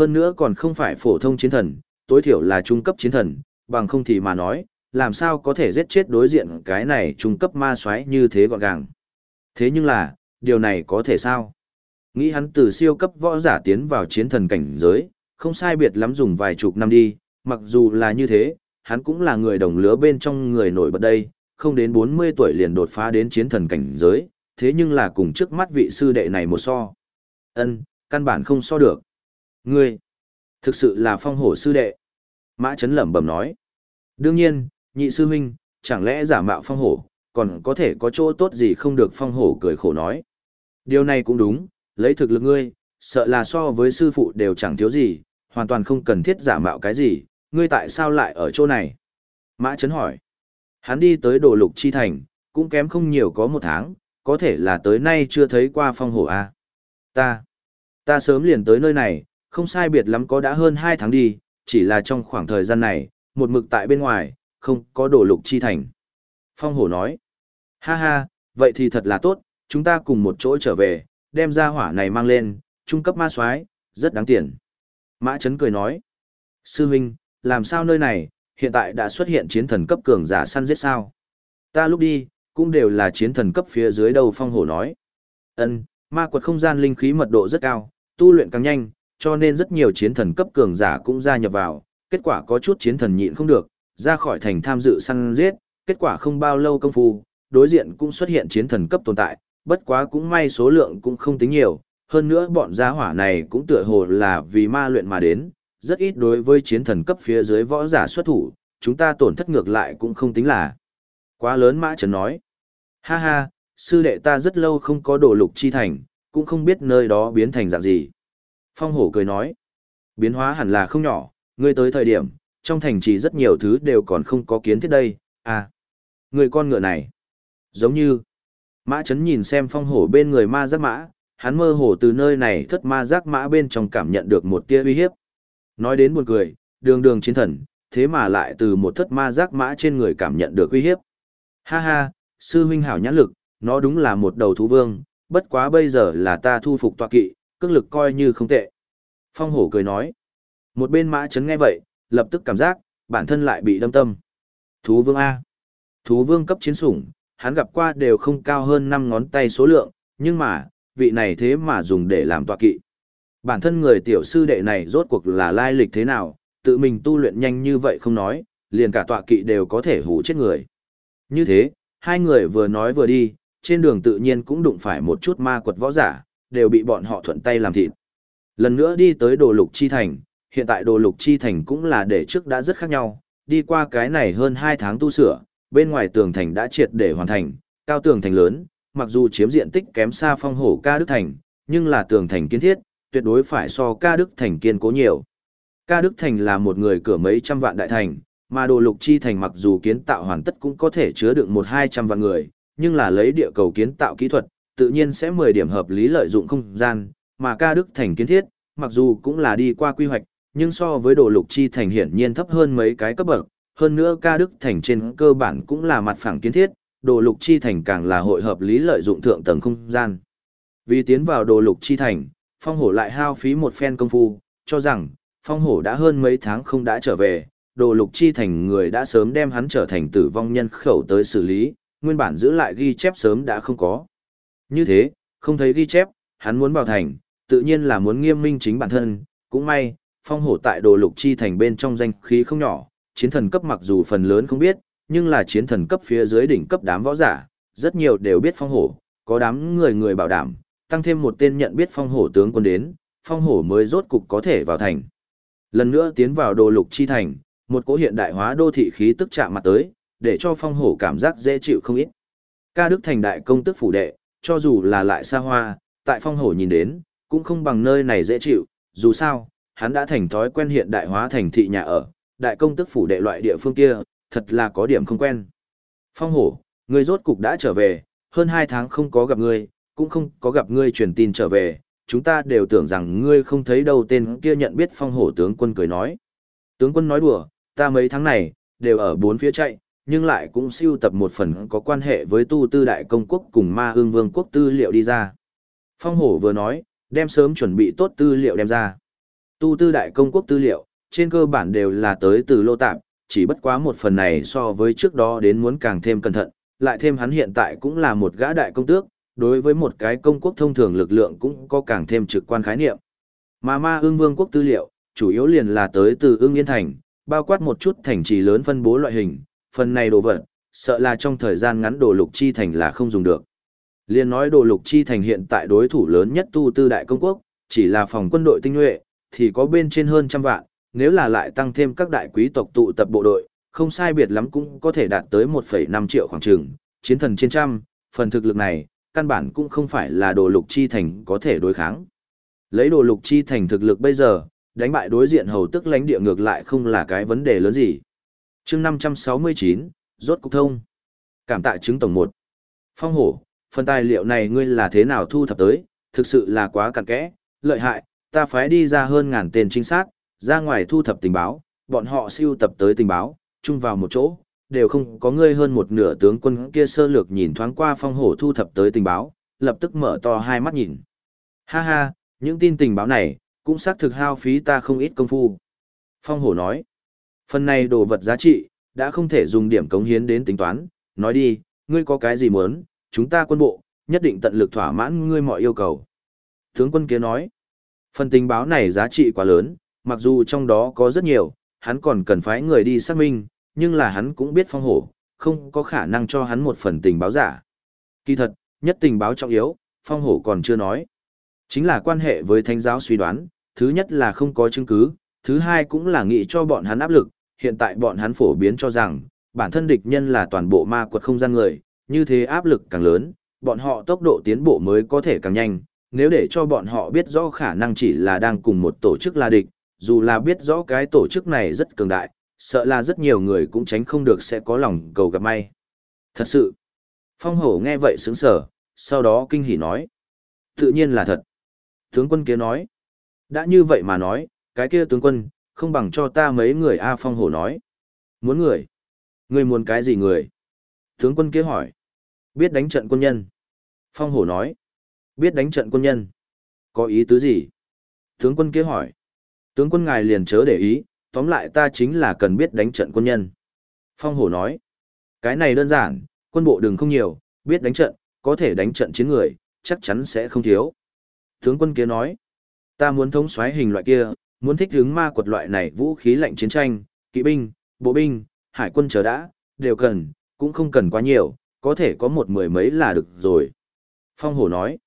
Hơn nữa còn không phải phổ thông chiến thần, tối thiểu là trung cấp chiến thần, bằng không thì mà nói, làm sao có thể giết chết đối diện cái này trung cấp ma soái như thế gọn gàng. Thế nhưng là, điều này có thể sao? Nghĩ hắn từ siêu cấp võ giả tiến vào chiến thần cảnh giới, không sai biệt lắm dùng vài chục năm đi, mặc dù là như thế, hắn cũng là người đồng lứa bên trong người nổi bật đây, không đến 40 tuổi liền đột phá đến chiến thần cảnh giới, thế nhưng là cùng trước mắt vị sư đệ này một so. Ân, căn bản không so được. Ngươi, thực sự là phong hổ sư đệ. Mã Chấn lẩm bẩm nói. Đương nhiên, nhị sư huynh, chẳng lẽ giả mạo phong hổ, còn có thể có chỗ tốt gì không được phong hổ cười khổ nói. Điều này cũng đúng, lấy thực lực ngươi, sợ là so với sư phụ đều chẳng thiếu gì, hoàn toàn không cần thiết giả mạo cái gì, ngươi tại sao lại ở chỗ này? Mã Trấn hỏi. Hắn đi tới đồ lục chi thành, cũng kém không nhiều có một tháng, có thể là tới nay chưa thấy qua phong hổ A. Ta, ta sớm liền tới nơi này, không sai biệt lắm có đã hơn hai tháng đi, chỉ là trong khoảng thời gian này, một mực tại bên ngoài, không có đổ lục chi thành. Phong hổ nói, ha ha, vậy thì thật là tốt, chúng ta cùng một chỗ trở về, đem ra hỏa này mang lên, trung cấp ma soái rất đáng tiền. Mã Trấn cười nói, sư huynh, làm sao nơi này, hiện tại đã xuất hiện chiến thần cấp cường giả săn giết sao? Ta lúc đi, cũng đều là chiến thần cấp phía dưới đầu phong hổ nói. Ân, ma quật không gian linh khí mật độ rất cao, tu luyện càng nhanh, cho nên rất nhiều chiến thần cấp cường giả cũng gia nhập vào, kết quả có chút chiến thần nhịn không được, ra khỏi thành tham dự săn giết, kết quả không bao lâu công phu, đối diện cũng xuất hiện chiến thần cấp tồn tại, bất quá cũng may số lượng cũng không tính nhiều, hơn nữa bọn gia hỏa này cũng tựa hồ là vì ma luyện mà đến, rất ít đối với chiến thần cấp phía dưới võ giả xuất thủ, chúng ta tổn thất ngược lại cũng không tính là. Quá lớn mã trần nói. Ha ha, sư đệ ta rất lâu không có đổ lục chi thành, cũng không biết nơi đó biến thành dạng gì. Phong hổ cười nói. Biến hóa hẳn là không nhỏ, ngươi tới thời điểm, trong thành chỉ rất nhiều thứ đều còn không có kiến thiết đây, à. Người con ngựa này. Giống như. Mã chấn nhìn xem phong hổ bên người ma giác mã, hắn mơ hồ từ nơi này thất ma giác mã bên trong cảm nhận được một tia uy hiếp. Nói đến buồn cười, đường đường chiến thần, thế mà lại từ một thất ma giác mã trên người cảm nhận được uy hiếp. Ha ha, sư huynh hảo nhãn lực, nó đúng là một đầu thú vương, bất quá bây giờ là ta thu phục tọa kỵ, cước lực coi như không tệ. Phong hổ cười nói. Một bên mã chấn nghe vậy, lập tức cảm giác, bản thân lại bị đâm tâm. Thú vương A. Thú vương cấp chiến sủng, hắn gặp qua đều không cao hơn 5 ngón tay số lượng, nhưng mà, vị này thế mà dùng để làm tọa kỵ. Bản thân người tiểu sư đệ này rốt cuộc là lai lịch thế nào, tự mình tu luyện nhanh như vậy không nói, liền cả tọa kỵ đều có thể hủ chết người. Như thế, hai người vừa nói vừa đi, trên đường tự nhiên cũng đụng phải một chút ma quật võ giả, đều bị bọn họ thuận tay làm thịt. Lần nữa đi tới đồ lục chi thành, hiện tại đồ lục chi thành cũng là để trước đã rất khác nhau, đi qua cái này hơn 2 tháng tu sửa, bên ngoài tường thành đã triệt để hoàn thành, cao tường thành lớn, mặc dù chiếm diện tích kém xa phong hổ ca đức thành, nhưng là tường thành kiến thiết, tuyệt đối phải so ca đức thành kiên cố nhiều. Ca đức thành là một người cửa mấy trăm vạn đại thành, mà đồ lục chi thành mặc dù kiến tạo hoàn tất cũng có thể chứa đựng một hai trăm vạn người, nhưng là lấy địa cầu kiến tạo kỹ thuật, tự nhiên sẽ 10 điểm hợp lý lợi dụng không gian, mà ca đức thành kiến thiết, mặc dù cũng là đi qua quy hoạch, nhưng so với đồ lục chi thành hiển nhiên thấp hơn mấy cái cấp bậc, hơn nữa ca đức thành trên cơ bản cũng là mặt phẳng kiến thiết, đồ lục chi thành càng là hội hợp lý lợi dụng thượng tầng không gian. Vì tiến vào đồ lục chi thành, phong hổ lại hao phí một phen công phu, cho rằng, phong hổ đã hơn mấy tháng không đã trở về, đồ lục chi thành người đã sớm đem hắn trở thành tử vong nhân khẩu tới xử lý, nguyên bản giữ lại ghi chép sớm đã không có. Như thế, không thấy ghi chép, hắn muốn vào thành, tự nhiên là muốn nghiêm minh chính bản thân, cũng may, phong hổ tại đồ lục chi thành bên trong danh khí không nhỏ, chiến thần cấp mặc dù phần lớn không biết, nhưng là chiến thần cấp phía dưới đỉnh cấp đám võ giả, rất nhiều đều biết phong hổ, có đám người người bảo đảm, tăng thêm một tên nhận biết phong hổ tướng quân đến, phong hổ mới rốt cục có thể vào thành. Lần nữa tiến vào đồ lục chi thành, một cỗ hiện đại hóa đô thị khí tức chạm mặt tới, để cho phong hổ cảm giác dễ chịu không ít. Ca Đức thành đại công tức phủ đệ, cho dù là lại xa hoa, tại phong hổ nhìn đến, cũng không bằng nơi này dễ chịu, dù sao, hắn đã thành thói quen hiện đại hóa thành thị nhà ở, đại công tức phủ đệ loại địa phương kia, thật là có điểm không quen. Phong hổ, ngươi rốt cục đã trở về, hơn hai tháng không có gặp ngươi, cũng không có gặp ngươi truyền tin trở về, chúng ta đều tưởng rằng ngươi không thấy đâu tên kia nhận biết phong hổ tướng quân cười nói. Tướng quân nói đùa, ta mấy tháng này, đều ở bốn phía chạy, nhưng lại cũng siêu tập một phần có quan hệ với tu tư đại công quốc cùng ma hương vương quốc tư liệu đi ra. Phong hổ vừa nói, đem sớm chuẩn bị tốt tư liệu đem ra. Tu tư đại công quốc tư liệu, trên cơ bản đều là tới từ lô tạp, chỉ bất quá một phần này so với trước đó đến muốn càng thêm cẩn thận, lại thêm hắn hiện tại cũng là một gã đại công tước, đối với một cái công quốc thông thường lực lượng cũng có càng thêm trực quan khái niệm. Mà ma ương vương quốc tư liệu, chủ yếu liền là tới từ ương yên thành, bao quát một chút thành trì lớn phân bố loại hình, phần này đồ vật, sợ là trong thời gian ngắn đồ lục chi thành là không dùng được. Liên nói đồ lục chi thành hiện tại đối thủ lớn nhất tu tư đại công quốc, chỉ là phòng quân đội tinh nhuệ, thì có bên trên hơn trăm vạn, nếu là lại tăng thêm các đại quý tộc tụ tập bộ đội, không sai biệt lắm cũng có thể đạt tới 1,5 triệu khoảng trường, chiến thần trên trăm, phần thực lực này, căn bản cũng không phải là đồ lục chi thành có thể đối kháng. Lấy đồ lục chi thành thực lực bây giờ, đánh bại đối diện hầu tức lãnh địa ngược lại không là cái vấn đề lớn gì chương 569, rốt cục thông. Cảm tạ chứng tổng 1. Phong hổ, phần tài liệu này ngươi là thế nào thu thập tới, thực sự là quá cặn kẽ, lợi hại, ta phái đi ra hơn ngàn tên trinh sát, ra ngoài thu thập tình báo, bọn họ siêu tập tới tình báo, chung vào một chỗ, đều không có ngươi hơn một nửa tướng quân kia sơ lược nhìn thoáng qua phong hổ thu thập tới tình báo, lập tức mở to hai mắt nhìn. Ha ha, những tin tình báo này, cũng xác thực hao phí ta không ít công phu. Phong hổ nói, phần này đồ vật giá trị, đã không thể dùng điểm cống hiến đến tính toán, nói đi, ngươi có cái gì muốn, chúng ta quân bộ, nhất định tận lực thỏa mãn ngươi mọi yêu cầu. Tướng quân kia nói, phần tình báo này giá trị quá lớn, mặc dù trong đó có rất nhiều, hắn còn cần phái người đi xác minh, nhưng là hắn cũng biết phong hổ, không có khả năng cho hắn một phần tình báo giả. Kỳ thật, nhất tình báo trọng yếu, phong hổ còn chưa nói. Chính là quan hệ với thánh giáo suy đoán, thứ nhất là không có chứng cứ, thứ hai cũng là nghĩ cho bọn hắn áp lực, hiện tại bọn hắn phổ biến cho rằng, bản thân địch nhân là toàn bộ ma quật không gian người, như thế áp lực càng lớn, bọn họ tốc độ tiến bộ mới có thể càng nhanh, nếu để cho bọn họ biết rõ khả năng chỉ là đang cùng một tổ chức là địch, dù là biết rõ cái tổ chức này rất cường đại, sợ là rất nhiều người cũng tránh không được sẽ có lòng cầu gặp may. Thật sự, phong hổ nghe vậy sướng sở, sau đó kinh hỉ nói. Tự nhiên là thật. Tướng quân kia nói. Đã như vậy mà nói, cái kia tướng quân, không bằng cho ta mấy người A phong hổ nói. Muốn người? Người muốn cái gì người? Tướng quân kia hỏi. Biết đánh trận quân nhân. Phong hổ nói. Biết đánh trận quân nhân. Có ý tứ gì? Tướng quân kia hỏi. Tướng quân ngài liền chớ để ý, tóm lại ta chính là cần biết đánh trận quân nhân. Phong hổ nói. Cái này đơn giản, quân bộ đừng không nhiều, biết đánh trận, có thể đánh trận chiến người, chắc chắn sẽ không thiếu. Tướng quân kia nói. Ta muốn thống soái hình loại kia, muốn thích ứng ma quật loại này vũ khí lạnh chiến tranh, kỵ binh, bộ binh, hải quân chờ đã, đều cần, cũng không cần quá nhiều, có thể có một mười mấy là được rồi. Phong hổ nói.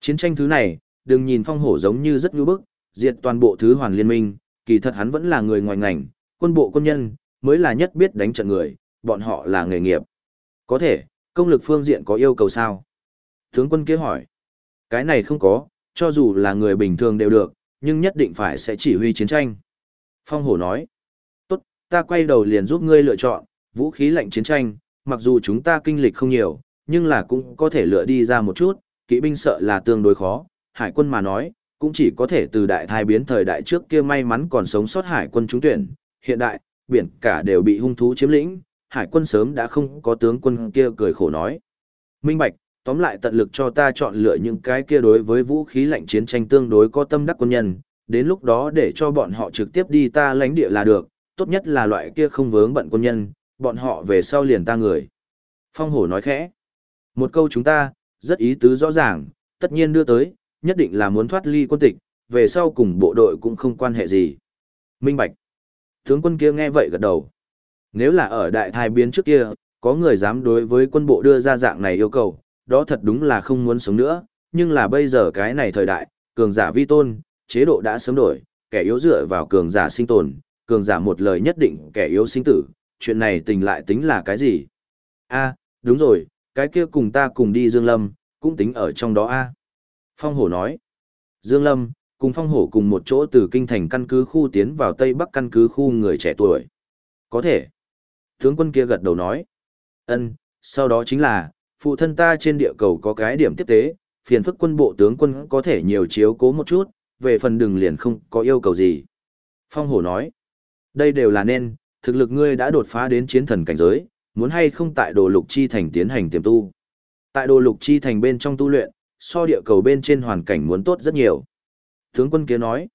Chiến tranh thứ này, đừng nhìn phong hổ giống như rất nhu bức, diệt toàn bộ thứ hoàn liên minh, kỳ thật hắn vẫn là người ngoài ngành, quân bộ quân nhân, mới là nhất biết đánh trận người, bọn họ là nghề nghiệp. Có thể, công lực phương diện có yêu cầu sao? Tướng quân kia hỏi. Cái này không có, cho dù là người bình thường đều được, nhưng nhất định phải sẽ chỉ huy chiến tranh. Phong hổ nói. Tốt, ta quay đầu liền giúp ngươi lựa chọn, vũ khí lạnh chiến tranh, mặc dù chúng ta kinh lịch không nhiều, nhưng là cũng có thể lựa đi ra một chút, kỵ binh sợ là tương đối khó, hải quân mà nói, cũng chỉ có thể từ đại thai biến thời đại trước kia may mắn còn sống sót hải quân trúng tuyển, hiện đại, biển cả đều bị hung thú chiếm lĩnh, hải quân sớm đã không có tướng quân kia cười khổ nói. Minh Bạch, tóm lại tận lực cho ta chọn lựa những cái kia đối với vũ khí lạnh chiến tranh tương đối có tâm đắc quân nhân, đến lúc đó để cho bọn họ trực tiếp đi ta lãnh địa là được, tốt nhất là loại kia không vướng bận quân nhân, bọn họ về sau liền ta người. Phong hổ nói khẽ. Một câu chúng ta, rất ý tứ rõ ràng, tất nhiên đưa tới, nhất định là muốn thoát ly quân tịch, về sau cùng bộ đội cũng không quan hệ gì. Minh Bạch. Tướng quân kia nghe vậy gật đầu. Nếu là ở đại thai biến trước kia, có người dám đối với quân bộ đưa ra dạng này yêu cầu, đó thật đúng là không muốn sống nữa, nhưng là bây giờ cái này thời đại, cường giả vi tôn, chế độ đã sớm đổi, kẻ yếu dựa vào cường giả sinh tồn, cường giả một lời nhất định kẻ yếu sinh tử, chuyện này tình lại tính là cái gì? A, đúng rồi, cái kia cùng ta cùng đi Dương Lâm, cũng tính ở trong đó a. Phong hổ nói, Dương Lâm, cùng phong hổ cùng một chỗ từ kinh thành căn cứ khu tiến vào Tây Bắc căn cứ khu người trẻ tuổi. Có thể. Tướng quân kia gật đầu nói. ân sau đó chính là, phụ thân ta trên địa cầu có cái điểm tiếp tế, phiền phức quân bộ tướng quân có thể nhiều chiếu cố một chút, về phần đường liền không có yêu cầu gì. Phong hổ nói, đây đều là nên, thực lực ngươi đã đột phá đến chiến thần cảnh giới, muốn hay không tại đồ lục chi thành tiến hành tiềm tu. Tại đồ lục chi thành bên trong tu luyện, so địa cầu bên trên hoàn cảnh muốn tốt rất nhiều. Tướng quân kia nói,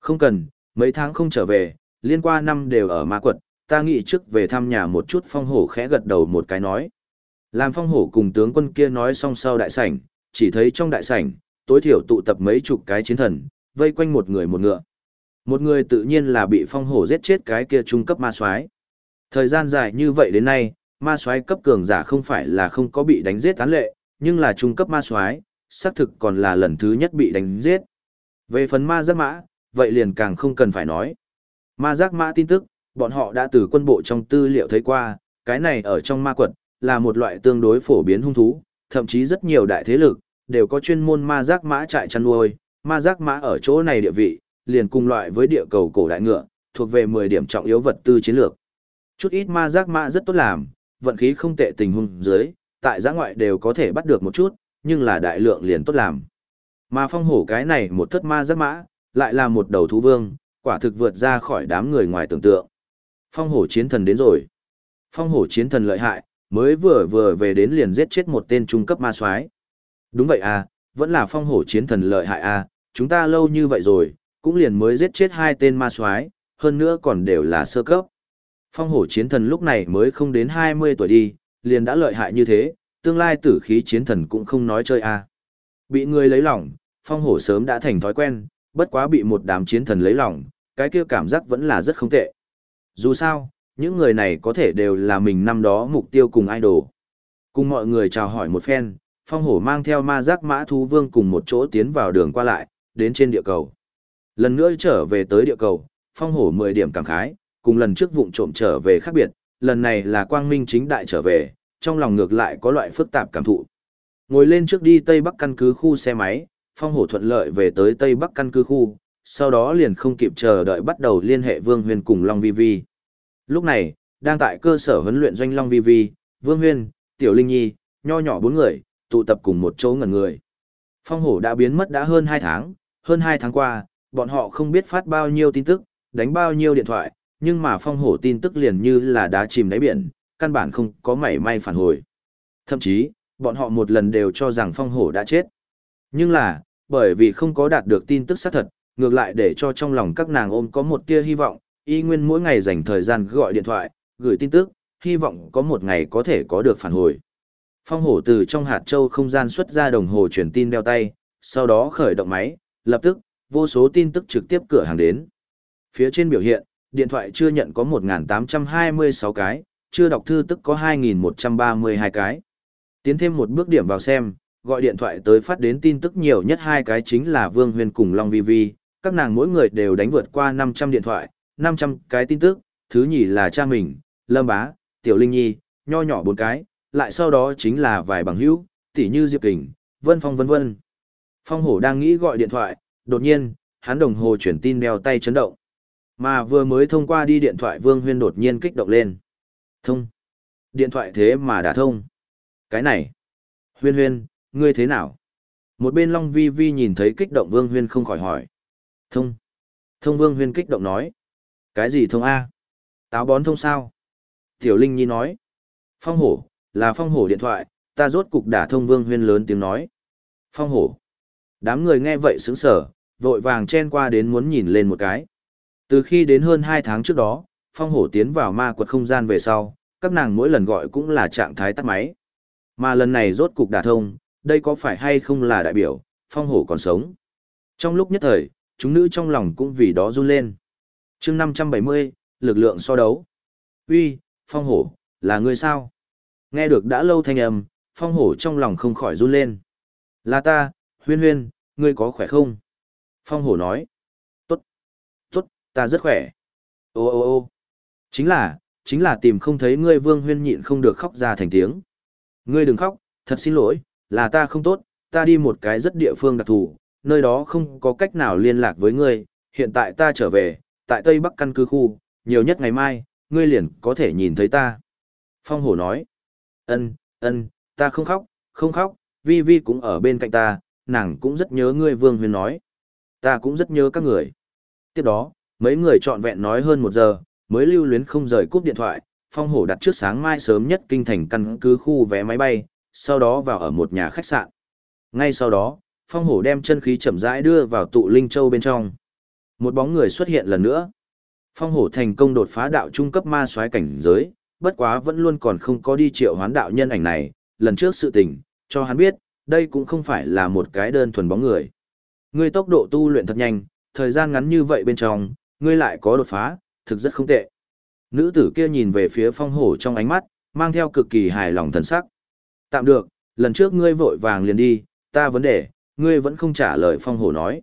Không cần, mấy tháng không trở về, liên qua năm đều ở ma quật, ta nghĩ trước về thăm nhà một chút phong hổ khẽ gật đầu một cái nói. Làm phong hổ cùng tướng quân kia nói xong sau đại sảnh, chỉ thấy trong đại sảnh, tối thiểu tụ tập mấy chục cái chiến thần, vây quanh một người một ngựa. Một người tự nhiên là bị phong hổ giết chết cái kia trung cấp ma soái. Thời gian dài như vậy đến nay, ma soái cấp cường giả không phải là không có bị đánh giết tán lệ, nhưng là trung cấp ma soái, xác thực còn là lần thứ nhất bị đánh giết. Về phần ma giác mã, vậy liền càng không cần phải nói. Ma giác mã tin tức, bọn họ đã từ quân bộ trong tư liệu thấy qua, cái này ở trong ma quật, là một loại tương đối phổ biến hung thú, thậm chí rất nhiều đại thế lực, đều có chuyên môn ma giác mã trại chăn nuôi, ma giác mã ở chỗ này địa vị, liền cùng loại với địa cầu cổ đại ngựa, thuộc về 10 điểm trọng yếu vật tư chiến lược. Chút ít ma giác mã rất tốt làm, vận khí không tệ tình huống dưới, tại giã ngoại đều có thể bắt được một chút, nhưng là đại lượng liền tốt làm. Mà phong hổ cái này một thất ma giác mã, lại là một đầu thú vương, quả thực vượt ra khỏi đám người ngoài tưởng tượng. Phong hổ chiến thần đến rồi. Phong hổ chiến thần lợi hại, mới vừa vừa về đến liền giết chết một tên trung cấp ma soái. Đúng vậy à, vẫn là phong hổ chiến thần lợi hại à, chúng ta lâu như vậy rồi, cũng liền mới giết chết hai tên ma soái, hơn nữa còn đều là sơ cấp. Phong hổ chiến thần lúc này mới không đến 20 tuổi đi, liền đã lợi hại như thế, tương lai tử khí chiến thần cũng không nói chơi à. Bị người lấy lòng, phong hổ sớm đã thành thói quen, bất quá bị một đám chiến thần lấy lòng, cái kia cảm giác vẫn là rất không tệ. Dù sao, những người này có thể đều là mình năm đó mục tiêu cùng idol. Cùng mọi người chào hỏi một phen, phong hổ mang theo ma giác mã thú vương cùng một chỗ tiến vào đường qua lại, đến trên địa cầu. Lần nữa trở về tới địa cầu, phong hổ 10 điểm cảm khái, cùng lần trước vụng trộm trở về khác biệt, lần này là quang minh chính đại trở về, trong lòng ngược lại có loại phức tạp cảm thụ. Ngồi lên trước đi Tây Bắc căn cứ khu xe máy, phong hổ thuận lợi về tới Tây Bắc căn cứ khu, sau đó liền không kịp chờ đợi bắt đầu liên hệ Vương Huyền cùng Long Vi Vi. Lúc này, đang tại cơ sở huấn luyện doanh Long Vi Vi, Vương Huyên, Tiểu Linh Nhi, nho nhỏ bốn người, tụ tập cùng một chỗ ngẩn người. Phong hổ đã biến mất đã hơn 2 tháng, hơn 2 tháng qua, bọn họ không biết phát bao nhiêu tin tức, đánh bao nhiêu điện thoại, nhưng mà phong hổ tin tức liền như là đá chìm đáy biển, căn bản không có mảy may phản hồi. Thậm chí, bọn họ một lần đều cho rằng phong hổ đã chết. Nhưng là, bởi vì không có đạt được tin tức xác thật, ngược lại để cho trong lòng các nàng ôm có một tia hy vọng, y nguyên mỗi ngày dành thời gian gọi điện thoại, gửi tin tức, hy vọng có một ngày có thể có được phản hồi. Phong hổ từ trong hạt châu không gian xuất ra đồng hồ truyền tin đeo tay, sau đó khởi động máy, lập tức, vô số tin tức trực tiếp cửa hàng đến. Phía trên biểu hiện, điện thoại chưa nhận có 1.826 cái, chưa đọc thư tức có 2.132 cái. Tiến thêm một bước điểm vào xem, gọi điện thoại tới phát đến tin tức nhiều nhất hai cái chính là Vương Huyền cùng Long Vi Vi, các nàng mỗi người đều đánh vượt qua 500 điện thoại, 500 cái tin tức, thứ nhì là cha mình, Lâm Bá, Tiểu Linh Nhi, nho nhỏ bốn cái, lại sau đó chính là vài bằng hữu, tỷ như Diệp Kình, Vân Phong vân vân. Phong Hổ đang nghĩ gọi điện thoại, đột nhiên, hắn đồng hồ chuyển tin đeo tay chấn động. Mà vừa mới thông qua đi điện thoại Vương Huyên đột nhiên kích động lên. Thông. Điện thoại thế mà đã thông. Cái này. Huyên Huyên, ngươi thế nào? Một bên Long Vi Vi nhìn thấy kích động Vương Huyên không khỏi hỏi. Thông. Thông Vương Huyên kích động nói. Cái gì thông A? Táo bón thông sao? Tiểu Linh Nhi nói. Phong hổ, là phong hổ điện thoại, ta rốt cục đả thông Vương Huyên lớn tiếng nói. Phong hổ. Đám người nghe vậy sững sờ, vội vàng chen qua đến muốn nhìn lên một cái. Từ khi đến hơn 2 tháng trước đó, phong hổ tiến vào ma quật không gian về sau, các nàng mỗi lần gọi cũng là trạng thái tắt máy. Mà lần này rốt cục đả thông, đây có phải hay không là đại biểu, phong hổ còn sống. Trong lúc nhất thời, chúng nữ trong lòng cũng vì đó run lên chương 570, lực lượng so đấu. uy phong hổ, là người sao? Nghe được đã lâu thanh âm, phong hổ trong lòng không khỏi run lên. Là ta, huyên huyên, ngươi có khỏe không? Phong hổ nói. Tốt, tốt, ta rất khỏe. Ô ô ô chính là, chính là tìm không thấy ngươi vương huyên nhịn không được khóc ra thành tiếng. Ngươi đừng khóc, thật xin lỗi, là ta không tốt, ta đi một cái rất địa phương đặc thù, nơi đó không có cách nào liên lạc với ngươi, hiện tại ta trở về, tại Tây Bắc căn cứ khu, nhiều nhất ngày mai, ngươi liền có thể nhìn thấy ta. Phong hổ nói, ân, ân, ta không khóc, không khóc, vi vi cũng ở bên cạnh ta, nàng cũng rất nhớ ngươi vương huyền nói. Ta cũng rất nhớ các người. Tiếp đó, mấy người trọn vẹn nói hơn một giờ, mới lưu luyến không rời cúp điện thoại, phong hổ đặt trước sáng mai sớm nhất kinh thành căn cứ khu vé máy bay, sau đó vào ở một nhà khách sạn. Ngay sau đó, phong hổ đem chân khí chậm rãi đưa vào tụ linh châu bên trong. Một bóng người xuất hiện lần nữa. Phong hổ thành công đột phá đạo trung cấp ma soái cảnh giới, bất quá vẫn luôn còn không có đi triệu hoán đạo nhân ảnh này, lần trước sự tình, cho hắn biết, đây cũng không phải là một cái đơn thuần bóng người. Ngươi tốc độ tu luyện thật nhanh, thời gian ngắn như vậy bên trong, ngươi lại có đột phá, thực rất không tệ. Nữ tử kia nhìn về phía phong hổ trong ánh mắt, mang theo cực kỳ hài lòng thần sắc. Tạm được, lần trước ngươi vội vàng liền đi, ta vấn đề, ngươi vẫn không trả lời phong hổ nói.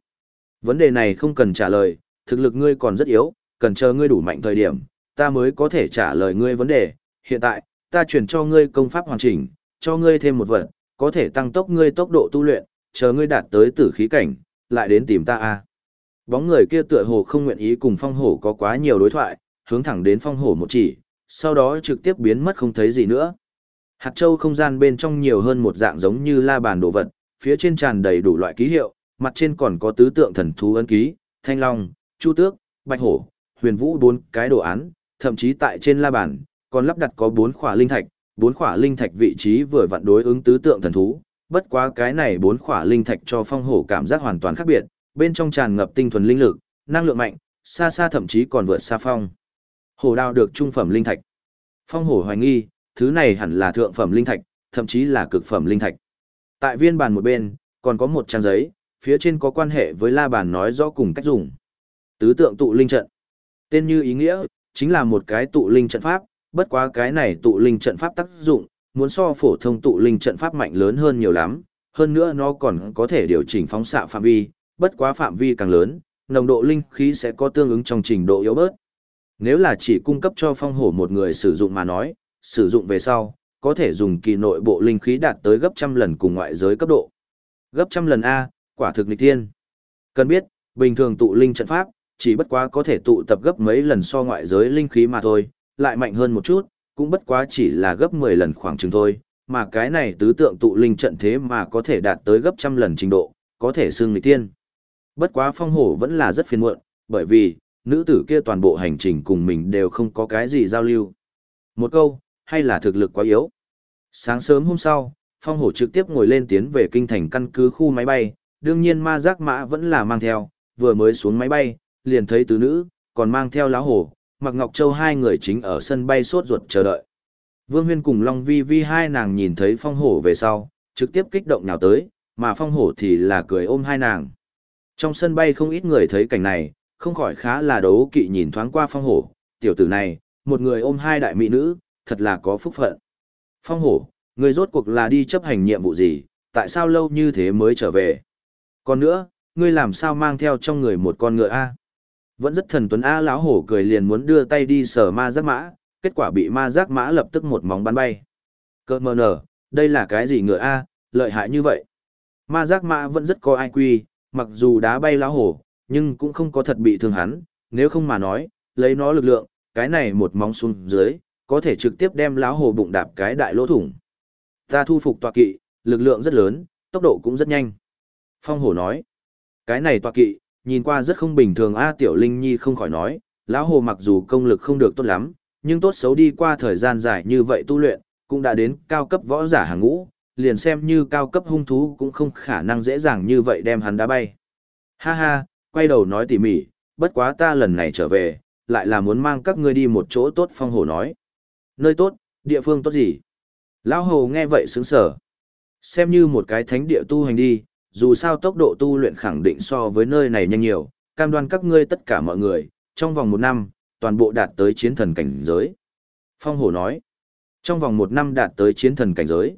Vấn đề này không cần trả lời, thực lực ngươi còn rất yếu, cần chờ ngươi đủ mạnh thời điểm, ta mới có thể trả lời ngươi vấn đề. Hiện tại, ta chuyển cho ngươi công pháp hoàn chỉnh, cho ngươi thêm một vật, có thể tăng tốc ngươi tốc độ tu luyện, chờ ngươi đạt tới tử khí cảnh, lại đến tìm ta a. Bóng người kia tựa hồ không nguyện ý cùng phong hổ có quá nhiều đối thoại, hướng thẳng đến phong hổ một chỉ, sau đó trực tiếp biến mất không thấy gì nữa. Hạt châu không gian bên trong nhiều hơn một dạng giống như la bàn đồ vật, phía trên tràn đầy đủ loại ký hiệu, mặt trên còn có tứ tượng thần thú ấn ký, thanh long, chu tước, bạch hổ, huyền vũ bốn cái đồ án, thậm chí tại trên la bàn, còn lắp đặt có bốn khỏa linh thạch, bốn khỏa linh thạch vị trí vừa vặn đối ứng tứ tượng thần thú, bất quá cái này bốn khỏa linh thạch cho phong hổ cảm giác hoàn toàn khác biệt, bên trong tràn ngập tinh thuần linh lực, năng lượng mạnh, xa xa thậm chí còn vượt xa phong. Hổ đào được trung phẩm linh thạch. Phong hổ hoài nghi, thứ này hẳn là thượng phẩm linh thạch, thậm chí là cực phẩm linh thạch. Tại viên bàn một bên, còn có một trang giấy, phía trên có quan hệ với la bàn nói rõ cùng cách dùng. Tứ tượng tụ linh trận. Tên như ý nghĩa, chính là một cái tụ linh trận pháp, bất quá cái này tụ linh trận pháp tác dụng, muốn so phổ thông tụ linh trận pháp mạnh lớn hơn nhiều lắm, hơn nữa nó còn có thể điều chỉnh phóng xạ phạm vi, bất quá phạm vi càng lớn, nồng độ linh khí sẽ có tương ứng trong trình độ yếu bớt. Nếu là chỉ cung cấp cho phong hổ một người sử dụng mà nói, sử dụng về sau, có thể dùng kỳ nội bộ linh khí đạt tới gấp trăm lần cùng ngoại giới cấp độ. Gấp trăm lần A, quả thực nghịch thiên. Cần biết, bình thường tụ linh trận pháp, chỉ bất quá có thể tụ tập gấp mấy lần so ngoại giới linh khí mà thôi, lại mạnh hơn một chút, cũng bất quá chỉ là gấp 10 lần khoảng chừng thôi, mà cái này tứ tượng tụ linh trận thế mà có thể đạt tới gấp trăm lần trình độ, có thể xưng nghịch thiên. Bất quá phong hổ vẫn là rất phiền muộn, bởi vì, nữ tử kia toàn bộ hành trình cùng mình đều không có cái gì giao lưu. Một câu, hay là thực lực quá yếu. Sáng sớm hôm sau, phong hổ trực tiếp ngồi lên tiến về kinh thành căn cứ khu máy bay, đương nhiên ma giác mã vẫn là mang theo, vừa mới xuống máy bay, liền thấy tứ nữ, còn mang theo lá hổ, mặc ngọc châu hai người chính ở sân bay sốt ruột chờ đợi. Vương Huyên cùng Long Vi Vi hai nàng nhìn thấy phong hổ về sau, trực tiếp kích động nhào tới, mà phong hổ thì là cười ôm hai nàng. Trong sân bay không ít người thấy cảnh này, không khỏi khá là đấu kỵ nhìn thoáng qua phong hổ, tiểu tử này, một người ôm hai đại mỹ nữ, thật là có phúc phận. Phong hổ, người rốt cuộc là đi chấp hành nhiệm vụ gì, tại sao lâu như thế mới trở về? Còn nữa, ngươi làm sao mang theo trong người một con ngựa A? Vẫn rất thần tuấn A lão hổ cười liền muốn đưa tay đi sờ ma giác mã, kết quả bị ma giác mã lập tức một móng bắn bay. Cơ mờ nở, đây là cái gì ngựa A, lợi hại như vậy. Ma giác mã vẫn rất có ai quy, mặc dù đá bay lão hổ, nhưng cũng không có thật bị thương hắn, nếu không mà nói, lấy nó lực lượng, cái này một móng xuống dưới, có thể trực tiếp đem lão hổ bụng đạp cái đại lỗ thủng. Ta thu phục tọa kỵ, lực lượng rất lớn, tốc độ cũng rất nhanh. Phong hổ nói, cái này tọa kỵ, nhìn qua rất không bình thường a tiểu linh nhi không khỏi nói, lão hồ mặc dù công lực không được tốt lắm, nhưng tốt xấu đi qua thời gian dài như vậy tu luyện, cũng đã đến cao cấp võ giả hàng ngũ, liền xem như cao cấp hung thú cũng không khả năng dễ dàng như vậy đem hắn đá bay. Ha ha, quay đầu nói tỉ mỉ, bất quá ta lần này trở về, lại là muốn mang các ngươi đi một chỗ tốt phong Hồ nói. Nơi tốt, địa phương tốt gì? Lão hồ nghe vậy sướng sở. Xem như một cái thánh địa tu hành đi, dù sao tốc độ tu luyện khẳng định so với nơi này nhanh nhiều, cam đoan các ngươi tất cả mọi người, trong vòng một năm, toàn bộ đạt tới chiến thần cảnh giới. Phong hổ nói, trong vòng một năm đạt tới chiến thần cảnh giới.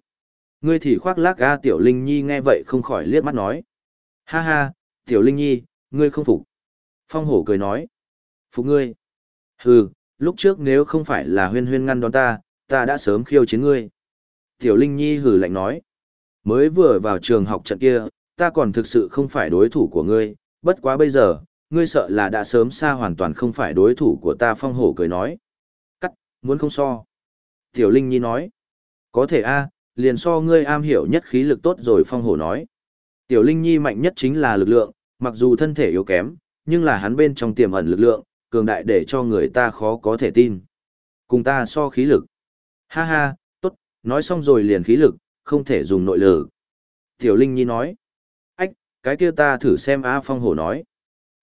Ngươi thì khoác lác ga tiểu linh nhi nghe vậy không khỏi liếc mắt nói. Ha ha, tiểu linh nhi, ngươi không phục. Phong hổ cười nói. Phục ngươi. Hừ, lúc trước nếu không phải là huyên huyên ngăn đón ta, ta đã sớm khiêu chiến ngươi. Tiểu Linh Nhi hừ lạnh nói. Mới vừa vào trường học trận kia, ta còn thực sự không phải đối thủ của ngươi, bất quá bây giờ, ngươi sợ là đã sớm xa hoàn toàn không phải đối thủ của ta phong hổ cười nói. Cắt, muốn không so. Tiểu Linh Nhi nói. Có thể a, liền so ngươi am hiểu nhất khí lực tốt rồi phong hổ nói. Tiểu Linh Nhi mạnh nhất chính là lực lượng, mặc dù thân thể yếu kém, nhưng là hắn bên trong tiềm ẩn lực lượng, cường đại để cho người ta khó có thể tin. Cùng ta so khí lực. Ha ha, tốt, nói xong rồi liền khí lực, không thể dùng nội lực. Tiểu Linh Nhi nói. Cái kia ta thử xem A Phong Hổ nói.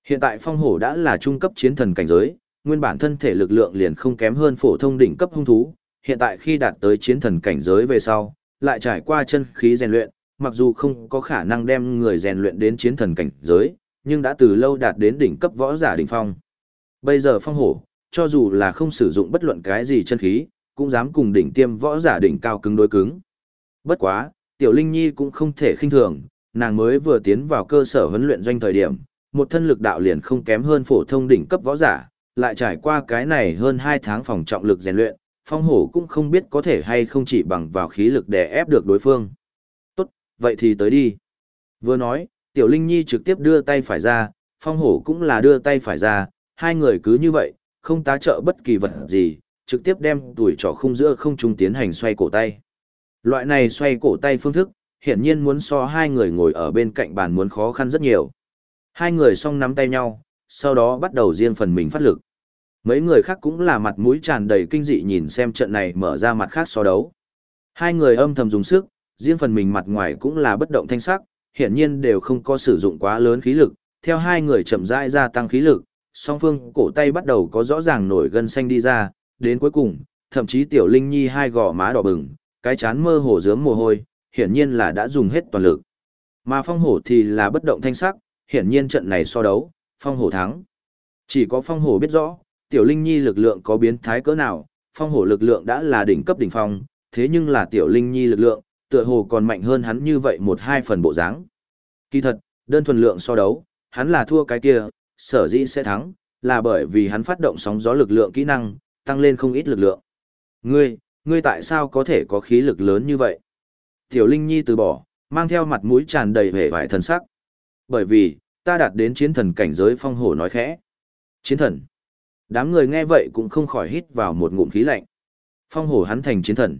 Hiện tại phong hổ đã là trung cấp chiến thần cảnh giới, nguyên bản thân thể lực lượng liền không kém hơn phổ thông đỉnh cấp hung thú, hiện tại khi đạt tới chiến thần cảnh giới về sau, lại trải qua chân khí rèn luyện, mặc dù không có khả năng đem người rèn luyện đến chiến thần cảnh giới, nhưng đã từ lâu đạt đến đỉnh cấp võ giả đỉnh phong. Bây giờ phong hổ, cho dù là không sử dụng bất luận cái gì chân khí, cũng dám cùng đỉnh tiêm võ giả đỉnh cao cứng đối cứng. Bất quá, Tiểu Linh Nhi cũng không thể khinh thường, nàng mới vừa tiến vào cơ sở huấn luyện doanh thời điểm, một thân lực đạo liền không kém hơn phổ thông đỉnh cấp võ giả, lại trải qua cái này hơn 2 tháng phòng trọng lực rèn luyện, phong hổ cũng không biết có thể hay không chỉ bằng vào khí lực để ép được đối phương. Tốt, vậy thì tới đi. Vừa nói, Tiểu Linh Nhi trực tiếp đưa tay phải ra, phong hổ cũng là đưa tay phải ra, hai người cứ như vậy, không tá trợ bất kỳ vật gì, trực tiếp đem tuổi trỏ khung giữa không trung tiến hành xoay cổ tay. Loại này xoay cổ tay phương thức, hiển nhiên muốn so hai người ngồi ở bên cạnh bàn muốn khó khăn rất nhiều. Hai người song nắm tay nhau, sau đó bắt đầu riêng phần mình phát lực. Mấy người khác cũng là mặt mũi tràn đầy kinh dị nhìn xem trận này mở ra mặt khác so đấu. Hai người âm thầm dùng sức, riêng phần mình mặt ngoài cũng là bất động thanh sắc, hiển nhiên đều không có sử dụng quá lớn khí lực, theo hai người chậm rãi gia tăng khí lực, song phương cổ tay bắt đầu có rõ ràng nổi gân xanh đi ra, đến cuối cùng, thậm chí tiểu linh nhi hai gò má đỏ bừng, cái chán mơ hồ dướng mồ hôi, hiển nhiên là đã dùng hết toàn lực. Mà phong hổ thì là bất động thanh sắc, hiển nhiên trận này so đấu, phong hổ thắng. Chỉ có phong hổ biết rõ, tiểu linh nhi lực lượng có biến thái cỡ nào, phong hổ lực lượng đã là đỉnh cấp đỉnh phong, thế nhưng là tiểu linh nhi lực lượng, tựa hồ còn mạnh hơn hắn như vậy một hai phần bộ dáng. Kỳ thật, đơn thuần lượng so đấu, hắn là thua cái kia, sở dĩ sẽ thắng, là bởi vì hắn phát động sóng gió lực lượng kỹ năng, tăng lên không ít lực lượng. Ngươi, ngươi tại sao có thể có khí lực lớn như vậy? Tiểu Linh Nhi từ bỏ, mang theo mặt mũi tràn đầy vẻ vải thần sắc. Bởi vì, ta đạt đến chiến thần cảnh giới phong hổ nói khẽ. Chiến thần. Đám người nghe vậy cũng không khỏi hít vào một ngụm khí lạnh. Phong hổ hắn thành chiến thần.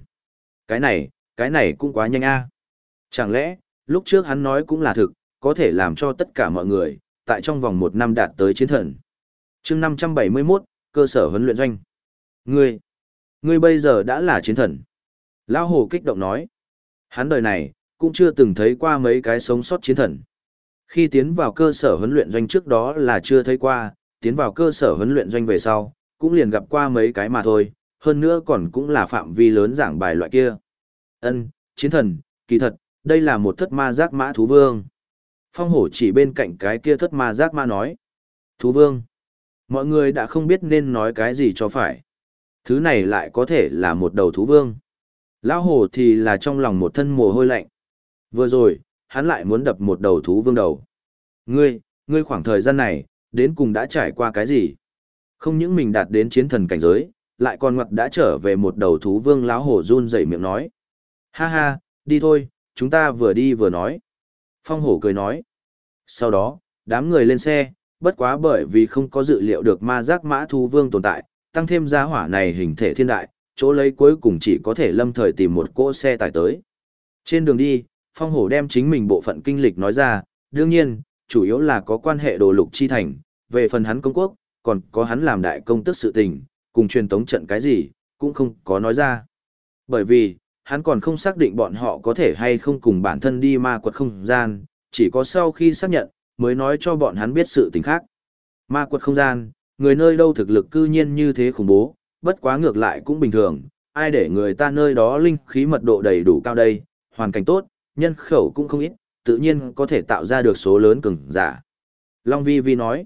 Cái này, cái này cũng quá nhanh a. Chẳng lẽ, lúc trước hắn nói cũng là thực, có thể làm cho tất cả mọi người, tại trong vòng một năm đạt tới chiến thần. chương 571, cơ sở huấn luyện doanh. Ngươi, ngươi bây giờ đã là chiến thần. Lão Hồ kích động nói. Hắn đời này, cũng chưa từng thấy qua mấy cái sống sót chiến thần. Khi tiến vào cơ sở huấn luyện doanh trước đó là chưa thấy qua, tiến vào cơ sở huấn luyện doanh về sau, cũng liền gặp qua mấy cái mà thôi, hơn nữa còn cũng là phạm vi lớn giảng bài loại kia. Ân, chiến thần, kỳ thật, đây là một thất ma giác mã thú vương. Phong hổ chỉ bên cạnh cái kia thất ma giác ma nói. Thú vương. Mọi người đã không biết nên nói cái gì cho phải. Thứ này lại có thể là một đầu thú vương. Lão hổ thì là trong lòng một thân mồ hôi lạnh. Vừa rồi, hắn lại muốn đập một đầu thú vương đầu. Ngươi, ngươi khoảng thời gian này, đến cùng đã trải qua cái gì? Không những mình đạt đến chiến thần cảnh giới, lại còn ngoặt đã trở về một đầu thú vương lão hổ run rẩy miệng nói. Ha ha, đi thôi, chúng ta vừa đi vừa nói. Phong hổ cười nói. Sau đó, đám người lên xe, bất quá bởi vì không có dự liệu được ma giác mã thú vương tồn tại, tăng thêm gia hỏa này hình thể thiên đại, chỗ lấy cuối cùng chỉ có thể lâm thời tìm một cỗ xe tải tới. Trên đường đi, Phong hổ đem chính mình bộ phận kinh lịch nói ra, đương nhiên, chủ yếu là có quan hệ đồ lục chi thành, về phần hắn công quốc, còn có hắn làm đại công tức sự tình, cùng truyền tống trận cái gì, cũng không có nói ra. Bởi vì, hắn còn không xác định bọn họ có thể hay không cùng bản thân đi ma quật không gian, chỉ có sau khi xác nhận, mới nói cho bọn hắn biết sự tình khác. Ma quật không gian, người nơi đâu thực lực cư nhiên như thế khủng bố, bất quá ngược lại cũng bình thường, ai để người ta nơi đó linh khí mật độ đầy đủ cao đây, hoàn cảnh tốt, nhân khẩu cũng không ít, tự nhiên có thể tạo ra được số lớn cường giả. Long Vi Vi nói,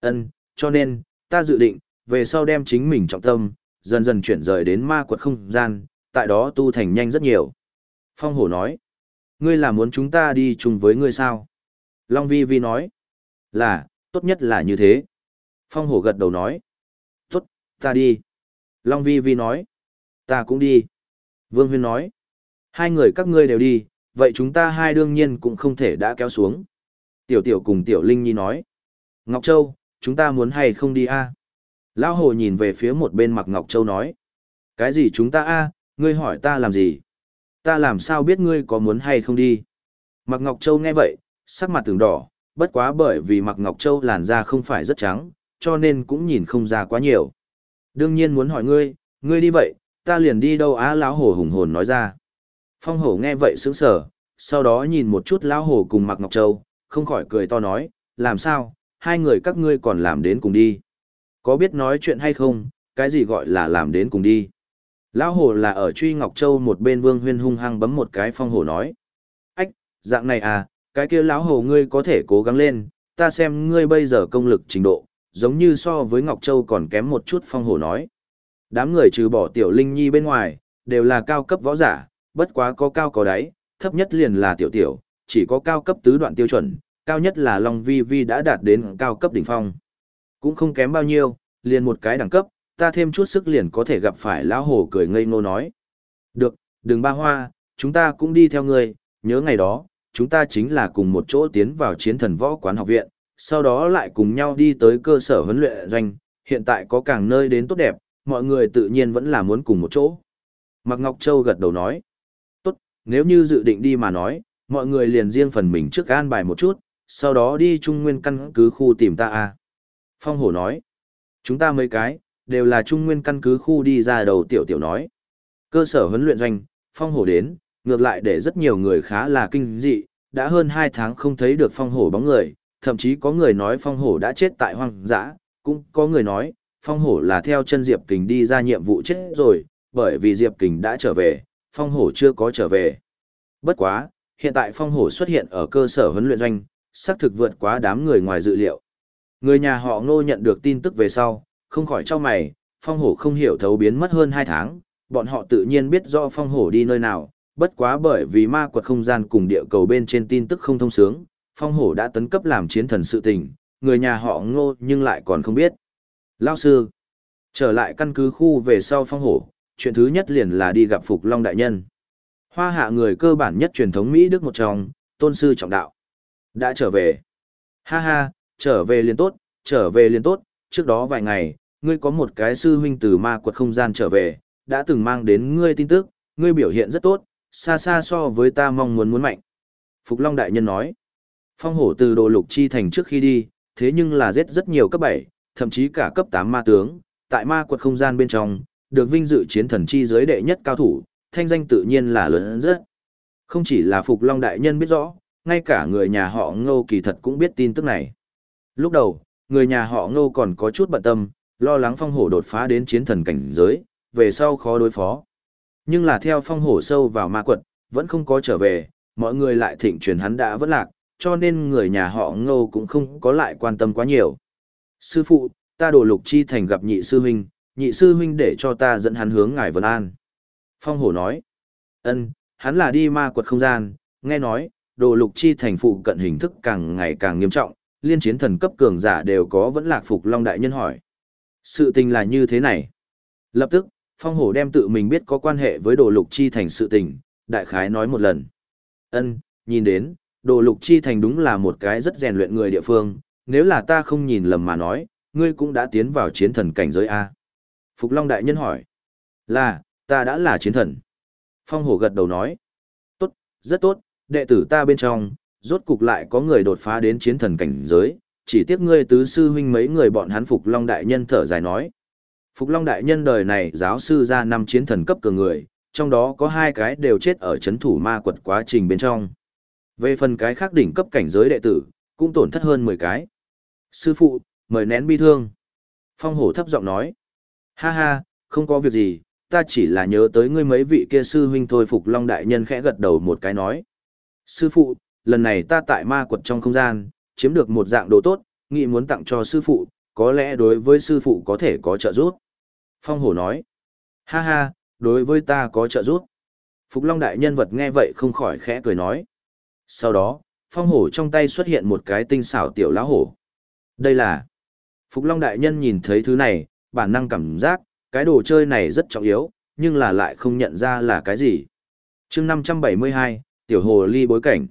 ân, cho nên, ta dự định, về sau đem chính mình trọng tâm, dần dần chuyển rời đến ma quật không gian, tại đó tu thành nhanh rất nhiều. Phong hổ nói, ngươi là muốn chúng ta đi chung với ngươi sao? Long Vi Vi nói, là, tốt nhất là như thế. Phong hổ gật đầu nói, tốt, ta đi. Long Vi Vi nói, ta cũng đi. Vương Huyên nói, hai người các ngươi đều đi, vậy chúng ta hai đương nhiên cũng không thể đã kéo xuống. Tiểu tiểu cùng tiểu linh nhi nói, Ngọc Châu, chúng ta muốn hay không đi a? Lão hồ nhìn về phía một bên mặc Ngọc Châu nói, cái gì chúng ta a? ngươi hỏi ta làm gì? Ta làm sao biết ngươi có muốn hay không đi? Mặc Ngọc Châu nghe vậy, sắc mặt từng đỏ, bất quá bởi vì Mặc Ngọc Châu làn da không phải rất trắng, cho nên cũng nhìn không ra quá nhiều. Đương nhiên muốn hỏi ngươi, ngươi đi vậy, ta liền đi đâu á lão hổ hùng hồn nói ra. Phong hổ nghe vậy sững sờ, sau đó nhìn một chút lão hổ cùng Mặc Ngọc Châu, không khỏi cười to nói, làm sao, hai người các ngươi còn làm đến cùng đi. Có biết nói chuyện hay không, cái gì gọi là làm đến cùng đi. Lão hổ là ở truy Ngọc Châu một bên vương huyên hung hăng bấm một cái phong hổ nói. Ách, dạng này à, cái kia lão hổ ngươi có thể cố gắng lên, ta xem ngươi bây giờ công lực trình độ, giống như so với Ngọc Châu còn kém một chút phong hổ nói. Đám người trừ bỏ tiểu linh nhi bên ngoài, đều là cao cấp võ giả, bất quá có cao có đáy, thấp nhất liền là tiểu tiểu, chỉ có cao cấp tứ đoạn tiêu chuẩn, cao nhất là Long Vi Vi đã đạt đến cao cấp đỉnh phong. Cũng không kém bao nhiêu, liền một cái đẳng cấp, ta thêm chút sức liền có thể gặp phải lão hổ cười ngây ngô nói. Được, đừng ba hoa, chúng ta cũng đi theo ngươi, nhớ ngày đó, chúng ta chính là cùng một chỗ tiến vào chiến thần võ quán học viện, sau đó lại cùng nhau đi tới cơ sở huấn luyện doanh, hiện tại có càng nơi đến tốt đẹp, mọi người tự nhiên vẫn là muốn cùng một chỗ. Mạc Ngọc Châu gật đầu nói, tốt, nếu như dự định đi mà nói, mọi người liền riêng phần mình trước an bài một chút, sau đó đi trung nguyên căn cứ khu tìm ta a. Phong hổ nói, chúng ta mấy cái, đều là trung nguyên căn cứ khu đi ra đầu tiểu tiểu nói. Cơ sở huấn luyện doanh, phong hổ đến, ngược lại để rất nhiều người khá là kinh dị, đã hơn 2 tháng không thấy được phong hổ bóng người, thậm chí có người nói phong hổ đã chết tại hoang dã, cũng có người nói, phong hổ là theo chân Diệp Kình đi ra nhiệm vụ chết rồi, bởi vì Diệp Kình đã trở về, phong hổ chưa có trở về. Bất quá, hiện tại phong hổ xuất hiện ở cơ sở huấn luyện doanh, xác thực vượt quá đám người ngoài dự liệu. Người nhà họ ngô nhận được tin tức về sau, không khỏi cho mày, phong hổ không hiểu thấu biến mất hơn 2 tháng, bọn họ tự nhiên biết rõ phong hổ đi nơi nào, bất quá bởi vì ma quật không gian cùng địa cầu bên trên tin tức không thông sướng, phong hổ đã tấn cấp làm chiến thần sự tình, người nhà họ ngô nhưng lại còn không biết. Lao sư, trở lại căn cứ khu về sau phong hổ, chuyện thứ nhất liền là đi gặp Phục Long Đại Nhân. Hoa hạ người cơ bản nhất truyền thống Mỹ Đức một trong, tôn sư trọng đạo. Đã trở về. Ha ha, trở về liền tốt, trở về liền tốt, trước đó vài ngày, ngươi có một cái sư huynh từ ma quật không gian trở về, đã từng mang đến ngươi tin tức, ngươi biểu hiện rất tốt, xa xa so với ta mong muốn muốn mạnh. Phục Long Đại Nhân nói, phong hổ từ đồ lục chi thành trước khi đi, thế nhưng là giết rất nhiều cấp 7, thậm chí cả cấp 8 ma tướng, tại ma quật không gian bên trong, được vinh dự chiến thần chi giới đệ nhất cao thủ, thanh danh tự nhiên là lớn rất. Không chỉ là Phục Long Đại Nhân biết rõ, ngay cả người nhà họ ngô kỳ thật cũng biết tin tức này. Lúc đầu, người nhà họ ngô còn có chút bận tâm, lo lắng phong hổ đột phá đến chiến thần cảnh giới, về sau khó đối phó. Nhưng là theo phong hổ sâu vào ma quật, vẫn không có trở về, mọi người lại thịnh truyền hắn đã vẫn lạc, cho nên người nhà họ ngô cũng không có lại quan tâm quá nhiều. Sư phụ, ta đổ lục chi thành gặp nhị sư huynh, nhị sư huynh để cho ta dẫn hắn hướng ngài Vân An. Phong hổ nói, ân, hắn là đi ma quật không gian, nghe nói, đồ lục chi thành phụ cận hình thức càng ngày càng nghiêm trọng, liên chiến thần cấp cường giả đều có vẫn lạc phục Long Đại Nhân hỏi. Sự tình là như thế này. Lập tức, Phong Hổ đem tự mình biết có quan hệ với đồ lục chi thành sự tình, đại khái nói một lần. Ân, nhìn đến, đồ lục chi thành đúng là một cái rất rèn luyện người địa phương, nếu là ta không nhìn lầm mà nói, ngươi cũng đã tiến vào chiến thần cảnh giới A. Phục Long Đại Nhân hỏi. Là, ta đã là chiến thần. Phong Hổ gật đầu nói. Tốt, rất tốt, đệ tử ta bên trong, rốt cục lại có người đột phá đến chiến thần cảnh giới, chỉ tiếc ngươi tứ sư huynh mấy người bọn hắn Phục Long Đại Nhân thở dài nói. Phục Long Đại Nhân đời này giáo sư ra năm chiến thần cấp cường người, trong đó có hai cái đều chết ở chấn thủ ma quật quá trình bên trong. Về phần cái khác đỉnh cấp cảnh giới đệ tử, cũng tổn thất hơn 10 cái. Sư phụ, mời nén bi thương. Phong hổ thấp giọng nói. Ha ha, không có việc gì, ta chỉ là nhớ tới ngươi mấy vị kia sư huynh thôi Phục Long Đại Nhân khẽ gật đầu một cái nói. Sư phụ, lần này ta tại ma quật trong không gian, chiếm được một dạng đồ tốt, nghĩ muốn tặng cho sư phụ, có lẽ đối với sư phụ có thể có trợ giúp. Phong hổ nói, ha ha, đối với ta có trợ giúp. Phục Long đại nhân vật nghe vậy không khỏi khẽ cười nói. Sau đó, phong hổ trong tay xuất hiện một cái tinh xảo tiểu lão hổ. Đây là... Phục Long đại nhân nhìn thấy thứ này, bản năng cảm giác, cái đồ chơi này rất trọng yếu, nhưng là lại không nhận ra là cái gì. chương 572, tiểu hồ ly bối cảnh.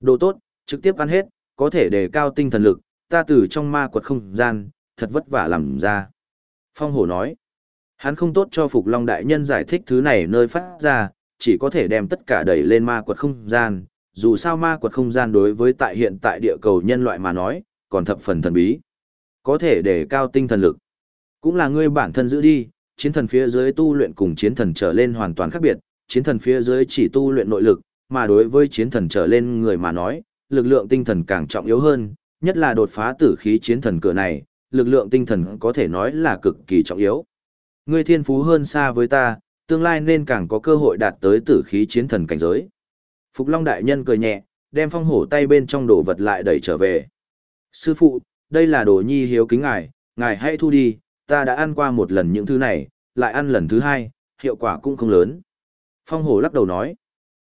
Đồ tốt, trực tiếp ăn hết, có thể đề cao tinh thần lực, ta từ trong ma quật không gian, thật vất vả làm ra. Phong hổ nói, hắn không tốt cho Phục Long Đại Nhân giải thích thứ này nơi phát ra, chỉ có thể đem tất cả đẩy lên ma quật không gian, dù sao ma quật không gian đối với tại hiện tại địa cầu nhân loại mà nói, còn thập phần thần bí. Có thể để cao tinh thần lực. Cũng là ngươi bản thân giữ đi, chiến thần phía dưới tu luyện cùng chiến thần trở lên hoàn toàn khác biệt, chiến thần phía dưới chỉ tu luyện nội lực, mà đối với chiến thần trở lên người mà nói, lực lượng tinh thần càng trọng yếu hơn, nhất là đột phá tử khí chiến thần cửa này, lực lượng tinh thần có thể nói là cực kỳ trọng yếu. Ngươi thiên phú hơn xa với ta, tương lai nên càng có cơ hội đạt tới tử khí chiến thần cảnh giới. Phục Long đại nhân cười nhẹ, đem phong hổ tay bên trong đồ vật lại đẩy trở về. Sư phụ, đây là đồ nhi hiếu kính ngài, ngài hãy thu đi, ta đã ăn qua một lần những thứ này, lại ăn lần thứ hai, hiệu quả cũng không lớn. Phong hổ lắc đầu nói,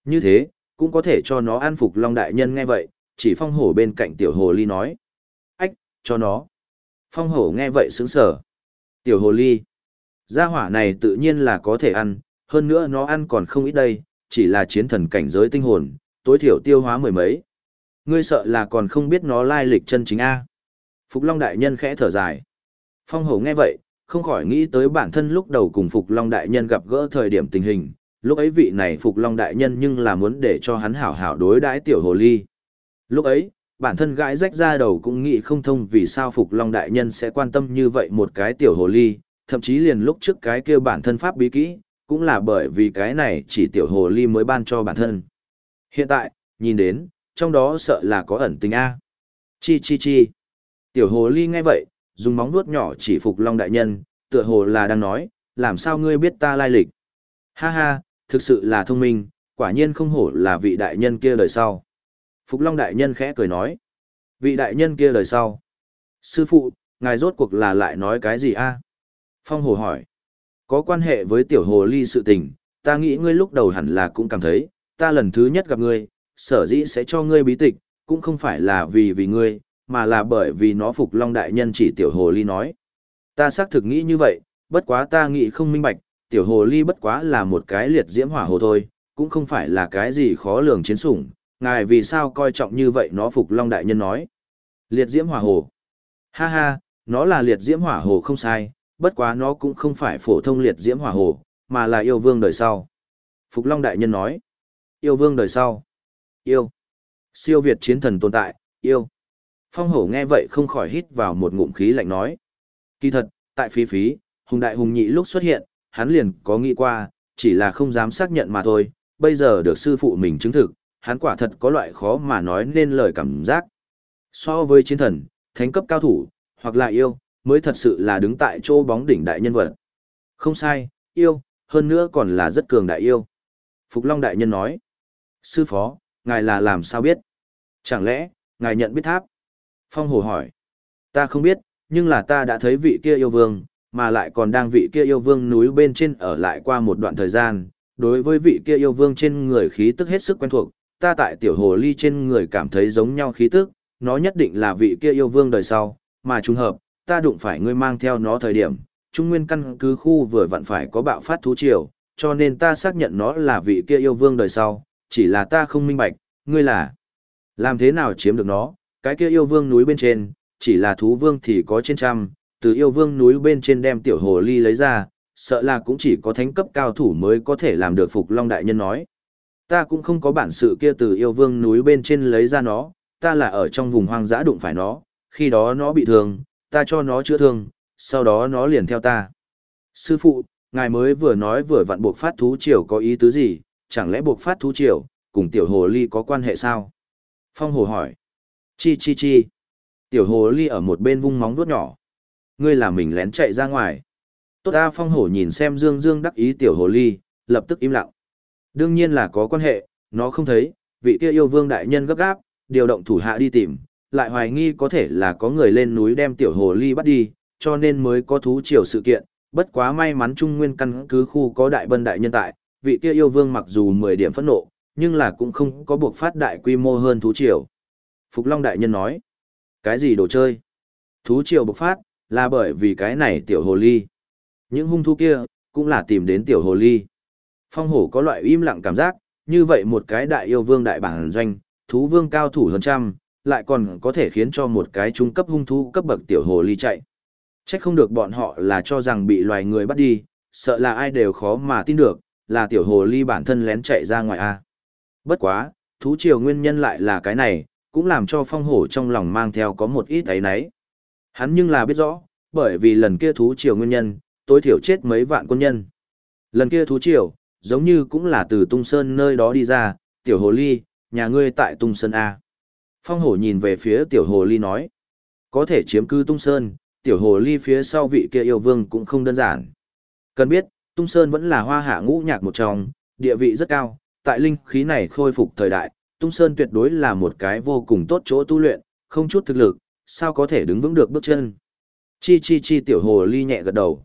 như thế, cũng có thể cho nó ăn phục Long đại nhân nghe vậy, chỉ phong hổ bên cạnh tiểu hồ ly nói. Ách, cho nó. Phong hổ nghe vậy sướng sở. Tiểu hồ ly. Gia hỏa này tự nhiên là có thể ăn, hơn nữa nó ăn còn không ít đây, chỉ là chiến thần cảnh giới tinh hồn, tối thiểu tiêu hóa mười mấy. Ngươi sợ là còn không biết nó lai lịch chân chính A. Phục Long Đại Nhân khẽ thở dài. Phong hổ nghe vậy, không khỏi nghĩ tới bản thân lúc đầu cùng Phục Long Đại Nhân gặp gỡ thời điểm tình hình. Lúc ấy vị này Phục Long Đại Nhân nhưng là muốn để cho hắn hảo hảo đối đãi tiểu hồ ly. Lúc ấy, bản thân gãi rách ra đầu cũng nghĩ không thông vì sao Phục Long Đại Nhân sẽ quan tâm như vậy một cái tiểu hồ ly, thậm chí liền lúc trước cái kia bản thân pháp bí kỹ, cũng là bởi vì cái này chỉ tiểu hồ ly mới ban cho bản thân. Hiện tại, nhìn đến, trong đó sợ là có ẩn tình A. Chi chi chi. Tiểu hồ ly nghe vậy, dùng móng vuốt nhỏ chỉ Phục Long Đại Nhân, tựa hồ là đang nói, làm sao ngươi biết ta lai lịch. Ha ha, thực sự là thông minh, quả nhiên không hổ là vị đại nhân kia đời sau. Phục Long Đại Nhân khẽ cười nói. Vị đại nhân kia đời sau. Sư phụ, ngài rốt cuộc là lại nói cái gì a? Phong Hồ hỏi. Có quan hệ với tiểu hồ ly sự tình, ta nghĩ ngươi lúc đầu hẳn là cũng cảm thấy, ta lần thứ nhất gặp ngươi, sở dĩ sẽ cho ngươi bí tịch, cũng không phải là vì vì ngươi, mà là bởi vì nó phục Long Đại Nhân chỉ tiểu hồ ly nói. Ta xác thực nghĩ như vậy, bất quá ta nghĩ không minh bạch, tiểu hồ ly bất quá là một cái liệt diễm hỏa hồ thôi, cũng không phải là cái gì khó lường chiến sủng, ngài vì sao coi trọng như vậy nó phục Long Đại Nhân nói. Liệt diễm hỏa hồ. Ha ha, nó là liệt diễm hỏa hồ không sai, bất quá nó cũng không phải phổ thông liệt diễm hỏa hồ, mà là yêu vương đời sau. Phục Long Đại Nhân nói. Yêu vương đời sau. Yêu. Siêu Việt chiến thần tồn tại, yêu. Phong hổ nghe vậy không khỏi hít vào một ngụm khí lạnh nói. Kỳ thật, tại phí phí, hùng đại hùng nhị lúc xuất hiện, hắn liền có nghĩ qua, chỉ là không dám xác nhận mà thôi, bây giờ được sư phụ mình chứng thực, hắn quả thật có loại khó mà nói nên lời cảm giác. So với chiến thần, thánh cấp cao thủ, hoặc là yêu, mới thật sự là đứng tại chỗ bóng đỉnh đại nhân vật. Không sai, yêu, hơn nữa còn là rất cường đại yêu. Phục Long đại nhân nói, sư phó, ngài là làm sao biết? Chẳng lẽ, ngài nhận biết tháp? Phong Hồ hỏi, ta không biết, nhưng là ta đã thấy vị kia yêu vương, mà lại còn đang vị kia yêu vương núi bên trên ở lại qua một đoạn thời gian. Đối với vị kia yêu vương trên người khí tức hết sức quen thuộc, ta tại tiểu hồ ly trên người cảm thấy giống nhau khí tức, nó nhất định là vị kia yêu vương đời sau, mà trùng hợp, ta đụng phải ngươi mang theo nó thời điểm, trung nguyên căn cứ khu vừa vặn phải có bạo phát thú triều, cho nên ta xác nhận nó là vị kia yêu vương đời sau, chỉ là ta không minh bạch, ngươi là làm thế nào chiếm được nó, cái kia yêu vương núi bên trên, chỉ là thú vương thì có trên trăm, từ yêu vương núi bên trên đem tiểu hồ ly lấy ra, sợ là cũng chỉ có thánh cấp cao thủ mới có thể làm được Phục Long Đại Nhân nói. Ta cũng không có bản sự kia từ yêu vương núi bên trên lấy ra nó, ta là ở trong vùng hoang dã đụng phải nó, khi đó nó bị thương, ta cho nó chữa thương, sau đó nó liền theo ta. Sư phụ, ngài mới vừa nói vừa vặn buộc phát thú triều có ý tứ gì, chẳng lẽ buộc phát thú triều, cùng tiểu hồ ly có quan hệ sao? Phong hồ hỏi. Chi chi chi. Tiểu hồ ly ở một bên vung móng vuốt nhỏ. Ngươi là mình lén chạy ra ngoài. Tốt ta phong hổ nhìn xem dương dương đắc ý tiểu hồ ly, lập tức im lặng. Đương nhiên là có quan hệ, nó không thấy, vị kia yêu vương đại nhân gấp gáp, điều động thủ hạ đi tìm, lại hoài nghi có thể là có người lên núi đem tiểu hồ ly bắt đi, cho nên mới có thú triều sự kiện, bất quá may mắn Trung Nguyên căn cứ khu có đại bân đại nhân tại, vị kia yêu vương mặc dù 10 điểm phẫn nộ, nhưng là cũng không có buộc phát đại quy mô hơn thú triều. Phục Long đại nhân nói, cái gì đồ chơi? Thú triều bộc phát, là bởi vì cái này tiểu hồ ly. Những hung thú kia, cũng là tìm đến tiểu hồ ly. Phong hổ có loại im lặng cảm giác, như vậy một cái đại yêu vương đại bản doanh, thú vương cao thủ hơn trăm, lại còn có thể khiến cho một cái trung cấp hung thú cấp bậc tiểu hồ ly chạy. Chắc không được bọn họ là cho rằng bị loài người bắt đi, sợ là ai đều khó mà tin được, là tiểu hồ ly bản thân lén chạy ra ngoài a. Bất quá, thú triều nguyên nhân lại là cái này, cũng làm cho phong hổ trong lòng mang theo có một ít ấy nấy. Hắn nhưng là biết rõ, bởi vì lần kia thú triều nguyên nhân, tối thiểu chết mấy vạn quân nhân. Lần kia thú triều, giống như cũng là từ tung sơn nơi đó đi ra, tiểu hồ ly, nhà ngươi tại tung sơn A. Phong hổ nhìn về phía tiểu hồ ly nói. Có thể chiếm cư tung sơn, tiểu hồ ly phía sau vị kia yêu vương cũng không đơn giản. Cần biết, tung sơn vẫn là hoa hạ ngũ nhạc một trong, địa vị rất cao, tại linh khí này khôi phục thời đại, tung sơn tuyệt đối là một cái vô cùng tốt chỗ tu luyện, không chút thực lực, sao có thể đứng vững được bước chân. Chi chi chi tiểu hồ ly nhẹ gật đầu.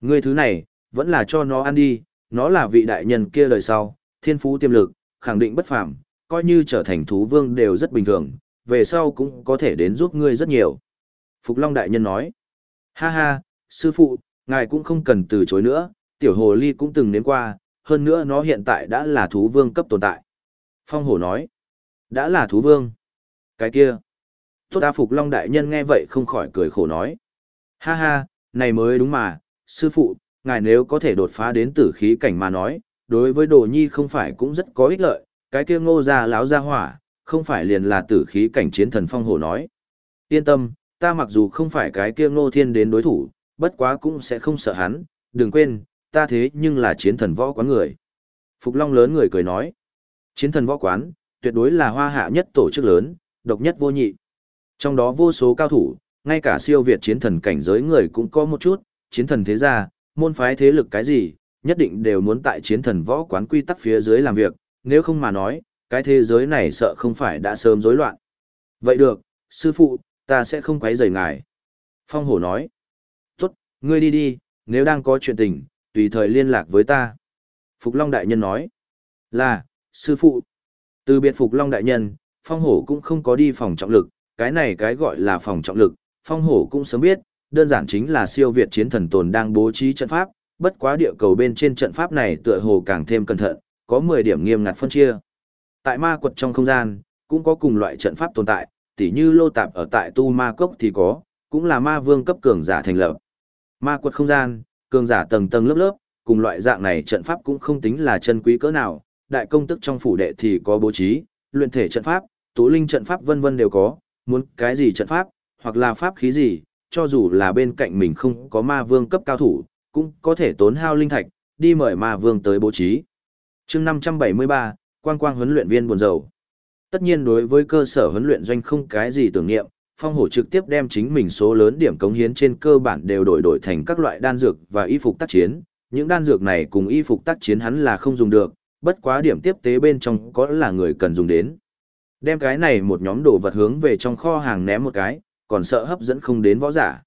Ngươi thứ này, vẫn là cho nó ăn đi, nó là vị đại nhân kia đời sau, thiên phú tiềm lực, khẳng định bất phàm, coi như trở thành thú vương đều rất bình thường, về sau cũng có thể đến giúp ngươi rất nhiều. Phục Long đại nhân nói, ha ha, sư phụ, ngài cũng không cần từ chối nữa, tiểu hồ ly cũng từng đến qua, hơn nữa nó hiện tại đã là thú vương cấp tồn tại. Phong hổ nói, đã là thú vương. Cái kia, tốt ta Phục Long đại nhân nghe vậy không khỏi cười khổ nói, ha ha, này mới đúng mà, sư phụ, ngài nếu có thể đột phá đến tử khí cảnh mà nói, đối với đồ nhi không phải cũng rất có ích lợi, cái kia ngô ra láo ra hỏa, không phải liền là tử khí cảnh chiến thần phong hổ nói. Yên tâm, ta mặc dù không phải cái kia ngô thiên đến đối thủ, bất quá cũng sẽ không sợ hắn, đừng quên, ta thế nhưng là chiến thần võ quán người. Phục Long lớn người cười nói, chiến thần võ quán, tuyệt đối là hoa hạ nhất tổ chức lớn, độc nhất vô nhị. Trong đó vô số cao thủ, ngay cả siêu việt chiến thần cảnh giới người cũng có một chút, chiến thần thế gia, môn phái thế lực cái gì, nhất định đều muốn tại chiến thần võ quán quy tắc phía dưới làm việc, nếu không mà nói, cái thế giới này sợ không phải đã sớm rối loạn. Vậy được, sư phụ, ta sẽ không quấy rầy ngài. Phong hổ nói, tốt, ngươi đi đi, nếu đang có chuyện tình, tùy thời liên lạc với ta. Phục Long Đại Nhân nói, là, sư phụ. Từ biệt Phục Long Đại Nhân, Phong hổ cũng không có đi phòng trọng lực, cái này cái gọi là phòng trọng lực, Phong hổ cũng sớm biết, đơn giản chính là siêu việt chiến thần tồn đang bố trí trận pháp, bất quá địa cầu bên trên trận pháp này tựa hồ càng thêm cẩn thận, có 10 điểm nghiêm ngặt phân chia. Tại ma quật trong không gian, cũng có cùng loại trận pháp tồn tại, tỉ như lô tạp ở tại tu ma cốc thì có, cũng là ma vương cấp cường giả thành lập. Ma quật không gian, cường giả tầng tầng lớp lớp, cùng loại dạng này trận pháp cũng không tính là chân quý cỡ nào, đại công tức trong phủ đệ thì có bố trí, luyện thể trận pháp, tố linh trận pháp vân vân đều có, muốn cái gì trận pháp, hoặc là pháp khí gì, cho dù là bên cạnh mình không có ma vương cấp cao thủ, cũng có thể tốn hao linh thạch, đi mời ma vương tới bố trí chương 573, quang quang huấn luyện viên buồn rầu. Tất nhiên đối với cơ sở huấn luyện doanh không cái gì tưởng niệm, phong hổ trực tiếp đem chính mình số lớn điểm cống hiến trên cơ bản đều đổi đổi thành các loại đan dược và y phục tác chiến. Những đan dược này cùng y phục tác chiến hắn là không dùng được, bất quá điểm tiếp tế bên trong có là người cần dùng đến. Đem cái này một nhóm đồ vật hướng về trong kho hàng ném một cái, còn sợ hấp dẫn không đến võ giả.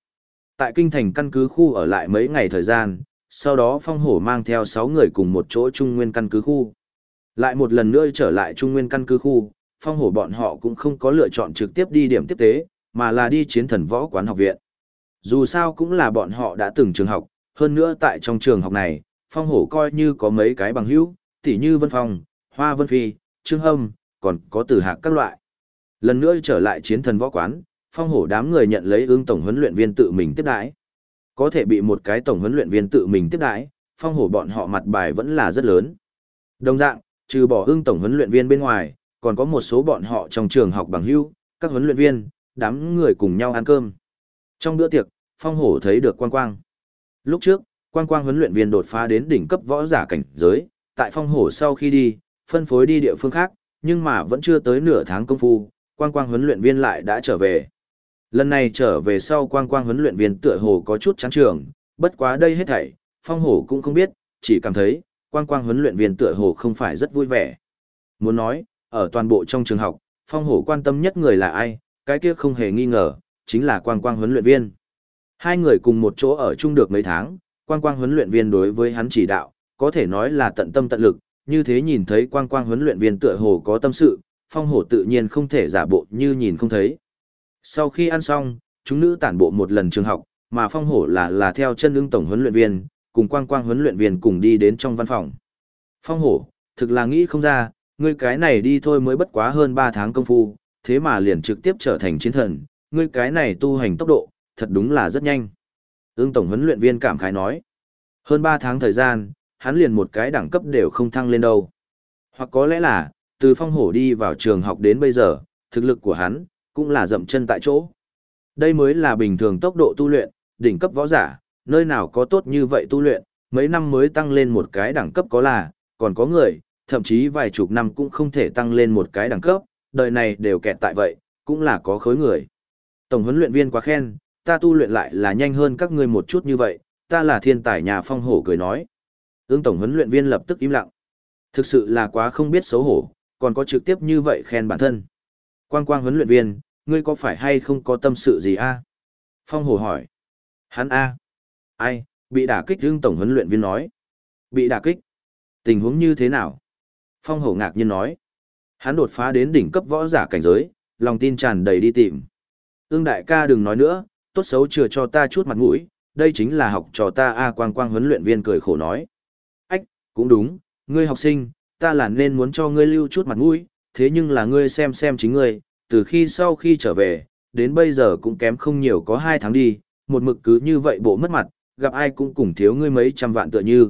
Tại kinh thành căn cứ khu ở lại mấy ngày thời gian, sau đó phong hổ mang theo 6 người cùng một chỗ trung nguyên căn cứ khu. Lại một lần nữa trở lại trung nguyên căn cứ khu, phong hổ bọn họ cũng không có lựa chọn trực tiếp đi điểm tiếp tế, mà là đi chiến thần võ quán học viện. Dù sao cũng là bọn họ đã từng trường học, hơn nữa tại trong trường học này, phong hổ coi như có mấy cái bằng hữu, tỉ như Vân Phong, Hoa Vân Phi, Trương Hâm, còn có tử hạc các loại. Lần nữa trở lại chiến thần võ quán, phong hổ đám người nhận lấy ương tổng huấn luyện viên tự mình tiếp đãi. Có thể bị một cái tổng huấn luyện viên tự mình tiếp đãi, phong hổ bọn họ mặt bài vẫn là rất lớn. Đồng dạng, trừ bỏ ưng tổng huấn luyện viên bên ngoài, còn có một số bọn họ trong trường học bằng hữu, các huấn luyện viên, đám người cùng nhau ăn cơm. Trong bữa tiệc, phong hổ thấy được quang quang. Lúc trước, quang quang huấn luyện viên đột phá đến đỉnh cấp võ giả cảnh giới, tại phong hổ sau khi đi, phân phối đi địa phương khác, nhưng mà vẫn chưa tới nửa tháng công phu, quang quang huấn luyện viên lại đã trở về. Lần này trở về sau quang quang huấn luyện viên tựa hồ có chút chán trường, bất quá đây hết thảy, phong hổ cũng không biết, chỉ cảm thấy, quang quang huấn luyện viên tựa hồ không phải rất vui vẻ. Muốn nói, ở toàn bộ trong trường học, phong hổ quan tâm nhất người là ai, cái kia không hề nghi ngờ, chính là quang quang huấn luyện viên. Hai người cùng một chỗ ở chung được mấy tháng, quang quang huấn luyện viên đối với hắn chỉ đạo, có thể nói là tận tâm tận lực, như thế nhìn thấy quang quang huấn luyện viên tựa hồ có tâm sự, phong hổ tự nhiên không thể giả bộ như nhìn không thấy. Sau khi ăn xong, chúng nữ tản bộ một lần trường học, mà phong hổ là là theo chân ưng tổng huấn luyện viên, cùng quang quang huấn luyện viên cùng đi đến trong văn phòng. Phong hổ, thực là nghĩ không ra, ngươi cái này đi thôi mới bất quá hơn 3 tháng công phu, thế mà liền trực tiếp trở thành chiến thần, ngươi cái này tu hành tốc độ, thật đúng là rất nhanh. Ưng tổng huấn luyện viên cảm khái nói, hơn 3 tháng thời gian, hắn liền một cái đẳng cấp đều không thăng lên đâu. Hoặc có lẽ là, từ phong hổ đi vào trường học đến bây giờ, thực lực của hắn, cũng là dậm chân tại chỗ. Đây mới là bình thường tốc độ tu luyện, đỉnh cấp võ giả, nơi nào có tốt như vậy tu luyện, mấy năm mới tăng lên một cái đẳng cấp có là, còn có người, thậm chí vài chục năm cũng không thể tăng lên một cái đẳng cấp, đời này đều kẹt tại vậy, cũng là có khối người. Tổng huấn luyện viên quá khen, ta tu luyện lại là nhanh hơn các ngươi một chút như vậy, ta là thiên tài nhà phong hổ cười nói. Ưng tổng huấn luyện viên lập tức im lặng. Thực sự là quá không biết xấu hổ, còn có trực tiếp như vậy khen bản thân. Quang quang huấn luyện viên, ngươi có phải hay không có tâm sự gì a? Phong hổ hỏi. Hắn a? Ai, bị đả kích Dương tổng huấn luyện viên nói. Bị đả kích? Tình huống như thế nào? Phong hổ ngạc nhiên nói. Hắn đột phá đến đỉnh cấp võ giả cảnh giới, lòng tin tràn đầy đi tìm. Ương đại ca đừng nói nữa, tốt xấu chừa cho ta chút mặt mũi, đây chính là học trò ta A quang quang huấn luyện viên cười khổ nói. Ách, cũng đúng, ngươi học sinh, ta là nên muốn cho ngươi lưu chút mặt mũi, thế nhưng là ngươi xem xem chính ngươi, từ khi sau khi trở về, đến bây giờ cũng kém không nhiều có hai tháng đi, một mực cứ như vậy bộ mất mặt, gặp ai cũng cùng thiếu ngươi mấy trăm vạn tựa như.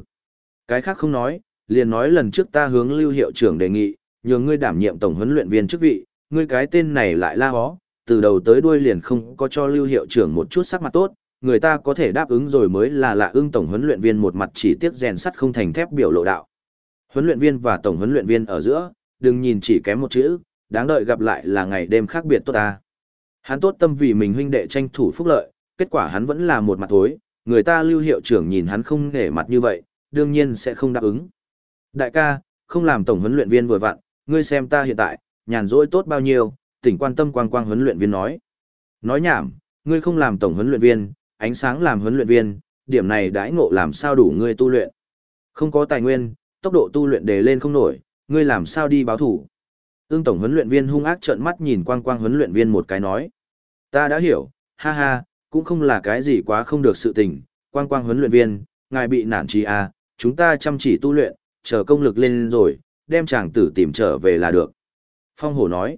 Cái khác không nói, liền nói lần trước ta hướng lưu hiệu trưởng đề nghị, nhờ ngươi đảm nhiệm tổng huấn luyện viên chức vị, ngươi cái tên này lại la hó, từ đầu tới đuôi liền không có cho lưu hiệu trưởng một chút sắc mặt tốt, người ta có thể đáp ứng rồi mới là lạ ưng tổng huấn luyện viên một mặt chỉ tiếc rèn sắt không thành thép biểu lộ đạo. Huấn luyện viên và tổng huấn luyện viên ở giữa, đừng nhìn chỉ kém một chữ, đáng đợi gặp lại là ngày đêm khác biệt tốt ta. Hắn tốt tâm vì mình huynh đệ tranh thủ phúc lợi, kết quả hắn vẫn là một mặt tối, người ta lưu hiệu trưởng nhìn hắn không nể mặt như vậy, đương nhiên sẽ không đáp ứng. Đại ca, không làm tổng huấn luyện viên vừa vặn, ngươi xem ta hiện tại, nhàn rỗi tốt bao nhiêu, tỉnh quan tâm quang quang huấn luyện viên nói. Nói nhảm, ngươi không làm tổng huấn luyện viên, ánh sáng làm huấn luyện viên, điểm này đãi ngộ làm sao đủ ngươi tu luyện. Không có tài nguyên, tốc độ tu luyện đề lên không nổi, ngươi làm sao đi báo thủ. Ưng tổng huấn luyện viên hung ác trợn mắt nhìn quang quang huấn luyện viên một cái nói. Ta đã hiểu, ha ha, cũng không là cái gì quá không được sự tình, quang quang huấn luyện viên, ngài bị nản trí à, chúng ta chăm chỉ tu luyện, chờ công lực lên rồi, đem chàng tử tìm trở về là được. Phong hổ nói,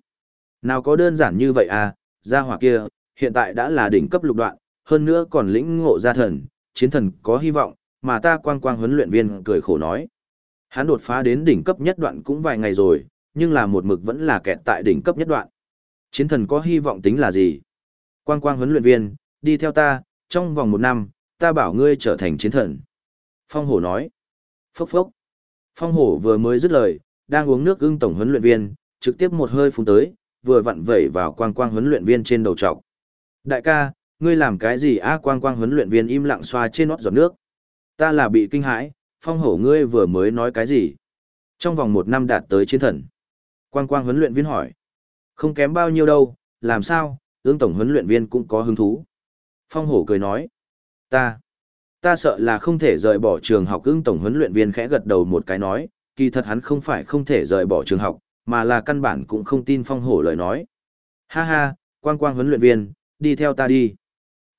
nào có đơn giản như vậy à, gia hỏa kia, hiện tại đã là đỉnh cấp lục đoạn, hơn nữa còn lĩnh ngộ gia thần, chiến thần có hy vọng, mà ta quang quang huấn luyện viên cười khổ nói. Hắn đột phá đến đỉnh cấp nhất đoạn cũng vài ngày rồi, nhưng là một mực vẫn là kẹt tại đỉnh cấp nhất đoạn. Chiến thần có hy vọng tính là gì? Quang quang huấn luyện viên, đi theo ta, trong vòng một năm, ta bảo ngươi trở thành chiến thần. Phong hổ nói. Phốc phốc. Phong hổ vừa mới dứt lời, đang uống nước ưng tổng huấn luyện viên, trực tiếp một hơi phun tới, vừa vặn vẩy vào quang quang huấn luyện viên trên đầu trọc. Đại ca, ngươi làm cái gì a quang quang huấn luyện viên im lặng xoa trên nót giọt nước. Ta là bị kinh hãi, phong hổ ngươi vừa mới nói cái gì? Trong vòng một năm đạt tới chiến thần. Quang quang huấn luyện viên hỏi. Không kém bao nhiêu đâu, làm sao, ương tổng huấn luyện viên cũng có hứng thú. Phong hổ cười nói. Ta, ta sợ là không thể rời bỏ trường học ương tổng huấn luyện viên khẽ gật đầu một cái nói, kỳ thật hắn không phải không thể rời bỏ trường học, mà là căn bản cũng không tin phong hổ lời nói. Ha ha, quang quang huấn luyện viên, đi theo ta đi.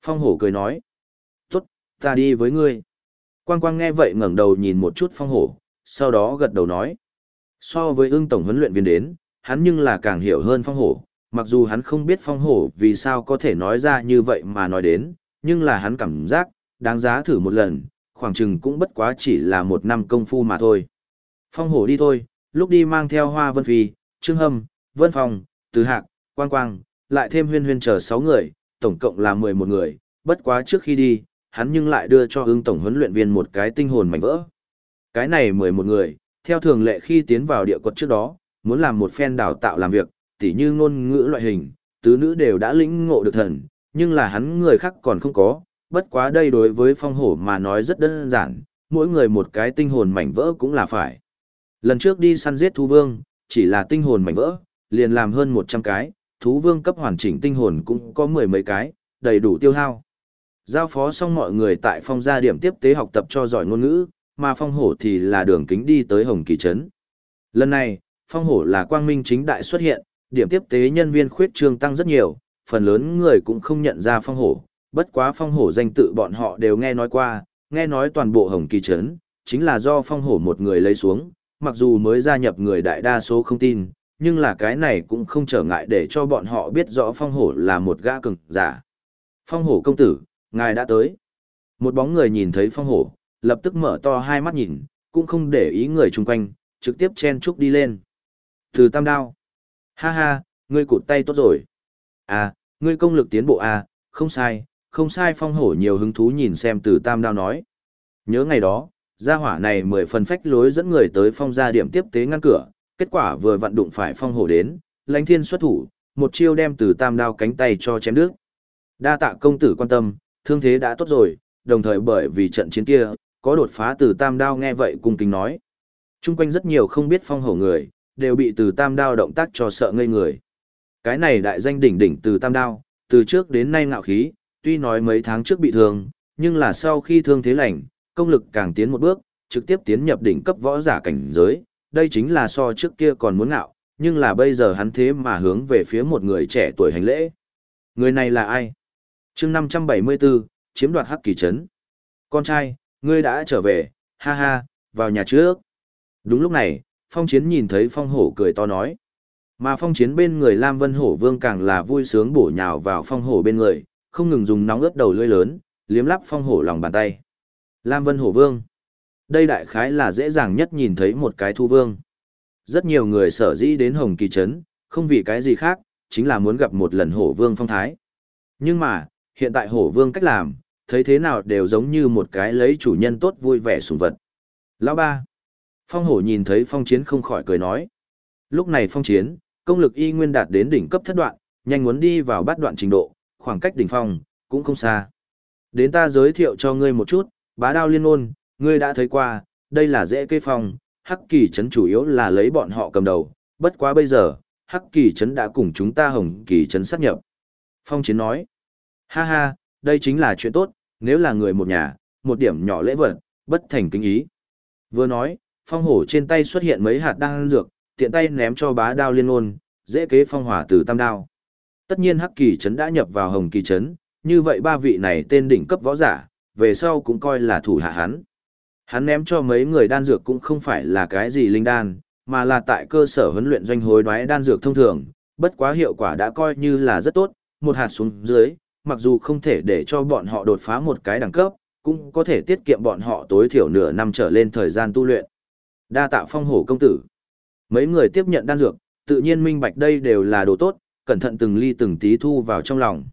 Phong hổ cười nói. Tốt, ta đi với ngươi. Quang quang nghe vậy ngẩng đầu nhìn một chút phong hổ, sau đó gật đầu nói. So với ưng tổng huấn luyện viên đến, hắn nhưng là càng hiểu hơn phong hổ, mặc dù hắn không biết phong hổ vì sao có thể nói ra như vậy mà nói đến, nhưng là hắn cảm giác, đáng giá thử một lần, khoảng chừng cũng bất quá chỉ là một năm công phu mà thôi. Phong hổ đi thôi, lúc đi mang theo hoa vân phi, trương hâm, vân phong, từ hạc, quang quang, lại thêm huyên huyên chờ 6 người, tổng cộng là 11 người, bất quá trước khi đi, hắn nhưng lại đưa cho ưng tổng huấn luyện viên một cái tinh hồn mảnh vỡ. Cái này 11 người, theo thường lệ khi tiến vào địa quật trước đó, muốn làm một phen đào tạo làm việc, tỉ như ngôn ngữ loại hình, tứ nữ đều đã lĩnh ngộ được thần, nhưng là hắn người khác còn không có, bất quá đây đối với phong hổ mà nói rất đơn giản, mỗi người một cái tinh hồn mảnh vỡ cũng là phải. Lần trước đi săn giết thú vương, chỉ là tinh hồn mảnh vỡ, liền làm hơn 100 cái, thú vương cấp hoàn chỉnh tinh hồn cũng có mười mấy cái, đầy đủ tiêu hao. Giao phó xong mọi người tại phong gia điểm tiếp tế học tập cho giỏi ngôn ngữ, mà phong hổ thì là đường kính đi tới Hồng Kỳ Trấn. Lần này, phong hổ là quang minh chính đại xuất hiện, điểm tiếp tế nhân viên khuyết trương tăng rất nhiều, phần lớn người cũng không nhận ra phong hổ, bất quá phong hổ danh tự bọn họ đều nghe nói qua, nghe nói toàn bộ Hồng Kỳ Trấn, chính là do phong hổ một người lấy xuống, mặc dù mới gia nhập người đại đa số không tin, nhưng là cái này cũng không trở ngại để cho bọn họ biết rõ phong hổ là một gã cường giả. Phong hổ công tử, ngài đã tới. Một bóng người nhìn thấy phong hổ, lập tức mở to hai mắt nhìn, cũng không để ý người chung quanh, trực tiếp chen trúc đi lên. Từ tam đao. Ha ha, ngươi cụt tay tốt rồi. À, ngươi công lực tiến bộ à, không sai, không sai phong hổ nhiều hứng thú nhìn xem từ tam đao nói. Nhớ ngày đó, gia hỏa này mười phần phách lối dẫn người tới phong gia điểm tiếp tế ngăn cửa, kết quả vừa vặn đụng phải phong hổ đến, lãnh thiên xuất thủ, một chiêu đem từ tam đao cánh tay cho chém đứt. Đa tạ công tử quan tâm, thương thế đã tốt rồi, đồng thời bởi vì trận chiến kia, có đột phá từ tam đao nghe vậy cung kính nói. Trung quanh rất nhiều không biết phong hổ người, đều bị từ tam đao động tác cho sợ ngây người. Cái này đại danh đỉnh đỉnh từ tam đao, từ trước đến nay ngạo khí, tuy nói mấy tháng trước bị thương, nhưng là sau khi thương thế lành, công lực càng tiến một bước, trực tiếp tiến nhập đỉnh cấp võ giả cảnh giới, đây chính là so trước kia còn muốn ngạo, nhưng là bây giờ hắn thế mà hướng về phía một người trẻ tuổi hành lễ. Người này là ai? Chương 574, chiếm đoạt hắc kỳ trấn. Con trai, ngươi đã trở về, ha ha, vào nhà trước. Đúng lúc này, phong chiến nhìn thấy phong hổ cười to nói. Mà phong chiến bên người Lam Vân Hổ Vương càng là vui sướng bổ nhào vào phong hổ bên người, không ngừng dùng nóng ướt đầu lưỡi lớn, liếm lắp phong hổ lòng bàn tay. Lam Vân Hổ Vương. Đây đại khái là dễ dàng nhất nhìn thấy một cái thu vương. Rất nhiều người sở dĩ đến Hồng Kỳ Trấn, không vì cái gì khác, chính là muốn gặp một lần hổ vương phong thái. Nhưng mà, hiện tại hổ vương cách làm, thấy thế nào đều giống như một cái lấy chủ nhân tốt vui vẻ sùng vật. Lão ba. Phong hổ nhìn thấy phong chiến không khỏi cười nói. Lúc này phong chiến, công lực y nguyên đạt đến đỉnh cấp thất đoạn, nhanh muốn đi vào bát đoạn trình độ, khoảng cách đỉnh phong, cũng không xa. Đến ta giới thiệu cho ngươi một chút, bá đao liên ôn, ngươi đã thấy qua, đây là dễ cây phong, hắc kỳ trấn chủ yếu là lấy bọn họ cầm đầu, bất quá bây giờ, hắc kỳ trấn đã cùng chúng ta hồng kỳ trấn sát nhập. Phong chiến nói, ha ha, đây chính là chuyện tốt, nếu là người một nhà, một điểm nhỏ lễ vật, bất thành kính ý. Vừa nói, phong hổ trên tay xuất hiện mấy hạt đan dược, tiện tay ném cho bá đao liên ôn, dễ kế phong hỏa từ tam đao. Tất nhiên hắc kỳ trấn đã nhập vào hồng kỳ trấn, như vậy ba vị này tên đỉnh cấp võ giả, về sau cũng coi là thủ hạ hắn. Hắn ném cho mấy người đan dược cũng không phải là cái gì linh đan, mà là tại cơ sở huấn luyện doanh hối đoái đan dược thông thường, bất quá hiệu quả đã coi như là rất tốt, một hạt xuống dưới, mặc dù không thể để cho bọn họ đột phá một cái đẳng cấp, cũng có thể tiết kiệm bọn họ tối thiểu nửa năm trở lên thời gian tu luyện. Đa tạ phong hổ công tử. Mấy người tiếp nhận đan dược, tự nhiên minh bạch đây đều là đồ tốt, cẩn thận từng ly từng tí thu vào trong lòng.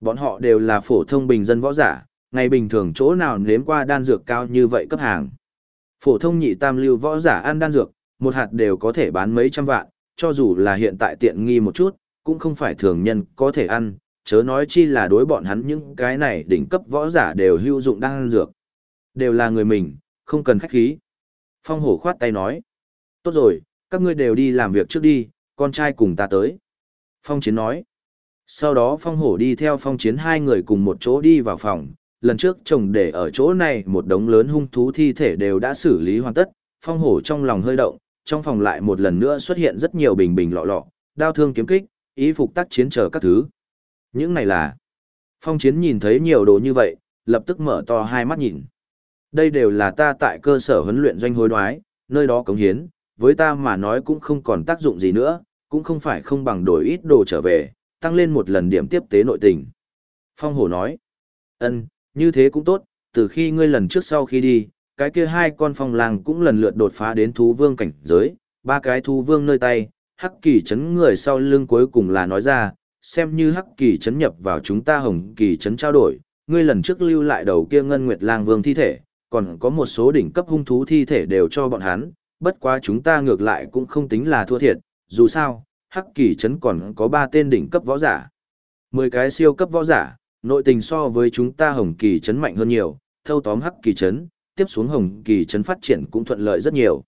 Bọn họ đều là phổ thông bình dân võ giả, ngày bình thường chỗ nào nếm qua đan dược cao như vậy cấp hàng. Phổ thông nhị tam lưu võ giả ăn đan dược, một hạt đều có thể bán mấy trăm vạn, cho dù là hiện tại tiện nghi một chút, cũng không phải thường nhân có thể ăn, chớ nói chi là đối bọn hắn những cái này đỉnh cấp võ giả đều hữu dụng đan dược. Đều là người mình, không cần khách khí. Phong hổ khoát tay nói. Tốt rồi, các ngươi đều đi làm việc trước đi, con trai cùng ta tới. Phong chiến nói. Sau đó phong hổ đi theo phong chiến hai người cùng một chỗ đi vào phòng, lần trước chồng để ở chỗ này một đống lớn hung thú thi thể đều đã xử lý hoàn tất, phong hổ trong lòng hơi động, trong phòng lại một lần nữa xuất hiện rất nhiều bình bình lọ lọ, đao thương kiếm kích, ý phục tác chiến chờ các thứ. Những này là... Phong chiến nhìn thấy nhiều đồ như vậy, lập tức mở to hai mắt nhìn. Đây đều là ta tại cơ sở huấn luyện doanh hối đoái, nơi đó cống hiến, với ta mà nói cũng không còn tác dụng gì nữa, cũng không phải không bằng đổi ít đồ trở về, tăng lên một lần điểm tiếp tế nội tình. Phong hổ nói, ân, như thế cũng tốt, từ khi ngươi lần trước sau khi đi, cái kia hai con phong lang cũng lần lượt đột phá đến thú vương cảnh giới, ba cái thú vương nơi tay, hắc kỳ chấn người sau lưng cuối cùng là nói ra, xem như hắc kỳ chấn nhập vào chúng ta hồng kỳ chấn trao đổi, ngươi lần trước lưu lại đầu kia ngân nguyệt lang vương thi thể, còn có một số đỉnh cấp hung thú thi thể đều cho bọn hắn, bất quá chúng ta ngược lại cũng không tính là thua thiệt, dù sao, hắc kỳ chấn còn có ba tên đỉnh cấp võ giả. mười cái siêu cấp võ giả, nội tình so với chúng ta hồng kỳ chấn mạnh hơn nhiều, thâu tóm hắc kỳ chấn, tiếp xuống hồng kỳ chấn phát triển cũng thuận lợi rất nhiều.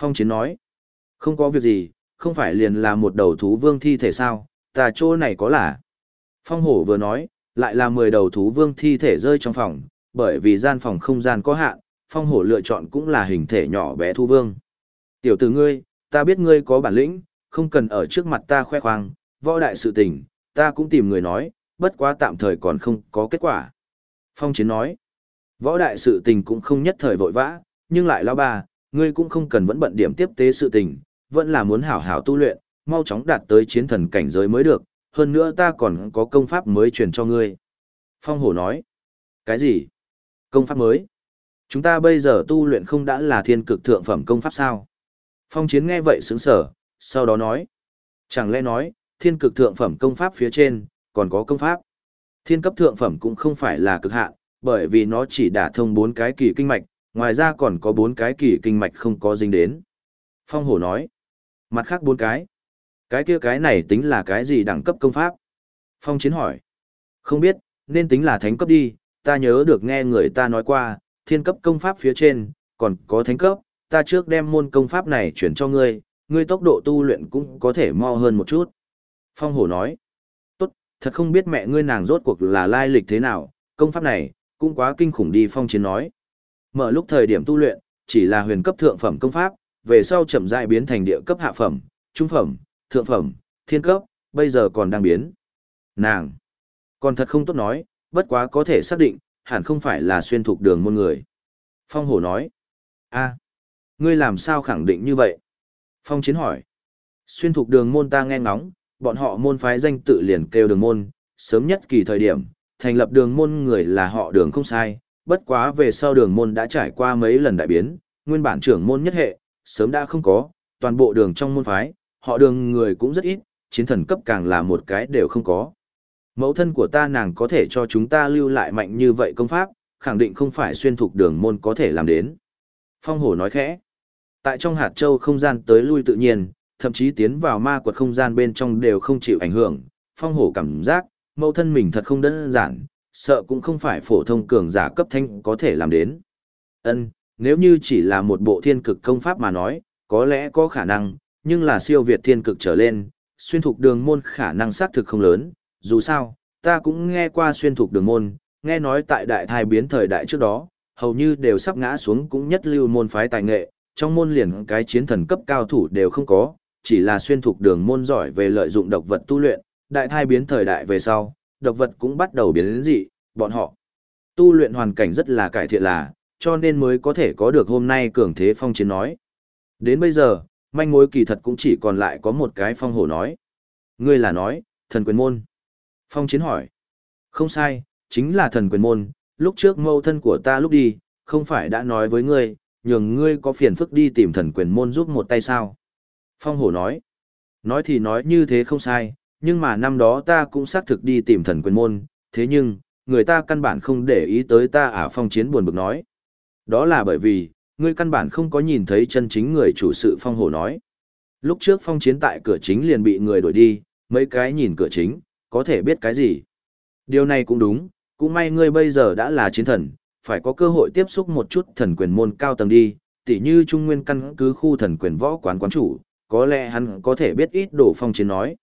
Phong chiến nói, không có việc gì, không phải liền là một đầu thú vương thi thể sao, ta chỗ này có là. Phong hổ vừa nói, lại là 10 đầu thú vương thi thể rơi trong phòng, bởi vì gian phòng không gian có hạn, phong hổ lựa chọn cũng là hình thể nhỏ bé thú vương. Tiểu tử ngươi, ta biết ngươi có bản lĩnh, không cần ở trước mặt ta khoe khoang, võ đại sự tình, ta cũng tìm người nói, bất quá tạm thời còn không có kết quả. Phong chiến nói, võ đại sự tình cũng không nhất thời vội vã, nhưng lại lão bà, ngươi cũng không cần vẫn bận điểm tiếp tế sự tình, vẫn là muốn hảo hảo tu luyện, mau chóng đạt tới chiến thần cảnh giới mới được, hơn nữa ta còn có công pháp mới truyền cho ngươi. Phong hổ nói, cái gì? Công pháp mới? Chúng ta bây giờ tu luyện không đã là thiên cực thượng phẩm công pháp sao? Phong chiến nghe vậy sướng sở, sau đó nói, chẳng lẽ nói, thiên cực thượng phẩm công pháp phía trên, còn có công pháp. Thiên cấp thượng phẩm cũng không phải là cực hạn, bởi vì nó chỉ đả thông bốn cái kỳ kinh mạch, ngoài ra còn có bốn cái kỳ kinh mạch không có dính đến. Phong hổ nói, mặt khác bốn cái. Cái kia cái này tính là cái gì đẳng cấp công pháp? Phong Chiến hỏi. Không biết, nên tính là thánh cấp đi, ta nhớ được nghe người ta nói qua, thiên cấp công pháp phía trên, còn có thánh cấp, ta trước đem môn công pháp này chuyển cho ngươi, ngươi tốc độ tu luyện cũng có thể mo hơn một chút. Phong Hổ nói. Tốt, thật không biết mẹ ngươi nàng rốt cuộc là lai lịch thế nào, công pháp này, cũng quá kinh khủng đi Phong Chiến nói. Mở lúc thời điểm tu luyện, chỉ là huyền cấp thượng phẩm công pháp, về sau chậm rãi biến thành địa cấp hạ phẩm, trung phẩm, thượng phẩm, thiên cấp, bây giờ còn đang biến. Nàng, còn thật không tốt nói, bất quá có thể xác định, hẳn không phải là xuyên thuộc đường môn người. Phong hổ nói, a, ngươi làm sao khẳng định như vậy? Phong chiến hỏi, xuyên thuộc đường môn ta nghe ngóng, bọn họ môn phái danh tự liền kêu đường môn, sớm nhất kỳ thời điểm, thành lập đường môn người là họ đường không sai, bất quá về sau đường môn đã trải qua mấy lần đại biến, nguyên bản trưởng môn nhất hệ, sớm đã không có, toàn bộ đường trong môn phái, họ đường người cũng rất ít, chiến thần cấp càng là một cái đều không có. Mẫu thân của ta nàng có thể cho chúng ta lưu lại mạnh như vậy công pháp, khẳng định không phải xuyên thục đường môn có thể làm đến. Phong hổ nói khẽ. Tại trong hạt châu không gian tới lui tự nhiên, thậm chí tiến vào ma quật không gian bên trong đều không chịu ảnh hưởng. Phong hổ cảm giác, mẫu thân mình thật không đơn giản, sợ cũng không phải phổ thông cường giả cấp thanh có thể làm đến. Ân, nếu như chỉ là một bộ thiên cực công pháp mà nói, có lẽ có khả năng, nhưng là siêu việt thiên cực trở lên, xuyên thục đường môn khả năng xác thực không lớn, dù sao, ta cũng nghe qua xuyên thục đường môn, nghe nói tại đại thai biến thời đại trước đó, hầu như đều sắp ngã xuống cũng nhất lưu môn phái tài nghệ, trong môn liền cái chiến thần cấp cao thủ đều không có, chỉ là xuyên thục đường môn giỏi về lợi dụng độc vật tu luyện, đại thai biến thời đại về sau, độc vật cũng bắt đầu biến đến dị, bọn họ tu luyện hoàn cảnh rất là cải thiện là, cho nên mới có thể có được hôm nay cường thế phong chiến nói. Đến bây giờ, manh mối kỳ thật cũng chỉ còn lại có một cái phong hổ nói. Ngươi là nói, thần quyền môn. Phong chiến hỏi. Không sai, chính là thần quyền môn, lúc trước mâu thân của ta lúc đi, không phải đã nói với ngươi, nhường ngươi có phiền phức đi tìm thần quyền môn giúp một tay sao. Phong hổ nói. Nói thì nói như thế không sai, nhưng mà năm đó ta cũng xác thực đi tìm thần quyền môn, thế nhưng, người ta căn bản không để ý tới ta à phong chiến buồn bực nói. Đó là bởi vì, ngươi căn bản không có nhìn thấy chân chính người chủ sự phong hổ nói. Lúc trước phong chiến tại cửa chính liền bị người đuổi đi, mấy cái nhìn cửa chính, có thể biết cái gì. Điều này cũng đúng, cũng may ngươi bây giờ đã là chiến thần, phải có cơ hội tiếp xúc một chút thần quyền môn cao tầng đi, tỉ như trung nguyên căn cứ khu thần quyền võ quán quán chủ, có lẽ hắn có thể biết ít đồ phong chiến nói.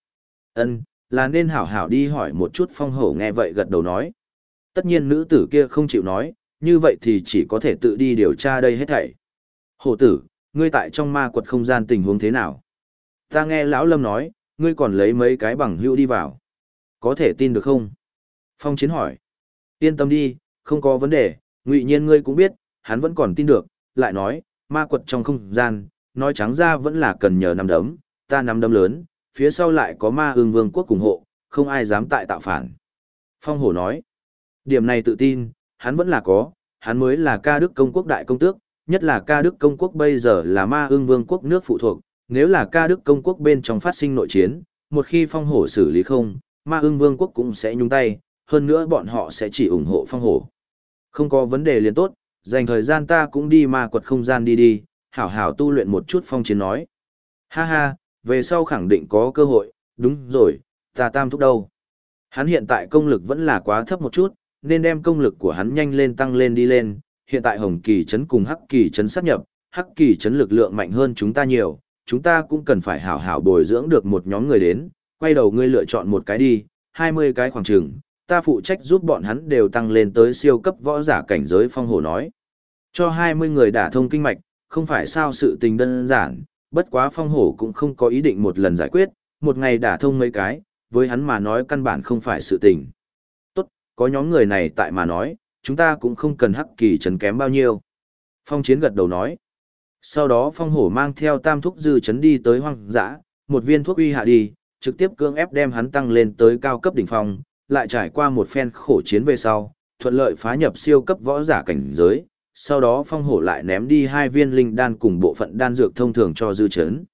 Ân, là nên hảo hảo đi hỏi một chút phong hổ nghe vậy gật đầu nói. Tất nhiên nữ tử kia không chịu nói, như vậy thì chỉ có thể tự đi điều tra đây hết thảy. Hổ tử, ngươi tại trong ma quật không gian tình huống thế nào? Ta nghe lão lâm nói, ngươi còn lấy mấy cái bằng hữu đi vào. Có thể tin được không? Phong chiến hỏi. Yên tâm đi, không có vấn đề, ngụy nhiên ngươi cũng biết, hắn vẫn còn tin được, lại nói, ma quật trong không gian, nói trắng ra vẫn là cần nhờ nắm đấm, ta nắm đấm lớn, phía sau lại có ma ương vương quốc cùng hộ, không ai dám tại tạo phản. Phong hổ nói, điểm này tự tin, hắn vẫn là có, hắn mới là ca đức công quốc đại công tước, nhất là ca đức công quốc bây giờ là ma ương vương quốc nước phụ thuộc, nếu là ca đức công quốc bên trong phát sinh nội chiến, một khi phong hổ xử lý không, ma ương vương quốc cũng sẽ nhúng tay, hơn nữa bọn họ sẽ chỉ ủng hộ phong hổ. Không có vấn đề liền tốt, dành thời gian ta cũng đi ma quật không gian đi đi, hảo hảo tu luyện một chút phong chiến nói. Ha ha, về sau khẳng định có cơ hội, đúng rồi, ta tam thúc đâu. Hắn hiện tại công lực vẫn là quá thấp một chút, nên đem công lực của hắn nhanh lên tăng lên đi lên. Hiện tại Hồng Kỳ Trấn cùng Hắc Kỳ Trấn sát nhập, Hắc Kỳ Trấn lực lượng mạnh hơn chúng ta nhiều, chúng ta cũng cần phải hảo hảo bồi dưỡng được một nhóm người đến, quay đầu ngươi lựa chọn một cái đi, 20 cái khoảng trường, ta phụ trách giúp bọn hắn đều tăng lên tới siêu cấp võ giả cảnh giới phong hổ nói. Cho 20 người đả thông kinh mạch, không phải sao sự tình đơn giản, bất quá phong hổ cũng không có ý định một lần giải quyết, một ngày đả thông mấy cái, với hắn mà nói căn bản không phải sự tình. Có nhóm người này tại mà nói, chúng ta cũng không cần hắc kỳ chấn kém bao nhiêu. Phong chiến gật đầu nói. Sau đó phong hổ mang theo tam thúc dư chấn đi tới hoang dã, một viên thuốc uy hạ đi, trực tiếp cưỡng ép đem hắn tăng lên tới cao cấp đỉnh phong, lại trải qua một phen khổ chiến về sau, thuận lợi phá nhập siêu cấp võ giả cảnh giới, sau đó phong hổ lại ném đi hai viên linh đan cùng bộ phận đan dược thông thường cho dư chấn.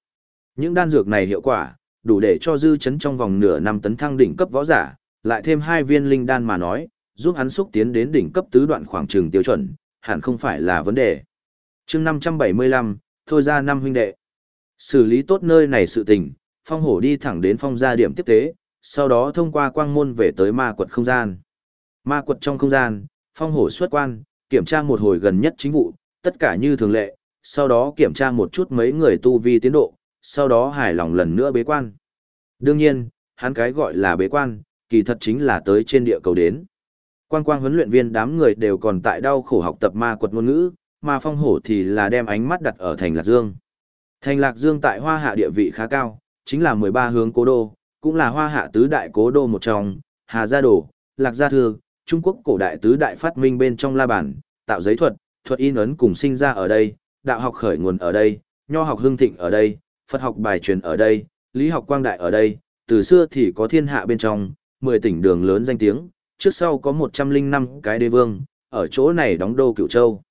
Những đan dược này hiệu quả, đủ để cho dư chấn trong vòng nửa năm tấn thăng đỉnh cấp võ giả, lại thêm hai viên linh đan mà nói, giúp hắn xúc tiến đến đỉnh cấp tứ đoạn khoảng trường tiêu chuẩn, hẳn không phải là vấn đề. chương 575, thôi ra năm huynh đệ. Xử lý tốt nơi này sự tình, phong hổ đi thẳng đến phong gia điểm tiếp tế, sau đó thông qua quang môn về tới ma quật không gian. Ma quật trong không gian, phong hổ xuất quan, kiểm tra một hồi gần nhất chính vụ, tất cả như thường lệ, sau đó kiểm tra một chút mấy người tu vi tiến độ, sau đó hài lòng lần nữa bế quan. Đương nhiên, hắn cái gọi là bế quan, kỳ thật chính là tới trên địa cầu đến. Quan quang huấn luyện viên đám người đều còn tại đau khổ học tập ma quật ngôn ngữ, mà phong hổ thì là đem ánh mắt đặt ở thành Lạc Dương. Thành Lạc Dương tại hoa hạ địa vị khá cao, chính là 13 hướng cố đô, cũng là hoa hạ tứ đại cố đô một trong, Hà Gia Đồ, Lạc Gia Thương, Trung Quốc cổ đại tứ đại phát minh bên trong la bản, tạo giấy thuật, thuật in ấn cùng sinh ra ở đây, đạo học khởi nguồn ở đây, nho học hưng thịnh ở đây, Phật học bài truyền ở đây, lý học quang đại ở đây, từ xưa thì có thiên hạ bên trong, 10 tỉnh đường lớn danh tiếng, trước sau có 105 cái đế vương, ở chỗ này đóng đô cửu châu.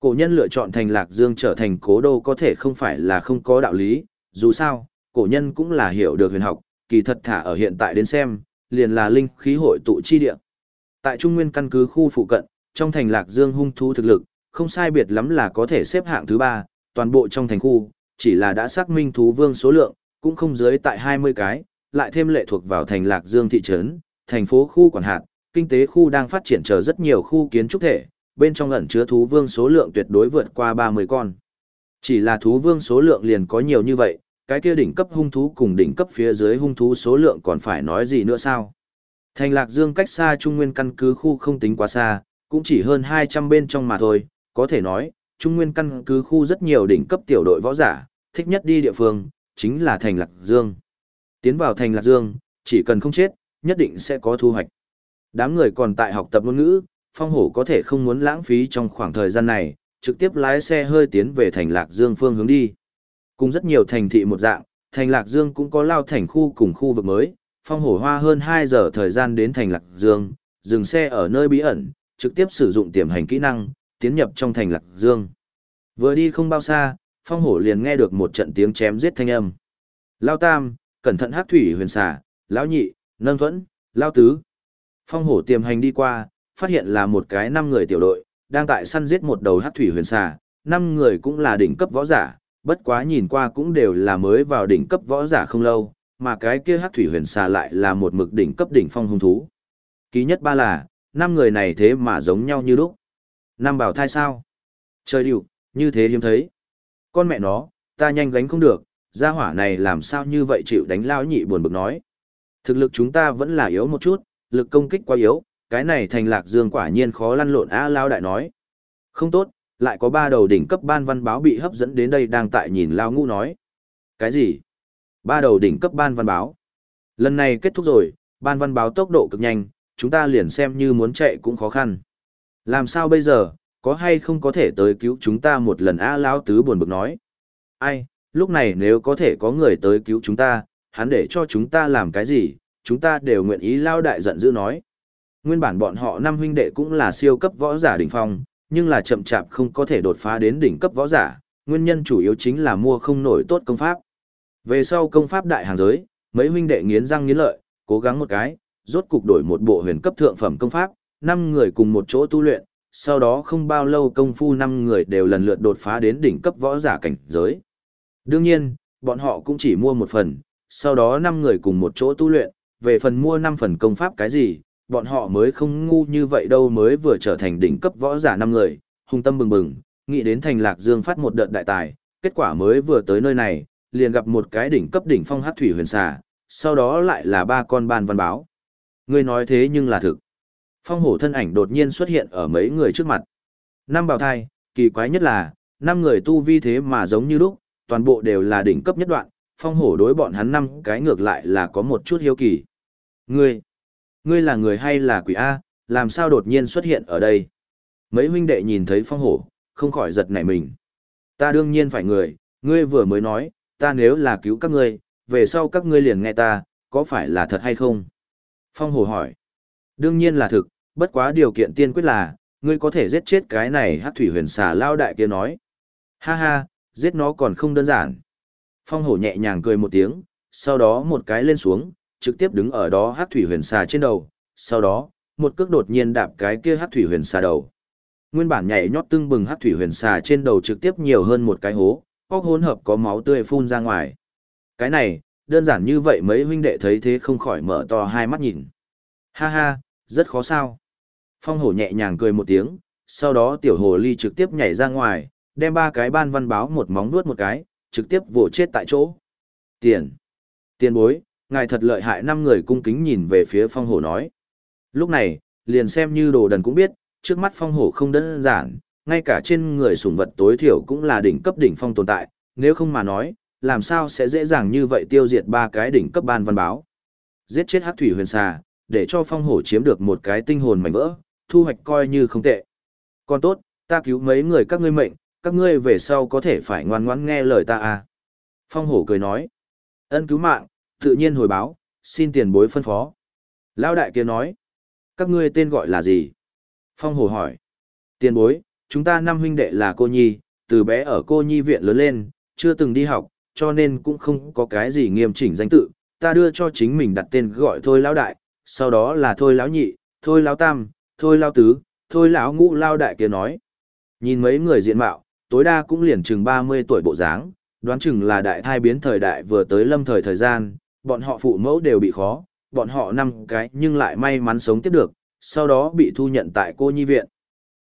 Cổ nhân lựa chọn thành Lạc Dương trở thành cố đô có thể không phải là không có đạo lý, dù sao, cổ nhân cũng là hiểu được huyền học, kỳ thật thả ở hiện tại đến xem, liền là linh khí hội tụ chi địa. Tại Trung Nguyên căn cứ khu phụ cận, trong thành Lạc Dương hung thú thực lực, không sai biệt lắm là có thể xếp hạng thứ ba, toàn bộ trong thành khu, chỉ là đã xác minh thú vương số lượng, cũng không dưới tại 20 cái, lại thêm lệ thuộc vào thành Lạc Dương thị trấn, thành phố khu quản hạt, kinh tế khu đang phát triển chờ rất nhiều khu kiến trúc thể, bên trong ẩn chứa thú vương số lượng tuyệt đối vượt qua 30 con. Chỉ là thú vương số lượng liền có nhiều như vậy, cái kia đỉnh cấp hung thú cùng đỉnh cấp phía dưới hung thú số lượng còn phải nói gì nữa sao? Thành Lạc Dương cách xa Trung Nguyên căn cứ khu không tính quá xa, cũng chỉ hơn 200 bên trong mà thôi, có thể nói, Trung Nguyên căn cứ khu rất nhiều đỉnh cấp tiểu đội võ giả, thích nhất đi địa phương, chính là Thành Lạc Dương. Tiến vào Thành Lạc Dương, chỉ cần không chết, nhất định sẽ có thu hoạch. Đám người còn tại học tập ngôn ngữ, Phong Hổ có thể không muốn lãng phí trong khoảng thời gian này, trực tiếp lái xe hơi tiến về Thành Lạc Dương phương hướng đi. Cùng rất nhiều thành thị một dạng, Thành Lạc Dương cũng có lao thành khu cùng khu vực mới, Phong Hổ hoa hơn 2 giờ thời gian đến Thành Lạc Dương, dừng xe ở nơi bí ẩn, trực tiếp sử dụng tiềm hành kỹ năng, tiến nhập trong Thành Lạc Dương. Vừa đi không bao xa, Phong Hổ liền nghe được một trận tiếng chém giết thanh âm. Lao Tam, cẩn thận hắc thủy huyền xà, lão nhị, nâng thuẫn, lao tứ. Phong hổ tiềm hành đi qua, phát hiện là một cái năm người tiểu đội, đang tại săn giết một đầu hắc thủy huyền xà, năm người cũng là đỉnh cấp võ giả, bất quá nhìn qua cũng đều là mới vào đỉnh cấp võ giả không lâu, mà cái kia hắc thủy huyền xà lại là một mực đỉnh cấp đỉnh phong hung thú. Ký nhất ba là, năm người này thế mà giống nhau như lúc. Năm bảo thai sao? Trời điệu, như thế hiếm thấy. Con mẹ nó, ta nhanh gánh không được, gia hỏa này làm sao như vậy chịu đánh lao nhị buồn bực nói. Thực lực chúng ta vẫn là yếu một chút, lực công kích quá yếu, cái này thành lạc dương quả nhiên khó lăn lộn a lao đại nói. Không tốt, lại có ba đầu đỉnh cấp ban văn báo bị hấp dẫn đến đây đang tại nhìn lao ngũ nói. Cái gì? Ba đầu đỉnh cấp ban văn báo. Lần này kết thúc rồi, ban văn báo tốc độ cực nhanh, chúng ta liền xem như muốn chạy cũng khó khăn. Làm sao bây giờ, có hay không có thể tới cứu chúng ta một lần a lao tứ buồn bực nói. Ai, lúc này nếu có thể có người tới cứu chúng ta, hắn để cho chúng ta làm cái gì, chúng ta đều nguyện ý lao đại giận dữ nói. Nguyên bản bọn họ năm huynh đệ cũng là siêu cấp võ giả đỉnh phong, nhưng là chậm chạp không có thể đột phá đến đỉnh cấp võ giả, nguyên nhân chủ yếu chính là mua không nổi tốt công pháp. Về sau công pháp đại hàng giới, mấy huynh đệ nghiến răng nghiến lợi, cố gắng một cái, rốt cục đổi một bộ huyền cấp thượng phẩm công pháp, năm người cùng một chỗ tu luyện, sau đó không bao lâu công phu năm người đều lần lượt đột phá đến đỉnh cấp võ giả cảnh giới. Đương nhiên, bọn họ cũng chỉ mua một phần, sau đó năm người cùng một chỗ tu luyện, về phần mua năm phần công pháp cái gì, bọn họ mới không ngu như vậy đâu mới vừa trở thành đỉnh cấp võ giả năm người, hung tâm bừng bừng, nghĩ đến thành lạc dương phát một đợt đại tài, kết quả mới vừa tới nơi này, liền gặp một cái đỉnh cấp đỉnh phong hát thủy huyền xà, sau đó lại là ba con ban văn báo. Người nói thế nhưng là thực. Phong hổ thân ảnh đột nhiên xuất hiện ở mấy người trước mặt. Năm bào thai, kỳ quái nhất là, năm người tu vi thế mà giống như lúc, toàn bộ đều là đỉnh cấp nhất đoạn, phong hổ đối bọn hắn năm cái ngược lại là có một chút hiếu kỳ. Ngươi, ngươi là người hay là quỷ A, làm sao đột nhiên xuất hiện ở đây? Mấy huynh đệ nhìn thấy phong hổ, không khỏi giật nảy mình. Ta đương nhiên phải người, ngươi vừa mới nói, ta nếu là cứu các ngươi, về sau các ngươi liền nghe ta, có phải là thật hay không? Phong hổ hỏi. Đương nhiên là thực, bất quá điều kiện tiên quyết là, ngươi có thể giết chết cái này hát thủy huyền xà lao đại kia nói. Ha ha, giết nó còn không đơn giản. Phong hổ nhẹ nhàng cười một tiếng, sau đó một cái lên xuống, trực tiếp đứng ở đó hát thủy huyền xà trên đầu, sau đó, một cước đột nhiên đạp cái kia hát thủy huyền xà đầu. Nguyên bản nhảy nhót tưng bừng hát thủy huyền xà trên đầu trực tiếp nhiều hơn một cái hố, óc hỗn hợp có máu tươi phun ra ngoài. Cái này, đơn giản như vậy mấy huynh đệ thấy thế không khỏi mở to hai mắt nhìn. Ha ha, rất khó sao. Phong hổ nhẹ nhàng cười một tiếng, sau đó tiểu hồ ly trực tiếp nhảy ra ngoài, đem ba cái ban văn báo một móng nuốt một cái, trực tiếp vồ chết tại chỗ. Tiền. Tiền bối, ngài thật lợi hại năm người cung kính nhìn về phía phong hổ nói. Lúc này, liền xem như đồ đần cũng biết, trước mắt phong hổ không đơn giản, ngay cả trên người sủng vật tối thiểu cũng là đỉnh cấp đỉnh phong tồn tại, nếu không mà nói, làm sao sẽ dễ dàng như vậy tiêu diệt ba cái đỉnh cấp ban văn báo. Giết chết hắc thủy huyền xà, để cho phong hổ chiếm được một cái tinh hồn mảnh vỡ, thu hoạch coi như không tệ. Còn tốt, ta cứu mấy người các ngươi mệnh, các ngươi về sau có thể phải ngoan ngoãn nghe lời ta à. Phong hổ cười nói, ân cứu mạng, tự nhiên hồi báo, xin tiền bối phân phó. Lao đại kia nói, các ngươi tên gọi là gì? Phong hổ hỏi, tiền bối, chúng ta năm huynh đệ là cô nhi, từ bé ở cô nhi viện lớn lên, chưa từng đi học, cho nên cũng không có cái gì nghiêm chỉnh danh tự, ta đưa cho chính mình đặt tên gọi thôi lão đại, sau đó là thôi lão nhị, thôi lão tam, thôi lão tứ, thôi lão ngũ lao đại kia nói. Nhìn mấy người diện mạo, tối đa cũng liền chừng 30 tuổi bộ dáng, đoán chừng là đại thai biến thời đại vừa tới lâm thời thời gian, bọn họ phụ mẫu đều bị khó, bọn họ năm cái nhưng lại may mắn sống tiếp được, sau đó bị thu nhận tại cô nhi viện.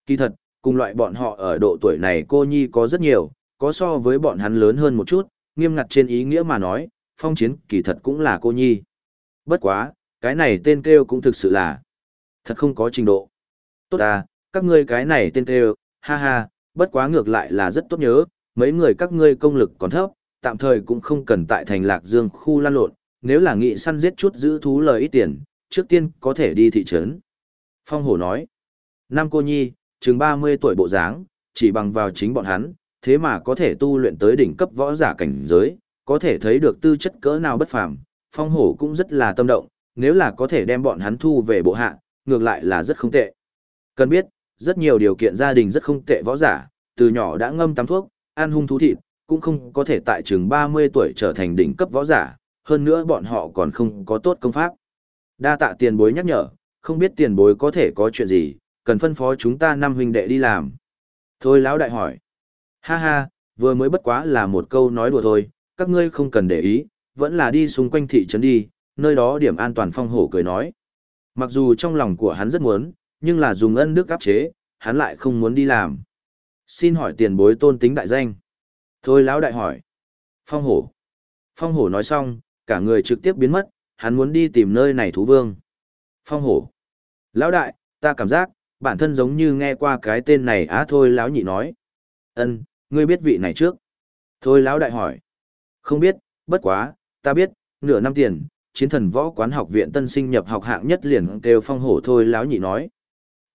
Kỳ thật, cùng loại bọn họ ở độ tuổi này cô nhi có rất nhiều, có so với bọn hắn lớn hơn một chút, nghiêm ngặt trên ý nghĩa mà nói, phong chiến kỳ thật cũng là cô nhi. Bất quá, cái này tên kêu cũng thực sự là thật không có trình độ. Tốt à, các ngươi cái này tên kêu, ha ha, bất quá ngược lại là rất tốt nhớ, mấy người các ngươi công lực còn thấp, tạm thời cũng không cần tại thành lạc dương khu lan lộn, nếu là nghị săn giết chút giữ thú lời ít tiền, trước tiên có thể đi thị trấn. Phong hổ nói, Nam cô nhi, chừng 30 tuổi bộ dáng, chỉ bằng vào chính bọn hắn, thế mà có thể tu luyện tới đỉnh cấp võ giả cảnh giới, có thể thấy được tư chất cỡ nào bất phàm, phong hổ cũng rất là tâm động, nếu là có thể đem bọn hắn thu về bộ hạ, ngược lại là rất không tệ. Cần biết, rất nhiều điều kiện gia đình rất không tệ võ giả, từ nhỏ đã ngâm tắm thuốc, ăn hung thú thịt, cũng không có thể tại trường 30 tuổi trở thành đỉnh cấp võ giả, hơn nữa bọn họ còn không có tốt công pháp. Đa tạ tiền bối nhắc nhở, không biết tiền bối có thể có chuyện gì, cần phân phó chúng ta năm huynh đệ đi làm. Thôi lão đại hỏi. Ha ha, vừa mới bất quá là một câu nói đùa thôi, các ngươi không cần để ý, vẫn là đi xung quanh thị trấn đi, nơi đó điểm an toàn phong hổ cười nói. Mặc dù trong lòng của hắn rất muốn, nhưng là dùng ân đức áp chế, hắn lại không muốn đi làm. Xin hỏi tiền bối tôn tính đại danh. Thôi lão đại hỏi. Phong hổ. Phong hổ nói xong, cả người trực tiếp biến mất, hắn muốn đi tìm nơi này thú vương. Phong hổ. Lão đại, ta cảm giác, bản thân giống như nghe qua cái tên này á thôi lão nhị nói. Ân, ngươi biết vị này trước. Thôi lão đại hỏi. Không biết, bất quá, ta biết, nửa năm tiền, chiến thần võ quán học viện tân sinh nhập học hạng nhất liền kêu phong hổ thôi lão nhị nói.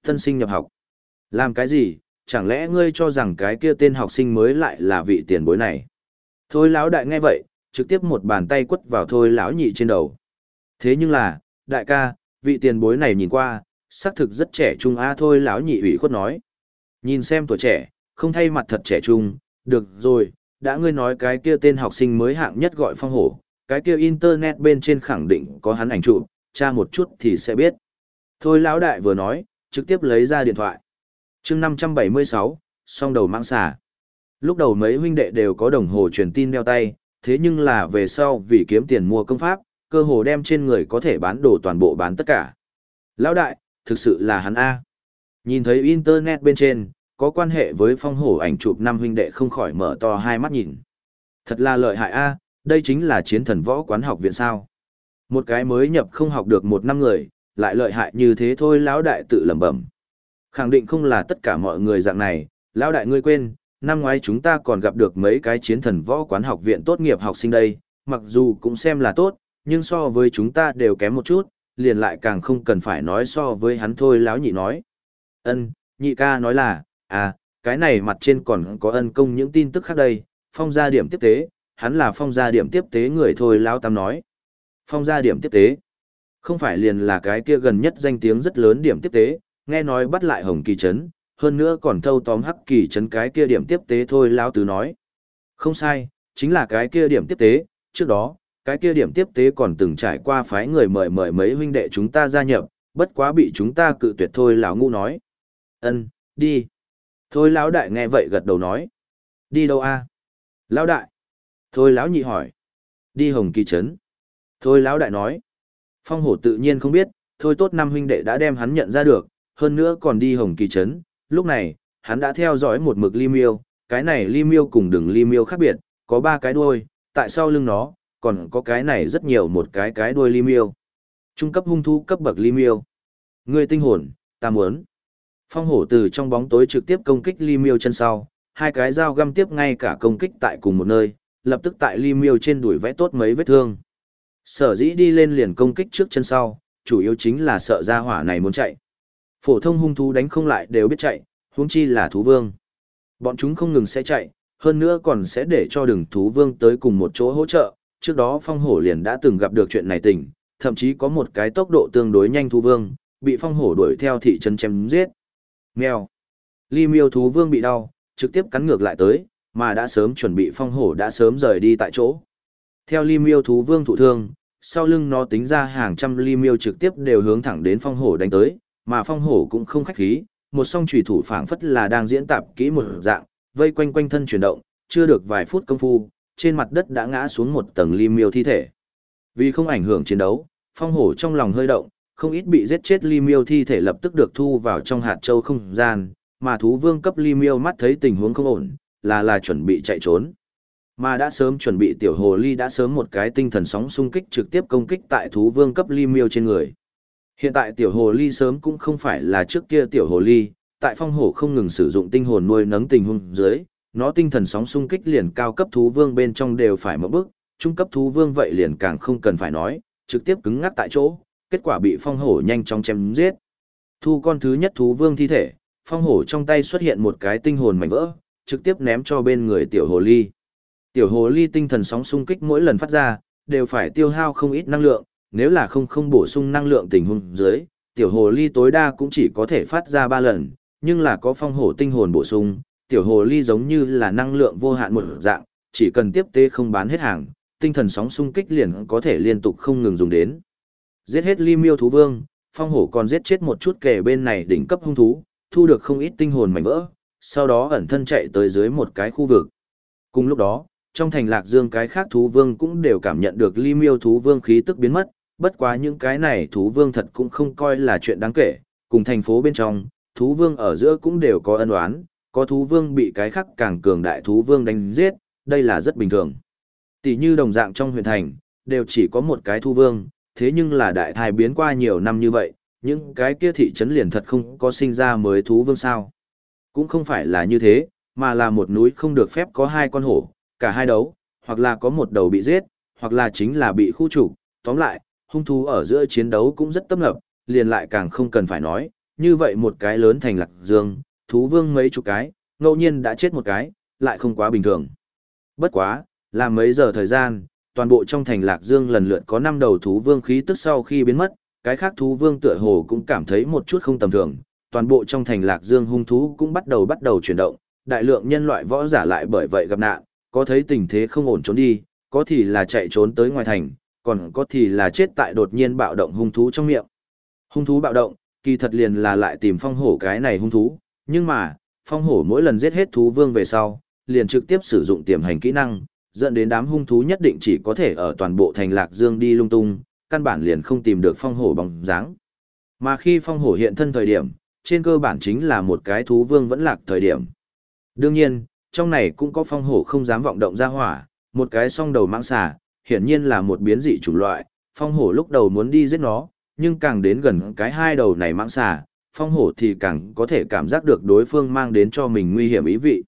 Tân sinh nhập học. Làm cái gì, chẳng lẽ ngươi cho rằng cái kia tên học sinh mới lại là vị tiền bối này? Thôi lão đại nghe vậy, trực tiếp một bàn tay quất vào thôi lão nhị trên đầu. Thế nhưng là, đại ca, vị tiền bối này nhìn qua, xác thực rất trẻ trung a thôi lão nhị ủy khuất nói. Nhìn xem tuổi trẻ, không thay mặt thật trẻ trung, được rồi, đã ngươi nói cái kia tên học sinh mới hạng nhất gọi phong hổ, cái kia internet bên trên khẳng định có hắn ảnh chụp, tra một chút thì sẽ biết. Thôi lão đại vừa nói, trực tiếp lấy ra điện thoại. chương 576, song đầu mạng xà. Lúc đầu mấy huynh đệ đều có đồng hồ truyền tin đeo tay, thế nhưng là về sau vì kiếm tiền mua công pháp, cơ hồ đem trên người có thể bán đồ toàn bộ bán tất cả. Lão đại, thực sự là hắn A. Nhìn thấy internet bên trên, có quan hệ với phong hổ ảnh chụp năm huynh đệ không khỏi mở to hai mắt nhìn. Thật là lợi hại A, đây chính là chiến thần võ quán học viện sao. Một cái mới nhập không học được một năm người, lại lợi hại như thế thôi lão đại tự lẩm bẩm. Khẳng định không là tất cả mọi người dạng này, lão đại ngươi quên, năm ngoái chúng ta còn gặp được mấy cái chiến thần võ quán học viện tốt nghiệp học sinh đây, mặc dù cũng xem là tốt, nhưng so với chúng ta đều kém một chút, liền lại càng không cần phải nói so với hắn thôi lão nhị nói. Ân, nhị ca nói là, à, cái này mặt trên còn có ân công những tin tức khác đây, phong gia điểm tiếp tế, hắn là phong gia điểm tiếp tế người thôi lão tam nói. Phong gia điểm tiếp tế, không phải liền là cái kia gần nhất danh tiếng rất lớn điểm tiếp tế, nghe nói bắt lại hồng kỳ trấn, hơn nữa còn thâu tóm hắc kỳ trấn cái kia điểm tiếp tế thôi lão tứ nói. Không sai, chính là cái kia điểm tiếp tế, trước đó, cái kia điểm tiếp tế còn từng trải qua phái người mời mời mấy huynh đệ chúng ta gia nhập, bất quá bị chúng ta cự tuyệt thôi lão ngu nói. Ân, đi. Thôi lão đại nghe vậy gật đầu nói. Đi đâu a? Lão đại. Thôi lão nhị hỏi. Đi Hồng Kỳ Trấn. Thôi lão đại nói. Phong hổ tự nhiên không biết, thôi tốt năm huynh đệ đã đem hắn nhận ra được, hơn nữa còn đi Hồng Kỳ Trấn. Lúc này, hắn đã theo dõi một mực ly miêu, cái này ly miêu cùng đường ly miêu khác biệt, có ba cái đuôi, tại sau lưng nó, còn có cái này rất nhiều một cái cái đuôi ly miêu. Trung cấp hung thú cấp bậc ly miêu. Người tinh hồn, ta muốn. Phong hổ từ trong bóng tối trực tiếp công kích ly miêu chân sau, hai cái dao găm tiếp ngay cả công kích tại cùng một nơi, lập tức tại ly miêu trên đuổi vẽ tốt mấy vết thương. Sở dĩ đi lên liền công kích trước chân sau, chủ yếu chính là sợ ra hỏa này muốn chạy. Phổ thông hung thú đánh không lại đều biết chạy, huống chi là thú vương. Bọn chúng không ngừng sẽ chạy, hơn nữa còn sẽ để cho đường thú vương tới cùng một chỗ hỗ trợ. Trước đó phong hổ liền đã từng gặp được chuyện này tình, thậm chí có một cái tốc độ tương đối nhanh thú vương, bị phong hổ đuổi theo thị trấn chém giết. Mèo. Ly miêu thú vương bị đau, trực tiếp cắn ngược lại tới, mà đã sớm chuẩn bị phong hổ đã sớm rời đi tại chỗ. Theo ly miêu thú vương thụ thương, sau lưng nó tính ra hàng trăm ly miêu trực tiếp đều hướng thẳng đến phong hổ đánh tới, mà phong hổ cũng không khách khí, một song chủy thủ phảng phất là đang diễn tạp kỹ một dạng, vây quanh quanh thân chuyển động, chưa được vài phút công phu, trên mặt đất đã ngã xuống một tầng ly miêu thi thể. Vì không ảnh hưởng chiến đấu, phong hổ trong lòng hơi động, không ít bị giết chết ly miêu thi thể lập tức được thu vào trong hạt châu không gian, mà thú vương cấp ly miêu mắt thấy tình huống không ổn, là là chuẩn bị chạy trốn. Mà đã sớm chuẩn bị tiểu hồ ly đã sớm một cái tinh thần sóng xung kích trực tiếp công kích tại thú vương cấp ly miêu trên người. Hiện tại tiểu hồ ly sớm cũng không phải là trước kia tiểu hồ ly, tại phong hổ không ngừng sử dụng tinh hồn nuôi nấng tình hung dưới, nó tinh thần sóng xung kích liền cao cấp thú vương bên trong đều phải một bước, trung cấp thú vương vậy liền càng không cần phải nói, trực tiếp cứng ngắc tại chỗ, kết quả bị phong hổ nhanh chóng chém giết. Thu con thứ nhất thú vương thi thể, phong hổ trong tay xuất hiện một cái tinh hồn mảnh vỡ, trực tiếp ném cho bên người tiểu hồ ly. Tiểu hồ ly tinh thần sóng xung kích mỗi lần phát ra, đều phải tiêu hao không ít năng lượng, nếu là không không bổ sung năng lượng tình huống dưới, tiểu hồ ly tối đa cũng chỉ có thể phát ra 3 lần, nhưng là có phong hổ tinh hồn bổ sung, tiểu hồ ly giống như là năng lượng vô hạn một dạng, chỉ cần tiếp tế không bán hết hàng, tinh thần sóng xung kích liền có thể liên tục không ngừng dùng đến. Giết hết ly miêu thú vương, phong hổ còn giết chết một chút kẻ bên này đỉnh cấp hung thú, thu được không ít tinh hồn mảnh vỡ, sau đó ẩn thân chạy tới dưới một cái khu vực. Cùng lúc đó, trong thành lạc dương cái khác thú vương cũng đều cảm nhận được ly miêu thú vương khí tức biến mất, bất quá những cái này thú vương thật cũng không coi là chuyện đáng kể, cùng thành phố bên trong, thú vương ở giữa cũng đều có ân oán, có thú vương bị cái khác càng cường đại thú vương đánh giết, đây là rất bình thường. Tỷ như đồng dạng trong huyện thành, đều chỉ có một cái thú vương, thế nhưng là đại thai biến qua nhiều năm như vậy, những cái kia thị trấn liền thật không có sinh ra mới thú vương sao. Cũng không phải là như thế, mà là một núi không được phép có hai con hổ, cả hai đấu, hoặc là có một đầu bị giết, hoặc là chính là bị khu trục, tóm lại, hung thú ở giữa chiến đấu cũng rất tâm lập, liền lại càng không cần phải nói, như vậy một cái lớn thành lạc dương, thú vương mấy chục cái, ngẫu nhiên đã chết một cái, lại không quá bình thường. Bất quá, là mấy giờ thời gian, toàn bộ trong thành lạc dương lần lượt có năm đầu thú vương khí tức sau khi biến mất, cái khác thú vương tựa hồ cũng cảm thấy một chút không tầm thường, toàn bộ trong thành lạc dương hung thú cũng bắt đầu bắt đầu chuyển động, đại lượng nhân loại võ giả lại bởi vậy gặp nạn, có thấy tình thế không ổn trốn đi, có thì là chạy trốn tới ngoài thành, còn có thì là chết tại đột nhiên bạo động hung thú trong miệng. Hung thú bạo động, kỳ thật liền là lại tìm phong hổ cái này hung thú, nhưng mà, phong hổ mỗi lần giết hết thú vương về sau, liền trực tiếp sử dụng tiềm hành kỹ năng, dẫn đến đám hung thú nhất định chỉ có thể ở toàn bộ thành lạc dương đi lung tung, căn bản liền không tìm được phong hổ bóng dáng. Mà khi phong hổ hiện thân thời điểm, trên cơ bản chính là một cái thú vương vẫn lạc thời điểm. Đương nhiên, trong này cũng có phong hổ không dám vọng động ra hỏa, một cái song đầu mãng xà, hiển nhiên là một biến dị chủng loại, phong hổ lúc đầu muốn đi giết nó, nhưng càng đến gần cái hai đầu này mãng xà, phong hổ thì càng có thể cảm giác được đối phương mang đến cho mình nguy hiểm ý vị.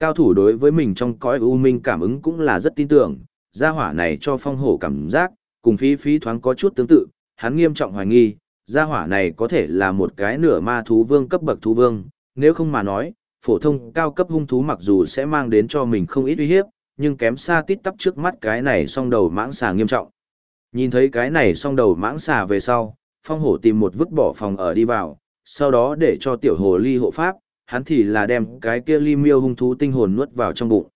Cao thủ đối với mình trong cõi u minh cảm ứng cũng là rất tin tưởng, gia hỏa này cho phong hổ cảm giác, cùng phí phí thoáng có chút tương tự, hắn nghiêm trọng hoài nghi, gia hỏa này có thể là một cái nửa ma thú vương cấp bậc thú vương, nếu không mà nói, phổ thông cao cấp hung thú mặc dù sẽ mang đến cho mình không ít uy hiếp, nhưng kém xa tít tắp trước mắt cái này song đầu mãng xà nghiêm trọng. Nhìn thấy cái này song đầu mãng xà về sau, phong hổ tìm một vứt bỏ phòng ở đi vào, sau đó để cho tiểu hồ ly hộ pháp, hắn thì là đem cái kia ly miêu hung thú tinh hồn nuốt vào trong bụng.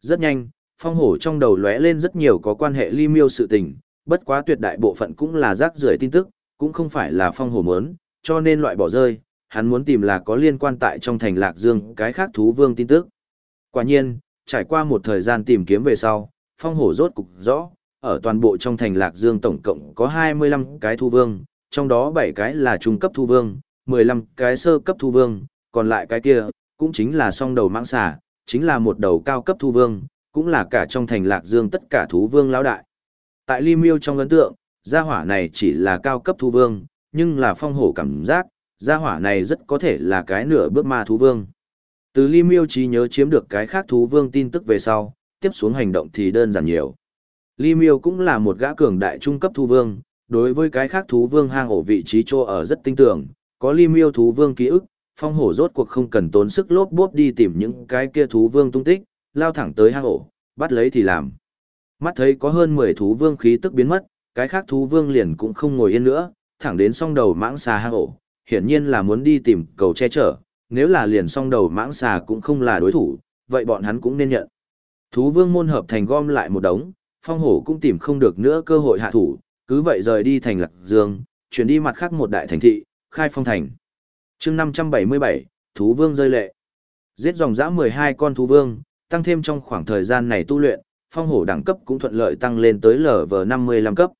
Rất nhanh, phong hổ trong đầu lóe lên rất nhiều có quan hệ ly miêu sự tình, bất quá tuyệt đại bộ phận cũng là rác rưởi tin tức, cũng không phải là phong hổ mớn, cho nên loại bỏ rơi, hắn muốn tìm là có liên quan tại trong thành Lạc Dương cái khác thú vương tin tức. Quả nhiên, trải qua một thời gian tìm kiếm về sau, phong hổ rốt cục rõ, ở toàn bộ trong thành Lạc Dương tổng cộng có 25 cái thu vương, trong đó 7 cái là trung cấp thu vương, 15 cái sơ cấp thu vương, còn lại cái kia, cũng chính là song đầu mãng xà, chính là một đầu cao cấp thu vương, cũng là cả trong thành Lạc Dương tất cả thú vương lão đại. Tại Ly Miêu trong ấn tượng, gia hỏa này chỉ là cao cấp thu vương, nhưng là phong hổ cảm giác, gia hỏa này rất có thể là cái nửa bước ma thú vương. Từ Ly Miêu trí nhớ chiếm được cái khác thú vương tin tức về sau, tiếp xuống hành động thì đơn giản nhiều. Ly Miêu cũng là một gã cường đại trung cấp thú vương, đối với cái khác thú vương hang ổ vị trí chỗ ở rất tinh tưởng, có Ly Miêu thú vương ký ức, phong hổ rốt cuộc không cần tốn sức lốp bốp đi tìm những cái kia thú vương tung tích, lao thẳng tới hang ổ, bắt lấy thì làm. Mắt thấy có hơn 10 thú vương khí tức biến mất, cái khác thú vương liền cũng không ngồi yên nữa, thẳng đến song đầu mãng xà hang ổ, hiển nhiên là muốn đi tìm cầu che chở, nếu là liền song đầu mãng xà cũng không là đối thủ, vậy bọn hắn cũng nên nhận. Thú vương môn hợp thành gom lại một đống, phong hổ cũng tìm không được nữa cơ hội hạ thủ, cứ vậy rời đi thành lạc dương, chuyển đi mặt khác một đại thành thị, khai phong thành. chương 577, thú vương rơi lệ. Giết dòng dã 12 con thú vương, tăng thêm trong khoảng thời gian này tu luyện, phong hổ đẳng cấp cũng thuận lợi tăng lên tới LV55 cấp.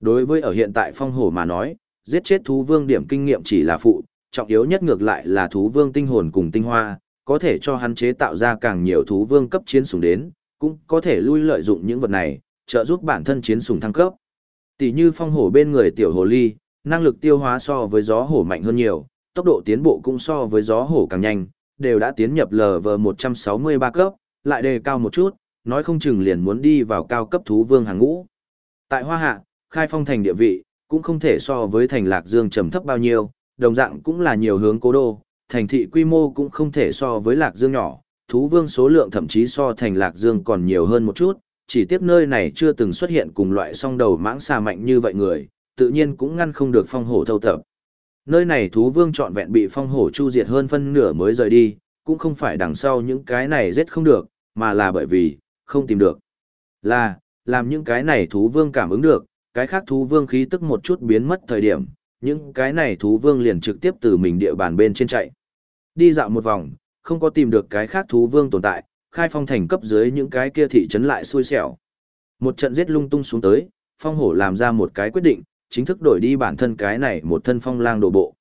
Đối với ở hiện tại phong hổ mà nói, giết chết thú vương điểm kinh nghiệm chỉ là phụ, trọng yếu nhất ngược lại là thú vương tinh hồn cùng tinh hoa, có thể cho hắn chế tạo ra càng nhiều thú vương cấp chiến sủng đến, cũng có thể lui lợi dụng những vật này, trợ giúp bản thân chiến sủng thăng cấp. Tỷ như phong hổ bên người tiểu hồ ly, năng lực tiêu hóa so với gió hổ mạnh hơn nhiều, tốc độ tiến bộ cũng so với gió hổ càng nhanh, đều đã tiến nhập LV163 cấp, lại đề cao một chút, nói không chừng liền muốn đi vào cao cấp thú vương hàng ngũ. Tại Hoa Hạ, khai phong thành địa vị, cũng không thể so với thành Lạc Dương trầm thấp bao nhiêu, đồng dạng cũng là nhiều hướng cố đô, thành thị quy mô cũng không thể so với Lạc Dương nhỏ, thú vương số lượng thậm chí so thành Lạc Dương còn nhiều hơn một chút, chỉ tiếc nơi này chưa từng xuất hiện cùng loại song đầu mãng xà mạnh như vậy người, tự nhiên cũng ngăn không được phong hổ thâu tập. Nơi này thú vương trọn vẹn bị phong hổ chu diệt hơn phân nửa mới rời đi, cũng không phải đằng sau những cái này giết không được, mà là bởi vì, không tìm được. Là, làm những cái này thú vương cảm ứng được, cái khác thú vương khí tức một chút biến mất thời điểm, những cái này thú vương liền trực tiếp từ mình địa bàn bên trên chạy. Đi dạo một vòng, không có tìm được cái khác thú vương tồn tại, khai phong thành cấp dưới những cái kia thị trấn lại xui xẻo. Một trận giết lung tung xuống tới, phong hổ làm ra một cái quyết định, chính thức đổi đi bản thân cái này một thân phong lang đổ bộ.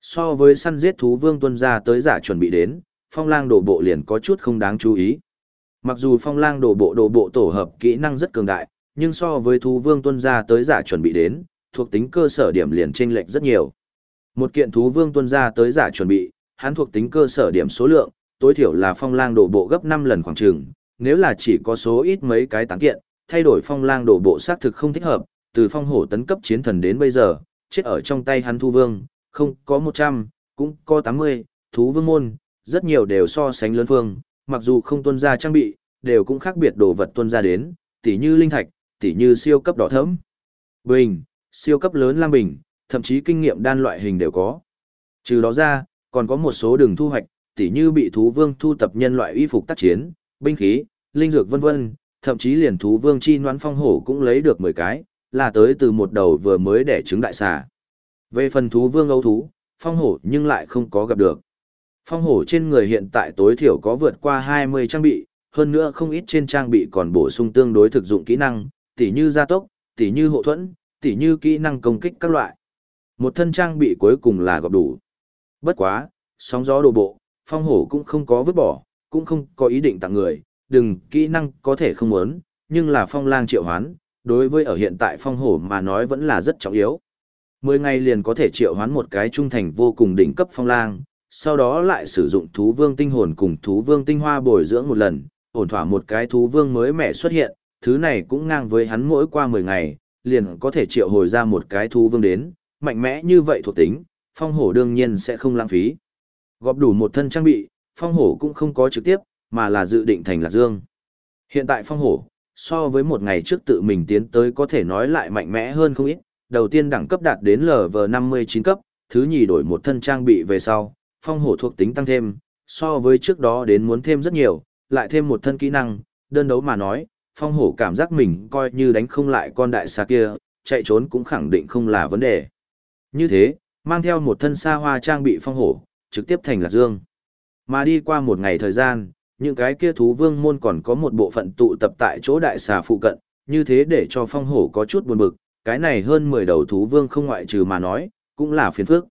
So với săn giết thú vương tuân ra tới giả chuẩn bị đến, phong lang đổ bộ liền có chút không đáng chú ý. Mặc dù phong lang đổ bộ đổ bộ tổ hợp kỹ năng rất cường đại, nhưng so với thú vương tuân ra tới giả chuẩn bị đến, thuộc tính cơ sở điểm liền chênh lệch rất nhiều. Một kiện thú vương tuân ra tới giả chuẩn bị, hắn thuộc tính cơ sở điểm số lượng, tối thiểu là phong lang đổ bộ gấp 5 lần khoảng trường, nếu là chỉ có số ít mấy cái tán kiện, thay đổi phong lang đổ bộ xác thực không thích hợp, từ phong hổ tấn cấp chiến thần đến bây giờ, chết ở trong tay hắn thu vương, không có 100, cũng có 80, thú vương môn, rất nhiều đều so sánh lớn phương, mặc dù không tuân ra trang bị, đều cũng khác biệt đồ vật tuân ra đến, tỉ như linh thạch, tỉ như siêu cấp đỏ thẫm. Bình, siêu cấp lớn lam bình, thậm chí kinh nghiệm đan loại hình đều có. Trừ đó ra, còn có một số đường thu hoạch, tỉ như bị thú vương thu tập nhân loại y phục tác chiến, binh khí, linh dược vân vân, thậm chí liền thú vương chi noán phong hổ cũng lấy được 10 cái, là tới từ một đầu vừa mới đẻ trứng đại xà. Về phần thú vương ấu thú, phong hổ nhưng lại không có gặp được. Phong hổ trên người hiện tại tối thiểu có vượt qua 20 trang bị, hơn nữa không ít trên trang bị còn bổ sung tương đối thực dụng kỹ năng, tỉ như gia tốc, tỉ như hộ thuẫn, tỉ như kỹ năng công kích các loại. Một thân trang bị cuối cùng là gọp đủ. Bất quá, sóng gió đồ bộ, phong hổ cũng không có vứt bỏ, cũng không có ý định tặng người, đừng kỹ năng có thể không muốn, nhưng là phong lang triệu hoán, đối với ở hiện tại phong hổ mà nói vẫn là rất trọng yếu. Mười ngày liền có thể triệu hoán một cái trung thành vô cùng đỉnh cấp phong lang, sau đó lại sử dụng thú vương tinh hồn cùng thú vương tinh hoa bồi dưỡng một lần, ổn thỏa một cái thú vương mới mẻ xuất hiện, thứ này cũng ngang với hắn mỗi qua 10 ngày, liền có thể triệu hồi ra một cái thú vương đến, mạnh mẽ như vậy thuộc tính, phong hổ đương nhiên sẽ không lãng phí. Gọp đủ một thân trang bị, phong hổ cũng không có trực tiếp, mà là dự định thành lạc dương. Hiện tại phong hổ, so với một ngày trước tự mình tiến tới có thể nói lại mạnh mẽ hơn không ít, đầu tiên đẳng cấp đạt đến LV59 cấp, thứ nhì đổi một thân trang bị về sau, phong hổ thuộc tính tăng thêm, so với trước đó đến muốn thêm rất nhiều, lại thêm một thân kỹ năng, đơn đấu mà nói, phong hổ cảm giác mình coi như đánh không lại con đại xa kia, chạy trốn cũng khẳng định không là vấn đề. Như thế, mang theo một thân xa hoa trang bị phong hổ, trực tiếp thành lạc dương. Mà đi qua một ngày thời gian, những cái kia thú vương môn còn có một bộ phận tụ tập tại chỗ đại xà phụ cận, như thế để cho phong hổ có chút buồn bực, cái này hơn 10 đầu thú vương không ngoại trừ mà nói, cũng là phiền phức.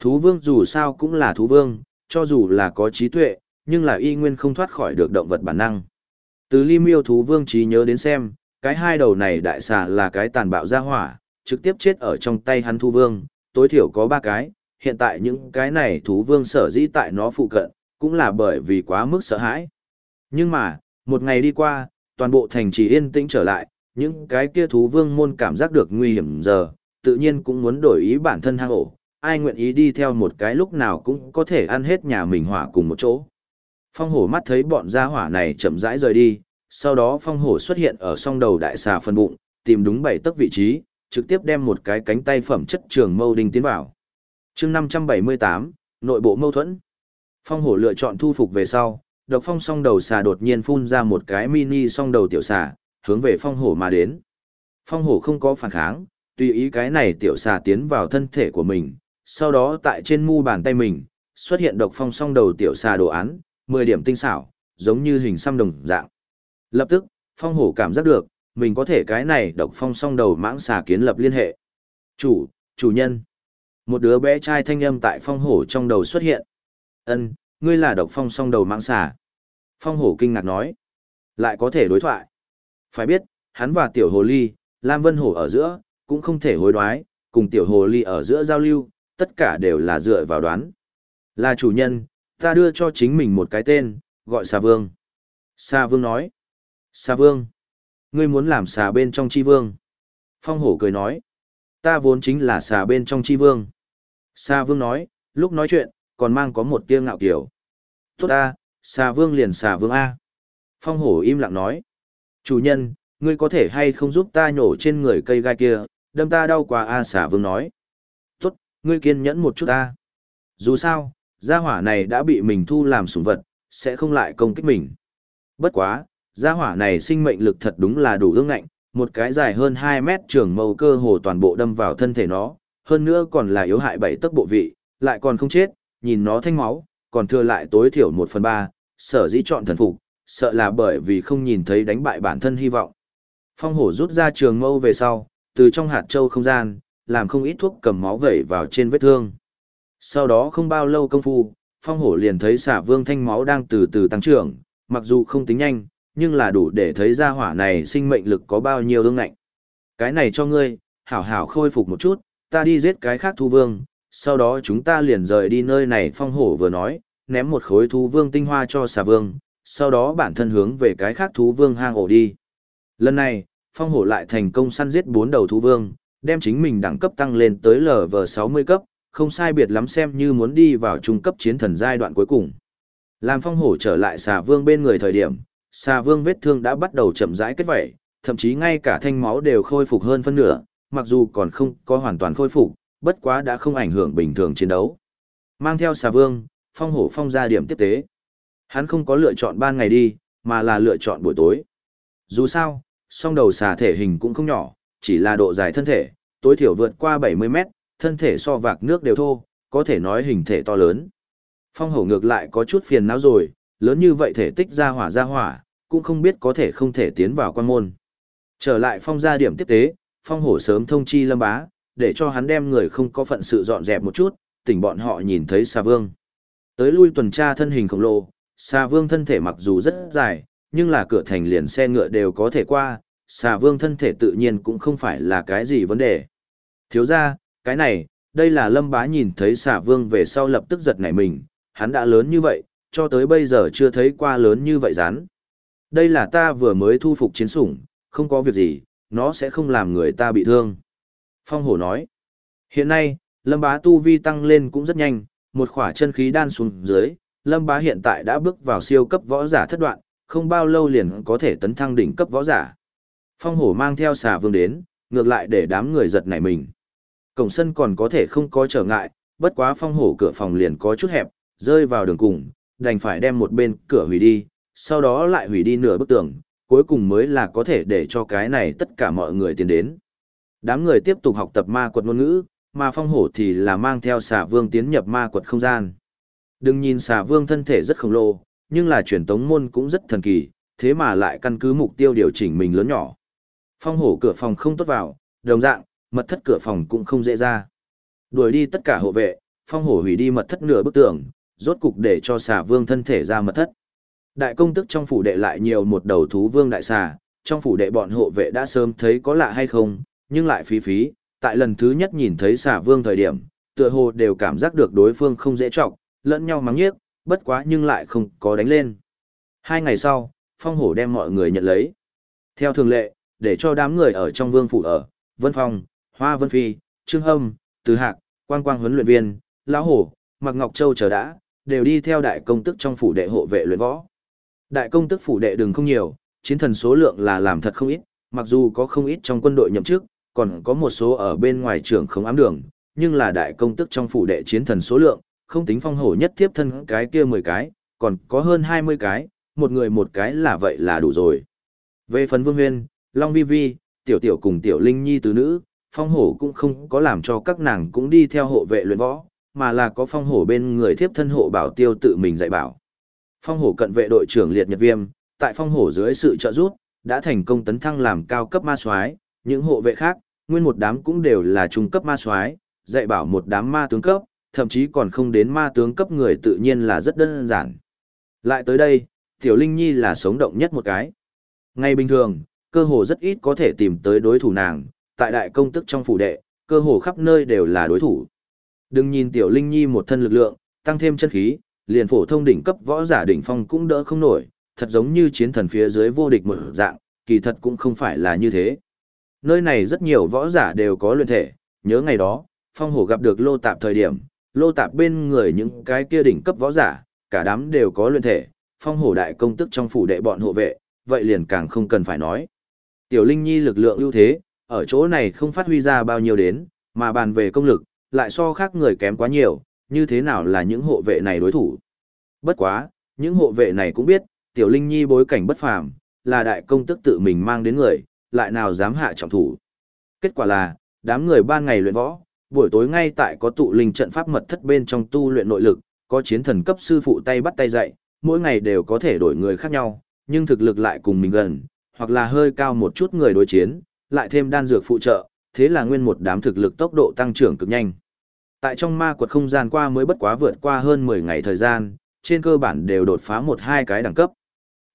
Thú vương dù sao cũng là thú vương, cho dù là có trí tuệ, nhưng là y nguyên không thoát khỏi được động vật bản năng. Từ ly miêu thú vương trí nhớ đến xem, cái hai đầu này đại xà là cái tàn bạo gia hỏa, trực tiếp chết ở trong tay hắn thú vương, tối thiểu có ba cái, hiện tại những cái này thú vương sở dĩ tại nó phụ cận, cũng là bởi vì quá mức sợ hãi. Nhưng mà, một ngày đi qua, toàn bộ thành trì yên tĩnh trở lại, những cái kia thú vương môn cảm giác được nguy hiểm giờ, tự nhiên cũng muốn đổi ý bản thân hang ổ, ai nguyện ý đi theo một cái lúc nào cũng có thể ăn hết nhà mình hỏa cùng một chỗ. Phong hổ mắt thấy bọn gia hỏa này chậm rãi rời đi, sau đó phong hổ xuất hiện ở song đầu đại xà phân bụng, tìm đúng bảy tấc vị trí, trực tiếp đem một cái cánh tay phẩm chất trường mâu đinh tiến vào. chương 578, nội bộ mâu thuẫn. Phong hổ lựa chọn thu phục về sau, độc phong song đầu xà đột nhiên phun ra một cái mini song đầu tiểu xà, hướng về phong hổ mà đến. Phong hổ không có phản kháng, tùy ý cái này tiểu xà tiến vào thân thể của mình, sau đó tại trên mu bàn tay mình, xuất hiện độc phong song đầu tiểu xà đồ án, 10 điểm tinh xảo, giống như hình xăm đồng dạng. Lập tức, phong hổ cảm giác được, mình có thể cái này độc phong song đầu mãng xà kiến lập liên hệ. Chủ, chủ nhân. Một đứa bé trai thanh âm tại phong hổ trong đầu xuất hiện. Ân, ngươi là độc phong song đầu mãng xà. Phong hổ kinh ngạc nói. Lại có thể đối thoại. Phải biết, hắn và tiểu hồ ly, Lam Vân Hổ ở giữa, cũng không thể hối đoái, cùng tiểu hồ ly ở giữa giao lưu, tất cả đều là dựa vào đoán. Là chủ nhân, ta đưa cho chính mình một cái tên, gọi xà vương. Xà vương nói. Xà vương. Ngươi muốn làm xà bên trong chi vương. Phong hổ cười nói. Ta vốn chính là xà bên trong chi vương. Xà vương nói, lúc nói chuyện, còn mang có một tia ngạo kiểu. Tốt ta, xà vương liền xà vương A. Phong hổ im lặng nói. Chủ nhân, ngươi có thể hay không giúp ta nhổ trên người cây gai kia, đâm ta đau quá A xà vương nói. Tốt, ngươi kiên nhẫn một chút ta. Dù sao, gia hỏa này đã bị mình thu làm sủng vật, sẽ không lại công kích mình. Bất quá, gia hỏa này sinh mệnh lực thật đúng là đủ ương ngạnh, một cái dài hơn 2 mét trường mâu cơ hồ toàn bộ đâm vào thân thể nó, hơn nữa còn là yếu hại bảy tấc bộ vị, lại còn không chết, nhìn nó thanh máu, còn thừa lại tối thiểu 1 phần 3, sở dĩ chọn thần phục, sợ là bởi vì không nhìn thấy đánh bại bản thân hy vọng. Phong hổ rút ra trường mâu về sau, từ trong hạt châu không gian, làm không ít thuốc cầm máu vẩy vào trên vết thương. Sau đó không bao lâu công phu, phong hổ liền thấy xả vương thanh máu đang từ từ tăng trưởng, mặc dù không tính nhanh, nhưng là đủ để thấy ra hỏa này sinh mệnh lực có bao nhiêu ương ngạnh. Cái này cho ngươi, hảo hảo khôi phục một chút, ta đi giết cái khác thu vương, sau đó chúng ta liền rời đi nơi này phong hổ vừa nói, ném một khối thú vương tinh hoa cho xà vương, sau đó bản thân hướng về cái khác thú vương hang ổ đi. Lần này, phong hổ lại thành công săn giết bốn đầu thú vương, đem chính mình đẳng cấp tăng lên tới LV60 cấp, không sai biệt lắm xem như muốn đi vào trung cấp chiến thần giai đoạn cuối cùng. Làm phong hổ trở lại xà vương bên người thời điểm, xà vương vết thương đã bắt đầu chậm rãi kết vẩy, thậm chí ngay cả thanh máu đều khôi phục hơn phân nửa, mặc dù còn không có hoàn toàn khôi phục, bất quá đã không ảnh hưởng bình thường chiến đấu. Mang theo xà vương, phong hổ phong ra điểm tiếp tế. Hắn không có lựa chọn ban ngày đi, mà là lựa chọn buổi tối. Dù sao, song đầu xà thể hình cũng không nhỏ, chỉ là độ dài thân thể, tối thiểu vượt qua 70 mét, thân thể so vạc nước đều thô, có thể nói hình thể to lớn. Phong hổ ngược lại có chút phiền não rồi, lớn như vậy thể tích ra hỏa ra hỏa, cũng không biết có thể không thể tiến vào quan môn. Trở lại phong gia điểm tiếp tế, phong hổ sớm thông chi lâm bá, để cho hắn đem người không có phận sự dọn dẹp một chút, tỉnh bọn họ nhìn thấy xà vương. Tới lui tuần tra thân hình khổng lồ, xà vương thân thể mặc dù rất dài, nhưng là cửa thành liền xe ngựa đều có thể qua, xà vương thân thể tự nhiên cũng không phải là cái gì vấn đề. Thiếu ra, cái này, đây là lâm bá nhìn thấy xà vương về sau lập tức giật nảy mình, hắn đã lớn như vậy, cho tới bây giờ chưa thấy qua lớn như vậy rán. Đây là ta vừa mới thu phục chiến sủng, không có việc gì, nó sẽ không làm người ta bị thương. Phong hổ nói, hiện nay, lâm bá tu vi tăng lên cũng rất nhanh, một khỏa chân khí đan xuống dưới, lâm bá hiện tại đã bước vào siêu cấp võ giả thất đoạn, không bao lâu liền có thể tấn thăng đỉnh cấp võ giả. Phong hổ mang theo xà vương đến, ngược lại để đám người giật nảy mình. Cổng sân còn có thể không có trở ngại, bất quá phong hổ cửa phòng liền có chút hẹp, rơi vào đường cùng, đành phải đem một bên cửa hủy đi, sau đó lại hủy đi nửa bức tường, cuối cùng mới là có thể để cho cái này tất cả mọi người tiến đến. Đám người tiếp tục học tập ma quật ngôn ngữ, mà phong hổ thì là mang theo xà vương tiến nhập ma quật không gian. Đừng nhìn xà vương thân thể rất khổng lồ, nhưng là truyền tống môn cũng rất thần kỳ, thế mà lại căn cứ mục tiêu điều chỉnh mình lớn nhỏ. Phong hổ cửa phòng không tốt vào, đồng dạng, mật thất cửa phòng cũng không dễ ra. Đuổi đi tất cả hộ vệ, phong hổ hủy đi mật thất nửa bức tường, rốt cục để cho xà vương thân thể ra mật thất. Đại công tức trong phủ đệ lại nhiều một đầu thú vương đại xà, trong phủ đệ bọn hộ vệ đã sớm thấy có lạ hay không, nhưng lại phí phí, tại lần thứ nhất nhìn thấy xà vương thời điểm, tựa hồ đều cảm giác được đối phương không dễ trọng, lẫn nhau mắng nhiếc, bất quá nhưng lại không có đánh lên. Hai ngày sau, phong hổ đem mọi người nhận lấy. Theo thường lệ, để cho đám người ở trong vương phủ ở, Vân Phong, Hoa Vân Phi, Trương Hâm, Từ Hạc, Quang Quang huấn luyện viên, Lão Hổ, Mạc Ngọc Châu chờ đã, đều đi theo đại công tức trong phủ đệ hộ vệ luyện võ. Đại công tức phủ đệ đừng không nhiều, chiến thần số lượng là làm thật không ít, mặc dù có không ít trong quân đội nhậm chức, còn có một số ở bên ngoài trưởng không ám đường, nhưng là đại công tức trong phủ đệ chiến thần số lượng, không tính phong hổ nhất tiếp thân cái kia 10 cái, còn có hơn 20 cái, một người một cái là vậy là đủ rồi. Về phần vương huyên, Long Vi Vi, Tiểu Tiểu cùng Tiểu Linh Nhi tứ nữ, phong hổ cũng không có làm cho các nàng cũng đi theo hộ vệ luyện võ, mà là có phong hổ bên người thiếp thân hộ bảo tiêu tự mình dạy bảo. Phong hổ cận vệ đội trưởng liệt nhật viêm, tại phong hổ dưới sự trợ giúp, đã thành công tấn thăng làm cao cấp ma soái, những hộ vệ khác, nguyên một đám cũng đều là trung cấp ma soái, dạy bảo một đám ma tướng cấp, thậm chí còn không đến ma tướng cấp người tự nhiên là rất đơn giản. Lại tới đây, Tiểu Linh Nhi là sống động nhất một cái. Ngay bình thường, cơ hồ rất ít có thể tìm tới đối thủ nàng, tại đại công tức trong phủ đệ, cơ hồ khắp nơi đều là đối thủ. Đừng nhìn Tiểu Linh Nhi một thân lực lượng, tăng thêm chân khí, liền phổ thông đỉnh cấp võ giả đỉnh phong cũng đỡ không nổi, thật giống như chiến thần phía dưới vô địch một dạng, kỳ thật cũng không phải là như thế. Nơi này rất nhiều võ giả đều có luyện thể, nhớ ngày đó, phong hổ gặp được lô tạp thời điểm, lô tạp bên người những cái kia đỉnh cấp võ giả, cả đám đều có luyện thể, phong hổ đại công tức trong phủ đệ bọn hộ vệ, vậy liền càng không cần phải nói. Tiểu Linh Nhi lực lượng ưu thế, ở chỗ này không phát huy ra bao nhiêu đến, mà bàn về công lực, lại so khác người kém quá nhiều, như thế nào là những hộ vệ này đối thủ. Bất quá, những hộ vệ này cũng biết, Tiểu Linh Nhi bối cảnh bất phàm, là đại công tức tự mình mang đến người, lại nào dám hạ trọng thủ. Kết quả là, đám người ban ngày luyện võ, buổi tối ngay tại có tụ linh trận pháp mật thất bên trong tu luyện nội lực, có chiến thần cấp sư phụ tay bắt tay dạy, mỗi ngày đều có thể đổi người khác nhau, nhưng thực lực lại cùng mình gần, hoặc là hơi cao một chút người đối chiến, lại thêm đan dược phụ trợ, thế là nguyên một đám thực lực tốc độ tăng trưởng cực nhanh. Tại trong ma quật không gian qua mới bất quá vượt qua hơn 10 ngày thời gian, trên cơ bản đều đột phá một hai cái đẳng cấp.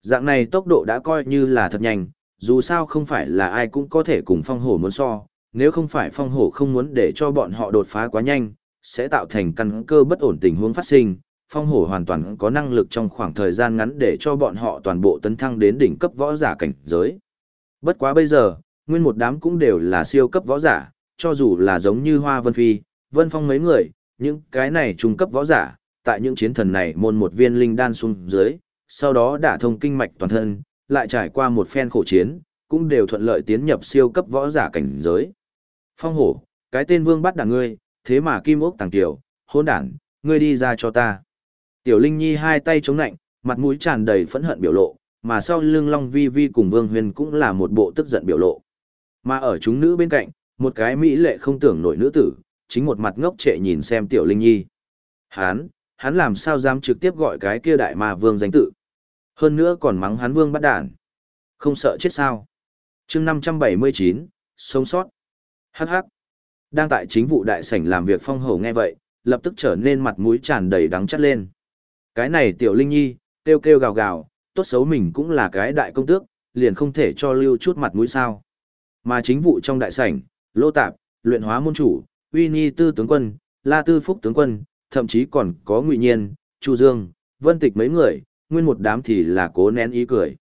Dạng này tốc độ đã coi như là thật nhanh, dù sao không phải là ai cũng có thể cùng phong hổ muốn so, nếu không phải phong hổ không muốn để cho bọn họ đột phá quá nhanh, sẽ tạo thành căn cơ bất ổn tình huống phát sinh. Phong hổ hoàn toàn có năng lực trong khoảng thời gian ngắn để cho bọn họ toàn bộ tấn thăng đến đỉnh cấp võ giả cảnh giới. Bất quá bây giờ, nguyên một đám cũng đều là siêu cấp võ giả, cho dù là giống như Hoa Vân Phi, Vân Phong mấy người, những cái này trung cấp võ giả, tại những chiến thần này môn một viên linh đan xuống dưới, sau đó đả thông kinh mạch toàn thân, lại trải qua một phen khổ chiến, cũng đều thuận lợi tiến nhập siêu cấp võ giả cảnh giới. Phong hổ, cái tên vương bắt đảng ngươi, thế mà kim ốc tàng tiểu, hôn đảng, ngươi đi ra cho ta. Tiểu Linh Nhi hai tay chống nạnh, mặt mũi tràn đầy phẫn hận biểu lộ, mà sau lưng Long Vi Vi cùng Vương Huyền cũng là một bộ tức giận biểu lộ. Mà ở chúng nữ bên cạnh, một cái mỹ lệ không tưởng nổi nữ tử, chính một mặt ngốc trệ nhìn xem Tiểu Linh Nhi. Hán, hắn làm sao dám trực tiếp gọi cái kia đại ma vương danh tự. Hơn nữa còn mắng hắn vương bắt đản. Không sợ chết sao. chương 579, sống sót. Hắc hắc. Đang tại chính vụ đại sảnh làm việc phong hầu nghe vậy, lập tức trở nên mặt mũi tràn đầy đắng chắt lên. Cái này tiểu linh nhi, kêu kêu gào gào, tốt xấu mình cũng là cái đại công tước, liền không thể cho lưu chút mặt mũi sao. Mà chính vụ trong đại sảnh, lô tạp, luyện hóa môn chủ, uy ni tư tướng quân, la tư phúc tướng quân, thậm chí còn có ngụy nhiên, chu dương, vân tịch mấy người, nguyên một đám thì là cố nén ý cười.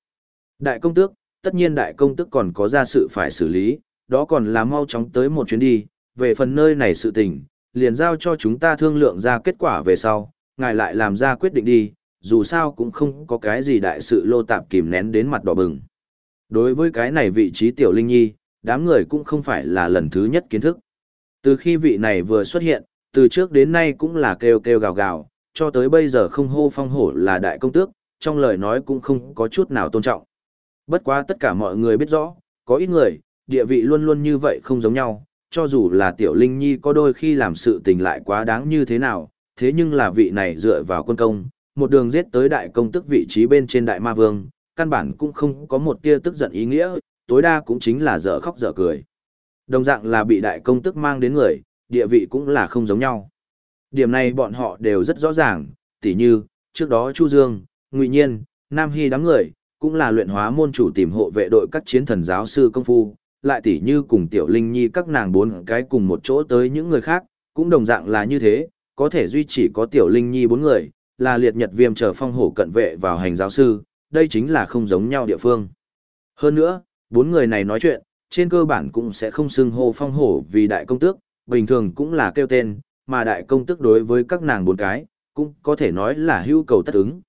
Đại công tước, tất nhiên đại công tước còn có ra sự phải xử lý, đó còn là mau chóng tới một chuyến đi, về phần nơi này sự tình, liền giao cho chúng ta thương lượng ra kết quả về sau, ngài lại làm ra quyết định đi, dù sao cũng không có cái gì đại sự lô tạp kìm nén đến mặt đỏ bừng. Đối với cái này vị trí tiểu linh nhi, đám người cũng không phải là lần thứ nhất kiến thức. Từ khi vị này vừa xuất hiện, từ trước đến nay cũng là kêu kêu gào gào, cho tới bây giờ không hô phong hổ là đại công tước, trong lời nói cũng không có chút nào tôn trọng. Bất quá tất cả mọi người biết rõ, có ít người, địa vị luôn luôn như vậy không giống nhau, cho dù là tiểu linh nhi có đôi khi làm sự tình lại quá đáng như thế nào, thế nhưng là vị này dựa vào quân công, một đường giết tới đại công tức vị trí bên trên đại ma vương, căn bản cũng không có một tia tức giận ý nghĩa, tối đa cũng chính là dở khóc dở cười. Đồng dạng là bị đại công tức mang đến người, địa vị cũng là không giống nhau. Điểm này bọn họ đều rất rõ ràng, tỉ như, trước đó Chu Dương, Ngụy Nhiên, Nam Hy đám người, cũng là luyện hóa môn chủ tìm hộ vệ đội các chiến thần giáo sư công phu, lại tỉ như cùng Tiểu Linh Nhi các nàng bốn cái cùng một chỗ tới những người khác, cũng đồng dạng là như thế, có thể duy trì có Tiểu Linh Nhi bốn người, là liệt nhật viêm chờ phong hổ cận vệ vào hành giáo sư, đây chính là không giống nhau địa phương. Hơn nữa, bốn người này nói chuyện, trên cơ bản cũng sẽ không xưng hô phong hổ vì đại công tước, bình thường cũng là kêu tên, mà đại công tước đối với các nàng bốn cái, cũng có thể nói là hữu cầu tất ứng.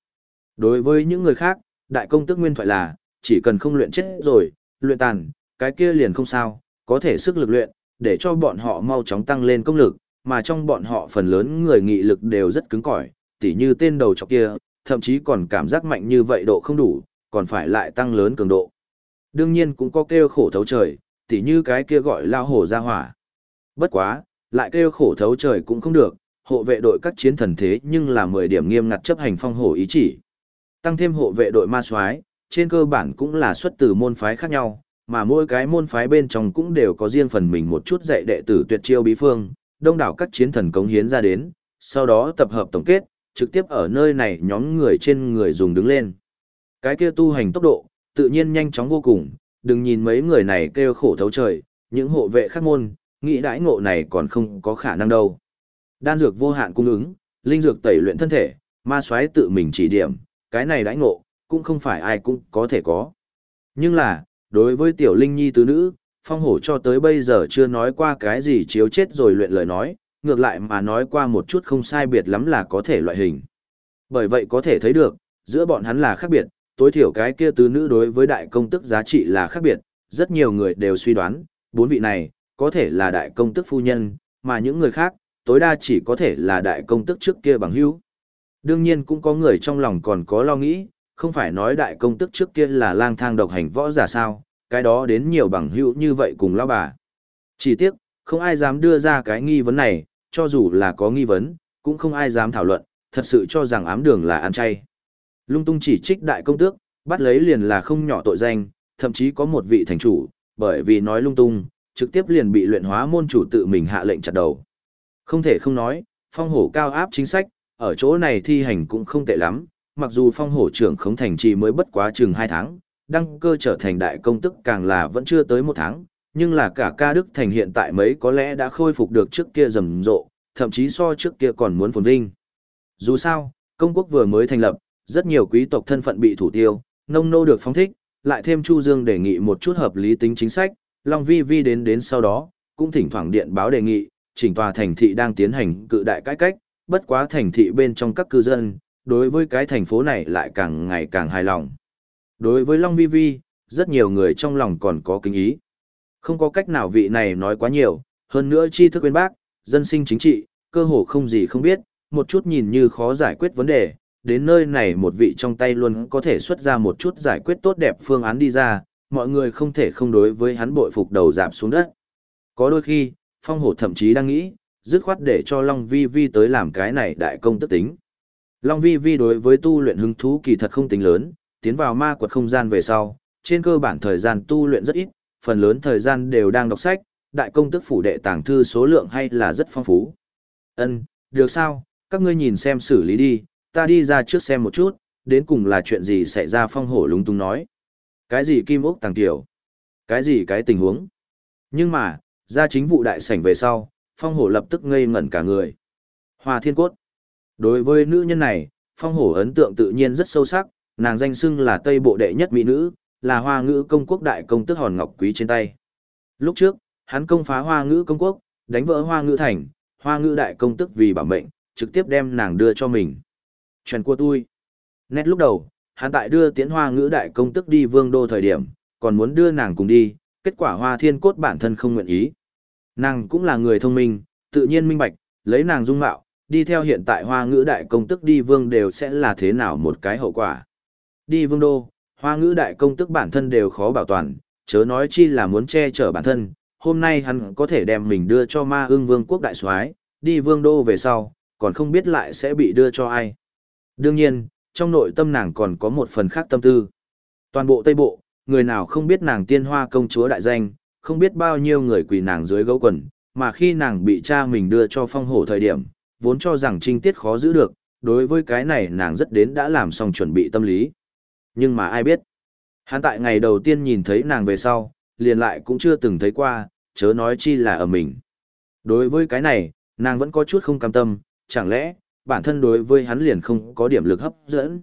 Đối với những người khác, đại công tước nguyên thoại là, chỉ cần không luyện chết rồi, luyện tàn, cái kia liền không sao, có thể sức lực luyện, để cho bọn họ mau chóng tăng lên công lực, mà trong bọn họ phần lớn người nghị lực đều rất cứng cỏi, tỉ như tên đầu chọc kia, thậm chí còn cảm giác mạnh như vậy độ không đủ, còn phải lại tăng lớn cường độ. Đương nhiên cũng có kêu khổ thấu trời, tỉ như cái kia gọi lao hổ ra hỏa. Bất quá, lại kêu khổ thấu trời cũng không được, hộ vệ đội các chiến thần thế nhưng là 10 điểm nghiêm ngặt chấp hành phong hổ ý chỉ. Tăng thêm hộ vệ đội ma soái trên cơ bản cũng là xuất từ môn phái khác nhau, mà mỗi cái môn phái bên trong cũng đều có riêng phần mình một chút dạy đệ tử tuyệt chiêu bí phương, đông đảo các chiến thần cống hiến ra đến, sau đó tập hợp tổng kết, trực tiếp ở nơi này nhóm người trên người dùng đứng lên. Cái kia tu hành tốc độ, tự nhiên nhanh chóng vô cùng, đừng nhìn mấy người này kêu khổ thấu trời, những hộ vệ khác môn, nghĩ đãi ngộ này còn không có khả năng đâu. Đan dược vô hạn cung ứng, linh dược tẩy luyện thân thể, ma soái tự mình chỉ điểm, cái này đãi ngộ, cũng không phải ai cũng có thể có. Nhưng là, đối với tiểu linh nhi tứ nữ, phong hổ cho tới bây giờ chưa nói qua cái gì chiếu chết rồi luyện lời nói, ngược lại mà nói qua một chút không sai biệt lắm là có thể loại hình. Bởi vậy có thể thấy được, giữa bọn hắn là khác biệt, tối thiểu cái kia tứ nữ đối với đại công tức giá trị là khác biệt, rất nhiều người đều suy đoán, bốn vị này, có thể là đại công tức phu nhân, mà những người khác, tối đa chỉ có thể là đại công tức trước kia bằng hữu. Đương nhiên cũng có người trong lòng còn có lo nghĩ, không phải nói đại công tức trước kia là lang thang độc hành võ giả sao, cái đó đến nhiều bằng hữu như vậy cùng lão bà. Chỉ tiếc, không ai dám đưa ra cái nghi vấn này, cho dù là có nghi vấn, cũng không ai dám thảo luận, thật sự cho rằng ám đường là ăn chay. Lung tung chỉ trích đại công tước, bắt lấy liền là không nhỏ tội danh, thậm chí có một vị thành chủ, bởi vì nói lung tung, trực tiếp liền bị luyện hóa môn chủ tự mình hạ lệnh chặt đầu. Không thể không nói, phong hổ cao áp chính sách, ở chỗ này thi hành cũng không tệ lắm, mặc dù phong hổ trưởng khống thành trì mới bất quá chừng 2 tháng, đăng cơ trở thành đại công tức càng là vẫn chưa tới một tháng, nhưng là cả ca đức thành hiện tại mấy có lẽ đã khôi phục được trước kia rầm rộ, thậm chí so trước kia còn muốn phồn vinh. Dù sao, công quốc vừa mới thành lập, rất nhiều quý tộc thân phận bị thủ tiêu, nông nô được phóng thích, lại thêm Chu Dương đề nghị một chút hợp lý tính chính sách, Long Vi Vi đến đến sau đó, cũng thỉnh thoảng điện báo đề nghị, chỉnh tòa thành thị đang tiến hành cự đại cải cách, bất quá thành thị bên trong các cư dân, đối với cái thành phố này lại càng ngày càng hài lòng. Đối với Long Vi Vi, rất nhiều người trong lòng còn có kính ý. Không có cách nào vị này nói quá nhiều, hơn nữa tri thức bên bác, dân sinh chính trị, cơ hồ không gì không biết, một chút nhìn như khó giải quyết vấn đề, đến nơi này một vị trong tay luôn có thể xuất ra một chút giải quyết tốt đẹp phương án đi ra, mọi người không thể không đối với hắn bội phục đầu giảm xuống đất. Có đôi khi, phong hổ thậm chí đang nghĩ, dứt khoát để cho Long Vi Vi tới làm cái này đại công tức tính. Long Vi Vi đối với tu luyện hứng thú kỳ thật không tính lớn, tiến vào ma quật không gian về sau, trên cơ bản thời gian tu luyện rất ít, phần lớn thời gian đều đang đọc sách, đại công tức phủ đệ tàng thư số lượng hay là rất phong phú. Ân, được sao, các ngươi nhìn xem xử lý đi, ta đi ra trước xem một chút, đến cùng là chuyện gì xảy ra phong hổ lúng túng nói. Cái gì kim ốc tàng tiểu? Cái gì cái tình huống? Nhưng mà, ra chính vụ đại sảnh về sau, phong hổ lập tức ngây ngẩn cả người. Hoa thiên cốt. Đối với nữ nhân này, phong hổ ấn tượng tự nhiên rất sâu sắc, nàng danh xưng là Tây Bộ đệ nhất mỹ nữ, là hoa ngữ công quốc đại công tức hòn ngọc quý trên tay. Lúc trước, hắn công phá hoa ngữ công quốc, đánh vỡ hoa ngữ thành, hoa ngữ đại công tức vì bảo mệnh, trực tiếp đem nàng đưa cho mình trần của tôi. Nét lúc đầu, hắn tại đưa tiễn hoa ngữ đại công tức đi vương đô thời điểm, còn muốn đưa nàng cùng đi, kết quả hoa thiên cốt bản thân không nguyện ý. Nàng cũng là người thông minh, tự nhiên minh bạch, lấy nàng dung mạo, đi theo hiện tại hoa ngữ đại công tức đi vương đều sẽ là thế nào một cái hậu quả. Đi vương đô, hoa ngữ đại công tức bản thân đều khó bảo toàn, chớ nói chi là muốn che chở bản thân, hôm nay hắn có thể đem mình đưa cho ma ương vương quốc đại soái đi vương đô về sau, còn không biết lại sẽ bị đưa cho ai. Đương nhiên, trong nội tâm nàng còn có một phần khác tâm tư. Toàn bộ Tây Bộ, người nào không biết nàng tiên hoa công chúa đại danh, không biết bao nhiêu người quỳ nàng dưới gấu quần, mà khi nàng bị cha mình đưa cho phong hổ thời điểm, vốn cho rằng trinh tiết khó giữ được, đối với cái này nàng rất đến đã làm xong chuẩn bị tâm lý. Nhưng mà ai biết, hắn tại ngày đầu tiên nhìn thấy nàng về sau, liền lại cũng chưa từng thấy qua, chớ nói chi là ở mình. Đối với cái này, nàng vẫn có chút không cam tâm, chẳng lẽ, bản thân đối với hắn liền không có điểm lực hấp dẫn.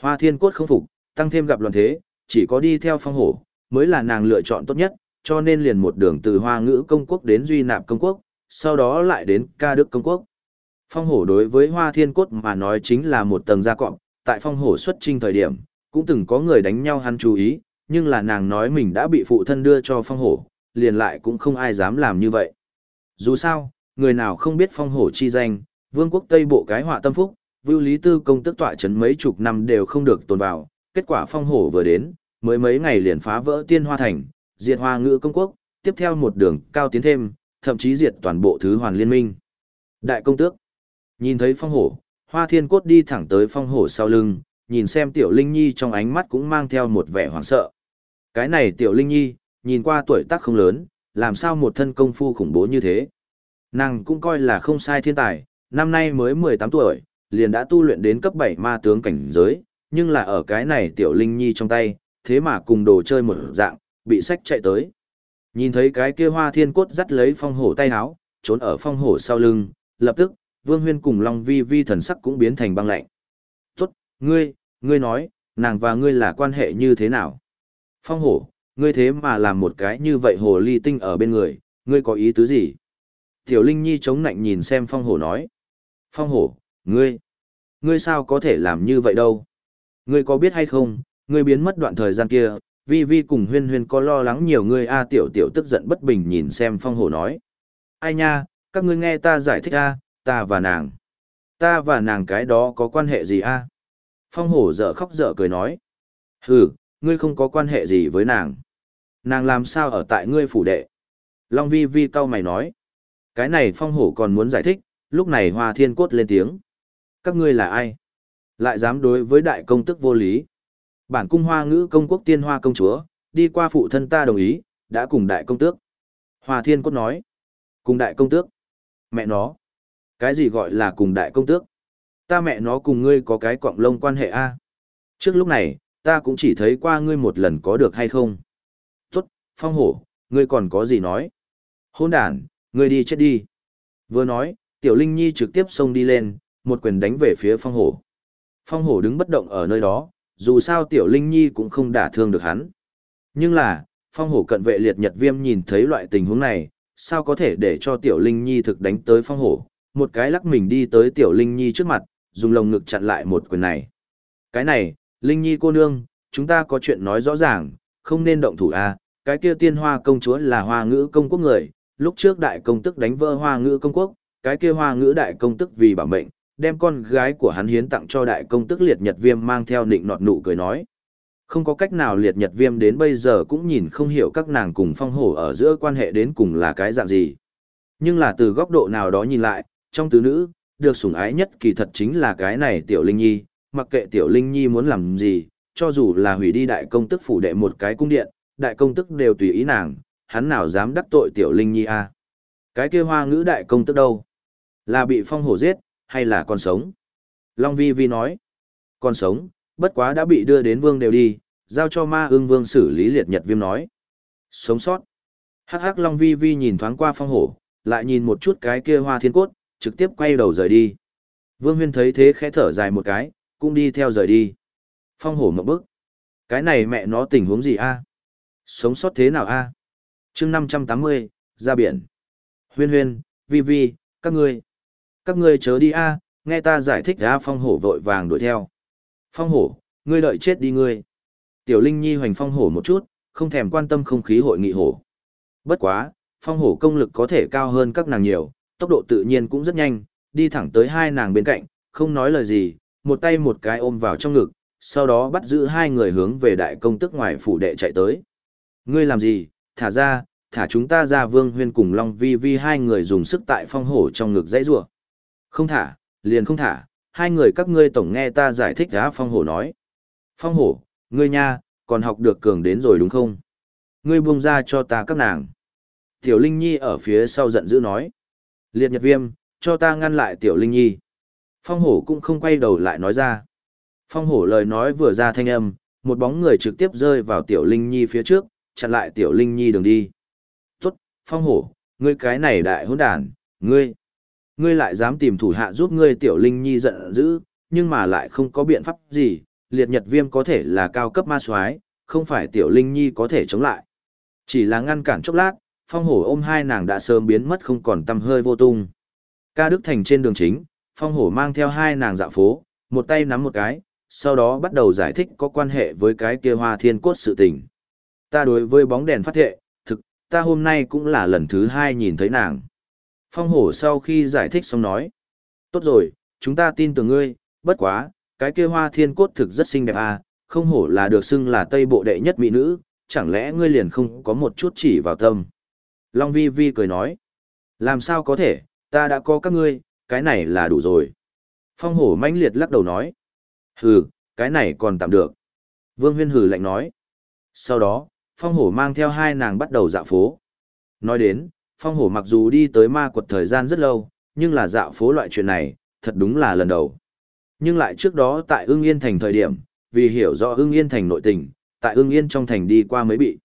Hoa thiên cốt không phục, tăng thêm gặp loạn thế, chỉ có đi theo phong hổ, mới là nàng lựa chọn tốt nhất, cho nên liền một đường từ hoa ngữ công quốc đến duy nạp công quốc, sau đó lại đến ca đức công quốc. Phong hổ đối với hoa thiên cốt mà nói chính là một tầng gia cọp, tại phong hổ xuất trinh thời điểm, cũng từng có người đánh nhau hắn chú ý, nhưng là nàng nói mình đã bị phụ thân đưa cho phong hổ, liền lại cũng không ai dám làm như vậy. Dù sao, người nào không biết phong hổ chi danh, vương quốc Tây Bộ cái họa tâm phúc, vưu lý tư công tức tọa chấn mấy chục năm đều không được tồn vào, kết quả phong hổ vừa đến, mới mấy ngày liền phá vỡ tiên hoa thành, diệt hoa ngữ công quốc, tiếp theo một đường cao tiến thêm, thậm chí diệt toàn bộ thứ hoàn liên minh. Đại công tước, nhìn thấy phong hổ, hoa thiên cốt đi thẳng tới phong hổ sau lưng, nhìn xem tiểu linh nhi trong ánh mắt cũng mang theo một vẻ hoảng sợ. Cái này tiểu linh nhi, nhìn qua tuổi tác không lớn, làm sao một thân công phu khủng bố như thế. Nàng cũng coi là không sai thiên tài, năm nay mới 18 tuổi, liền đã tu luyện đến cấp 7 ma tướng cảnh giới, nhưng là ở cái này tiểu linh nhi trong tay, thế mà cùng đồ chơi một dạng, bị sách chạy tới. Nhìn thấy cái kia hoa thiên cốt dắt lấy phong hổ tay háo, trốn ở phong hổ sau lưng, lập tức, vương huyên cùng long vi vi thần sắc cũng biến thành băng lạnh. Tốt, ngươi, ngươi nói, nàng và ngươi là quan hệ như thế nào? Phong hổ, ngươi thế mà làm một cái như vậy hồ ly tinh ở bên người, ngươi có ý tứ gì? Tiểu Linh Nhi chống nạnh nhìn xem phong hổ nói. Phong hổ, ngươi, ngươi sao có thể làm như vậy đâu? Ngươi có biết hay không, ngươi biến mất đoạn thời gian kia, vi vi cùng huyên huyên có lo lắng nhiều ngươi a tiểu tiểu tức giận bất bình nhìn xem phong hổ nói. Ai nha, các ngươi nghe ta giải thích a, ta và nàng. Ta và nàng cái đó có quan hệ gì a? Phong hổ dở khóc dở cười nói. Hừ, ngươi không có quan hệ gì với nàng. Nàng làm sao ở tại ngươi phủ đệ? Long vi vi cau mày nói. Cái này phong hổ còn muốn giải thích, lúc này hoa thiên cốt lên tiếng. Các ngươi là ai? Lại dám đối với đại công tức vô lý. Bản cung hoa ngữ công quốc tiên hoa công chúa, đi qua phụ thân ta đồng ý, đã cùng đại công tước. Hoa thiên cốt nói. Cùng đại công tước. Mẹ nó. Cái gì gọi là cùng đại công tước? Ta mẹ nó cùng ngươi có cái quọng lông quan hệ a Trước lúc này, ta cũng chỉ thấy qua ngươi một lần có được hay không. Tốt, phong hổ, ngươi còn có gì nói? Hôn đàn, ngươi đi chết đi. Vừa nói, tiểu linh nhi trực tiếp xông đi lên, một quyền đánh về phía phong hổ. Phong hổ đứng bất động ở nơi đó, dù sao tiểu linh nhi cũng không đả thương được hắn. Nhưng là, phong hổ cận vệ liệt nhật viêm nhìn thấy loại tình huống này, sao có thể để cho tiểu linh nhi thực đánh tới phong hổ, một cái lắc mình đi tới tiểu linh nhi trước mặt, dùng lồng ngực chặn lại một quyền này. Cái này, linh nhi cô nương, chúng ta có chuyện nói rõ ràng, không nên động thủ a à, cái kia tiên hoa công chúa là hoa ngữ công quốc người, lúc trước đại công tức đánh vỡ hoa ngữ công quốc, cái kia hoa ngữ đại công tức vì bảo mệnh, đem con gái của hắn hiến tặng cho đại công tức liệt nhật viêm mang theo nịnh nọt nụ cười nói. Không có cách nào liệt nhật viêm đến bây giờ cũng nhìn không hiểu các nàng cùng phong hổ ở giữa quan hệ đến cùng là cái dạng gì. Nhưng là từ góc độ nào đó nhìn lại, trong tứ nữ, được sủng ái nhất kỳ thật chính là cái này tiểu linh nhi, mặc kệ tiểu linh nhi muốn làm gì, cho dù là hủy đi đại công tức phủ đệ một cái cung điện, đại công tức đều tùy ý nàng, hắn nào dám đắc tội tiểu linh nhi a Cái kia hoa ngữ đại công tức đâu? Là bị phong hổ giết, hay là còn sống? Long Vi Vi nói, còn sống, bất quá đã bị đưa đến vương đều đi, giao cho ma ương vương xử lý liệt nhật viêm nói. Sống sót. Hắc hắc Long Vi Vi nhìn thoáng qua phong hổ, lại nhìn một chút cái kia hoa thiên cốt, trực tiếp quay đầu rời đi. Vương huyên thấy thế khẽ thở dài một cái, cũng đi theo rời đi. Phong hổ một bức. Cái này mẹ nó tình huống gì a? À? Sống sót thế nào a? À? chương 580, ra biển. Huyên huyên, vi vi, các ngươi. Các ngươi chớ đi a, nghe ta giải thích ra phong hổ vội vàng đuổi theo. Phong hổ, ngươi đợi chết đi ngươi. Tiểu Linh Nhi hoành phong hổ một chút, không thèm quan tâm không khí hội nghị hổ. Bất quá, phong hổ công lực có thể cao hơn các nàng nhiều, tốc độ tự nhiên cũng rất nhanh, đi thẳng tới hai nàng bên cạnh, không nói lời gì, một tay một cái ôm vào trong ngực, sau đó bắt giữ hai người hướng về đại công tức ngoài phủ đệ chạy tới. Ngươi làm gì, thả ra, thả chúng ta ra vương huyên cùng Long Vi Vi hai người dùng sức tại phong hổ trong ngực dãy rủa không thả, liền không thả, hai người các ngươi tổng nghe ta giải thích đã phong hổ nói. Phong hổ, ngươi nha, còn học được cường đến rồi đúng không? Ngươi buông ra cho ta các nàng. Tiểu Linh Nhi ở phía sau giận dữ nói. Liệt nhật viêm, cho ta ngăn lại Tiểu Linh Nhi. Phong hổ cũng không quay đầu lại nói ra. Phong hổ lời nói vừa ra thanh âm, một bóng người trực tiếp rơi vào Tiểu Linh Nhi phía trước, chặn lại Tiểu Linh Nhi đường đi. Tốt, Phong hổ, ngươi cái này đại hỗn đàn, ngươi. Ngươi lại dám tìm thủ hạ giúp ngươi Tiểu Linh Nhi giận dữ, nhưng mà lại không có biện pháp gì, liệt nhật viêm có thể là cao cấp ma soái không phải Tiểu Linh Nhi có thể chống lại. Chỉ là ngăn cản chốc lát, phong hổ ôm hai nàng đã sớm biến mất không còn tăm hơi vô tung. Ca Đức Thành trên đường chính, phong hổ mang theo hai nàng dạo phố, một tay nắm một cái, sau đó bắt đầu giải thích có quan hệ với cái kia hoa thiên cốt sự tình. Ta đối với bóng đèn phát thệ, thực, ta hôm nay cũng là lần thứ hai nhìn thấy nàng. Phong hổ sau khi giải thích xong nói, tốt rồi, chúng ta tin tưởng ngươi, bất quá, cái kia hoa thiên cốt thực rất xinh đẹp à, không hổ là được xưng là tây bộ đệ nhất mỹ nữ, chẳng lẽ ngươi liền không có một chút chỉ vào tâm. Long vi vi cười nói, làm sao có thể, ta đã có các ngươi, cái này là đủ rồi. Phong hổ mãnh liệt lắc đầu nói, hừ, cái này còn tạm được. Vương huyên hừ lạnh nói. Sau đó, phong hổ mang theo hai nàng bắt đầu dạo phố. Nói đến, phong hổ mặc dù đi tới ma quật thời gian rất lâu, nhưng là dạo phố loại chuyện này, thật đúng là lần đầu. Nhưng lại trước đó tại ưng yên thành thời điểm, vì hiểu rõ ưng yên thành nội tình, tại ưng yên trong thành đi qua mới bị.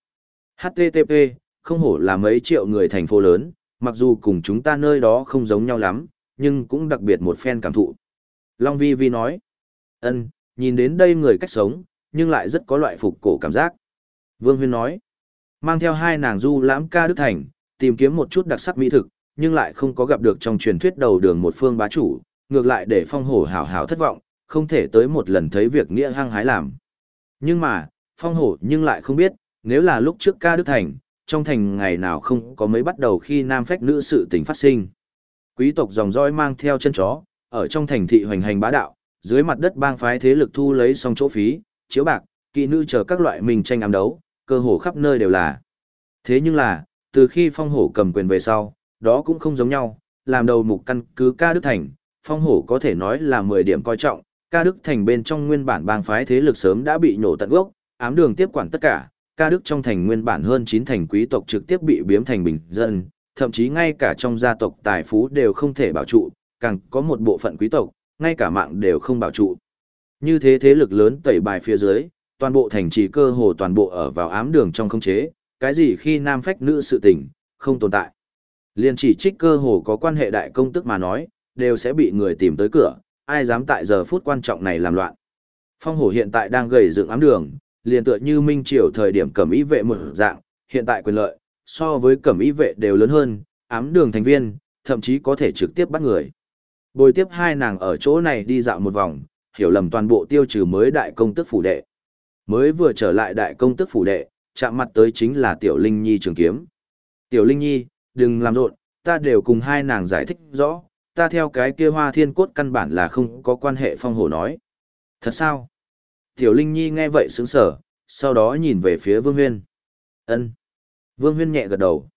HTTP, không hổ là mấy triệu người thành phố lớn, mặc dù cùng chúng ta nơi đó không giống nhau lắm, nhưng cũng đặc biệt một phen cảm thụ. Long Vi Vi nói, ân, nhìn đến đây người cách sống, nhưng lại rất có loại phục cổ cảm giác. Vương Huyên nói, mang theo hai nàng du lãm ca Đức Thành, tìm kiếm một chút đặc sắc mỹ thực, nhưng lại không có gặp được trong truyền thuyết đầu đường một phương bá chủ, ngược lại để phong hổ hảo hảo thất vọng, không thể tới một lần thấy việc nghĩa hăng hái làm. Nhưng mà, phong hổ nhưng lại không biết, nếu là lúc trước ca Đức Thành, trong thành ngày nào không có mấy bắt đầu khi nam phách nữ sự tình phát sinh. Quý tộc dòng dõi mang theo chân chó, ở trong thành thị hoành hành bá đạo, dưới mặt đất bang phái thế lực thu lấy xong chỗ phí, chiếu bạc, kỵ nữ chờ các loại mình tranh ám đấu, cơ hồ khắp nơi đều là. Thế nhưng là, từ khi phong hổ cầm quyền về sau, đó cũng không giống nhau, làm đầu mục căn cứ ca Đức Thành, phong hổ có thể nói là 10 điểm coi trọng, ca Đức Thành bên trong nguyên bản bang phái thế lực sớm đã bị nổ tận gốc, ám đường tiếp quản tất cả, ca Đức trong thành nguyên bản hơn 9 thành quý tộc trực tiếp bị biếm thành bình dân, thậm chí ngay cả trong gia tộc tài phú đều không thể bảo trụ, càng có một bộ phận quý tộc, ngay cả mạng đều không bảo trụ. Như thế thế lực lớn tẩy bài phía dưới, toàn bộ thành trì cơ hồ toàn bộ ở vào ám đường trong không chế, cái gì khi nam phách nữ sự tình, không tồn tại. Liên chỉ trích cơ hồ có quan hệ đại công tức mà nói, đều sẽ bị người tìm tới cửa, ai dám tại giờ phút quan trọng này làm loạn. Phong hổ hiện tại đang gầy dựng ám đường, liền tựa như minh triều thời điểm cẩm ý vệ một dạng, hiện tại quyền lợi, so với cẩm ý vệ đều lớn hơn, ám đường thành viên, thậm chí có thể trực tiếp bắt người. Bồi tiếp hai nàng ở chỗ này đi dạo một vòng, hiểu lầm toàn bộ tiêu trừ mới đại công tức phủ đệ. Mới vừa trở lại đại công tức phủ đệ, chạm mặt tới chính là Tiểu Linh Nhi trường kiếm. Tiểu Linh Nhi, đừng làm rộn, ta đều cùng hai nàng giải thích rõ, ta theo cái kia hoa thiên cốt căn bản là không có quan hệ phong hổ nói. Thật sao? Tiểu Linh Nhi nghe vậy sướng sở, sau đó nhìn về phía Vương Huyên. ân Vương Huyên nhẹ gật đầu.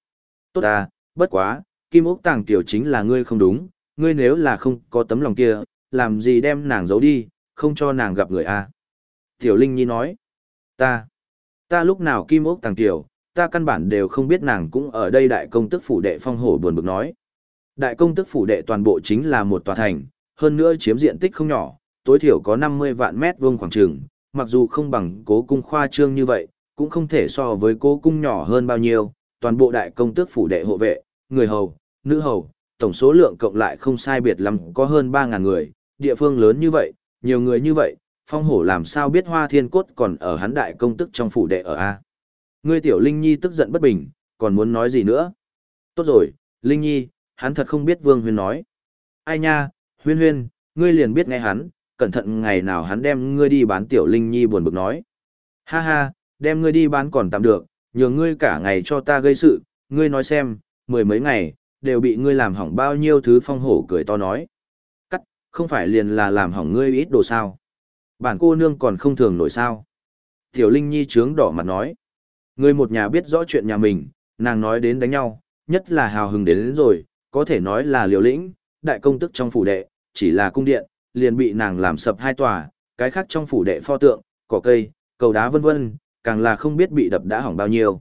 Tốt ta, bất quá, Kim Úc Tàng Tiểu chính là ngươi không đúng, ngươi nếu là không có tấm lòng kia, làm gì đem nàng giấu đi, không cho nàng gặp người a Tiểu Linh Nhi nói. Ta, ta lúc nào Kim ốc Tàng Tiểu, ta căn bản đều không biết nàng cũng ở đây đại công tức phủ đệ phong hổ buồn bực nói. Đại công tức phủ đệ toàn bộ chính là một tòa thành, hơn nữa chiếm diện tích không nhỏ, tối thiểu có 50 vạn mét vuông khoảng trường, mặc dù không bằng cố cung khoa trương như vậy, cũng không thể so với cố cung nhỏ hơn bao nhiêu, toàn bộ đại công tước phủ đệ hộ vệ, người hầu, nữ hầu, tổng số lượng cộng lại không sai biệt lắm có hơn 3.000 người, địa phương lớn như vậy, nhiều người như vậy, phong hổ làm sao biết hoa thiên cốt còn ở hắn đại công tức trong phủ đệ ở A. Ngươi tiểu Linh Nhi tức giận bất bình, còn muốn nói gì nữa? Tốt rồi, Linh Nhi, hắn thật không biết Vương Huyên nói. Ai nha, Huyên Huyên, ngươi liền biết nghe hắn, cẩn thận ngày nào hắn đem ngươi đi bán tiểu Linh Nhi buồn bực nói. Ha ha, đem ngươi đi bán còn tạm được, nhường ngươi cả ngày cho ta gây sự, ngươi nói xem, mười mấy ngày, đều bị ngươi làm hỏng bao nhiêu thứ phong hổ cười to nói. Cắt, không phải liền là làm hỏng ngươi ít đồ sao. Bản cô nương còn không thường nổi sao. Tiểu Linh Nhi trướng đỏ mặt nói. người một nhà biết rõ chuyện nhà mình, nàng nói đến đánh nhau, nhất là hào hứng đến, đến rồi, có thể nói là liều lĩnh, đại công tức trong phủ đệ, chỉ là cung điện, liền bị nàng làm sập hai tòa, cái khác trong phủ đệ pho tượng, cỏ cây, cầu đá vân vân, càng là không biết bị đập đã hỏng bao nhiêu.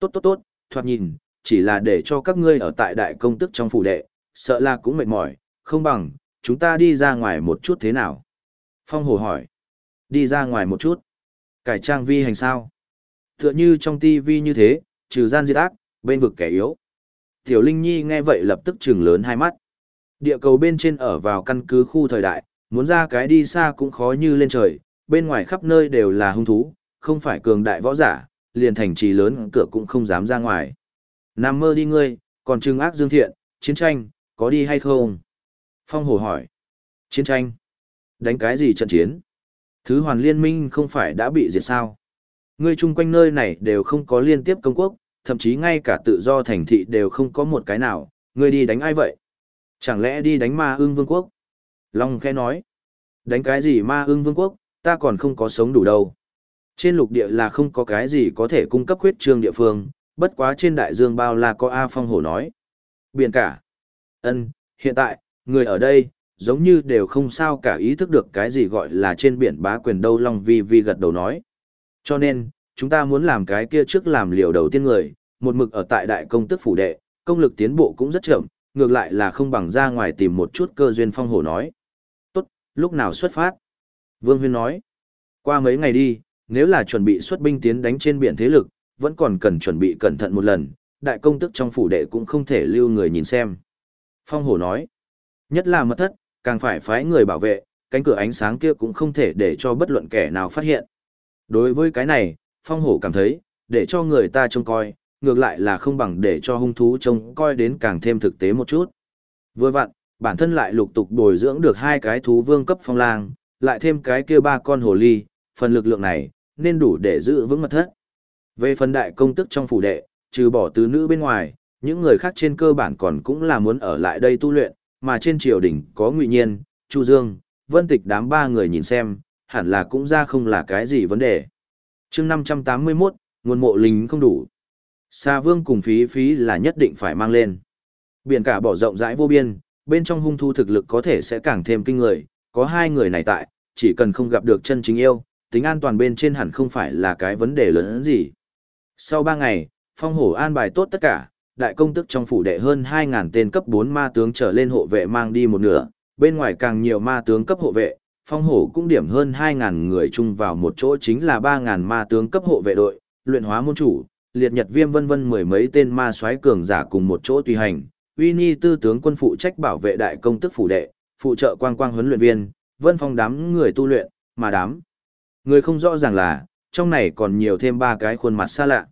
Tốt tốt tốt, thoạt nhìn, chỉ là để cho các ngươi ở tại đại công tức trong phủ đệ, sợ là cũng mệt mỏi, không bằng, chúng ta đi ra ngoài một chút thế nào? Phong Hổ hỏi. Đi ra ngoài một chút. Cải trang vi hành sao? Tựa như trong tivi như thế, trừ gian diệt ác, bên vực kẻ yếu. Tiểu Linh Nhi nghe vậy lập tức trừng lớn hai mắt. Địa cầu bên trên ở vào căn cứ khu thời đại, muốn ra cái đi xa cũng khó như lên trời, bên ngoài khắp nơi đều là hung thú, không phải cường đại võ giả, liền thành trì lớn cửa cũng không dám ra ngoài. Nam mơ đi ngươi, còn trừng ác dương thiện, chiến tranh, có đi hay không? Phong Hổ hỏi. Chiến tranh? Đánh cái gì trận chiến? Thứ hoàn liên minh không phải đã bị diệt sao? Ngươi chung quanh nơi này đều không có liên tiếp công quốc, thậm chí ngay cả tự do thành thị đều không có một cái nào, ngươi đi đánh ai vậy? Chẳng lẽ đi đánh ma ương vương quốc? Long khẽ nói. Đánh cái gì ma ương vương quốc, ta còn không có sống đủ đâu. Trên lục địa là không có cái gì có thể cung cấp huyết trương địa phương, bất quá trên đại dương bao la có A Phong Hổ nói. Biển cả. ân hiện tại, người ở đây, giống như đều không sao cả ý thức được cái gì gọi là trên biển bá quyền đâu Long Vi Vi gật đầu nói. Cho nên, chúng ta muốn làm cái kia trước làm liều đầu tiên người, một mực ở tại đại công tức phủ đệ, công lực tiến bộ cũng rất chậm, ngược lại là không bằng ra ngoài tìm một chút cơ duyên phong hổ nói. Tốt, lúc nào xuất phát? Vương Huyên nói. Qua mấy ngày đi, nếu là chuẩn bị xuất binh tiến đánh trên biển thế lực, vẫn còn cần chuẩn bị cẩn thận một lần, đại công tức trong phủ đệ cũng không thể lưu người nhìn xem. Phong hổ nói. Nhất là mật thất, càng phải phái người bảo vệ, cánh cửa ánh sáng kia cũng không thể để cho bất luận kẻ nào phát hiện. Đối với cái này, phong hổ cảm thấy, để cho người ta trông coi, ngược lại là không bằng để cho hung thú trông coi đến càng thêm thực tế một chút. Vừa vặn, bản thân lại lục tục bồi dưỡng được hai cái thú vương cấp phong lang, lại thêm cái kia ba con hồ ly, phần lực lượng này, nên đủ để giữ vững mật thất. Về phần đại công tức trong phủ đệ, trừ bỏ tứ nữ bên ngoài, những người khác trên cơ bản còn cũng là muốn ở lại đây tu luyện, mà trên triều đình có Ngụy Nhiên, Chu Dương, Vân Tịch đám ba người nhìn xem, hẳn là cũng ra không là cái gì vấn đề. chương 581, nguồn mộ lính không đủ. xa vương cùng phí phí là nhất định phải mang lên. Biển cả bỏ rộng rãi vô biên, bên trong hung thu thực lực có thể sẽ càng thêm kinh người, có hai người này tại, chỉ cần không gặp được chân chính yêu, tính an toàn bên trên hẳn không phải là cái vấn đề lớn gì. Sau ba ngày, phong hổ an bài tốt tất cả, đại công tức trong phủ đệ hơn 2.000 tên cấp 4 ma tướng trở lên hộ vệ mang đi một nửa, bên ngoài càng nhiều ma tướng cấp hộ vệ, phong hổ cũng điểm hơn 2.000 người chung vào một chỗ chính là 3.000 ma tướng cấp hộ vệ đội, luyện hóa môn chủ, liệt nhật viêm vân vân mười mấy tên ma soái cường giả cùng một chỗ tùy hành. Uy Ni tư tướng quân phụ trách bảo vệ đại công tức phủ đệ, phụ trợ quang quang huấn luyện viên, vân phong đám người tu luyện, mà đám. Người không rõ ràng là, trong này còn nhiều thêm ba cái khuôn mặt xa lạ.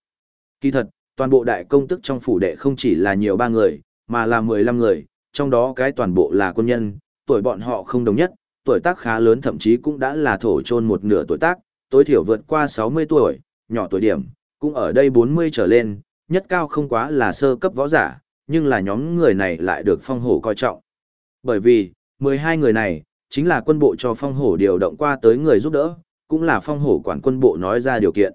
Kỳ thật, toàn bộ đại công tức trong phủ đệ không chỉ là nhiều ba người, mà là 15 người, trong đó cái toàn bộ là quân nhân, tuổi bọn họ không đồng nhất, tuổi tác khá lớn thậm chí cũng đã là thổ chôn một nửa tuổi tác, tối thiểu vượt qua 60 tuổi, nhỏ tuổi điểm, cũng ở đây 40 trở lên, nhất cao không quá là sơ cấp võ giả, nhưng là nhóm người này lại được phong hổ coi trọng. Bởi vì, 12 người này, chính là quân bộ cho phong hổ điều động qua tới người giúp đỡ, cũng là phong hổ quản quân bộ nói ra điều kiện.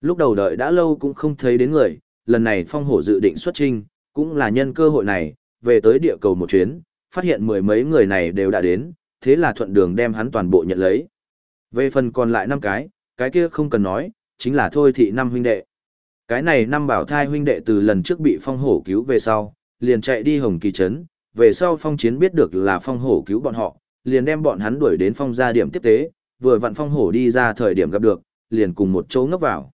Lúc đầu đợi đã lâu cũng không thấy đến người, lần này phong hổ dự định xuất trinh, cũng là nhân cơ hội này, về tới địa cầu một chuyến, phát hiện mười mấy người này đều đã đến, thế là thuận đường đem hắn toàn bộ nhận lấy. Về phần còn lại năm cái, cái kia không cần nói, chính là thôi thị năm huynh đệ. Cái này năm bảo thai huynh đệ từ lần trước bị phong hổ cứu về sau, liền chạy đi hồng kỳ trấn, về sau phong chiến biết được là phong hổ cứu bọn họ, liền đem bọn hắn đuổi đến phong gia điểm tiếp tế, vừa vặn phong hổ đi ra thời điểm gặp được, liền cùng một chỗ ngấp vào.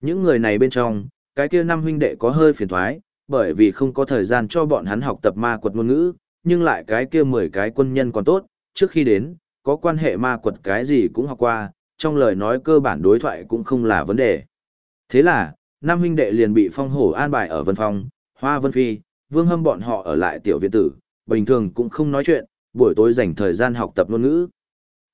Những người này bên trong, cái kia năm huynh đệ có hơi phiền thoái, bởi vì không có thời gian cho bọn hắn học tập ma quật ngôn ngữ, nhưng lại cái kia mười cái quân nhân còn tốt, trước khi đến, có quan hệ ma quật cái gì cũng học qua, trong lời nói cơ bản đối thoại cũng không là vấn đề. Thế là, năm huynh đệ liền bị phong hổ an bài ở Vân Phong, Hoa Vân Phi, Vương Hâm bọn họ ở lại tiểu viện tử, bình thường cũng không nói chuyện, buổi tối dành thời gian học tập ngôn ngữ.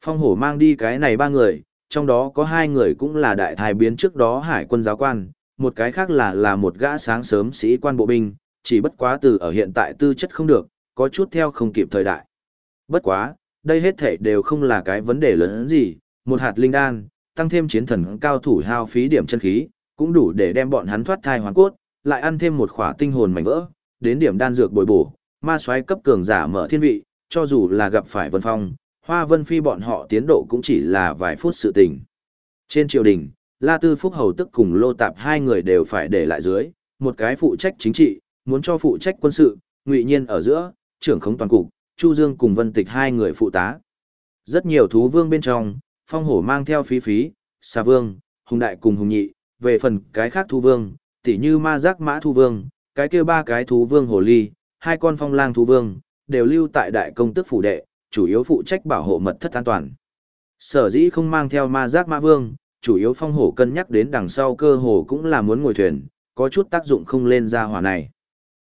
Phong hổ mang đi cái này ba người, trong đó có hai người cũng là đại thái biến trước đó hải quân giáo quan, một cái khác là là một gã sáng sớm sĩ quan bộ binh, chỉ bất quá từ ở hiện tại tư chất không được, có chút theo không kịp thời đại. Bất quá, đây hết thể đều không là cái vấn đề lớn gì, một hạt linh đan, tăng thêm chiến thần cao thủ hao phí điểm chân khí, cũng đủ để đem bọn hắn thoát thai hoàn cốt, lại ăn thêm một khỏa tinh hồn mảnh vỡ, đến điểm đan dược bồi bổ, ma soái cấp cường giả mở thiên vị, cho dù là gặp phải Vân Phong, Hoa Vân Phi bọn họ tiến độ cũng chỉ là vài phút sự tình. Trên triều đình, La Tư Phúc Hầu tức cùng Lô Tạp hai người đều phải để lại dưới, một cái phụ trách chính trị, muốn cho phụ trách quân sự, ngụy nhiên ở giữa, trưởng khống toàn cục, Chu Dương cùng Vân Tịch hai người phụ tá. Rất nhiều thú vương bên trong, phong hổ mang theo phí phí, xà vương, hùng đại cùng hùng nhị, về phần cái khác thú vương, tỉ như ma giác mã thú vương, cái kia ba cái thú vương hồ ly, hai con phong lang thú vương, đều lưu tại đại công tức phủ đệ, chủ yếu phụ trách bảo hộ mật thất an toàn. Sở dĩ không mang theo ma giác mã vương, chủ yếu phong hổ cân nhắc đến đằng sau cơ hồ cũng là muốn ngồi thuyền, có chút tác dụng không lên ra hỏa này.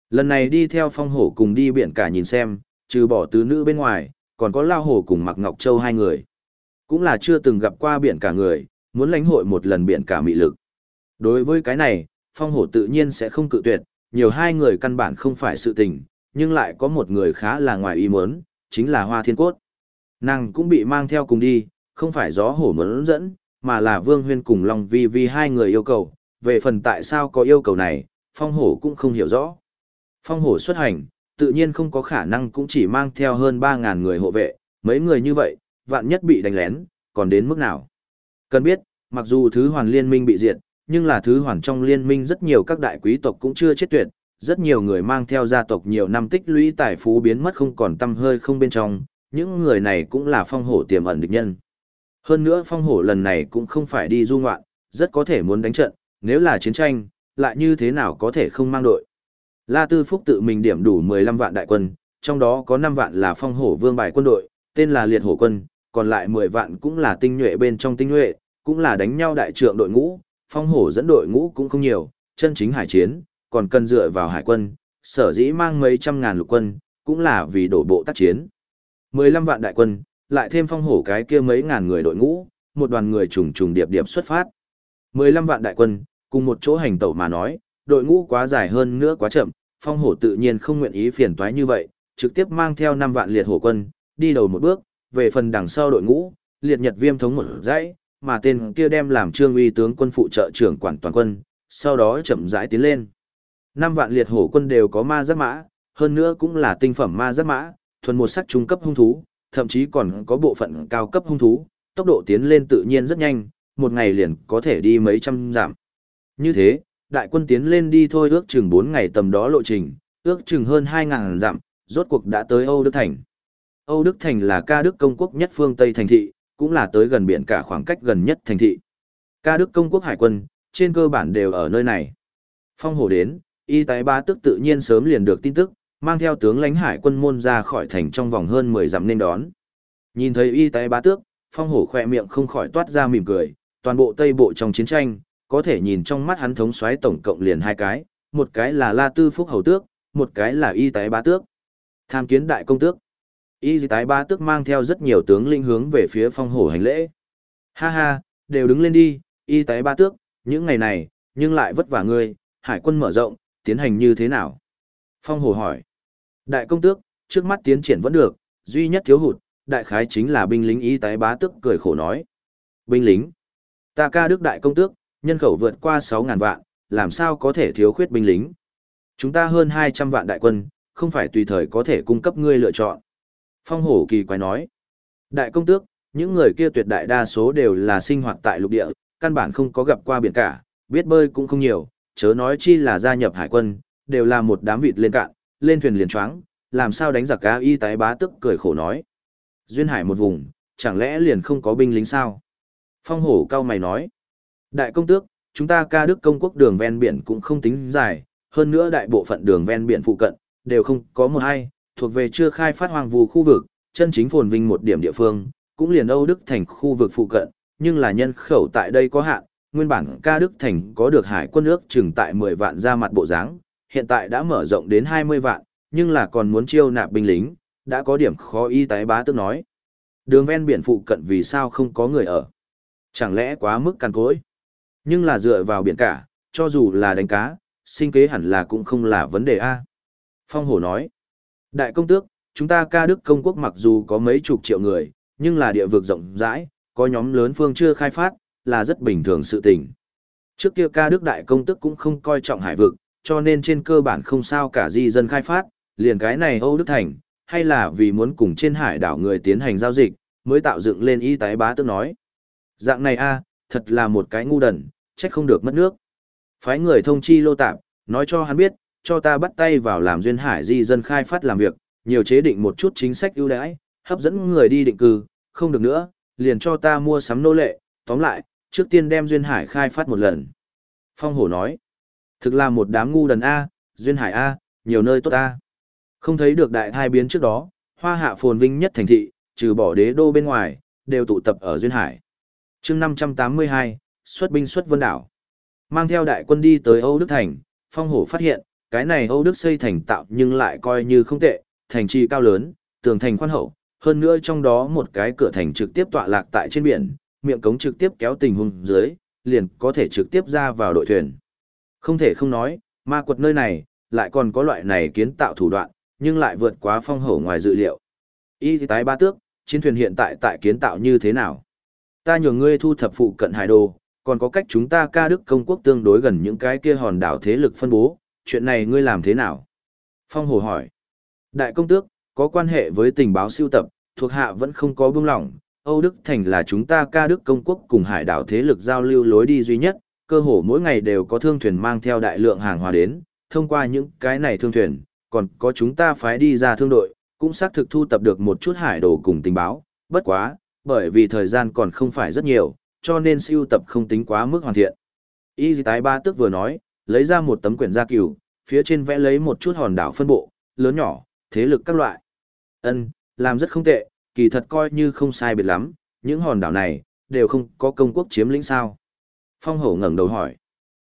Lần này đi theo phong hổ cùng đi biển cả nhìn xem, trừ bỏ tứ nữ bên ngoài, còn có lao hổ cùng mặc ngọc châu hai người. Cũng là chưa từng gặp qua biển cả người, muốn lãnh hội một lần biển cả mị lực. Đối với cái này, phong hổ tự nhiên sẽ không cự tuyệt, nhiều hai người căn bản không phải sự tình, nhưng lại có một người khá là ngoài ý muốn, chính là hoa thiên cốt. Nàng cũng bị mang theo cùng đi, không phải gió hổ muốn dẫn, mà là Vương Huyên cùng Long Vi Vi hai người yêu cầu, về phần tại sao có yêu cầu này, Phong Hổ cũng không hiểu rõ. Phong Hổ xuất hành, tự nhiên không có khả năng cũng chỉ mang theo hơn 3.000 người hộ vệ, mấy người như vậy, vạn nhất bị đánh lén, còn đến mức nào. Cần biết, mặc dù thứ hoàn liên minh bị diệt, nhưng là thứ hoàn trong liên minh rất nhiều các đại quý tộc cũng chưa chết tuyệt, rất nhiều người mang theo gia tộc nhiều năm tích lũy tài phú biến mất không còn tâm hơi không bên trong, những người này cũng là phong hổ tiềm ẩn địch nhân. Hơn nữa phong hổ lần này cũng không phải đi du ngoạn, rất có thể muốn đánh trận, nếu là chiến tranh, lại như thế nào có thể không mang đội. La Tư Phúc tự mình điểm đủ 15 vạn đại quân, trong đó có 5 vạn là phong hổ vương bài quân đội, tên là liệt hổ quân, còn lại 10 vạn cũng là tinh nhuệ bên trong tinh nhuệ, cũng là đánh nhau đại trượng đội ngũ, phong hổ dẫn đội ngũ cũng không nhiều, chân chính hải chiến, còn cần dựa vào hải quân, sở dĩ mang mấy trăm ngàn lục quân, cũng là vì đổ bộ tác chiến. 15 vạn đại quân, lại thêm phong hổ cái kia mấy ngàn người đội ngũ, một đoàn người trùng trùng điệp điệp xuất phát. 15 vạn đại quân, cùng một chỗ hành tẩu mà nói, đội ngũ quá dài hơn nữa quá chậm, phong hổ tự nhiên không nguyện ý phiền toái như vậy, trực tiếp mang theo 5 vạn liệt hổ quân, đi đầu một bước, về phần đằng sau đội ngũ, liệt nhật viêm thống một dãy, mà tên kia đem làm trương uy tướng quân phụ trợ trưởng quản toàn quân, sau đó chậm rãi tiến lên. 5 vạn liệt hổ quân đều có ma giáp mã, hơn nữa cũng là tinh phẩm ma giáp mã, thuần một sắc trung cấp hung thú, thậm chí còn có bộ phận cao cấp hung thú, tốc độ tiến lên tự nhiên rất nhanh, một ngày liền có thể đi mấy trăm giảm. Như thế, đại quân tiến lên đi thôi ước chừng 4 ngày tầm đó lộ trình, ước chừng hơn 2.000 dặm, rốt cuộc đã tới Âu Đức Thành. Âu Đức Thành là ca Đức công quốc nhất phương Tây thành thị, cũng là tới gần biển cả khoảng cách gần nhất thành thị. Ca Đức công quốc hải quân, trên cơ bản đều ở nơi này. Phong hổ đến, y tái ba tức tự nhiên sớm liền được tin tức, mang theo tướng lãnh hải quân môn ra khỏi thành trong vòng hơn 10 dặm nên đón. Nhìn thấy y tái bá tước, phong hổ khỏe miệng không khỏi toát ra mỉm cười, toàn bộ tây bộ trong chiến tranh, có thể nhìn trong mắt hắn thống xoáy tổng cộng liền hai cái, một cái là La Tư Phúc Hầu Tước, một cái là y tái bá tước. Tham kiến đại công tước. Y tái bá tước mang theo rất nhiều tướng linh hướng về phía phong hổ hành lễ. Ha ha, đều đứng lên đi, y tái bá tước, những ngày này, nhưng lại vất vả ngươi, hải quân mở rộng, tiến hành như thế nào? Phong hổ hỏi. Đại công tước, trước mắt tiến triển vẫn được, duy nhất thiếu hụt, đại khái chính là binh lính y tái bá tức cười khổ nói. Binh lính. Ta ca đức đại công tước, nhân khẩu vượt qua 6.000 vạn, làm sao có thể thiếu khuyết binh lính. Chúng ta hơn 200 vạn đại quân, không phải tùy thời có thể cung cấp ngươi lựa chọn. Phong hổ kỳ quái nói. Đại công tước, những người kia tuyệt đại đa số đều là sinh hoạt tại lục địa, căn bản không có gặp qua biển cả, biết bơi cũng không nhiều, chớ nói chi là gia nhập hải quân, đều là một đám vịt lên cạn, lên thuyền liền choáng, làm sao đánh giặc cá y tái bá tức cười khổ nói. Duyên hải một vùng, chẳng lẽ liền không có binh lính sao? Phong hổ cao mày nói. Đại công tước, chúng ta ca đức công quốc đường ven biển cũng không tính dài, hơn nữa đại bộ phận đường ven biển phụ cận, đều không có một ai, thuộc về chưa khai phát hoàng vù khu vực, chân chính phồn vinh một điểm địa phương, cũng liền Âu Đức thành khu vực phụ cận, nhưng là nhân khẩu tại đây có hạn, nguyên bản ca Đức thành có được hải quân ước chừng tại 10 vạn ra mặt bộ dáng, hiện tại đã mở rộng đến 20 vạn, nhưng là còn muốn chiêu nạp binh lính, đã có điểm khó y tái bá tức nói. Đường ven biển phụ cận vì sao không có người ở? Chẳng lẽ quá mức cằn cối? Nhưng là dựa vào biển cả, cho dù là đánh cá, sinh kế hẳn là cũng không là vấn đề A. Phong hổ nói, đại công tước, chúng ta ca đức công quốc mặc dù có mấy chục triệu người, nhưng là địa vực rộng rãi, có nhóm lớn phương chưa khai phát, là rất bình thường sự tình. Trước kia ca đức đại công tước cũng không coi trọng hải vực, cho nên trên cơ bản không sao cả di dân khai phát, liền cái này Âu Đức Thành, hay là vì muốn cùng trên hải đảo người tiến hành giao dịch, mới tạo dựng lên y tái bá tức nói. Dạng này a thật là một cái ngu đần, trách không được mất nước. Phái người thông chi lô tạp, nói cho hắn biết, cho ta bắt tay vào làm duyên hải di dân khai phát làm việc, nhiều chế định một chút chính sách ưu đãi, hấp dẫn người đi định cư, không được nữa, liền cho ta mua sắm nô lệ, tóm lại, trước tiên đem duyên hải khai phát một lần. Phong hổ nói, thực là một đám ngu đần A, duyên hải A, nhiều nơi tốt A. Không thấy được đại thai biến trước đó, hoa hạ phồn vinh nhất thành thị, trừ bỏ đế đô bên ngoài, đều tụ tập ở duyên hải. chương 582, xuất binh xuất vân đảo. Mang theo đại quân đi tới Âu Đức Thành, phong hổ phát hiện, cái này Âu Đức xây thành tạo nhưng lại coi như không tệ, thành trì cao lớn, tường thành khoan hậu, hơn nữa trong đó một cái cửa thành trực tiếp tọa lạc tại trên biển, miệng cống trực tiếp kéo tình huống dưới, liền có thể trực tiếp ra vào đội thuyền. Không thể không nói, ma quật nơi này, lại còn có loại này kiến tạo thủ đoạn, nhưng lại vượt quá phong hổ ngoài dự liệu. Y tái ba tước, chiến thuyền hiện tại tại kiến tạo như thế nào? Ta nhường ngươi thu thập phụ cận hải đồ, còn có cách chúng ta ca đức công quốc tương đối gần những cái kia hòn đảo thế lực phân bố, chuyện này ngươi làm thế nào? Phong hổ hỏi. Đại công tước, có quan hệ với tình báo siêu tập, thuộc hạ vẫn không có buông lỏng, Âu Đức Thành là chúng ta ca đức công quốc cùng hải đảo thế lực giao lưu lối đi duy nhất, cơ hồ mỗi ngày đều có thương thuyền mang theo đại lượng hàng hóa đến, thông qua những cái này thương thuyền, còn có chúng ta phái đi ra thương đội, cũng xác thực thu tập được một chút hải đồ cùng tình báo, bất quá, bởi vì thời gian còn không phải rất nhiều, cho nên siêu tập không tính quá mức hoàn thiện. Y tái ba tức vừa nói, lấy ra một tấm quyển gia cửu, phía trên vẽ lấy một chút hòn đảo phân bộ, lớn nhỏ, thế lực các loại. Ân, làm rất không tệ, kỳ thật coi như không sai biệt lắm, những hòn đảo này, đều không có công quốc chiếm lĩnh sao. Phong hổ ngẩng đầu hỏi.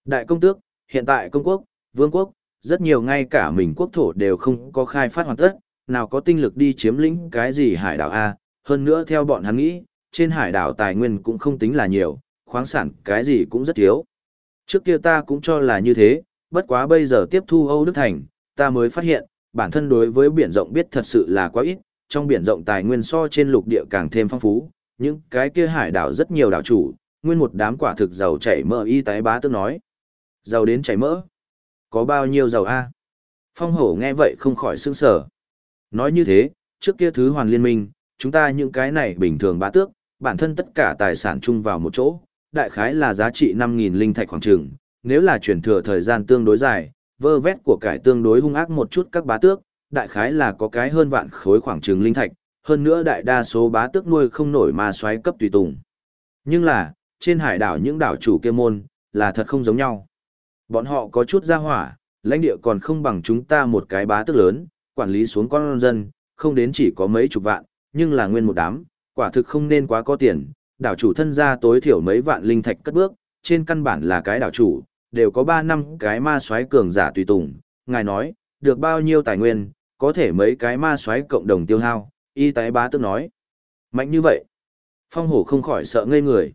Đại công tước, hiện tại công quốc, vương quốc, rất nhiều ngay cả mình quốc thổ đều không có khai phát hoàn tất, nào có tinh lực đi chiếm lĩnh cái gì hải đảo A, hơn nữa theo bọn hắn nghĩ, trên hải đảo tài nguyên cũng không tính là nhiều, khoáng sản cái gì cũng rất thiếu. Trước kia ta cũng cho là như thế, bất quá bây giờ tiếp thu Âu Đức Thành, ta mới phát hiện, bản thân đối với biển rộng biết thật sự là quá ít, trong biển rộng tài nguyên so trên lục địa càng thêm phong phú, những cái kia hải đảo rất nhiều đảo chủ, nguyên một đám quả thực giàu chảy mỡ y tái bá tức nói. Giàu đến chảy mỡ. Có bao nhiêu giàu a? Phong hổ nghe vậy không khỏi sững sờ. Nói như thế, trước kia thứ hoàn liên minh, chúng ta những cái này bình thường bá tước, bản thân tất cả tài sản chung vào một chỗ, đại khái là giá trị 5.000 linh thạch khoảng trường, nếu là chuyển thừa thời gian tương đối dài, vơ vét của cải tương đối hung ác một chút các bá tước, đại khái là có cái hơn vạn khối khoảng trường linh thạch, hơn nữa đại đa số bá tước nuôi không nổi mà xoáy cấp tùy tùng. Nhưng là, trên hải đảo những đảo chủ kia môn, là thật không giống nhau. Bọn họ có chút ra hỏa, lãnh địa còn không bằng chúng ta một cái bá tước lớn, quản lý xuống con dân, không đến chỉ có mấy chục vạn, nhưng là nguyên một đám, quả thực không nên quá có tiền, đảo chủ thân gia tối thiểu mấy vạn linh thạch cất bước, trên căn bản là cái đảo chủ, đều có 3 năm cái ma soái cường giả tùy tùng, ngài nói, được bao nhiêu tài nguyên, có thể mấy cái ma soái cộng đồng tiêu hao, y tái bá tước nói. Mạnh như vậy, phong hổ không khỏi sợ ngây người.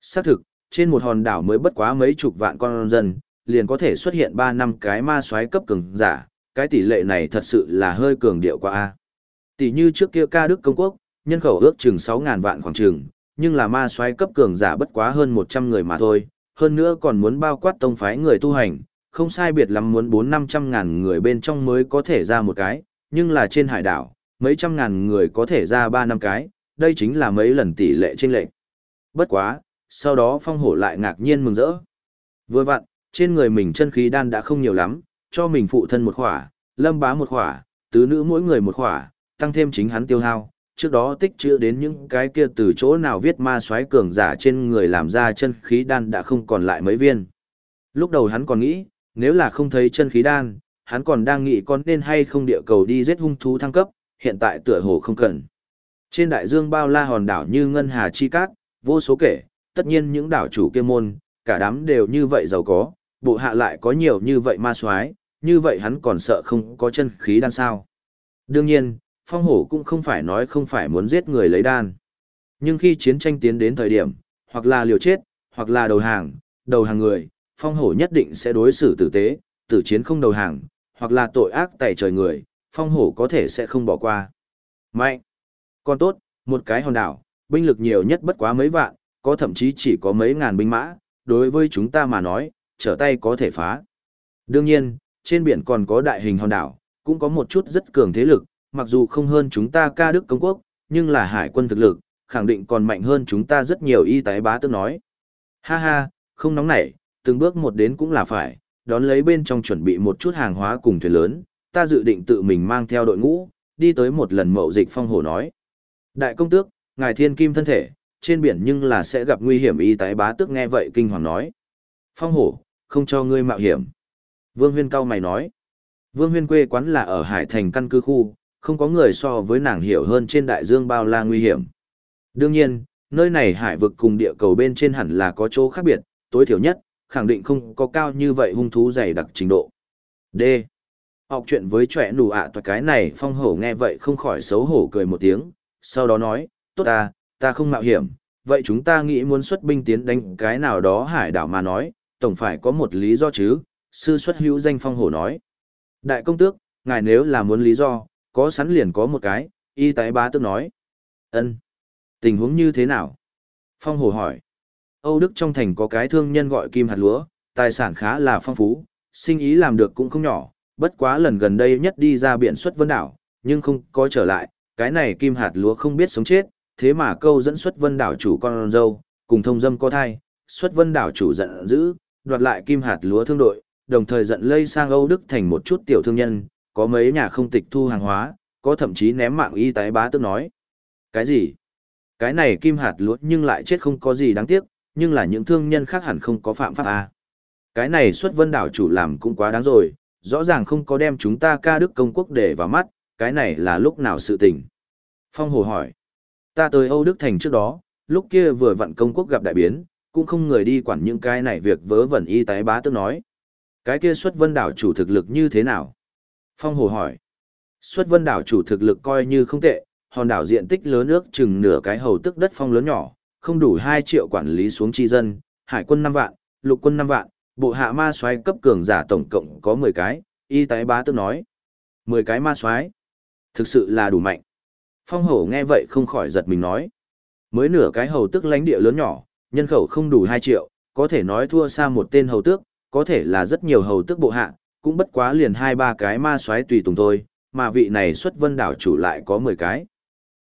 Xác thực, trên một hòn đảo mới bất quá mấy chục vạn con dân, liền có thể xuất hiện 3 năm cái ma soái cấp cường giả, cái tỷ lệ này thật sự là hơi cường điệu quá a. Tỷ như trước kia ca Đức công quốc, nhân khẩu ước chừng 6000 vạn khoảng chừng, nhưng là ma soái cấp cường giả bất quá hơn 100 người mà thôi, hơn nữa còn muốn bao quát tông phái người tu hành, không sai biệt lắm muốn 4-500 ngàn người bên trong mới có thể ra một cái, nhưng là trên hải đảo, mấy trăm ngàn người có thể ra 3 năm cái, đây chính là mấy lần tỷ lệ trên lệch. Bất quá, sau đó phong hổ lại ngạc nhiên mừng rỡ. Vừa vặn, trên người mình chân khí đan đã không nhiều lắm, cho mình phụ thân một khỏa, lâm bá một khỏa, tứ nữ mỗi người một khỏa, tăng thêm chính hắn tiêu hao. Trước đó tích trữ đến những cái kia từ chỗ nào viết ma xoáy cường giả trên người làm ra chân khí đan đã không còn lại mấy viên. Lúc đầu hắn còn nghĩ, nếu là không thấy chân khí đan, hắn còn đang nghĩ con nên hay không địa cầu đi giết hung thú thăng cấp, hiện tại tựa hồ không cần. Trên đại dương bao la hòn đảo như Ngân Hà Chi Cát, vô số kể, tất nhiên những đảo chủ kia môn, cả đám đều như vậy giàu có, bộ hạ lại có nhiều như vậy ma soái như vậy hắn còn sợ không có chân khí đan sao. Đương nhiên, phong hổ cũng không phải nói không phải muốn giết người lấy đan. Nhưng khi chiến tranh tiến đến thời điểm, hoặc là liều chết, hoặc là đầu hàng, đầu hàng người, phong hổ nhất định sẽ đối xử tử tế, tử chiến không đầu hàng, hoặc là tội ác tẩy trời người, phong hổ có thể sẽ không bỏ qua. Mạnh! Còn tốt, một cái hòn đảo, binh lực nhiều nhất bất quá mấy vạn, có thậm chí chỉ có mấy ngàn binh mã, đối với chúng ta mà nói, trở tay có thể phá. Đương nhiên, trên biển còn có đại hình hòn đảo, cũng có một chút rất cường thế lực, mặc dù không hơn chúng ta ca đức công quốc, nhưng là hải quân thực lực, khẳng định còn mạnh hơn chúng ta rất nhiều y tái bá tức nói. Ha ha, không nóng nảy, từng bước một đến cũng là phải, đón lấy bên trong chuẩn bị một chút hàng hóa cùng thuyền lớn, ta dự định tự mình mang theo đội ngũ, đi tới một lần mậu dịch phong hổ nói. Đại công tước, ngài thiên kim thân thể, trên biển nhưng là sẽ gặp nguy hiểm y tái bá tước nghe vậy kinh hoàng nói. Phong hổ, không cho ngươi mạo hiểm. Vương huyên cao mày nói. Vương huyên quê quán là ở Hải Thành căn cứ khu, không có người so với nàng hiểu hơn trên đại dương bao la nguy hiểm. Đương nhiên, nơi này hải vực cùng địa cầu bên trên hẳn là có chỗ khác biệt, tối thiểu nhất, khẳng định không có cao như vậy hung thú dày đặc trình độ. D. Học chuyện với trẻ nụ ạ à cái này phong hổ nghe vậy không khỏi xấu hổ cười một tiếng, sau đó nói, tốt ta, ta không mạo hiểm, vậy chúng ta nghĩ muốn xuất binh tiến đánh cái nào đó hải đảo mà nói, tổng phải có một lý do chứ, sư xuất hữu danh phong hổ nói. Đại công tước, ngài nếu là muốn lý do, có sẵn liền có một cái, y tái bá tước nói. ân Tình huống như thế nào? Phong hổ hỏi. Âu Đức trong thành có cái thương nhân gọi kim hạt lúa, tài sản khá là phong phú, sinh ý làm được cũng không nhỏ, bất quá lần gần đây nhất đi ra biển xuất vân đảo, nhưng không có trở lại, cái này kim hạt lúa không biết sống chết, thế mà câu dẫn xuất vân đảo chủ con dâu, cùng thông dâm có thai, xuất vân đảo chủ giận dữ, đoạt lại kim hạt lúa thương đội, đồng thời giận lây sang Âu Đức thành một chút tiểu thương nhân, có mấy nhà không tịch thu hàng hóa, có thậm chí ném mạng y tái bá tức nói. Cái gì? Cái này kim hạt lúa nhưng lại chết không có gì đáng tiếc, nhưng là những thương nhân khác hẳn không có phạm pháp à. Cái này xuất vân đảo chủ làm cũng quá đáng rồi, rõ ràng không có đem chúng ta ca đức công quốc để vào mắt, cái này là lúc nào sự tình. Phong Hồ hỏi, ta tới Âu Đức Thành trước đó, lúc kia vừa vặn công quốc gặp đại biến, cũng không người đi quản những cái này việc vớ vẩn y tái bá tức nói. Cái kia xuất vân đảo chủ thực lực như thế nào? Phong Hồ hỏi, xuất vân đảo chủ thực lực coi như không tệ, hòn đảo diện tích lớn ước chừng nửa cái hầu tức đất phong lớn nhỏ, không đủ 2 triệu quản lý xuống chi dân, hải quân 5 vạn, lục quân 5 vạn, bộ hạ ma soái cấp cường giả tổng cộng có 10 cái, y tái bá tức nói. 10 cái ma soái Thực sự là đủ mạnh. Phong hổ nghe vậy không khỏi giật mình nói. Mới nửa cái hầu tức lãnh địa lớn nhỏ, nhân khẩu không đủ 2 triệu, có thể nói thua xa một tên hầu tước, có thể là rất nhiều hầu tước bộ hạ, cũng bất quá liền hai ba cái ma soái tùy tùng thôi, mà vị này xuất vân đảo chủ lại có 10 cái.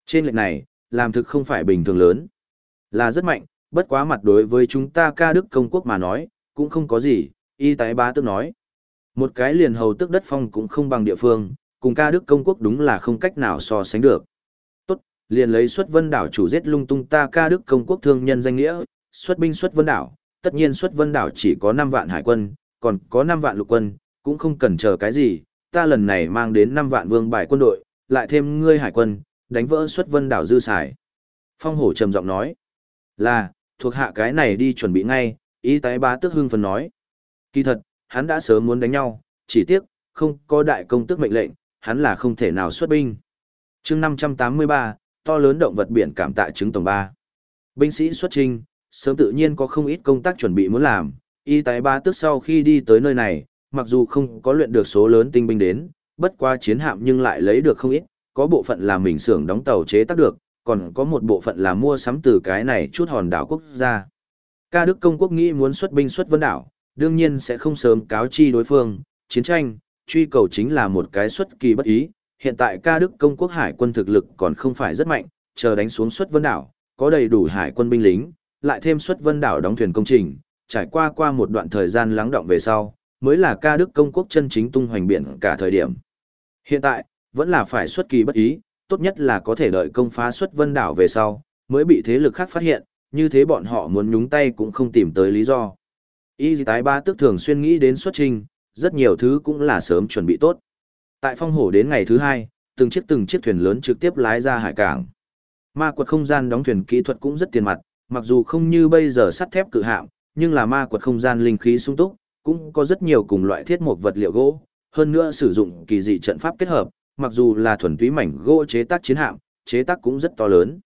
Trên lệnh này, làm thực không phải bình thường lớn. Là rất mạnh, bất quá mặt đối với chúng ta ca đức công quốc mà nói, cũng không có gì, y tái bá tức nói. Một cái liền hầu tức đất phong cũng không bằng địa phương, cùng ca đức công quốc đúng là không cách nào so sánh được. Liền lấy xuất vân đảo chủ giết lung tung ta ca đức công quốc thương nhân danh nghĩa, xuất binh xuất vân đảo, tất nhiên xuất vân đảo chỉ có 5 vạn hải quân, còn có 5 vạn lục quân, cũng không cần chờ cái gì, ta lần này mang đến 5 vạn vương bài quân đội, lại thêm ngươi hải quân, đánh vỡ xuất vân đảo dư xài. Phong hổ trầm giọng nói, là, thuộc hạ cái này đi chuẩn bị ngay, ý tái bá tức hưng phấn nói. Kỳ thật, hắn đã sớm muốn đánh nhau, chỉ tiếc, không có đại công tức mệnh lệnh, hắn là không thể nào xuất binh. chương 583, to lớn động vật biển cảm tạ chứng tổng 3. Binh sĩ xuất trình, sớm tự nhiên có không ít công tác chuẩn bị muốn làm, y tái ba tức sau khi đi tới nơi này, mặc dù không có luyện được số lớn tinh binh đến, bất qua chiến hạm nhưng lại lấy được không ít, có bộ phận là mình xưởng đóng tàu chế tác được, còn có một bộ phận là mua sắm từ cái này chút hòn đảo quốc gia. Ca Đức Công Quốc nghĩ muốn xuất binh xuất vân đảo, đương nhiên sẽ không sớm cáo chi đối phương, chiến tranh, truy cầu chính là một cái xuất kỳ bất ý, hiện tại ca Đức Công Quốc hải quân thực lực còn không phải rất mạnh, chờ đánh xuống xuất vân đảo, có đầy đủ hải quân binh lính, lại thêm xuất vân đảo đóng thuyền công trình, trải qua qua một đoạn thời gian lắng động về sau, mới là ca Đức Công Quốc chân chính tung hoành biển cả thời điểm. Hiện tại, vẫn là phải xuất kỳ bất ý, tốt nhất là có thể đợi công phá xuất vân đảo về sau, mới bị thế lực khác phát hiện, như thế bọn họ muốn nhúng tay cũng không tìm tới lý do. Y tái ba tức thường xuyên nghĩ đến xuất trình, rất nhiều thứ cũng là sớm chuẩn bị tốt. Tại phong hổ đến ngày thứ hai, từng chiếc từng chiếc thuyền lớn trực tiếp lái ra hải cảng. Ma quật không gian đóng thuyền kỹ thuật cũng rất tiền mặt, mặc dù không như bây giờ sắt thép cự hạm, nhưng là ma quật không gian linh khí sung túc, cũng có rất nhiều cùng loại thiết mộc vật liệu gỗ, hơn nữa sử dụng kỳ dị trận pháp kết hợp, mặc dù là thuần túy mảnh gỗ chế tác chiến hạm, chế tác cũng rất to lớn.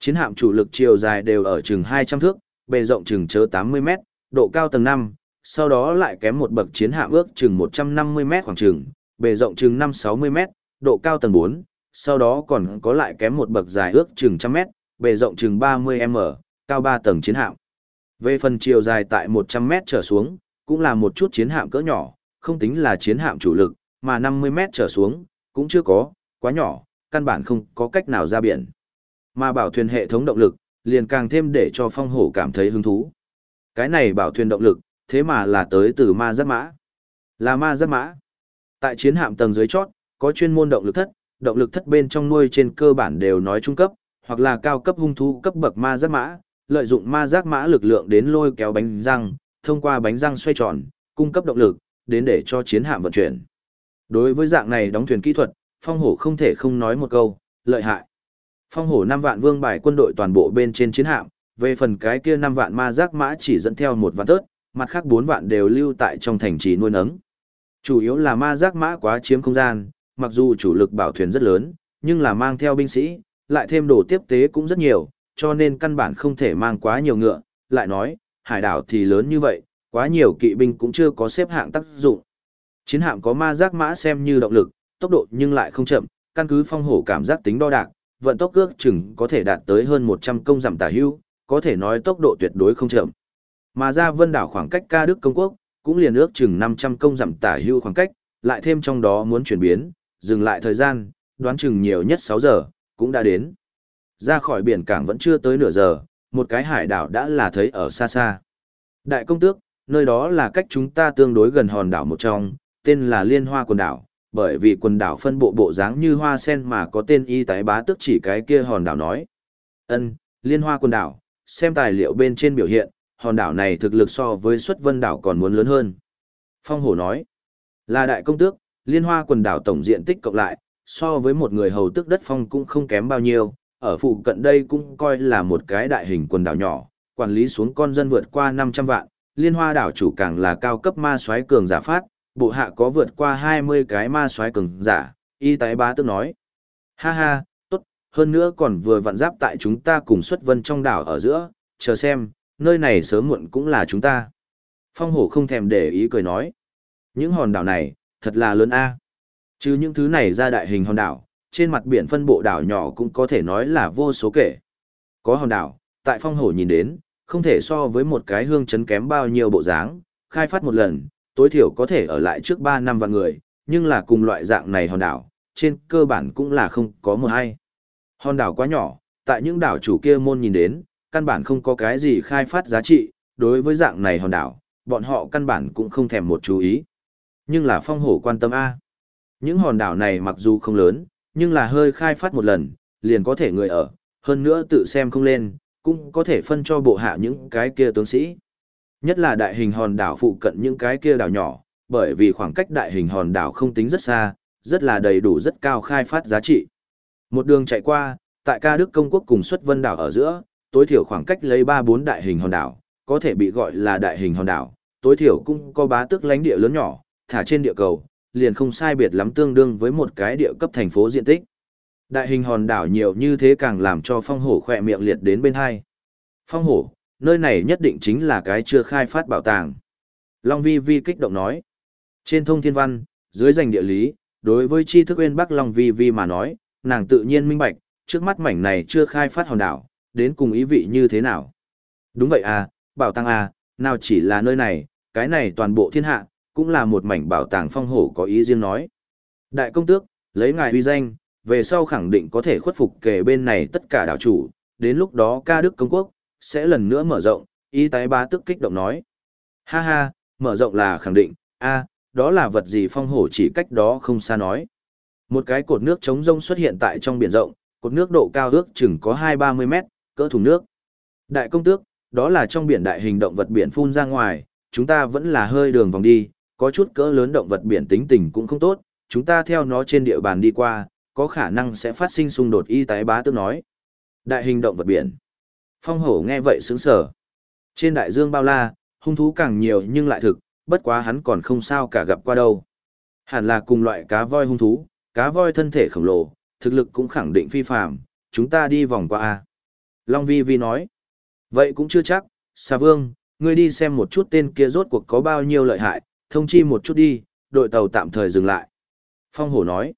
Chiến hạm chủ lực chiều dài đều ở chừng 200 thước, bề rộng chừng chớ 80 mét, độ cao tầng 5, sau đó lại kém một bậc chiến hạm ước chừng 150 mét khoảng chừng, bề rộng chừng 5-60 mét, độ cao tầng 4, sau đó còn có lại kém một bậc dài ước chừng trăm mét, bề rộng chừng 30m, cao 3 tầng chiến hạm. Về phần chiều dài tại 100 mét trở xuống, cũng là một chút chiến hạm cỡ nhỏ, không tính là chiến hạm chủ lực, mà 50 mét trở xuống, cũng chưa có, quá nhỏ, căn bản không có cách nào ra biển. Mà bảo thuyền hệ thống động lực, liền càng thêm để cho phong hổ cảm thấy hứng thú. Cái này bảo thuyền động lực, thế mà là tới từ ma giáp mã. Là ma giáp mã. Tại chiến hạm tầng dưới chót, có chuyên môn động lực thất, động lực thất bên trong nuôi trên cơ bản đều nói trung cấp, hoặc là cao cấp hung thú cấp bậc ma giác mã, lợi dụng ma giác mã lực lượng đến lôi kéo bánh răng, thông qua bánh răng xoay tròn, cung cấp động lực, đến để cho chiến hạm vận chuyển. Đối với dạng này đóng thuyền kỹ thuật, phong hổ không thể không nói một câu, lợi hại. Phong hổ năm vạn vương bài quân đội toàn bộ bên trên chiến hạm, về phần cái kia năm vạn ma giác mã chỉ dẫn theo một vạn tớt, mặt khác bốn vạn đều lưu tại trong thành trì nuôi nấng. Chủ yếu là ma giác mã quá chiếm không gian, mặc dù chủ lực bảo thuyền rất lớn, nhưng là mang theo binh sĩ, lại thêm đồ tiếp tế cũng rất nhiều, cho nên căn bản không thể mang quá nhiều ngựa, lại nói, hải đảo thì lớn như vậy, quá nhiều kỵ binh cũng chưa có xếp hạng tác dụng. Chiến hạm có ma giác mã xem như động lực, tốc độ nhưng lại không chậm, căn cứ phong hổ cảm giác tính đo đạc, vận tốc ước chừng có thể đạt tới hơn 100 công giảm tả hưu, có thể nói tốc độ tuyệt đối không chậm. Mà ra vân đảo khoảng cách ca Đức công quốc, cũng liền ước chừng 500 công giảm tả hưu khoảng cách, lại thêm trong đó muốn chuyển biến, dừng lại thời gian, đoán chừng nhiều nhất 6 giờ, cũng đã đến. Ra khỏi biển cảng vẫn chưa tới nửa giờ, một cái hải đảo đã là thấy ở xa xa. Đại công tước, nơi đó là cách chúng ta tương đối gần hòn đảo một trong, tên là Liên Hoa quần đảo, bởi vì quần đảo phân bộ bộ dáng như hoa sen mà có tên y tái bá tức chỉ cái kia hòn đảo nói. Ân, Liên Hoa quần đảo, xem tài liệu bên trên biểu hiện, hòn đảo này thực lực so với xuất vân đảo còn muốn lớn hơn. Phong hổ nói, là đại công tước, Liên Hoa quần đảo tổng diện tích cộng lại, so với một người hầu tước đất phong cũng không kém bao nhiêu, ở phụ cận đây cũng coi là một cái đại hình quần đảo nhỏ, quản lý xuống con dân vượt qua 500 vạn, liên hoa đảo chủ càng là cao cấp ma soái cường giả phát, bộ hạ có vượt qua 20 cái ma soái cường giả, y tái bá tức nói. Ha ha, tốt, hơn nữa còn vừa vặn giáp tại chúng ta cùng xuất vân trong đảo ở giữa, chờ xem, nơi này sớm muộn cũng là chúng ta. Phong hổ không thèm để ý cười nói. Những hòn đảo này, thật là lớn a. Chứ những thứ này ra đại hình hòn đảo, trên mặt biển phân bộ đảo nhỏ cũng có thể nói là vô số kể. Có hòn đảo, tại phong hổ nhìn đến, không thể so với một cái hương chấn kém bao nhiêu bộ dáng, khai phát một lần, tối thiểu có thể ở lại trước 3 năm vạn người, nhưng là cùng loại dạng này hòn đảo, trên cơ bản cũng là không có một hay. Hòn đảo quá nhỏ, tại những đảo chủ kia môn nhìn đến, căn bản không có cái gì khai phát giá trị, đối với dạng này hòn đảo, bọn họ căn bản cũng không thèm một chú ý. Nhưng là phong hổ quan tâm A. Những hòn đảo này mặc dù không lớn, nhưng là hơi khai phát một lần, liền có thể người ở, hơn nữa tự xem không lên, cũng có thể phân cho bộ hạ những cái kia tướng sĩ. Nhất là đại hình hòn đảo phụ cận những cái kia đảo nhỏ, bởi vì khoảng cách đại hình hòn đảo không tính rất xa, rất là đầy đủ rất cao khai phát giá trị. Một đường chạy qua, tại ca Đức Công Quốc cùng xuất vân đảo ở giữa, tối thiểu khoảng cách lấy 3-4 đại hình hòn đảo, có thể bị gọi là đại hình hòn đảo, tối thiểu cũng có bá tước lãnh địa lớn nhỏ, thả trên địa cầu, liền không sai biệt lắm tương đương với một cái địa cấp thành phố diện tích. Đại hình hòn đảo nhiều như thế càng làm cho phong hổ khỏe miệng liệt đến bên hai. Phong hổ, nơi này nhất định chính là cái chưa khai phát bảo tàng. Long Vi Vi kích động nói. Trên thông thiên văn, dưới danh địa lý, đối với tri thức uyên Bắc Long Vi Vi mà nói, nàng tự nhiên minh bạch, trước mắt mảnh này chưa khai phát hòn đảo, đến cùng ý vị như thế nào. Đúng vậy à, bảo tàng à, nào chỉ là nơi này, cái này toàn bộ thiên hạ, cũng là một mảnh bảo tàng phong hổ có ý riêng nói. Đại công tước, lấy ngài uy danh, về sau khẳng định có thể khuất phục kề bên này tất cả đảo chủ, đến lúc đó ca đức công quốc, sẽ lần nữa mở rộng, y tái ba tức kích động nói. Ha ha, mở rộng là khẳng định, a đó là vật gì phong hổ chỉ cách đó không xa nói. Một cái cột nước chống rông xuất hiện tại trong biển rộng, cột nước độ cao ước chừng có hai ba mươi mét, cỡ thùng nước. Đại công tước, đó là trong biển đại hình động vật biển phun ra ngoài, chúng ta vẫn là hơi đường vòng đi, có chút cỡ lớn động vật biển tính tình cũng không tốt, chúng ta theo nó trên địa bàn đi qua, có khả năng sẽ phát sinh xung đột y tái bá tước nói. Đại hình động vật biển. Phong hổ nghe vậy sướng sở. Trên đại dương bao la, hung thú càng nhiều nhưng lại thực, bất quá hắn còn không sao cả gặp qua đâu. Hẳn là cùng loại cá voi hung thú, cá voi thân thể khổng lồ, thực lực cũng khẳng định phi phàm, chúng ta đi vòng qua a. Long Vi Vi nói. Vậy cũng chưa chắc, Sa Vương, ngươi đi xem một chút tên kia rốt cuộc có bao nhiêu lợi hại, thông chi một chút đi, đội tàu tạm thời dừng lại. Phong hổ nói.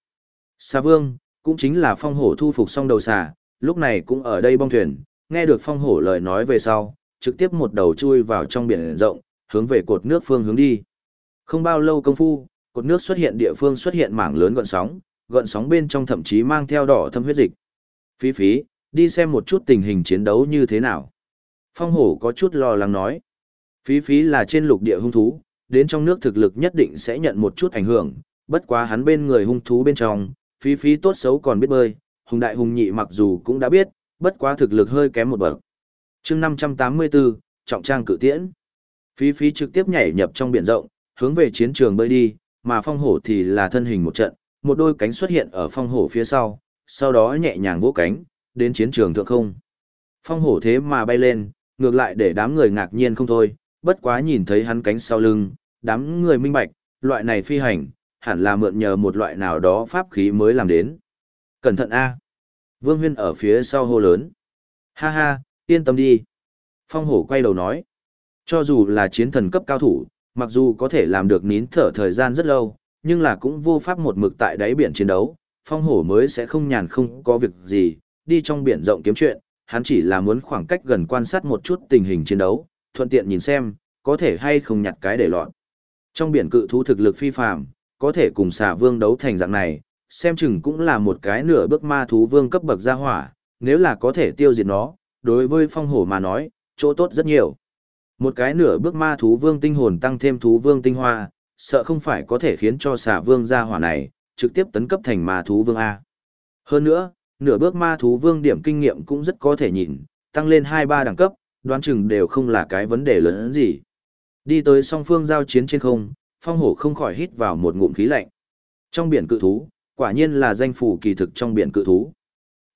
Sa Vương, cũng chính là phong hổ thu phục xong đầu xà, lúc này cũng ở đây bong thuyền, nghe được phong hổ lời nói về sau, trực tiếp một đầu chui vào trong biển rộng, hướng về cột nước phương hướng đi. Không bao lâu công phu, cột nước xuất hiện địa phương xuất hiện mảng lớn gợn sóng, gợn sóng bên trong thậm chí mang theo đỏ thâm huyết dịch. Phí phí, đi xem một chút tình hình chiến đấu như thế nào. Phong hổ có chút lo lắng nói. Phí phí là trên lục địa hung thú, đến trong nước thực lực nhất định sẽ nhận một chút ảnh hưởng, bất quá hắn bên người hung thú bên trong, phí phí tốt xấu còn biết bơi, hùng đại hùng nhị mặc dù cũng đã biết, bất quá thực lực hơi kém một bậc. chương 584, trọng trang cự tiễn. Phí phí trực tiếp nhảy nhập trong biển rộng, hướng về chiến trường bơi đi, mà phong hổ thì là thân hình một trận, một đôi cánh xuất hiện ở phong hổ phía sau, sau đó nhẹ nhàng vỗ cánh, đến chiến trường thượng không. Phong hổ thế mà bay lên, ngược lại để đám người ngạc nhiên không thôi, bất quá nhìn thấy hắn cánh sau lưng, đám người minh bạch, loại này phi hành, hẳn là mượn nhờ một loại nào đó pháp khí mới làm đến. Cẩn thận A. Vương Huyên ở phía sau hô lớn. Ha ha, yên tâm đi. Phong hổ quay đầu nói. Cho dù là chiến thần cấp cao thủ, mặc dù có thể làm được nín thở thời gian rất lâu, nhưng là cũng vô pháp một mực tại đáy biển chiến đấu. Phong hổ mới sẽ không nhàn không có việc gì, đi trong biển rộng kiếm chuyện, hắn chỉ là muốn khoảng cách gần quan sát một chút tình hình chiến đấu, thuận tiện nhìn xem, có thể hay không nhặt cái để lọt. Trong biển cự thú thực lực phi phàm, có thể cùng xà vương đấu thành dạng này, xem chừng cũng là một cái nửa bước ma thú vương cấp bậc gia hỏa, nếu là có thể tiêu diệt nó, đối với phong hổ mà nói, chỗ tốt rất nhiều. Một cái nửa bước ma thú vương tinh hồn tăng thêm thú vương tinh hoa, sợ không phải có thể khiến cho xà vương gia hỏa này, trực tiếp tấn cấp thành ma thú vương A. Hơn nữa, nửa bước ma thú vương điểm kinh nghiệm cũng rất có thể nhìn, tăng lên 2-3 đẳng cấp, đoán chừng đều không là cái vấn đề lớn gì. Đi tới song phương giao chiến trên không, phong hổ không khỏi hít vào một ngụm khí lạnh. Trong biển cự thú, quả nhiên là danh phủ kỳ thực trong biển cự thú.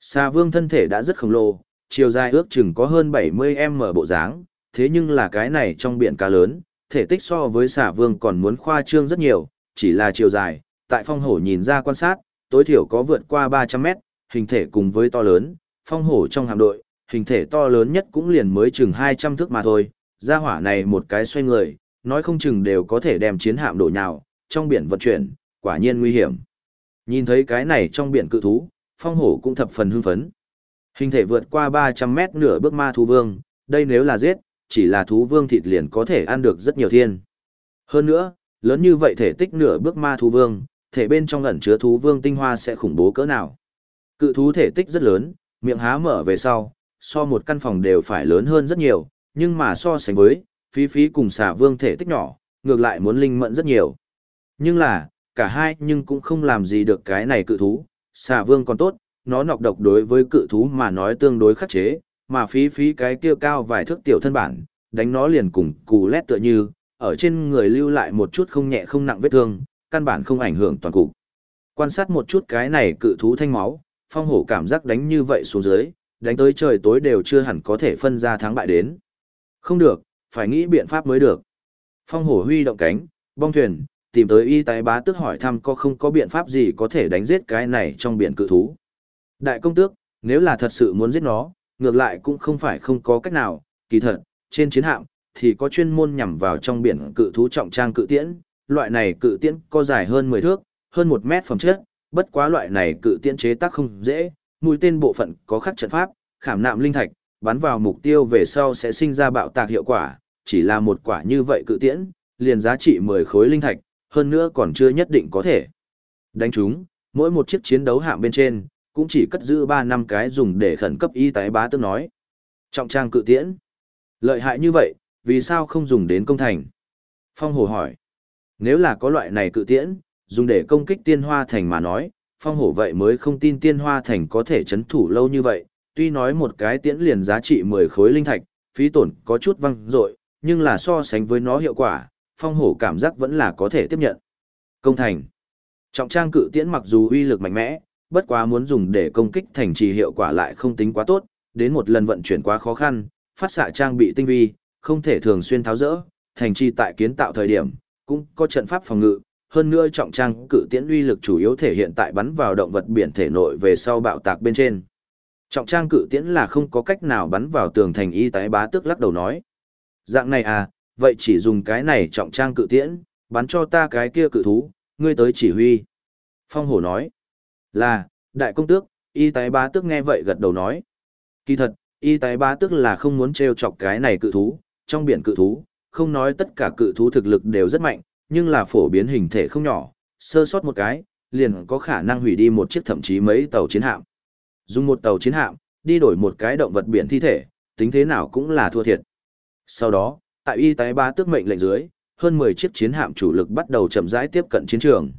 Xà vương thân thể đã rất khổng lồ, chiều dài ước chừng có hơn 70m bộ dáng, thế nhưng là cái này trong biển cá lớn, thể tích so với xà vương còn muốn khoa trương rất nhiều, chỉ là chiều dài, tại phong hổ nhìn ra quan sát, tối thiểu có vượt qua 300 mét, hình thể cùng với to lớn, phong hổ trong hạm đội, hình thể to lớn nhất cũng liền mới chừng 200 thước mà thôi, gia hỏa này một cái xoay người, nói không chừng đều có thể đem chiến hạm đổ nhào, trong biển vận chuyển, quả nhiên nguy hiểm. Nhìn thấy cái này trong biển cự thú, phong hổ cũng thập phần hưng phấn. Hình thể vượt qua 300 mét nửa bước ma thú vương, đây nếu là giết, chỉ là thú vương thịt liền có thể ăn được rất nhiều thiên. Hơn nữa, lớn như vậy thể tích nửa bước ma thú vương, thể bên trong ẩn chứa thú vương tinh hoa sẽ khủng bố cỡ nào. Cự thú thể tích rất lớn, miệng há mở về sau, so một căn phòng đều phải lớn hơn rất nhiều, nhưng mà so sánh với, phí phí cùng xà vương thể tích nhỏ, ngược lại muốn linh mẫn rất nhiều. Nhưng là, cả hai nhưng cũng không làm gì được cái này cự thú, xà vương còn tốt, nó nọc độc đối với cự thú mà nói tương đối khắc chế, mà phí phí cái kia cao vài thước tiểu thân bản, đánh nó liền cùng cù lét tựa như, ở trên người lưu lại một chút không nhẹ không nặng vết thương, căn bản không ảnh hưởng toàn cục. Quan sát một chút cái này cự thú thanh máu, phong hổ cảm giác đánh như vậy xuống dưới, đánh tới trời tối đều chưa hẳn có thể phân ra thắng bại đến. Không được, phải nghĩ biện pháp mới được. Phong hổ huy động cánh, bong thuyền, tìm tới y tái bá tước hỏi thăm có không có biện pháp gì có thể đánh giết cái này trong biển cự thú. Đại công tước, nếu là thật sự muốn giết nó, ngược lại cũng không phải không có cách nào, kỳ thật, trên chiến hạm, thì có chuyên môn nhằm vào trong biển cự thú trọng trang cự tiễn, loại này cự tiễn có dài hơn 10 thước, hơn 1 mét phẩm chất, bất quá loại này cự tiễn chế tác không dễ, mũi tên bộ phận có khắc trận pháp, khảm nạm linh thạch, bắn vào mục tiêu về sau sẽ sinh ra bạo tạc hiệu quả, chỉ là một quả như vậy cự tiễn, liền giá trị 10 khối linh thạch, hơn nữa còn chưa nhất định có thể. Đánh chúng, mỗi một chiếc chiến đấu hạm bên trên, cũng chỉ cất giữ 3 năm cái dùng để khẩn cấp y tái bá tương nói. Trọng trang cự tiễn. Lợi hại như vậy, vì sao không dùng đến công thành? Phong Hồ hỏi. Nếu là có loại này cự tiễn, dùng để công kích tiên hoa thành mà nói, Phong Hổ vậy mới không tin tiên hoa thành có thể chấn thủ lâu như vậy, tuy nói một cái tiễn liền giá trị 10 khối linh thạch, phí tổn có chút văng dội nhưng là so sánh với nó hiệu quả, phong hổ cảm giác vẫn là có thể tiếp nhận. Công thành. Trọng trang cự tiễn mặc dù uy lực mạnh mẽ, bất quá muốn dùng để công kích thành trì hiệu quả lại không tính quá tốt, đến một lần vận chuyển quá khó khăn, phát xạ trang bị tinh vi, không thể thường xuyên tháo rỡ, thành trì tại kiến tạo thời điểm, cũng có trận pháp phòng ngự, hơn nữa trọng trang cự tiễn uy lực chủ yếu thể hiện tại bắn vào động vật biển thể nội về sau bạo tạc bên trên. Trọng trang cự tiễn là không có cách nào bắn vào tường thành y tái bá tức lắc đầu nói. Dạng này à, vậy chỉ dùng cái này trọng trang cự tiễn, bắn cho ta cái kia cự thú, ngươi tới chỉ huy. Phong hổ nói. Là, đại công tước, y tái bá tước nghe vậy gật đầu nói. Kỳ thật, y tái bá tước là không muốn trêu chọc cái này cự thú, trong biển cự thú, không nói tất cả cự thú thực lực đều rất mạnh, nhưng là phổ biến hình thể không nhỏ, sơ sót một cái, liền có khả năng hủy đi một chiếc thậm chí mấy tàu chiến hạm. Dùng một tàu chiến hạm, đi đổi một cái động vật biển thi thể, tính thế nào cũng là thua thiệt. Sau đó, tại y tái ba tước mệnh lệnh dưới, hơn 10 chiếc chiến hạm chủ lực bắt đầu chậm rãi tiếp cận chiến trường.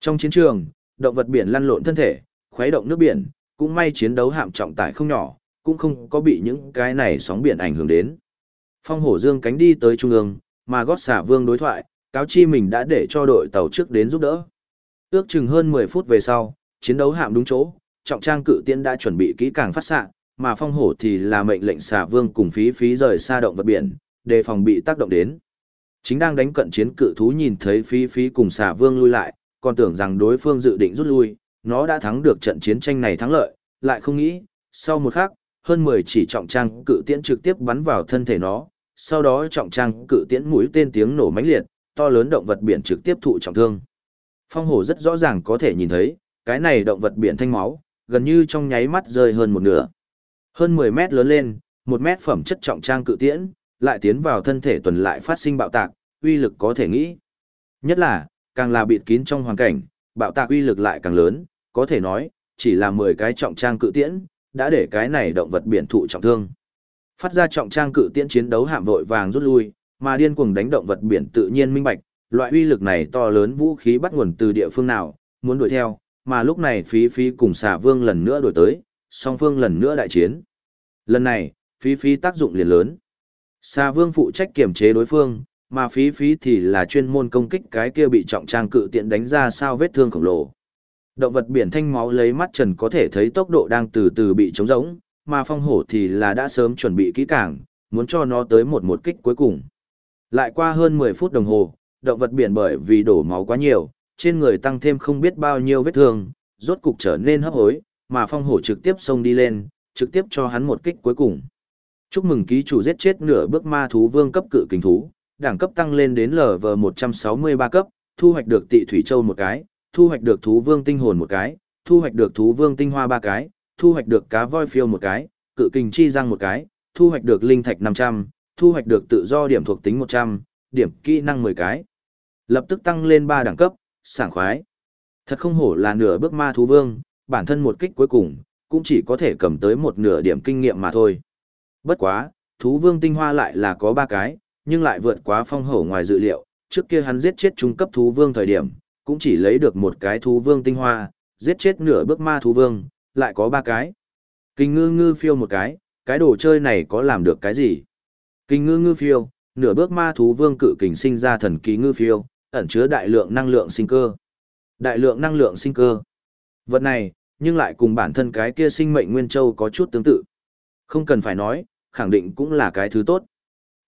Trong chiến trường, động vật biển lăn lộn thân thể, khuấy động nước biển, cũng may chiến đấu hạm trọng tải không nhỏ, cũng không có bị những cái này sóng biển ảnh hưởng đến. Phong hổ dương cánh đi tới trung ương, mà gót xả vương đối thoại, cáo chi mình đã để cho đội tàu trước đến giúp đỡ. Ước chừng hơn 10 phút về sau, chiến đấu hạm đúng chỗ, trọng trang cự tiễn đã chuẩn bị kỹ càng phát xạ, mà phong hổ thì là mệnh lệnh xả vương cùng phí phí rời xa động vật biển, đề phòng bị tác động đến. Chính đang đánh cận chiến cự thú nhìn thấy phí phí cùng xả vương lui lại, còn tưởng rằng đối phương dự định rút lui, nó đã thắng được trận chiến tranh này thắng lợi, lại không nghĩ, sau một khắc, hơn 10 chỉ trọng trang cự tiễn trực tiếp bắn vào thân thể nó, sau đó trọng trang cự tiễn mũi tên tiếng nổ mãnh liệt, to lớn động vật biển trực tiếp thụ trọng thương. Phong hổ rất rõ ràng có thể nhìn thấy, cái này động vật biển thanh máu, gần như trong nháy mắt rơi hơn một nửa. Hơn 10 mét lớn lên, một mét phẩm chất trọng trang cự tiễn, lại tiến vào thân thể tuần lại phát sinh bạo tạc, uy lực có thể nghĩ. Nhất là, càng là bịt kín trong hoàn cảnh, bạo tạc uy lực lại càng lớn, có thể nói, chỉ là 10 cái trọng trang cự tiễn, đã để cái này động vật biển thụ trọng thương. Phát ra trọng trang cự tiễn chiến đấu hạm vội vàng rút lui, mà điên cuồng đánh động vật biển tự nhiên minh bạch, loại uy lực này to lớn vũ khí bắt nguồn từ địa phương nào, muốn đuổi theo, mà lúc này phí phí cùng xà vương lần nữa đuổi tới, song phương lần nữa đại chiến. Lần này, phí phí tác dụng liền lớn. Xà vương phụ trách kiểm chế đối phương, mà phí phí thì là chuyên môn công kích cái kia bị trọng trang cự tiện đánh ra sao vết thương khổng lồ. Động vật biển thanh máu lấy mắt trần có thể thấy tốc độ đang từ từ bị trống rỗng, mà phong hổ thì là đã sớm chuẩn bị kỹ càng, muốn cho nó tới một một kích cuối cùng. Lại qua hơn 10 phút đồng hồ, động vật biển bởi vì đổ máu quá nhiều, trên người tăng thêm không biết bao nhiêu vết thương, rốt cục trở nên hấp hối, mà phong hổ trực tiếp xông đi lên, trực tiếp cho hắn một kích cuối cùng. Chúc mừng ký chủ giết chết nửa bước ma thú vương cấp cự kình thú, đẳng cấp tăng lên đến LV163 cấp, thu hoạch được tị thủy châu một cái, thu hoạch được thú vương tinh hồn một cái, thu hoạch được thú vương tinh hoa ba cái, thu hoạch được cá voi phiêu một cái, cự kình chi răng một cái, thu hoạch được linh thạch 500, thu hoạch được tự do điểm thuộc tính 100, điểm kỹ năng 10 cái. Lập tức tăng lên 3 đẳng cấp, sảng khoái. Thật không hổ là nửa bước ma thú vương, bản thân một kích cuối cùng, cũng chỉ có thể cầm tới một nửa điểm kinh nghiệm mà thôi. Bất quá, thú vương tinh hoa lại là có 3 cái, nhưng lại vượt quá phong hổ ngoài dự liệu, trước kia hắn giết chết trung cấp thú vương thời điểm, cũng chỉ lấy được một cái thú vương tinh hoa, giết chết nửa bước ma thú vương, lại có 3 cái. Kinh ngư ngư phiêu một cái, cái đồ chơi này có làm được cái gì? Kinh ngư ngư phiêu, nửa bước ma thú vương cự kình sinh ra thần kỳ ngư phiêu, ẩn chứa đại lượng năng lượng sinh cơ. Đại lượng năng lượng sinh cơ. Vật này, nhưng lại cùng bản thân cái kia sinh mệnh nguyên châu có chút tương tự. Không cần phải nói, khẳng định cũng là cái thứ tốt.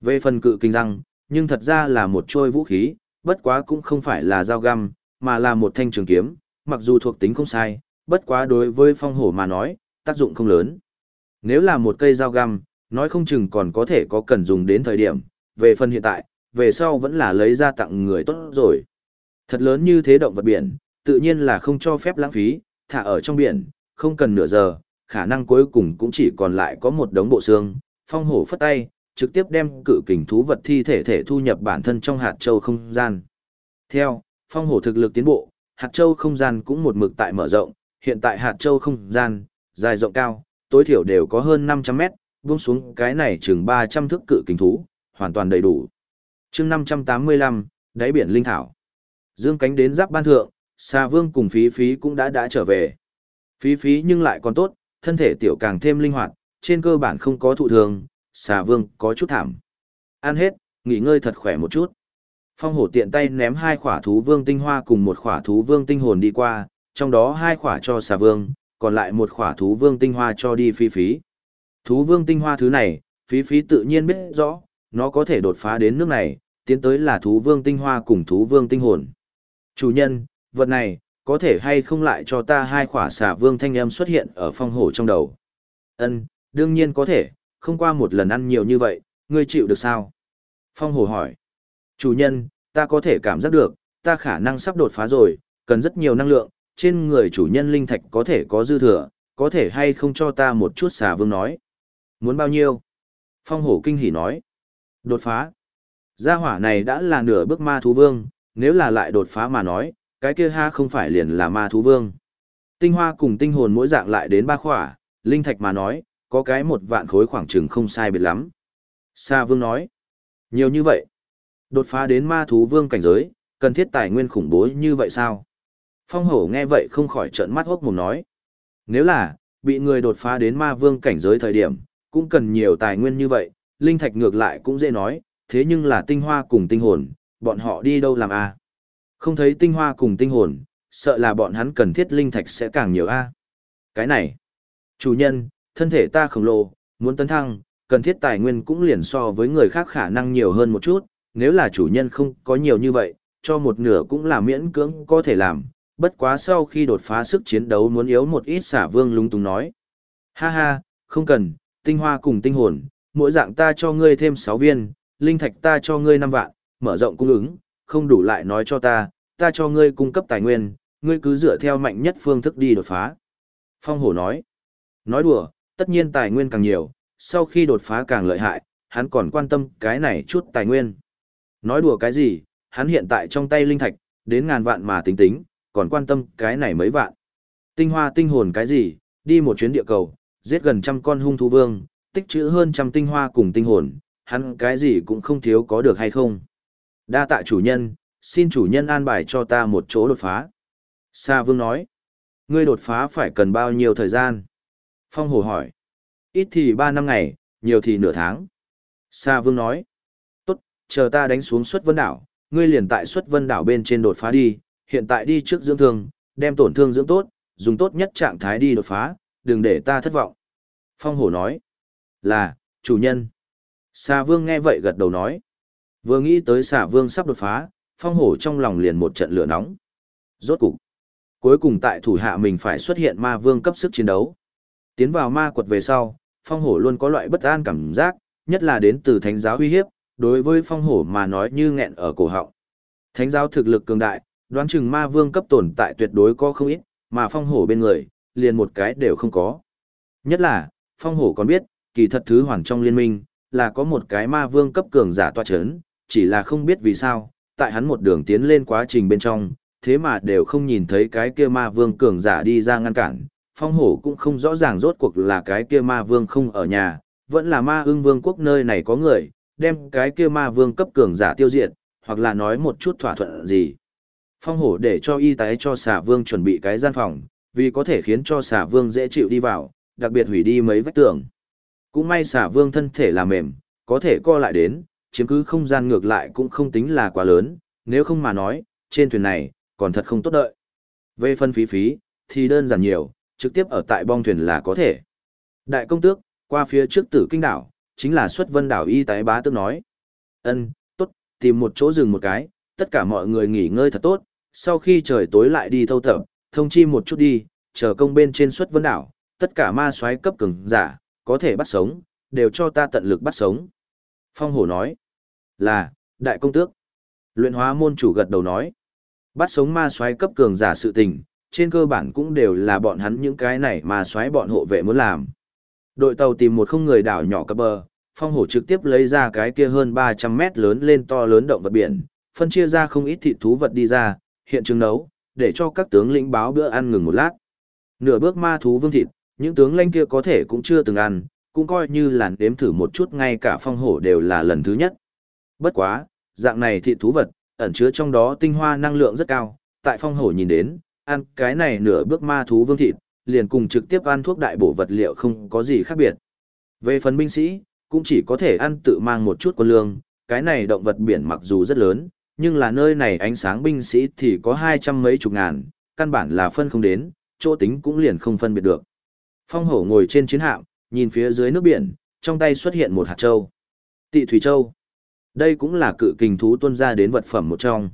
Về phần cự kình răng, nhưng thật ra là một trôi vũ khí, bất quá cũng không phải là dao găm, mà là một thanh trường kiếm, mặc dù thuộc tính không sai, bất quá đối với phong hổ mà nói, tác dụng không lớn. Nếu là một cây dao găm, nói không chừng còn có thể có cần dùng đến thời điểm, về phần hiện tại, về sau vẫn là lấy ra tặng người tốt rồi. Thật lớn như thế động vật biển, tự nhiên là không cho phép lãng phí, thả ở trong biển, không cần nửa giờ, khả năng cuối cùng cũng chỉ còn lại có một đống bộ xương, phong hổ phất tay, trực tiếp đem cự kình thú vật thi thể thể thu nhập bản thân trong hạt châu không gian. Theo, phong hổ thực lực tiến bộ, hạt châu không gian cũng một mực tại mở rộng, hiện tại hạt châu không gian, dài rộng cao, tối thiểu đều có hơn 500 mét, buông xuống cái này chừng 300 thước cự kinh thú, hoàn toàn đầy đủ. chương 585, đáy biển linh thảo. Dương cánh đến giáp ban thượng, xa Vương cùng Phí Phí cũng đã đã trở về. Phí Phí nhưng lại còn tốt, thân thể tiểu càng thêm linh hoạt, trên cơ bản không có thụ thường, xa Vương có chút thảm. Ăn hết, nghỉ ngơi thật khỏe một chút. Phong hổ tiện tay ném hai khỏa thú vương tinh hoa cùng một khỏa thú vương tinh hồn đi qua, trong đó hai khỏa cho xà vương, còn lại một khỏa thú vương tinh hoa cho đi phi phí. Thú vương tinh hoa thứ này, phí phí tự nhiên biết rõ, nó có thể đột phá đến nước này, tiến tới là thú vương tinh hoa cùng thú vương tinh hồn. Chủ nhân, vật này, có thể hay không lại cho ta hai khỏa xà vương thanh âm xuất hiện ở phong hổ trong đầu. Ân, đương nhiên có thể, không qua một lần ăn nhiều như vậy, ngươi chịu được sao? Phong hổ hỏi. Chủ nhân, ta có thể cảm giác được, ta khả năng sắp đột phá rồi, cần rất nhiều năng lượng, trên người chủ nhân linh thạch có thể có dư thừa, có thể hay không cho ta một chút xà vương nói. Muốn bao nhiêu? Phong hổ kinh hỉ nói. Đột phá. Gia hỏa này đã là nửa bước ma thú vương, nếu là lại đột phá mà nói, cái kia ha không phải liền là ma thú vương. Tinh hoa cùng tinh hồn mỗi dạng lại đến ba khỏa, linh thạch mà nói, có cái một vạn khối khoảng chừng không sai biệt lắm. Sa vương nói. Nhiều như vậy. Đột phá đến ma thú vương cảnh giới, cần thiết tài nguyên khủng bố như vậy sao? Phong hổ nghe vậy không khỏi trợn mắt hốc mồm nói. Nếu là, bị người đột phá đến ma vương cảnh giới thời điểm, cũng cần nhiều tài nguyên như vậy, linh thạch ngược lại cũng dễ nói, thế nhưng là tinh hoa cùng tinh hồn, bọn họ đi đâu làm a? À? Không thấy tinh hoa cùng tinh hồn, sợ là bọn hắn cần thiết linh thạch sẽ càng nhiều a. À? Cái này, chủ nhân, thân thể ta khổng lồ, muốn tấn thăng, cần thiết tài nguyên cũng liền so với người khác khả năng nhiều hơn một chút, nếu là chủ nhân không có nhiều như vậy, cho một nửa cũng là miễn cưỡng có thể làm, bất quá sau khi đột phá sức chiến đấu muốn yếu một ít xả vương lung tung nói. Ha ha, không cần, tinh hoa cùng tinh hồn, mỗi dạng ta cho ngươi thêm 6 viên, linh thạch ta cho ngươi 5 vạn, mở rộng cung ứng, không đủ lại nói cho ta, ta cho ngươi cung cấp tài nguyên, ngươi cứ dựa theo mạnh nhất phương thức đi đột phá. Phong hổ nói, nói đùa, tất nhiên tài nguyên càng nhiều, sau khi đột phá càng lợi hại, hắn còn quan tâm cái này chút tài nguyên. Nói đùa cái gì, hắn hiện tại trong tay linh thạch, đến ngàn vạn mà tính tính, còn quan tâm cái này mấy vạn. Tinh hoa tinh hồn cái gì, đi một chuyến địa cầu, giết gần trăm con hung thú vương, tích trữ hơn trăm tinh hoa cùng tinh hồn, hắn cái gì cũng không thiếu có được hay không. Đa tạ chủ nhân, xin chủ nhân an bài cho ta một chỗ đột phá. Sa vương nói, ngươi đột phá phải cần bao nhiêu thời gian? Phong hồ hỏi, ít thì ba năm ngày, nhiều thì nửa tháng. Sa vương nói, tốt, chờ ta đánh xuống xuất vân đảo, ngươi liền tại xuất vân đảo bên trên đột phá đi, hiện tại đi trước dưỡng thương, đem tổn thương dưỡng tốt, dùng tốt nhất trạng thái đi đột phá, đừng để ta thất vọng. Phong hổ nói, là, chủ nhân. Xà vương nghe vậy gật đầu nói. Vừa nghĩ tới xà vương sắp đột phá, phong hổ trong lòng liền một trận lửa nóng. Rốt cục. Cuối cùng tại thủ hạ mình phải xuất hiện ma vương cấp sức chiến đấu. Tiến vào ma quật về sau, phong hổ luôn có loại bất an cảm giác, nhất là đến từ thánh giáo uy hiếp, đối với phong hổ mà nói như nghẹn ở cổ họng. Thánh giáo thực lực cường đại, đoán chừng ma vương cấp tồn tại tuyệt đối có không ít, mà phong hổ bên người, liền một cái đều không có. Nhất là, phong hổ còn biết, kỳ thật thứ hoàn trong liên minh, là có một cái ma vương cấp cường giả tọa chấn, chỉ là không biết vì sao, tại hắn một đường tiến lên quá trình bên trong, thế mà đều không nhìn thấy cái kia ma vương cường giả đi ra ngăn cản. Phong hổ cũng không rõ ràng rốt cuộc là cái kia ma vương không ở nhà, vẫn là ma ưng vương quốc nơi này có người, đem cái kia ma vương cấp cường giả tiêu diệt, hoặc là nói một chút thỏa thuận gì. Phong hổ để cho y tá cho xà vương chuẩn bị cái gian phòng, vì có thể khiến cho xà vương dễ chịu đi vào, đặc biệt hủy đi mấy vách tường. Cũng may xà vương thân thể là mềm, có thể co lại đến, chiếm cứ không gian ngược lại cũng không tính là quá lớn, nếu không mà nói, trên thuyền này, còn thật không tốt đợi. Về phân phí phí, thì đơn giản nhiều, trực tiếp ở tại bong thuyền là có thể. Đại công tước, qua phía trước tử kinh đảo, chính là xuất vân đảo y tái bá tước nói. ân tốt, tìm một chỗ dừng một cái, tất cả mọi người nghỉ ngơi thật tốt, sau khi trời tối lại đi thâu thập, thông chi một chút đi, chờ công bên trên xuất vân đảo, tất cả ma soái cấp cường giả, có thể bắt sống, đều cho ta tận lực bắt sống. Phong hổ nói, là, đại công tước. Luyện hóa môn chủ gật đầu nói, bắt sống ma soái cấp cường giả sự tình, trên cơ bản cũng đều là bọn hắn những cái này mà soái bọn hộ vệ muốn làm. Đội tàu tìm một không người đảo nhỏ cập bờ, phong hổ trực tiếp lấy ra cái kia hơn 300 mét lớn lên to lớn động vật biển, phân chia ra không ít thịt thú vật đi ra, hiện trường nấu, để cho các tướng lĩnh báo bữa ăn ngừng một lát. Nửa bước ma thú vương thịt, những tướng lãnh kia có thể cũng chưa từng ăn, cũng coi như là đếm thử một chút ngay cả phong hổ đều là lần thứ nhất. Bất quá, dạng này thịt thú vật, ẩn chứa trong đó tinh hoa năng lượng rất cao, tại phong hổ nhìn đến, ăn cái này nửa bước ma thú vương thịt, liền cùng trực tiếp ăn thuốc đại bổ vật liệu không có gì khác biệt. Về phần binh sĩ, cũng chỉ có thể ăn tự mang một chút quân lương, cái này động vật biển mặc dù rất lớn, nhưng là nơi này ánh sáng binh sĩ thì có hai trăm mấy chục ngàn, căn bản là phân không đến, chỗ tính cũng liền không phân biệt được. Phong hổ ngồi trên chiến hạm, nhìn phía dưới nước biển, trong tay xuất hiện một hạt châu. Tị thủy châu. Đây cũng là cự kình thú tuân ra đến vật phẩm một trong.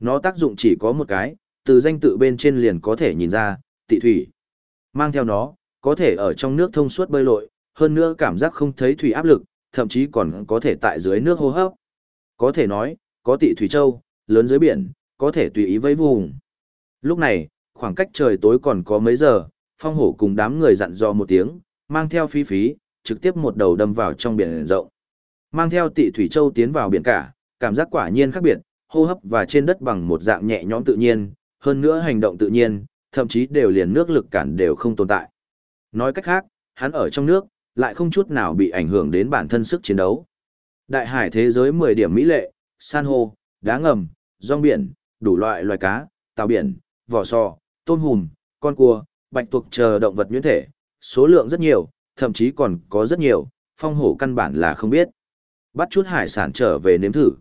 Nó tác dụng chỉ có một cái, từ danh tự bên trên liền có thể nhìn ra, tị thủy. Mang theo nó, có thể ở trong nước thông suốt bơi lội, hơn nữa cảm giác không thấy thủy áp lực, thậm chí còn có thể tại dưới nước hô hấp. Có thể nói, có tị thủy châu, lớn dưới biển, có thể tùy ý với vùng. Lúc này, khoảng cách trời tối còn có mấy giờ, phong hổ cùng đám người dặn dò một tiếng, mang theo phi phí, trực tiếp một đầu đâm vào trong biển rộng. Mang theo tị thủy châu tiến vào biển cả, cảm giác quả nhiên khác biệt, hô hấp và trên đất bằng một dạng nhẹ nhõm tự nhiên, hơn nữa hành động tự nhiên, thậm chí đều liền nước lực cản đều không tồn tại. Nói cách khác, hắn ở trong nước, lại không chút nào bị ảnh hưởng đến bản thân sức chiến đấu. Đại hải thế giới 10 điểm mỹ lệ, san hô, đá ngầm, rong biển, đủ loại loài cá, tàu biển, vỏ sò, tôm hùm, con cua, bạch tuộc chờ động vật nhuyễn thể, số lượng rất nhiều, thậm chí còn có rất nhiều, phong hổ căn bản là không biết. Bắt chút hải sản trở về nếm thử.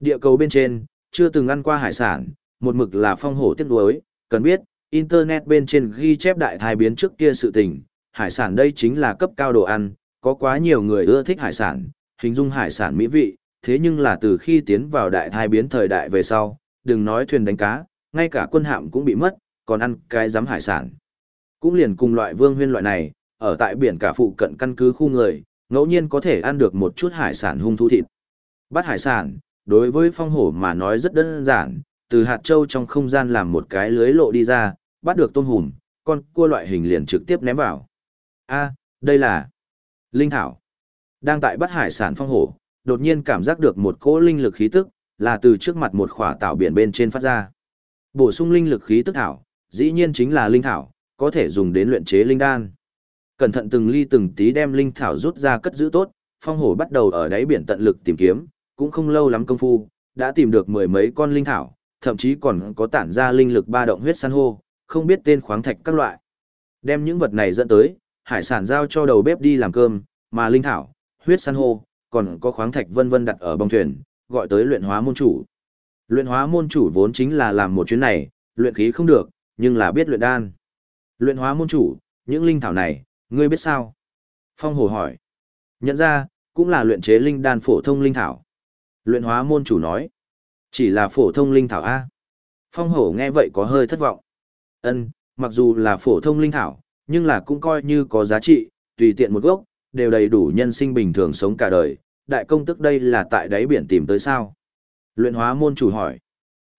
Địa cầu bên trên, chưa từng ăn qua hải sản, một mực là phong hổ tiếc nuối, cần biết, Internet bên trên ghi chép đại thai biến trước kia sự tình, hải sản đây chính là cấp cao đồ ăn, có quá nhiều người ưa thích hải sản, hình dung hải sản mỹ vị, thế nhưng là từ khi tiến vào đại thai biến thời đại về sau, đừng nói thuyền đánh cá, ngay cả quân hạm cũng bị mất, còn ăn cái giám hải sản. Cũng liền cùng loại vương huyên loại này, ở tại biển cả phụ cận căn cứ khu người, ngẫu nhiên có thể ăn được một chút hải sản hung thú thịt. Bắt hải sản, đối với phong hổ mà nói rất đơn giản, từ hạt châu trong không gian làm một cái lưới lộ đi ra, bắt được tôm hùm, con cua loại hình liền trực tiếp ném vào. A, đây là linh thảo. Đang tại bắt hải sản phong hổ, đột nhiên cảm giác được một cỗ linh lực khí tức, là từ trước mặt một khỏa tạo biển bên trên phát ra. Bổ sung linh lực khí tức thảo, dĩ nhiên chính là linh thảo, có thể dùng đến luyện chế linh đan. Cẩn thận từng ly từng tí đem linh thảo rút ra cất giữ tốt, phong hổ bắt đầu ở đáy biển tận lực tìm kiếm, cũng không lâu lắm công phu, đã tìm được mười mấy con linh thảo, thậm chí còn có tản ra linh lực ba động huyết san hô, không biết tên khoáng thạch các loại. Đem những vật này dẫn tới, hải sản giao cho đầu bếp đi làm cơm, mà linh thảo, huyết san hô, còn có khoáng thạch vân vân đặt ở bong thuyền, gọi tới luyện hóa môn chủ. Luyện hóa môn chủ vốn chính là làm một chuyến này, luyện khí không được, nhưng là biết luyện đan. Luyện hóa môn chủ, những linh thảo này, ngươi biết sao? Phong hồ hỏi. Nhận ra, cũng là luyện chế linh đan phổ thông linh thảo. Luyện hóa môn chủ nói. Chỉ là phổ thông linh thảo A. Phong hổ nghe vậy có hơi thất vọng. Ân, mặc dù là phổ thông linh thảo, nhưng là cũng coi như có giá trị, tùy tiện một gốc, đều đầy đủ nhân sinh bình thường sống cả đời. Đại công tức đây là tại đáy biển tìm tới sao? Luyện hóa môn chủ hỏi.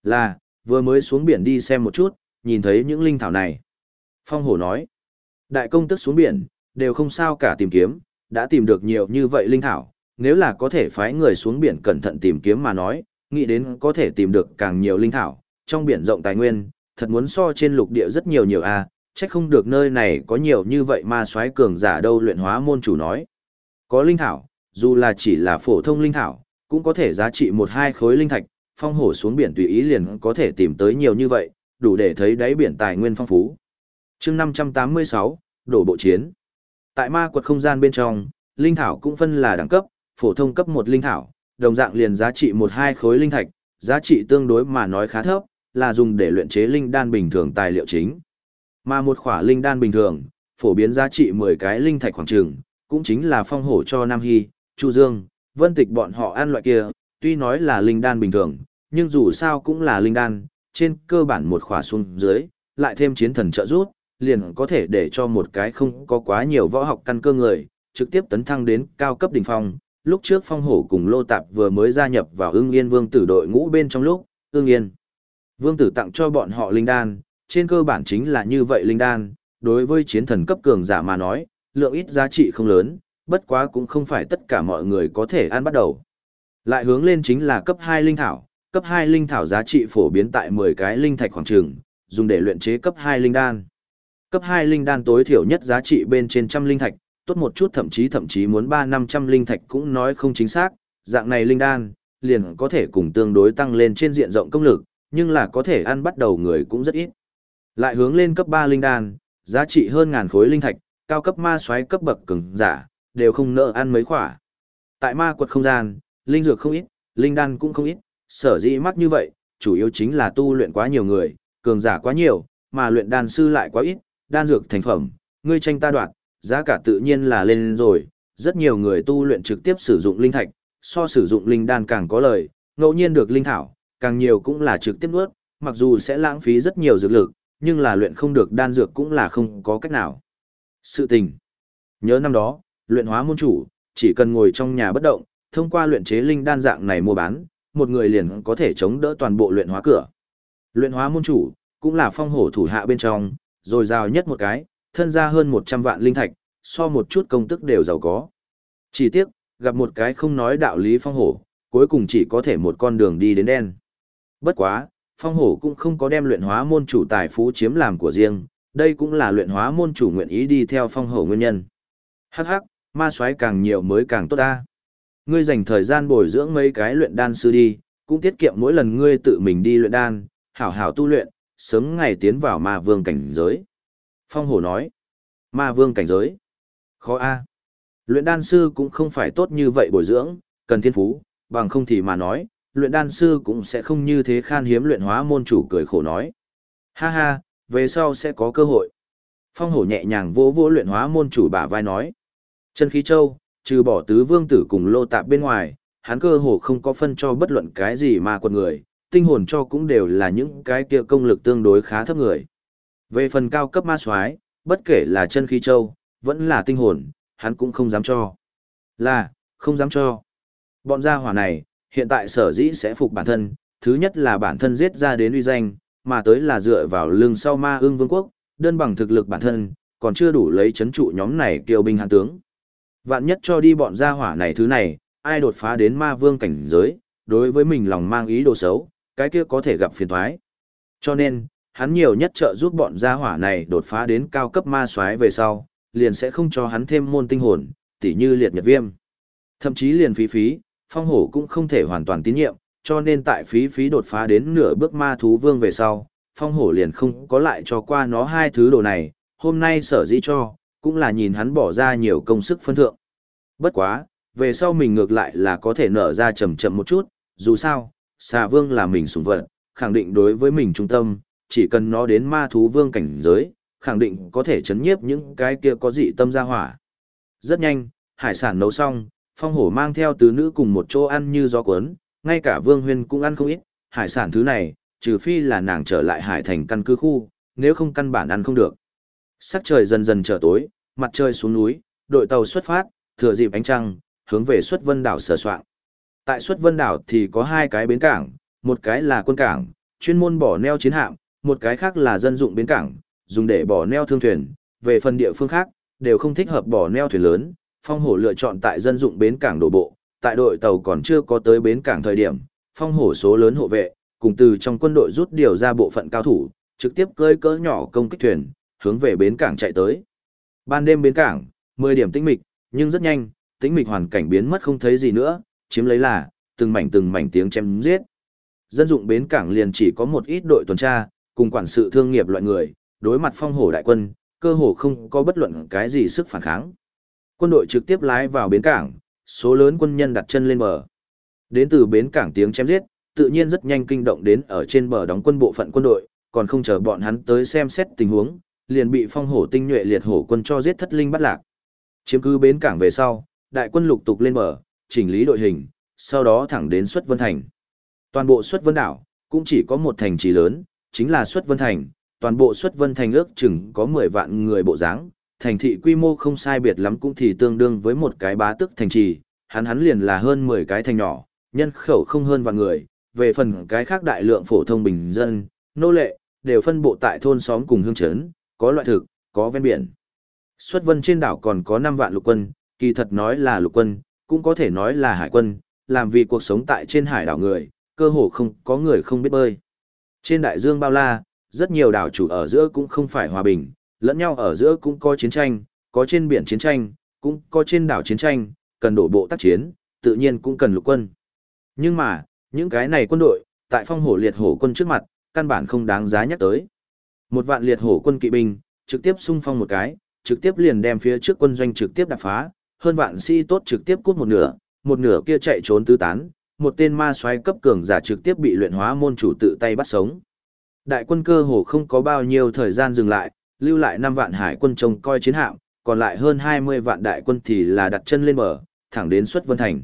Là, vừa mới xuống biển đi xem một chút, nhìn thấy những linh thảo này. Phong hổ nói. Đại công tức xuống biển, đều không sao cả tìm kiếm, đã tìm được nhiều như vậy linh thảo. Nếu là có thể phái người xuống biển cẩn thận tìm kiếm mà nói, nghĩ đến có thể tìm được càng nhiều linh thảo, trong biển rộng tài nguyên, thật muốn so trên lục địa rất nhiều nhiều a, à, chắc không được nơi này có nhiều như vậy ma soái cường giả đâu luyện hóa môn chủ nói. Có linh thảo, dù là chỉ là phổ thông linh thảo, cũng có thể giá trị một hai khối linh thạch, phong hổ xuống biển tùy ý liền có thể tìm tới nhiều như vậy, đủ để thấy đáy biển tài nguyên phong phú chương 586, đổ bộ chiến. Tại ma quật không gian bên trong, linh thảo cũng phân là đẳng cấp, phổ thông cấp một linh thảo, đồng dạng liền giá trị một hai khối linh thạch, giá trị tương đối mà nói khá thấp, là dùng để luyện chế linh đan bình thường tài liệu chính. Mà một khỏa linh đan bình thường, phổ biến giá trị 10 cái linh thạch khoảng trường, cũng chính là phong hổ cho Nam Hy, Chu Dương, Vân Tịch bọn họ ăn loại kia, tuy nói là linh đan bình thường, nhưng dù sao cũng là linh đan, trên cơ bản một khỏa xuống dưới, lại thêm chiến thần trợ giúp, liền có thể để cho một cái không có quá nhiều võ học căn cơ người, trực tiếp tấn thăng đến cao cấp đỉnh phong, lúc trước phong hổ cùng lô tạp vừa mới gia nhập vào ương yên vương tử đội ngũ bên trong lúc, ương yên. Vương tử tặng cho bọn họ linh đan, trên cơ bản chính là như vậy linh đan, đối với chiến thần cấp cường giả mà nói, lượng ít giá trị không lớn, bất quá cũng không phải tất cả mọi người có thể ăn bắt đầu. Lại hướng lên chính là cấp 2 linh thảo, cấp 2 linh thảo giá trị phổ biến tại 10 cái linh thạch khoảng trường, dùng để luyện chế cấp 2 linh đan. Cấp 2 linh đan tối thiểu nhất giá trị bên trên trăm linh thạch, tốt một chút thậm chí thậm chí muốn ba năm trăm linh thạch cũng nói không chính xác, dạng này linh đan, liền có thể cùng tương đối tăng lên trên diện rộng công lực, nhưng là có thể ăn bắt đầu người cũng rất ít. Lại hướng lên cấp ba linh đan, giá trị hơn ngàn khối linh thạch, cao cấp ma xoáy cấp bậc cường giả, đều không nợ ăn mấy khỏa. Tại ma quật không gian, linh dược không ít, linh đan cũng không ít, sở dĩ mắc như vậy, chủ yếu chính là tu luyện quá nhiều người, cường giả quá nhiều, mà luyện đan sư lại quá ít, đan dược thành phẩm, ngươi tranh ta đoạt, giá cả tự nhiên là lên rồi, rất nhiều người tu luyện trực tiếp sử dụng linh thạch, so sử dụng linh đan càng có lợi. ngẫu nhiên được linh thảo, càng nhiều cũng là trực tiếp nuốt, mặc dù sẽ lãng phí rất nhiều dược lực, nhưng là luyện không được đan dược cũng là không có cách nào. Sự tình. Nhớ năm đó, luyện hóa môn chủ, chỉ cần ngồi trong nhà bất động, thông qua luyện chế linh đan dạng này mua bán, một người liền có thể chống đỡ toàn bộ luyện hóa cửa. Luyện hóa môn chủ, cũng là phong hổ thủ hạ bên trong, rồi rào nhất một cái, thân ra hơn 100 vạn linh thạch, so một chút công tức đều giàu có. Chỉ tiếc, gặp một cái không nói đạo lý phong hổ, cuối cùng chỉ có thể một con đường đi đến đen. Bất quá, phong hổ cũng không có đem luyện hóa môn chủ tài phú chiếm làm của riêng, đây cũng là luyện hóa môn chủ nguyện ý đi theo phong hổ nguyên nhân. Hắc hắc, ma soái càng nhiều mới càng tốt ta. Ngươi dành thời gian bồi dưỡng mấy cái luyện đan sư đi, cũng tiết kiệm mỗi lần ngươi tự mình đi luyện đan, hảo hảo tu luyện, sớm ngày tiến vào ma vương cảnh giới. Phong hổ nói, ma vương cảnh giới. Khó a. Luyện đan sư cũng không phải tốt như vậy bồi dưỡng, cần thiên phú, bằng không thì mà nói, luyện đan sư cũng sẽ không như thế khan hiếm luyện hóa môn chủ cười khổ nói. Ha ha, về sau sẽ có cơ hội. Phong hổ nhẹ nhàng vỗ vỗ luyện hóa môn chủ bả vai nói. Chân khí châu, trừ bỏ tứ vương tử cùng lô tạp bên ngoài, hắn cơ hồ không có phân cho bất luận cái gì mà quần người, tinh hồn cho cũng đều là những cái kia công lực tương đối khá thấp người. Về phần cao cấp ma soái, bất kể là chân khí châu, vẫn là tinh hồn, hắn cũng không dám cho. Là, không dám cho. Bọn gia hỏa này, hiện tại sở dĩ sẽ phục bản thân, thứ nhất là bản thân giết ra đến uy danh, mà tới là dựa vào lưng sau ma ương vương quốc, đơn bằng thực lực bản thân, còn chưa đủ lấy chấn trụ nhóm này kiều binh hàn tướng. Vạn nhất cho đi bọn gia hỏa này thứ này, ai đột phá đến ma vương cảnh giới, đối với mình lòng mang ý đồ xấu, cái kia có thể gặp phiền toái. Cho nên, hắn nhiều nhất trợ giúp bọn gia hỏa này đột phá đến cao cấp ma soái về sau, liền sẽ không cho hắn thêm môn tinh hồn, tỉ như liệt nhật viêm. Thậm chí liền phí phí, phong hổ cũng không thể hoàn toàn tín nhiệm, cho nên tại phí phí đột phá đến nửa bước ma thú vương về sau, phong hổ liền không có lại cho qua nó hai thứ đồ này, hôm nay sở dĩ cho, cũng là nhìn hắn bỏ ra nhiều công sức phân thượng. Bất quá, về sau mình ngược lại là có thể nở ra chậm chậm một chút, dù sao, xà vương là mình sùng vật, khẳng định đối với mình trung tâm, chỉ cần nó đến ma thú vương cảnh giới, khẳng định có thể chấn nhiếp những cái kia có dị tâm ra hỏa. Rất nhanh, hải sản nấu xong, phong hổ mang theo tứ nữ cùng một chỗ ăn như gió cuốn, ngay cả vương huyên cũng ăn không ít, hải sản thứ này, trừ phi là nàng trở lại hải thành căn cứ khu, nếu không căn bản ăn không được. Sắc trời dần dần trở tối, mặt trời xuống núi, đội tàu xuất phát, thừa dịp ánh trăng, hướng về xuất vân đảo sờ soạn. Tại xuất vân đảo thì có hai cái bến cảng, một cái là quân cảng, chuyên môn bỏ neo chiến hạm, một cái khác là dân dụng bến cảng, dùng để bỏ neo thương thuyền, về phần địa phương khác, đều không thích hợp bỏ neo thuyền lớn, phong hổ lựa chọn tại dân dụng bến cảng đổ bộ, tại đội tàu còn chưa có tới bến cảng thời điểm, phong hổ số lớn hộ vệ, cùng từ trong quân đội rút điều ra bộ phận cao thủ, trực tiếp cơi cỡ nhỏ công kích thuyền, hướng về bến cảng chạy tới. Ban đêm bến cảng, 10 điểm tĩnh mịch, nhưng rất nhanh, tĩnh mịch hoàn cảnh biến mất không thấy gì nữa, chiếm lấy là từng mảnh từng mảnh tiếng chém giết. Dân dụng bến cảng liền chỉ có một ít đội tuần tra, cùng quản sự thương nghiệp loại người, đối mặt phong hổ đại quân, cơ hồ không có bất luận cái gì sức phản kháng. Quân đội trực tiếp lái vào bến cảng, số lớn quân nhân đặt chân lên bờ. Đến từ bến cảng tiếng chém giết, tự nhiên rất nhanh kinh động đến ở trên bờ đóng quân bộ phận quân đội, còn không chờ bọn hắn tới xem xét tình huống, liền bị phong hổ tinh nhuệ liệt hổ quân cho giết thất linh bắt lạc. Chiếm cứ bến cảng về sau, đại quân lục tục lên bờ, chỉnh lý đội hình, sau đó thẳng đến Xuất Vân Thành. Toàn bộ Xuất Vân đảo cũng chỉ có một thành trì lớn, chính là Xuất Vân Thành, toàn bộ Xuất Vân Thành ước chừng có 10 vạn người bộ dáng, thành thị quy mô không sai biệt lắm cũng thì tương đương với một cái bá tức thành trì, hắn hắn liền là hơn 10 cái thành nhỏ, nhân khẩu không hơn vạn người, về phần cái khác đại lượng phổ thông bình dân, nô lệ, đều phân bộ tại thôn xóm cùng hương chấn, có loại thực, có ven biển. Xuất vân trên đảo còn có 5 vạn lục quân, kỳ thật nói là lục quân, cũng có thể nói là hải quân, làm vì cuộc sống tại trên hải đảo người, cơ hồ không có người không biết bơi. Trên đại dương bao la, rất nhiều đảo chủ ở giữa cũng không phải hòa bình, lẫn nhau ở giữa cũng có chiến tranh, có trên biển chiến tranh, cũng có trên đảo chiến tranh, cần đổ bộ tác chiến, tự nhiên cũng cần lục quân. Nhưng mà, những cái này quân đội, tại phong hổ liệt hổ quân trước mặt, căn bản không đáng giá nhắc tới. Một vạn liệt hổ quân kỵ binh, trực tiếp xung phong một cái, trực tiếp liền đem phía trước quân doanh trực tiếp đập phá, hơn vạn sĩ si tốt trực tiếp cút một nửa, một nửa kia chạy trốn tứ tán, một tên ma soái cấp cường giả trực tiếp bị luyện hóa môn chủ tự tay bắt sống. Đại quân cơ hồ không có bao nhiêu thời gian dừng lại, lưu lại 5 vạn hải quân trông coi chiến hạm, còn lại hơn 20 vạn đại quân thì là đặt chân lên bờ, thẳng đến Xuất Vân Thành.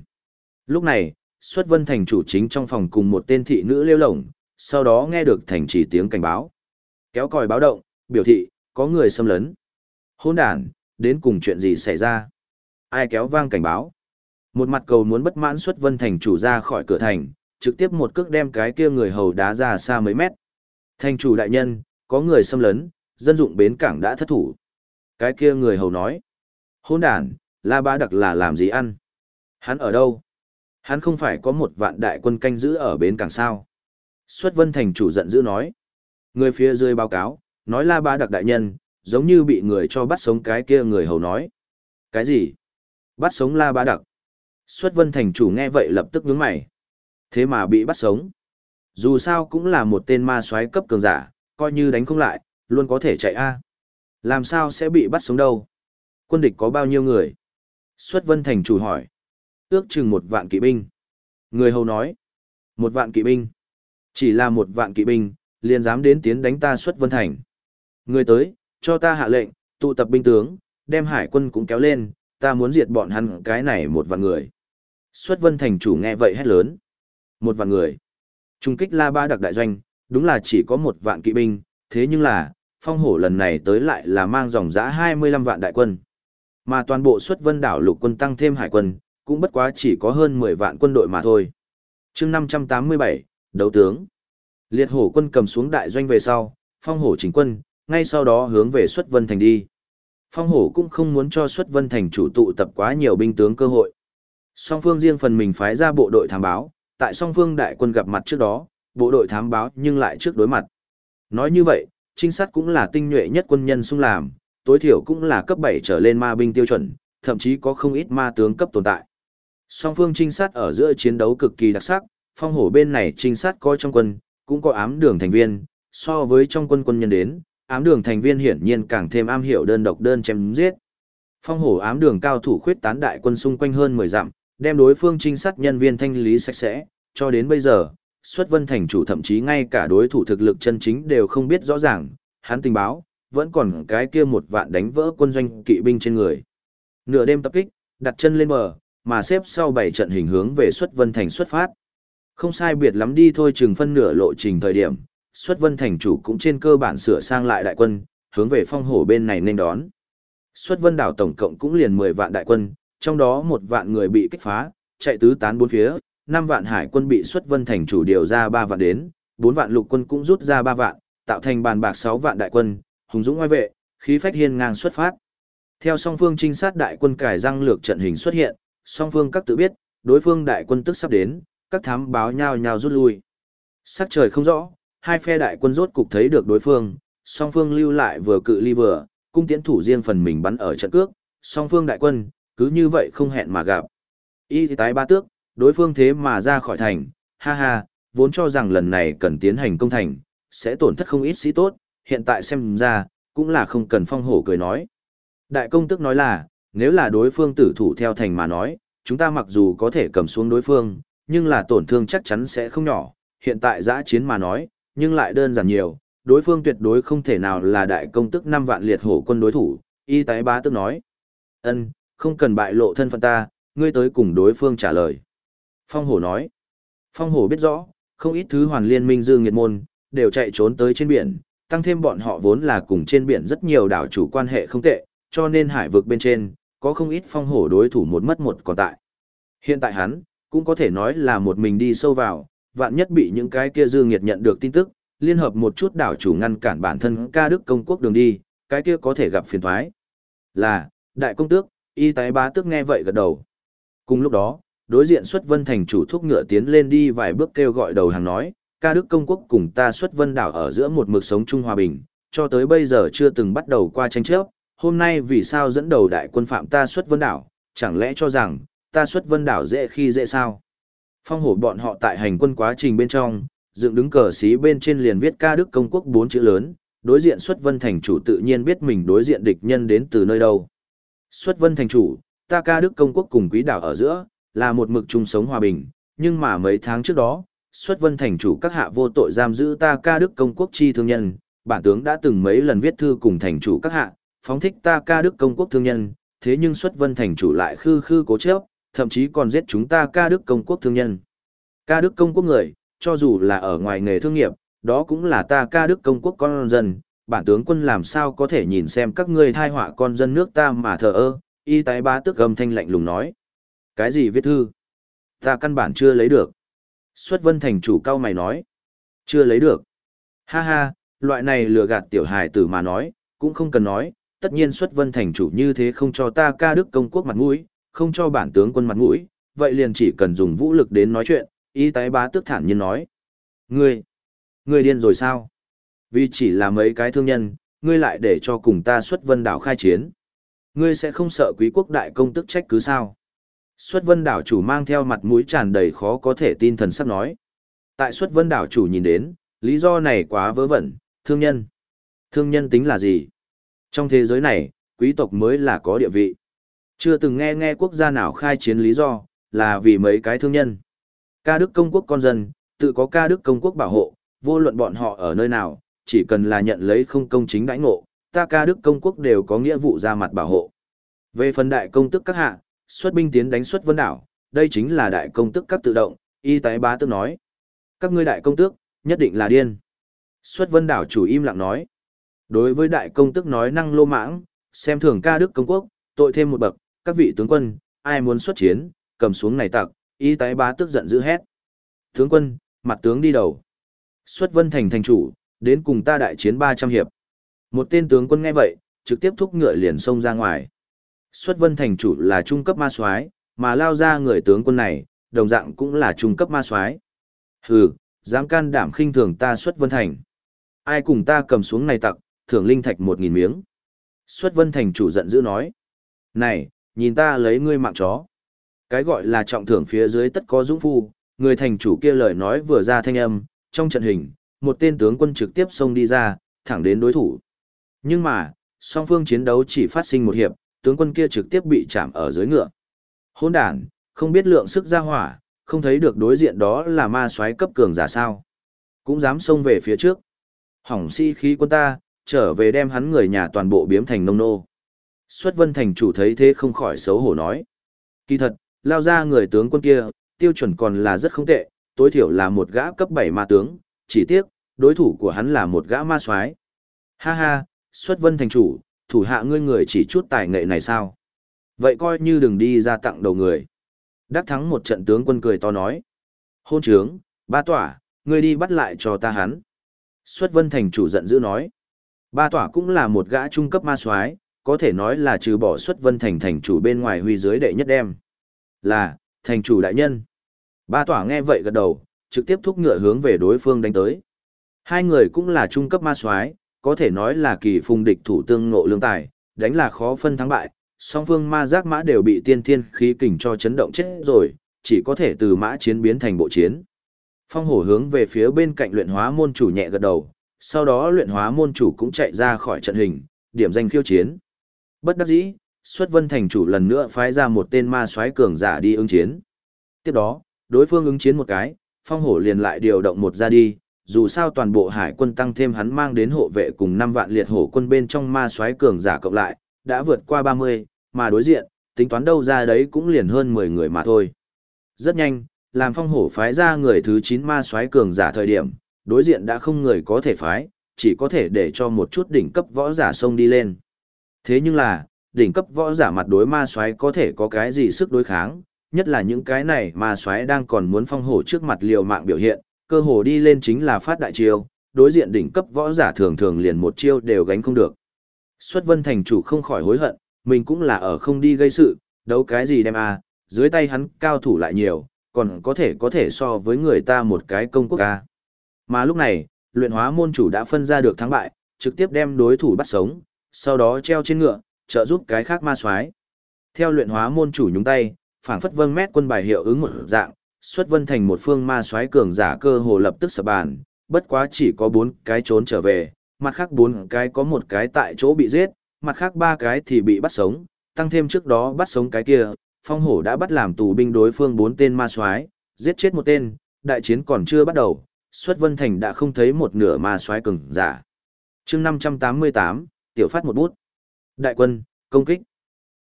Lúc này, Xuất Vân Thành chủ chính trong phòng cùng một tên thị nữ lêu lổng, sau đó nghe được thành chỉ tiếng cảnh báo. Kéo còi báo động, biểu thị, có người xâm lấn. Hôn đàn, đến cùng chuyện gì xảy ra? Ai kéo vang cảnh báo? Một mặt cầu muốn bất mãn Xuất Vân Thành chủ ra khỏi cửa thành, trực tiếp một cước đem cái kia người hầu đá ra xa mấy mét. Thành chủ đại nhân, có người xâm lấn, dân dụng bến cảng đã thất thủ. Cái kia người hầu nói. Hôn đàn, La Bá Đặc là làm gì ăn? Hắn ở đâu? Hắn không phải có một vạn đại quân canh giữ ở bến cảng sao? Xuất Vân Thành chủ giận dữ nói. Người phía dưới báo cáo, nói La Bá Đặc đại nhân, giống như bị người cho bắt sống cái kia người hầu nói. Cái gì? Bắt sống La Bá Đặc? Xuất vân thành chủ nghe vậy lập tức nhướng mày. Thế mà bị bắt sống. Dù sao cũng là một tên ma soái cấp cường giả, coi như đánh không lại, luôn có thể chạy a. Làm sao sẽ bị bắt sống đâu? Quân địch có bao nhiêu người? Xuất vân thành chủ hỏi. Ước chừng một vạn kỵ binh. Người hầu nói. Một vạn kỵ binh. Chỉ là một vạn kỵ binh, liền dám đến tiến đánh ta xuất vân thành. Người tới, cho ta hạ lệnh, tụ tập binh tướng, đem hải quân cũng kéo lên, ta muốn diệt bọn hắn cái này một vạn người. Xuất vân thành chủ nghe vậy hét lớn. Một vạn người. Trung kích la ba đặc đại doanh, đúng là chỉ có một vạn kỵ binh, thế nhưng là, phong hổ lần này tới lại là mang dòng giã 25 vạn đại quân. Mà toàn bộ xuất vân đảo lục quân tăng thêm hải quân, cũng bất quá chỉ có hơn 10 vạn quân đội mà thôi. chương 587, đấu tướng. Liệt hổ quân cầm xuống đại doanh về sau, phong hổ chính quân, ngay sau đó hướng về xuất vân thành đi. Phong hổ cũng không muốn cho xuất vân thành chủ tụ tập quá nhiều binh tướng cơ hội. Song phương riêng phần mình phái ra bộ đội thám báo, tại song phương đại quân gặp mặt trước đó, bộ đội thám báo nhưng lại trước đối mặt. Nói như vậy, trinh sát cũng là tinh nhuệ nhất quân nhân xung làm, tối thiểu cũng là cấp 7 trở lên ma binh tiêu chuẩn, thậm chí có không ít ma tướng cấp tồn tại. Song phương trinh sát ở giữa chiến đấu cực kỳ đặc sắc, phong hổ bên này trinh sát coi trong quân, cũng có ám đường thành viên, so với trong quân quân nhân đến, ám đường thành viên hiển nhiên càng thêm am hiểu đơn độc đơn chém giết. Phong hổ ám đường cao thủ khuyết tán đại quân xung quanh hơn 10 dặm, đem đối phương trinh sát nhân viên thanh lý sạch sẽ, cho đến bây giờ, xuất vân thành chủ thậm chí ngay cả đối thủ thực lực chân chính đều không biết rõ ràng, hắn tình báo, vẫn còn cái kia một vạn đánh vỡ quân doanh kỵ binh trên người. Nửa đêm tập kích, đặt chân lên bờ, mà xếp sau bảy trận hình hướng về xuất vân thành xuất phát. Không sai biệt lắm đi thôi chừng phân nửa lộ trình thời điểm, xuất vân thành chủ cũng trên cơ bản sửa sang lại đại quân, hướng về phong hổ bên này nên đón. Xuất vân đảo tổng cộng cũng liền 10 vạn đại quân, trong đó một vạn người bị kích phá, chạy tứ tán bốn phía, 5 vạn hải quân bị xuất vân thành chủ điều ra 3 vạn đến, 4 vạn lục quân cũng rút ra 3 vạn, tạo thành bàn bạc 6 vạn đại quân, hùng dũng ngoài vệ, khí phách hiên ngang xuất phát. Theo song phương trinh sát đại quân cải răng lược trận hình xuất hiện, song phương các tự biết, đối phương đại quân tức sắp đến, các thám báo nhau nhau rút lui. Sắc trời không rõ, hai phe đại quân rốt cục thấy được đối phương, song phương lưu lại vừa cự ly vừa, cung tiễn thủ riêng phần mình bắn ở trận cước, song phương đại quân, cứ như vậy không hẹn mà gặp. Y thì tái ba tước, đối phương thế mà ra khỏi thành, ha ha, vốn cho rằng lần này cần tiến hành công thành, sẽ tổn thất không ít sĩ tốt, hiện tại xem ra, cũng là không cần phong hổ cười nói. Đại công tức nói là, nếu là đối phương tử thủ theo thành mà nói, chúng ta mặc dù có thể cầm xuống đối phương, nhưng là tổn thương chắc chắn sẽ không nhỏ, hiện tại giã chiến mà nói, nhưng lại đơn giản nhiều, đối phương tuyệt đối không thể nào là đại công tức 5 vạn liệt hổ quân đối thủ, y tái bá tức nói. ân không cần bại lộ thân phận ta, ngươi tới cùng đối phương trả lời. Phong hổ nói. Phong hổ biết rõ, không ít thứ hoàn liên minh dương nghiệt môn, đều chạy trốn tới trên biển, tăng thêm bọn họ vốn là cùng trên biển rất nhiều đảo chủ quan hệ không tệ, cho nên hải vực bên trên, có không ít phong hổ đối thủ một mất một còn tại. Hiện tại hắn, cũng có thể nói là một mình đi sâu vào, vạn nhất bị những cái kia dương nghiệt nhận được tin tức, liên hợp một chút đảo chủ ngăn cản bản thân ca đức công quốc đường đi, cái kia có thể gặp phiền thoái. Là, đại công tước, y tái bá tước nghe vậy gật đầu. Cùng lúc đó, đối diện xuất vân thành chủ thúc ngựa tiến lên đi vài bước kêu gọi đầu hàng nói, ca đức công quốc cùng ta xuất vân đảo ở giữa một mực sống chung hòa bình, cho tới bây giờ chưa từng bắt đầu qua tranh chấp, hôm nay vì sao dẫn đầu đại quân phạm ta xuất vân đảo, chẳng lẽ cho rằng, ta xuất vân đảo dễ khi dễ sao? Phong hổ bọn họ tại hành quân quá trình bên trong, dựng đứng cờ xí bên trên liền viết ca đức công quốc bốn chữ lớn, đối diện xuất vân thành chủ tự nhiên biết mình đối diện địch nhân đến từ nơi đâu. Xuất vân thành chủ, ta ca đức công quốc cùng quý đảo ở giữa, là một mực chung sống hòa bình, nhưng mà mấy tháng trước đó, xuất vân thành chủ các hạ vô tội giam giữ ta ca đức công quốc chi thương nhân, bản tướng đã từng mấy lần viết thư cùng thành chủ các hạ, phóng thích ta ca đức công quốc thương nhân, thế nhưng xuất vân thành chủ lại khư khư cố chấp, thậm chí còn giết chúng ta ca đức công quốc thương nhân. Ca đức công quốc người, cho dù là ở ngoài nghề thương nghiệp, đó cũng là ta ca đức công quốc con dân, bản tướng quân làm sao có thể nhìn xem các ngươi thai họa con dân nước ta mà thờ ơ, y tái bá tức gầm thanh lạnh lùng nói. Cái gì viết thư? Ta căn bản chưa lấy được. Xuất vân thành chủ cao mày nói. Chưa lấy được. Ha ha, loại này lừa gạt tiểu hài tử mà nói, cũng không cần nói, tất nhiên xuất vân thành chủ như thế không cho ta ca đức công quốc mặt mũi, không cho bản tướng quân mặt mũi, vậy liền chỉ cần dùng vũ lực đến nói chuyện, y tái bá tức thản nhiên nói. Ngươi, ngươi điên rồi sao? Vì chỉ là mấy cái thương nhân, ngươi lại để cho cùng ta xuất vân đảo khai chiến. Ngươi sẽ không sợ quý quốc đại công tức trách cứ sao? Xuất vân đảo chủ mang theo mặt mũi tràn đầy khó có thể tin thần sắc nói. Tại xuất vân đảo chủ nhìn đến, lý do này quá vớ vẩn, thương nhân. Thương nhân tính là gì? Trong thế giới này, quý tộc mới là có địa vị. Chưa từng nghe nghe quốc gia nào khai chiến lý do, là vì mấy cái thương nhân. Ca Đức công quốc con dân, tự có ca Đức công quốc bảo hộ, vô luận bọn họ ở nơi nào, chỉ cần là nhận lấy không công chính đãi ngộ, ta ca Đức công quốc đều có nghĩa vụ ra mặt bảo hộ. Về phần đại công tức các hạ, xuất binh tiến đánh xuất vân đảo, đây chính là đại công tức các tự động, y tái bá tức nói. Các ngươi đại công tước, nhất định là điên. Xuất vân đảo chủ im lặng nói. Đối với đại công tức nói năng lô mãng, xem thường ca đức công quốc, tội thêm một bậc, các vị tướng quân, ai muốn xuất chiến, cầm xuống này tặc, y tái bá tức giận dữ hét. Tướng quân, mặt tướng đi đầu. Xuất vân thành thành chủ, đến cùng ta đại chiến 300 hiệp. Một tên tướng quân nghe vậy, trực tiếp thúc ngựa liền xông ra ngoài. Xuất vân thành chủ là trung cấp ma soái, mà lao ra người tướng quân này, đồng dạng cũng là trung cấp ma soái. Hừ, dám can đảm khinh thường ta xuất vân thành. Ai cùng ta cầm xuống này tặc, thưởng linh thạch một nghìn miếng. Xuất vân thành chủ giận dữ nói. Này, nhìn ta lấy ngươi mạng chó. Cái gọi là trọng thưởng phía dưới tất có dũng phu, người thành chủ kia lời nói vừa ra thanh âm, trong trận hình, một tên tướng quân trực tiếp xông đi ra, thẳng đến đối thủ. Nhưng mà, song phương chiến đấu chỉ phát sinh một hiệp, tướng quân kia trực tiếp bị chạm ở dưới ngựa. Hỗn đản, không biết lượng sức ra hỏa, không thấy được đối diện đó là ma soái cấp cường giả sao. Cũng dám xông về phía trước. Hỏng si khí quân ta, trở về đem hắn người nhà toàn bộ biếm thành nông nô. Xuất vân thành chủ thấy thế không khỏi xấu hổ nói. Kỳ thật, lao ra người tướng quân kia, tiêu chuẩn còn là rất không tệ, tối thiểu là một gã cấp 7 ma tướng, chỉ tiếc, đối thủ của hắn là một gã ma soái. Ha ha, xuất vân thành chủ, thủ hạ ngươi người chỉ chút tài nghệ này sao? Vậy coi như đừng đi ra tặng đầu người. Đắc thắng một trận tướng quân cười to nói. Hôn trướng, ba tỏa, ngươi đi bắt lại cho ta hắn. Xuất vân thành chủ giận dữ nói. Ba tỏa cũng là một gã trung cấp ma soái, có thể nói là trừ bỏ xuất vân thành thành chủ bên ngoài huy dưới đệ nhất đem. Là, thành chủ đại nhân. Ba tỏa nghe vậy gật đầu, trực tiếp thúc ngựa hướng về đối phương đánh tới. Hai người cũng là trung cấp ma soái, có thể nói là kỳ phùng địch thủ tương ngộ lương tài, đánh là khó phân thắng bại, song phương ma giác mã đều bị tiên thiên khí kình cho chấn động chết rồi, chỉ có thể từ mã chiến biến thành bộ chiến. Phong hổ hướng về phía bên cạnh luyện hóa môn chủ nhẹ gật đầu, sau đó luyện hóa môn chủ cũng chạy ra khỏi trận hình, điểm danh khiêu chiến. Bất đắc dĩ, xuất vân thành chủ lần nữa phái ra một tên ma soái cường giả đi ứng chiến. Tiếp đó, đối phương ứng chiến một cái, phong hổ liền lại điều động một ra đi, dù sao toàn bộ hải quân tăng thêm hắn mang đến hộ vệ cùng năm vạn liệt hổ quân bên trong ma soái cường giả cộng lại, đã vượt qua 30, mà đối diện, tính toán đâu ra đấy cũng liền hơn 10 người mà thôi. Rất nhanh, làm phong hổ phái ra người thứ chín ma soái cường giả thời điểm, đối diện đã không người có thể phái, chỉ có thể để cho một chút đỉnh cấp võ giả sông đi lên. Thế nhưng là, đỉnh cấp võ giả mặt đối ma soái có thể có cái gì sức đối kháng, nhất là những cái này ma soái đang còn muốn phong hổ trước mặt liều mạng biểu hiện, cơ hồ đi lên chính là phát đại chiêu, đối diện đỉnh cấp võ giả thường thường liền một chiêu đều gánh không được. Xuất Vân thành chủ không khỏi hối hận, mình cũng là ở không đi gây sự, đấu cái gì đem à, dưới tay hắn cao thủ lại nhiều, còn có thể có thể so với người ta một cái công quốc ca. Mà lúc này, luyện hóa môn chủ đã phân ra được thắng bại, trực tiếp đem đối thủ bắt sống, sau đó treo trên ngựa, trợ giúp cái khác ma soái. Theo luyện hóa môn chủ nhúng tay, phảng phất vâng mét quân bài hiệu ứng một dạng, xuất vân thành một phương ma soái cường giả cơ hồ lập tức sập bàn, bất quá chỉ có bốn cái trốn trở về, mặt khác bốn cái có một cái tại chỗ bị giết, mặt khác ba cái thì bị bắt sống, tăng thêm trước đó bắt sống cái kia, phong hổ đã bắt làm tù binh đối phương bốn tên ma soái, giết chết một tên, đại chiến còn chưa bắt đầu, xuất vân thành đã không thấy một nửa ma soái cường giả. chương 588, tiểu phát một bút. Đại quân, công kích.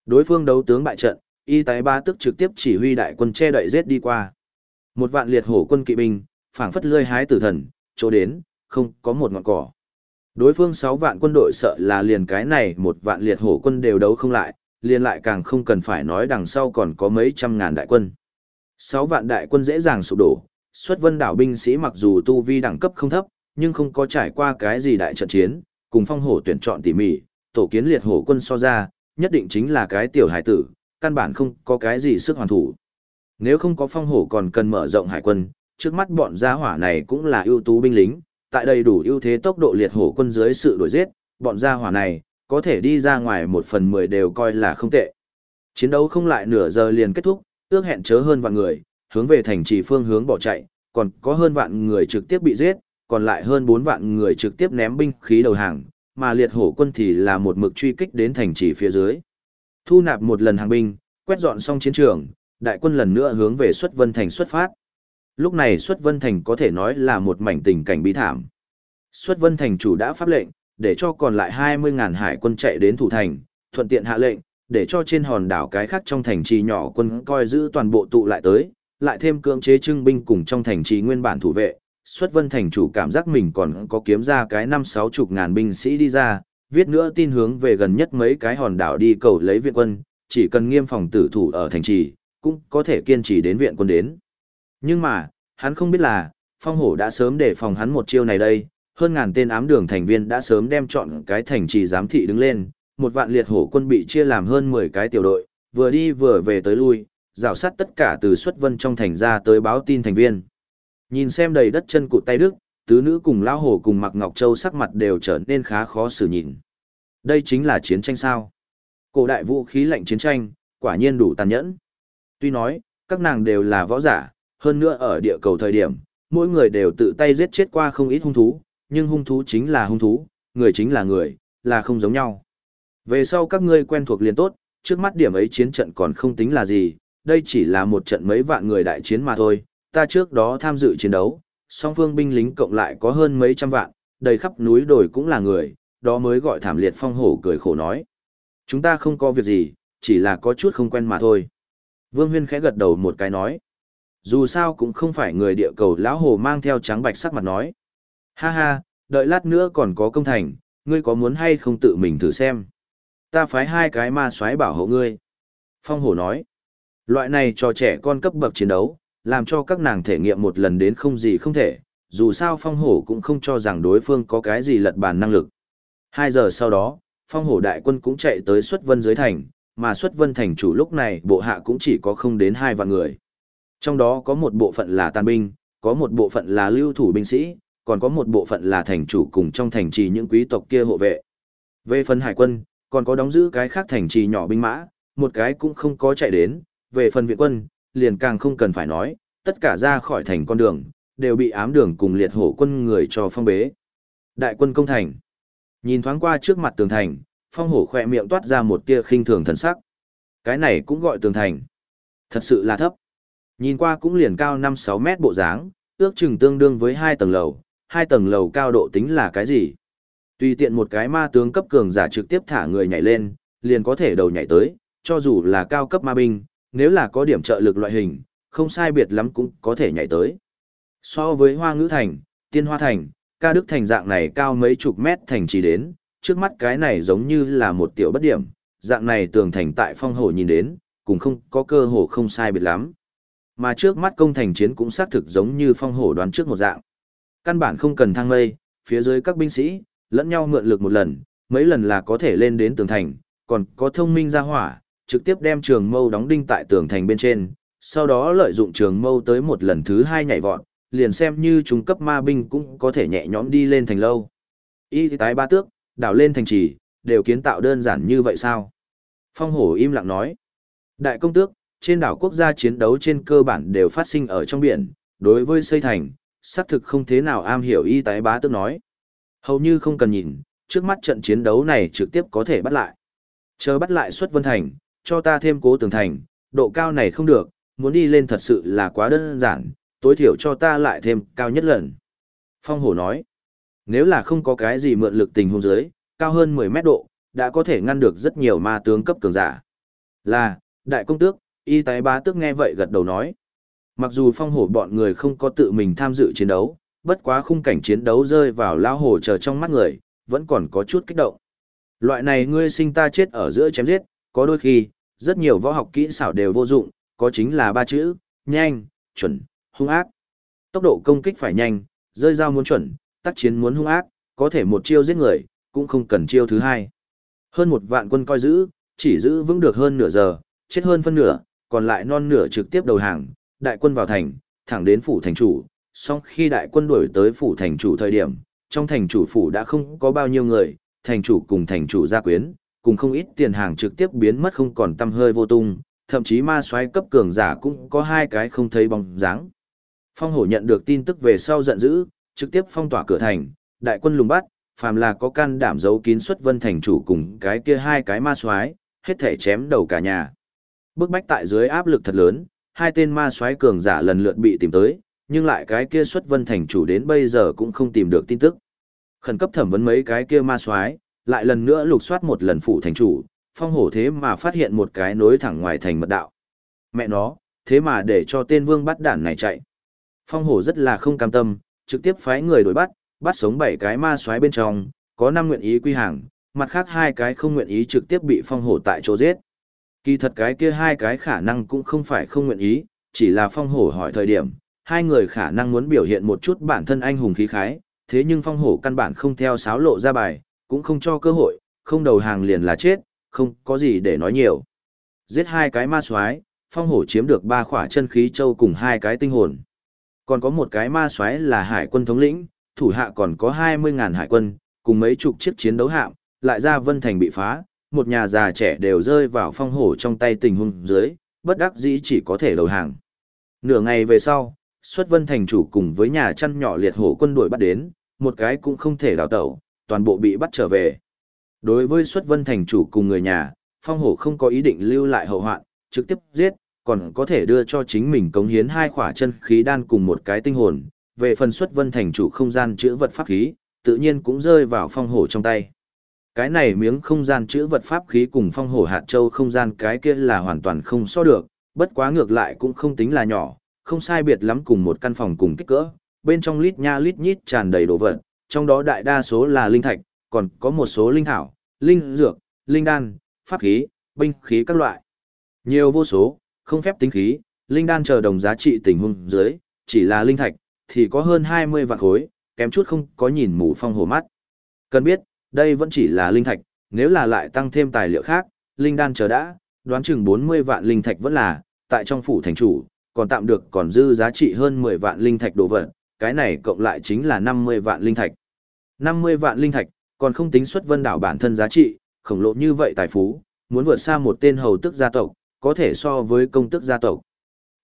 Đối phương đấu tướng bại trận, y tái ba tức trực tiếp chỉ huy đại quân che đậy giết đi qua. Một vạn liệt hổ quân kỵ binh, phảng phất lươi hái tử thần, chỗ đến, không có một ngọn cỏ. Đối phương 6 vạn quân đội sợ là liền cái này một vạn liệt hổ quân đều đấu không lại, liền lại càng không cần phải nói đằng sau còn có mấy trăm ngàn đại quân. 6 vạn đại quân dễ dàng sụp đổ, xuất vân đảo binh sĩ mặc dù tu vi đẳng cấp không thấp, nhưng không có trải qua cái gì đại trận chiến, cùng phong hổ tuyển chọn tỉ mỉ, tổ kiến liệt hổ quân so ra, nhất định chính là cái tiểu hải tử, căn bản không có cái gì sức hoàn thủ. Nếu không có phong hổ còn cần mở rộng hải quân, trước mắt bọn gia hỏa này cũng là ưu tú binh lính, tại đầy đủ ưu thế tốc độ liệt hổ quân dưới sự đổi giết, bọn gia hỏa này, có thể đi ra ngoài một phần mười đều coi là không tệ. Chiến đấu không lại nửa giờ liền kết thúc, ước hẹn chớ hơn vạn người, hướng về thành trì phương hướng bỏ chạy, còn có hơn vạn người trực tiếp bị giết, còn lại hơn 4 vạn người trực tiếp ném binh khí đầu hàng, mà liệt hổ quân thì là một mực truy kích đến thành trì phía dưới. Thu nạp một lần hàng binh, quét dọn xong chiến trường, đại quân lần nữa hướng về xuất vân thành xuất phát. Lúc này xuất vân thành có thể nói là một mảnh tình cảnh bi thảm. Xuất vân thành chủ đã pháp lệnh, để cho còn lại 20.000 hải quân chạy đến thủ thành, thuận tiện hạ lệnh, để cho trên hòn đảo cái khác trong thành trì nhỏ quân coi giữ toàn bộ tụ lại tới, lại thêm cưỡng chế trưng binh cùng trong thành trì nguyên bản thủ vệ. Xuất vân thành chủ cảm giác mình còn có kiếm ra cái năm sáu chục ngàn binh sĩ đi ra, viết nữa tin hướng về gần nhất mấy cái hòn đảo đi cầu lấy viện quân, chỉ cần nghiêm phòng tử thủ ở thành trì, cũng có thể kiên trì đến viện quân đến. Nhưng mà, hắn không biết là, phong hổ đã sớm để phòng hắn một chiêu này đây, hơn ngàn tên ám đường thành viên đã sớm đem chọn cái thành trì giám thị đứng lên, một vạn liệt hổ quân bị chia làm hơn 10 cái tiểu đội, vừa đi vừa về tới lui, rào sát tất cả từ xuất vân trong thành ra tới báo tin thành viên. Nhìn xem đầy đất chân cụt tay đức, tứ nữ cùng lão hổ cùng mặc ngọc châu sắc mặt đều trở nên khá khó xử nhìn. Đây chính là chiến tranh sao? Cổ đại vũ khí lạnh chiến tranh, quả nhiên đủ tàn nhẫn. Tuy nói, các nàng đều là võ giả, hơn nữa ở địa cầu thời điểm, mỗi người đều tự tay giết chết qua không ít hung thú, nhưng hung thú chính là hung thú, người chính là người, là không giống nhau. Về sau các ngươi quen thuộc liền tốt, trước mắt điểm ấy chiến trận còn không tính là gì, đây chỉ là một trận mấy vạn người đại chiến mà thôi, ta trước đó tham dự chiến đấu, song phương binh lính cộng lại có hơn mấy trăm vạn, đầy khắp núi đồi cũng là người, đó mới gọi thảm liệt phong hổ cười khổ nói. Chúng ta không có việc gì, chỉ là có chút không quen mà thôi. Vương Huyên khẽ gật đầu một cái nói. Dù sao cũng không phải người địa cầu lão hồ mang theo trắng bạch sắc mặt nói. Ha ha, đợi lát nữa còn có công thành, ngươi có muốn hay không tự mình thử xem. Ta phái hai cái ma xoáy bảo hộ ngươi. Phong hổ nói. Loại này cho trẻ con cấp bậc chiến đấu, làm cho các nàng thể nghiệm một lần đến không gì không thể, dù sao phong hổ cũng không cho rằng đối phương có cái gì lật bàn năng lực. Hai giờ sau đó, phong hổ đại quân cũng chạy tới xuất vân dưới thành, mà xuất vân thành chủ lúc này bộ hạ cũng chỉ có không đến hai vạn người. Trong đó có một bộ phận là tàn binh, có một bộ phận là lưu thủ binh sĩ, còn có một bộ phận là thành chủ cùng trong thành trì những quý tộc kia hộ vệ. Về phần hải quân, còn có đóng giữ cái khác thành trì nhỏ binh mã, một cái cũng không có chạy đến, về phần viện quân, liền càng không cần phải nói, tất cả ra khỏi thành con đường, đều bị ám đường cùng liệt hổ quân người cho phong bế. Đại quân công thành. Nhìn thoáng qua trước mặt tường thành, phong hổ khỏe miệng toát ra một tia khinh thường thần sắc. Cái này cũng gọi tường thành. Thật sự là thấp. Nhìn qua cũng liền cao 5-6 mét bộ dáng, ước chừng tương đương với hai tầng lầu, hai tầng lầu cao độ tính là cái gì? Tùy tiện một cái ma tướng cấp cường giả trực tiếp thả người nhảy lên, liền có thể đầu nhảy tới, cho dù là cao cấp ma binh, nếu là có điểm trợ lực loại hình, không sai biệt lắm cũng có thể nhảy tới. So với Hoa Ngữ Thành, Tiên Hoa Thành, ca đức thành dạng này cao mấy chục mét thành chỉ đến, trước mắt cái này giống như là một tiểu bất điểm, dạng này tường thành tại phong hồ nhìn đến, cũng không có cơ hồ không sai biệt lắm. Mà trước mắt công thành chiến cũng xác thực giống như phong hổ đoán trước một dạng. Căn bản không cần thang mây, phía dưới các binh sĩ, lẫn nhau mượn lực một lần, mấy lần là có thể lên đến tường thành, còn có thông minh ra hỏa, trực tiếp đem trường mâu đóng đinh tại tường thành bên trên, sau đó lợi dụng trường mâu tới một lần thứ hai nhảy vọt, liền xem như trung cấp ma binh cũng có thể nhẹ nhõm đi lên thành lâu. Y tái ba tước, đảo lên thành trì, đều kiến tạo đơn giản như vậy sao? Phong hổ im lặng nói. Đại công tước, trên đảo quốc gia chiến đấu trên cơ bản đều phát sinh ở trong biển, đối với xây thành, xác thực không thế nào am hiểu y tái bá tước nói. Hầu như không cần nhìn, trước mắt trận chiến đấu này trực tiếp có thể bắt lại. Chờ bắt lại xuất vân thành, cho ta thêm cố tường thành, độ cao này không được, muốn đi lên thật sự là quá đơn giản, tối thiểu cho ta lại thêm cao nhất lần. Phong hổ nói, nếu là không có cái gì mượn lực tình hôn giới, cao hơn 10 mét độ, đã có thể ngăn được rất nhiều ma tướng cấp cường giả. Là, đại công tước, y tái bá tước nghe vậy gật đầu nói. Mặc dù phong hổ bọn người không có tự mình tham dự chiến đấu, bất quá khung cảnh chiến đấu rơi vào lao hổ chờ trong mắt người, vẫn còn có chút kích động. Loại này ngươi sinh ta chết ở giữa chém giết, có đôi khi, rất nhiều võ học kỹ xảo đều vô dụng, có chính là ba chữ, nhanh, chuẩn, hung ác. Tốc độ công kích phải nhanh, rơi dao muốn chuẩn, tác chiến muốn hung ác, có thể một chiêu giết người, cũng không cần chiêu thứ hai. Hơn một vạn quân coi giữ, chỉ giữ vững được hơn nửa giờ, chết hơn phân nửa, còn lại non nửa trực tiếp đầu hàng, đại quân vào thành, thẳng đến phủ thành chủ, song khi đại quân đuổi tới phủ thành chủ thời điểm, trong thành chủ phủ đã không có bao nhiêu người, thành chủ cùng thành chủ gia quyến, cùng không ít tiền hàng trực tiếp biến mất không còn tăm hơi vô tung, thậm chí ma soái cấp cường giả cũng có hai cái không thấy bóng dáng. Phong hổ nhận được tin tức về sau giận dữ, trực tiếp phong tỏa cửa thành, đại quân lùng bắt, phàm là có can đảm giấu kín xuất vân thành chủ cùng cái kia hai cái ma soái, hết thể chém đầu cả nhà. Bước bách tại dưới áp lực thật lớn, hai tên ma soái cường giả lần lượt bị tìm tới, nhưng lại cái kia xuất vân thành chủ đến bây giờ cũng không tìm được tin tức. Khẩn cấp thẩm vấn mấy cái kia ma soái, lại lần nữa lục soát một lần phụ thành chủ, phong hổ thế mà phát hiện một cái nối thẳng ngoài thành mật đạo. Mẹ nó, thế mà để cho tên vương bắt đản này chạy. Phong hổ rất là không cam tâm, trực tiếp phái người đuổi bắt, bắt sống bảy cái ma soái bên trong, có năm nguyện ý quy hàng, mặt khác hai cái không nguyện ý trực tiếp bị phong hổ tại chỗ giết. Kỳ thật cái kia hai cái khả năng cũng không phải không nguyện ý, chỉ là phong hổ hỏi thời điểm, hai người khả năng muốn biểu hiện một chút bản thân anh hùng khí khái, thế nhưng phong hổ căn bản không theo sáo lộ ra bài, cũng không cho cơ hội, không đầu hàng liền là chết, không có gì để nói nhiều. Giết hai cái ma soái, phong hổ chiếm được ba khỏa chân khí châu cùng hai cái tinh hồn. Còn có một cái ma soái là hải quân thống lĩnh, thủ hạ còn có 20.000 hải quân, cùng mấy chục chiếc chiến đấu hạm, lại ra vân thành bị phá, một nhà già trẻ đều rơi vào phong hổ trong tay tình huống dưới, bất đắc dĩ chỉ có thể đầu hàng. Nửa ngày về sau, xuất vân thành chủ cùng với nhà chăn nhỏ liệt hổ quân đội bắt đến, một cái cũng không thể đào tẩu, toàn bộ bị bắt trở về. Đối với xuất vân thành chủ cùng người nhà, phong hổ không có ý định lưu lại hậu hoạn, trực tiếp giết, còn có thể đưa cho chính mình cống hiến hai khỏa chân khí đan cùng một cái tinh hồn. Về phần xuất vân thành chủ không gian chữa vật pháp khí, tự nhiên cũng rơi vào phong hổ trong tay. Cái này miếng không gian chữa vật pháp khí cùng phong hổ hạt châu không gian cái kia là hoàn toàn không so được, bất quá ngược lại cũng không tính là nhỏ, không sai biệt lắm cùng một căn phòng cùng kích cỡ, bên trong lít nha lít nhít tràn đầy đồ vật, trong đó đại đa số là linh thạch, còn có một số linh thảo, linh dược, linh đan, pháp khí, binh khí các loại. Nhiều vô số, không phép tính khí, linh đan chờ đồng giá trị tình huống dưới, chỉ là linh thạch, thì có hơn 20 vạn khối, kém chút không có nhìn mù phong hồ mắt. Cần biết, đây vẫn chỉ là linh thạch, nếu là lại tăng thêm tài liệu khác, linh đan chờ đã, đoán chừng 40 vạn linh thạch vẫn là, tại trong phủ thành chủ, còn tạm được còn dư giá trị hơn 10 vạn linh thạch đồ vật, cái này cộng lại chính là 50 vạn linh thạch. 50 vạn linh thạch, còn không tính xuất vân đảo bản thân giá trị, khổng lồ như vậy tài phú, muốn vượt xa một tên hầu tức gia tộc, có thể so với công tức gia tộc.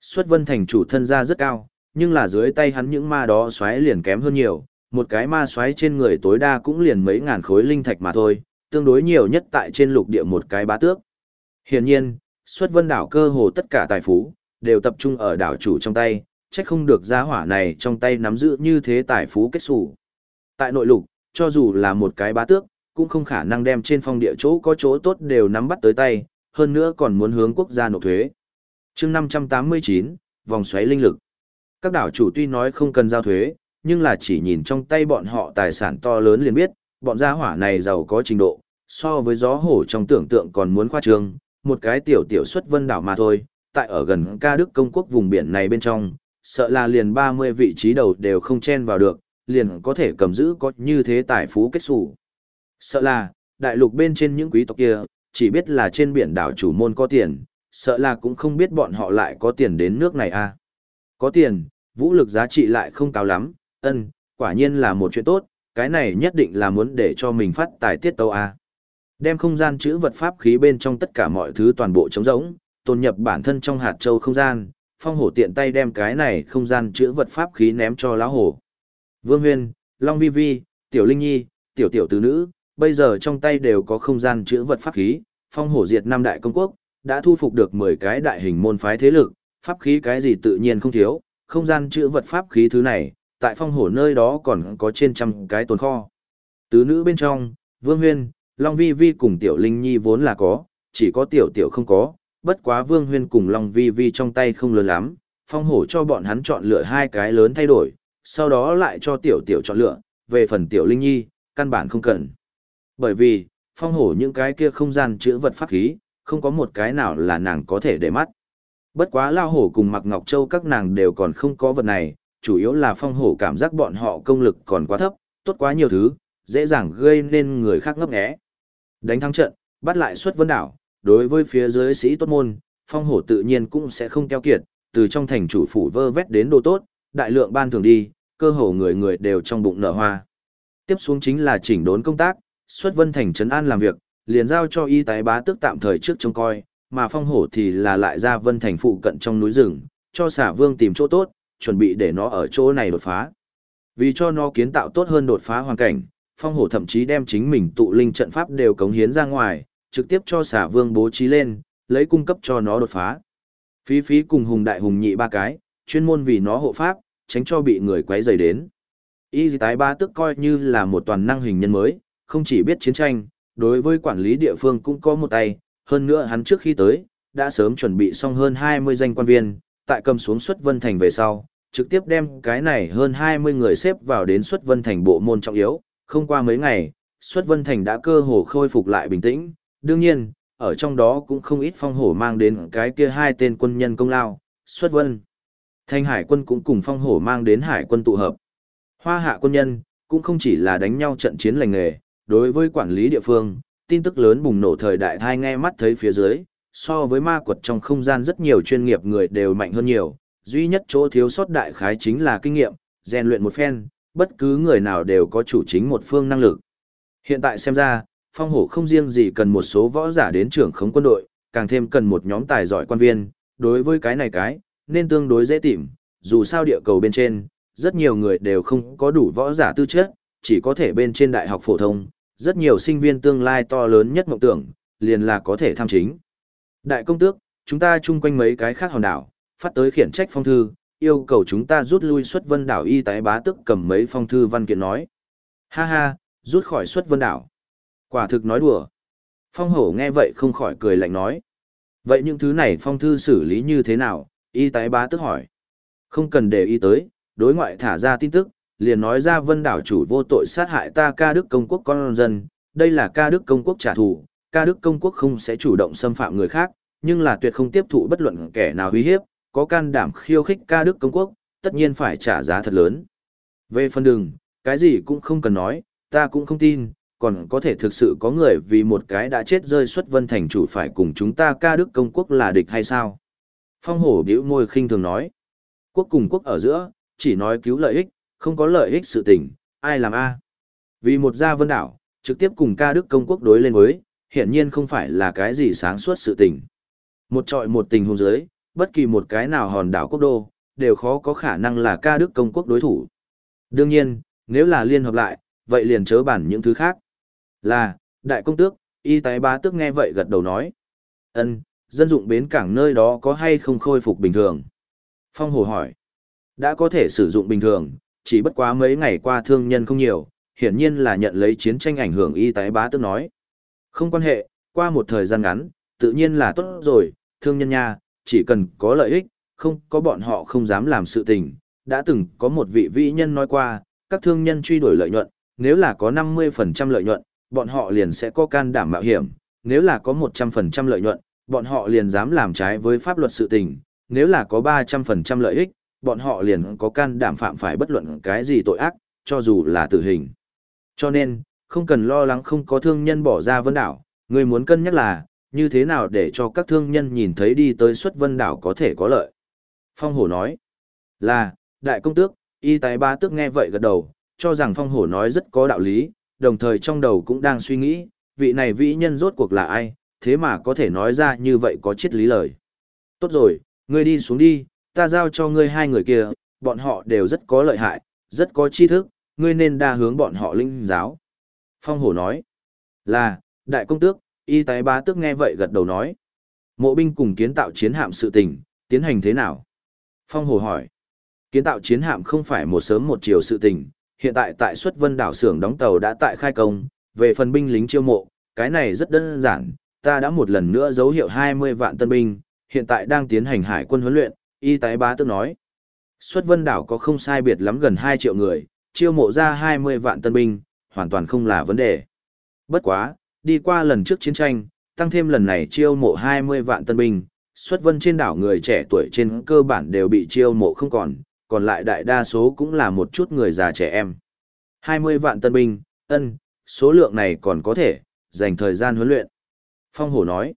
Xuất vân thành chủ thân gia rất cao, nhưng là dưới tay hắn những ma đó xoáy liền kém hơn nhiều, một cái ma xoáy trên người tối đa cũng liền mấy ngàn khối linh thạch mà thôi, tương đối nhiều nhất tại trên lục địa một cái bá tước. Hiển nhiên, xuất vân đảo cơ hồ tất cả tài phú, đều tập trung ở đảo chủ trong tay, chắc không được gia hỏa này trong tay nắm giữ như thế tài phú kết sủ. Tại nội lục, cho dù là một cái bá tước, cũng không khả năng đem trên phong địa chỗ có chỗ tốt đều nắm bắt tới tay, hơn nữa còn muốn hướng quốc gia nộp thuế. chương 589, vòng xoáy linh lực. Các đảo chủ tuy nói không cần giao thuế, nhưng là chỉ nhìn trong tay bọn họ tài sản to lớn liền biết, bọn gia hỏa này giàu có trình độ, so với gió hổ trong tưởng tượng còn muốn khoa trương, một cái tiểu tiểu xuất vân đảo mà thôi, tại ở gần ca đức công quốc vùng biển này bên trong, sợ là liền 30 vị trí đầu đều không chen vào được, liền có thể cầm giữ có như thế tài phú kết sủ. Sợ là, đại lục bên trên những quý tộc kia, chỉ biết là trên biển đảo chủ môn có tiền, sợ là cũng không biết bọn họ lại có tiền đến nước này à. Có tiền, vũ lực giá trị lại không cao lắm, ân, quả nhiên là một chuyện tốt, cái này nhất định là muốn để cho mình phát tài tiết tâu à. Đem không gian chữ vật pháp khí bên trong tất cả mọi thứ toàn bộ trống rỗng, tồn nhập bản thân trong hạt châu không gian, phong hổ tiện tay đem cái này không gian chữ vật pháp khí ném cho lão hổ. Vương Huyên, Long Vi Vi, Tiểu Linh Nhi, Tiểu Tiểu Tứ Nữ, bây giờ trong tay đều có không gian chữ vật pháp khí, phong hổ diệt năm đại công quốc, đã thu phục được 10 cái đại hình môn phái thế lực, pháp khí cái gì tự nhiên không thiếu, không gian chữ vật pháp khí thứ này, tại phong hổ nơi đó còn có trên trăm cái tồn kho. Tứ nữ bên trong, Vương Huyên, Long Vi Vi cùng Tiểu Linh Nhi vốn là có, chỉ có Tiểu Tiểu không có, bất quá Vương Huyên cùng Long Vi Vi trong tay không lớn lắm, phong hổ cho bọn hắn chọn lựa hai cái lớn thay đổi, sau đó lại cho Tiểu Tiểu chọn lựa, về phần Tiểu Linh Nhi, căn bản không cần. Bởi vì, phong hổ những cái kia không gian chữa vật pháp khí, không có một cái nào là nàng có thể để mắt. Bất quá lao hổ cùng mặc ngọc châu các nàng đều còn không có vật này, chủ yếu là phong hổ cảm giác bọn họ công lực còn quá thấp, tốt quá nhiều thứ, dễ dàng gây nên người khác ngấp nghé. Đánh thắng trận, bắt lại xuất vân đảo, đối với phía dưới sĩ tốt môn, phong hổ tự nhiên cũng sẽ không keo kiệt, từ trong thành chủ phủ vơ vét đến đồ tốt, đại lượng ban thường đi, cơ hồ người người đều trong bụng nở hoa. Tiếp xuống chính là chỉnh đốn công tác, xuất vân thành trấn an làm việc, liền giao cho y tái bá tước tạm thời trước trông coi, mà phong hổ thì là lại ra vân thành phụ cận trong núi rừng, cho xả vương tìm chỗ tốt, chuẩn bị để nó ở chỗ này đột phá. Vì cho nó kiến tạo tốt hơn đột phá hoàn cảnh, phong hổ thậm chí đem chính mình tụ linh trận pháp đều cống hiến ra ngoài, trực tiếp cho xả vương bố trí lên, lấy cung cấp cho nó đột phá. Phí phí cùng hùng đại hùng nhị ba cái, chuyên môn vì nó hộ pháp, tránh cho bị người quấy rầy đến. Y tái ba tức coi như là một toàn năng hình nhân mới, không chỉ biết chiến tranh, đối với quản lý địa phương cũng có một tay, hơn nữa hắn trước khi tới, đã sớm chuẩn bị xong hơn 20 danh quan viên, tại cầm xuống xuất vân thành về sau, trực tiếp đem cái này hơn 20 người xếp vào đến xuất vân thành bộ môn trọng yếu, không qua mấy ngày, xuất vân thành đã cơ hồ khôi phục lại bình tĩnh, đương nhiên, ở trong đó cũng không ít phong hổ mang đến cái kia hai tên quân nhân công lao, xuất vân. Thanh hải quân cũng cùng phong hổ mang đến hải quân tụ hợp. Hoa hạ quân nhân, cũng không chỉ là đánh nhau trận chiến lành nghề, đối với quản lý địa phương, tin tức lớn bùng nổ thời đại thai nghe mắt thấy phía dưới, so với ma quật trong không gian rất nhiều chuyên nghiệp người đều mạnh hơn nhiều, duy nhất chỗ thiếu sót đại khái chính là kinh nghiệm, rèn luyện một phen, bất cứ người nào đều có chủ chính một phương năng lực. Hiện tại xem ra, phong hổ không riêng gì cần một số võ giả đến trưởng khống quân đội, càng thêm cần một nhóm tài giỏi quan viên, đối với cái này cái, nên tương đối dễ tìm, dù sao địa cầu bên trên, rất nhiều người đều không có đủ võ giả tư chất, chỉ có thể bên trên đại học phổ thông, rất nhiều sinh viên tương lai to lớn nhất mộng tưởng, liền là có thể tham chính. Đại công tước, chúng ta chung quanh mấy cái khác hòn đảo, phát tới khiển trách phong thư, yêu cầu chúng ta rút lui xuất vân đảo y tái bá tức cầm mấy phong thư văn kiện nói. Ha ha, rút khỏi xuất vân đảo. Quả thực nói đùa. Phong hổ nghe vậy không khỏi cười lạnh nói. Vậy những thứ này phong thư xử lý như thế nào? Y tái bá tức hỏi. Không cần để ý tới, đối ngoại thả ra tin tức, liền nói ra vân đảo chủ vô tội sát hại ta ca đức công quốc con dân, đây là ca đức công quốc trả thù, ca đức công quốc không sẽ chủ động xâm phạm người khác, nhưng là tuyệt không tiếp thụ bất luận kẻ nào uy hiếp, có can đảm khiêu khích ca đức công quốc, tất nhiên phải trả giá thật lớn. Về phần đường, cái gì cũng không cần nói, ta cũng không tin, còn có thể thực sự có người vì một cái đã chết rơi xuất vân thành chủ phải cùng chúng ta ca đức công quốc là địch hay sao? Phong hổ biểu môi khinh thường nói, quốc cùng quốc ở giữa, chỉ nói cứu lợi ích, không có lợi ích sự tình, ai làm a? Vì một gia vân đảo, trực tiếp cùng ca đức công quốc đối lên với, hiện nhiên không phải là cái gì sáng suốt sự tình. Một trọi một tình hôn giới, bất kỳ một cái nào hòn đảo quốc đô, đều khó có khả năng là ca đức công quốc đối thủ. Đương nhiên, nếu là liên hợp lại, vậy liền chớ bản những thứ khác. Là, đại công tước, y tái bá tước nghe vậy gật đầu nói. ân dân dụng bến cảng nơi đó có hay không khôi phục bình thường? Phong hồ hỏi. Đã có thể sử dụng bình thường, chỉ bất quá mấy ngày qua thương nhân không nhiều, hiển nhiên là nhận lấy chiến tranh ảnh hưởng y tái bá tức nói. Không quan hệ, qua một thời gian ngắn, tự nhiên là tốt rồi, thương nhân nha, chỉ cần có lợi ích, không có bọn họ không dám làm sự tình. Đã từng có một vị vĩ nhân nói qua, các thương nhân truy đuổi lợi nhuận, nếu là có 50% lợi nhuận, bọn họ liền sẽ có can đảm mạo hiểm, nếu là có 100% lợi nhuận, bọn họ liền dám làm trái với pháp luật sự tình, nếu là có 300% lợi ích, bọn họ liền có can đảm phạm phải bất luận cái gì tội ác, cho dù là tử hình. Cho nên, không cần lo lắng không có thương nhân bỏ ra vân đảo, người muốn cân nhắc là, như thế nào để cho các thương nhân nhìn thấy đi tới xuất vân đảo có thể có lợi. Phong hổ nói, là, đại công tước, y tài ba tước nghe vậy gật đầu, cho rằng phong hổ nói rất có đạo lý, đồng thời trong đầu cũng đang suy nghĩ, vị này vĩ nhân rốt cuộc là ai, thế mà có thể nói ra như vậy có triết lý lời. Tốt rồi, ngươi đi xuống đi, ta giao cho ngươi hai người kia, bọn họ đều rất có lợi hại, rất có tri thức, ngươi nên đa hướng bọn họ linh giáo. Phong hổ nói, là, đại công tước, y tái bá tước nghe vậy gật đầu nói. Mộ binh cùng kiến tạo chiến hạm sự tình, tiến hành thế nào? Phong hổ hỏi, kiến tạo chiến hạm không phải một sớm một chiều sự tình, hiện tại tại xuất vân đảo xưởng đóng tàu đã tại khai công, về phần binh lính chiêu mộ, cái này rất đơn giản, ta đã một lần nữa dấu hiệu 20 vạn tân binh, hiện tại đang tiến hành hải quân huấn luyện, y tái bá tức nói. Xuất vân đảo có không sai biệt lắm gần 2 triệu người, chiêu mộ ra 20 vạn tân binh, hoàn toàn không là vấn đề. Bất quá, đi qua lần trước chiến tranh, tăng thêm lần này chiêu mộ 20 vạn tân binh, xuất vân trên đảo người trẻ tuổi trên cơ bản đều bị chiêu mộ không còn, còn lại đại đa số cũng là một chút người già trẻ em. 20 vạn tân binh, ân, số lượng này còn có thể, dành thời gian huấn luyện. Phong Hổ nói,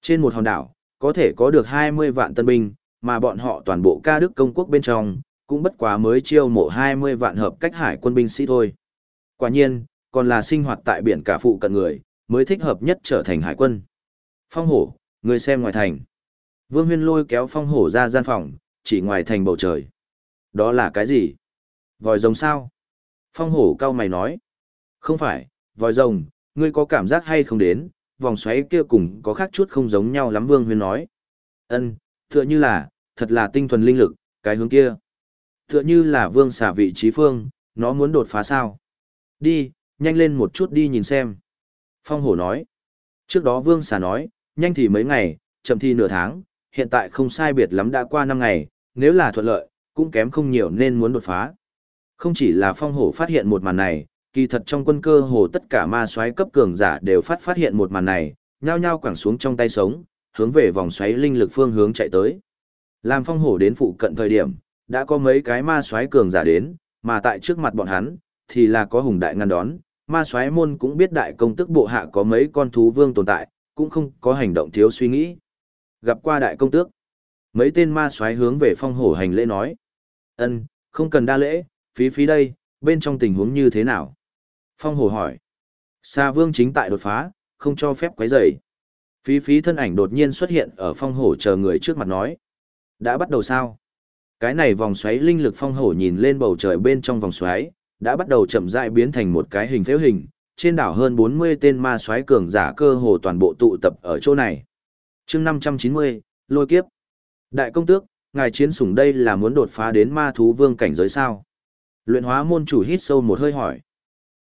trên một hòn đảo, có thể có được 20 vạn tân binh, mà bọn họ toàn bộ ca đức công quốc bên trong, cũng bất quá mới chiêu mộ 20 vạn hợp cách hải quân binh sĩ thôi. Quả nhiên, còn là sinh hoạt tại biển cả phụ cận người, mới thích hợp nhất trở thành hải quân. Phong hổ, Người xem ngoài thành. Vương Huyên lôi kéo phong hổ ra gian phòng, chỉ ngoài thành bầu trời. Đó là cái gì? Vòi rồng sao? Phong hổ cao mày nói. Không phải, vòi rồng, ngươi có cảm giác hay không đến, vòng xoáy kia cùng có khác chút không giống nhau lắm Vương Huyên nói. Ân, tựa như là, thật là tinh thuần linh lực, cái hướng kia. Tựa như là vương xả vị trí phương, nó muốn đột phá sao. Đi, nhanh lên một chút đi nhìn xem. Phong hổ nói. Trước đó vương xả nói, nhanh thì mấy ngày, chậm thì nửa tháng, hiện tại không sai biệt lắm đã qua năm ngày, nếu là thuận lợi, cũng kém không nhiều nên muốn đột phá. Không chỉ là phong hổ phát hiện một màn này, kỳ thật trong quân cơ hồ tất cả ma xoáy cấp cường giả đều phát phát hiện một màn này, nhao nhao quẳng xuống trong tay sống, hướng về vòng xoáy linh lực phương hướng chạy tới. Làm phong hổ đến phụ cận thời điểm, đã có mấy cái ma xoáy cường giả đến, mà tại trước mặt bọn hắn, thì là có hùng đại ngăn đón, ma xoáy môn cũng biết đại công tức bộ hạ có mấy con thú vương tồn tại, cũng không có hành động thiếu suy nghĩ. Gặp qua đại công tước, mấy tên ma xoáy hướng về phong hổ hành lễ nói. ân không cần đa lễ, phí phí đây, bên trong tình huống như thế nào? Phong hổ hỏi. Sa vương chính tại đột phá, không cho phép quấy rầy. Phí phí thân ảnh đột nhiên xuất hiện ở phong hổ chờ người trước mặt nói. Đã bắt đầu sao? Cái này vòng xoáy linh lực phong hổ nhìn lên bầu trời bên trong vòng xoáy, đã bắt đầu chậm rãi biến thành một cái hình phễu hình. Trên đảo hơn 40 tên ma xoáy cường giả cơ hồ toàn bộ tụ tập ở chỗ này. chương 590, lôi kiếp. Đại công tước, ngài chiến sủng đây là muốn đột phá đến ma thú vương cảnh giới sao? Luyện hóa môn chủ hít sâu một hơi hỏi.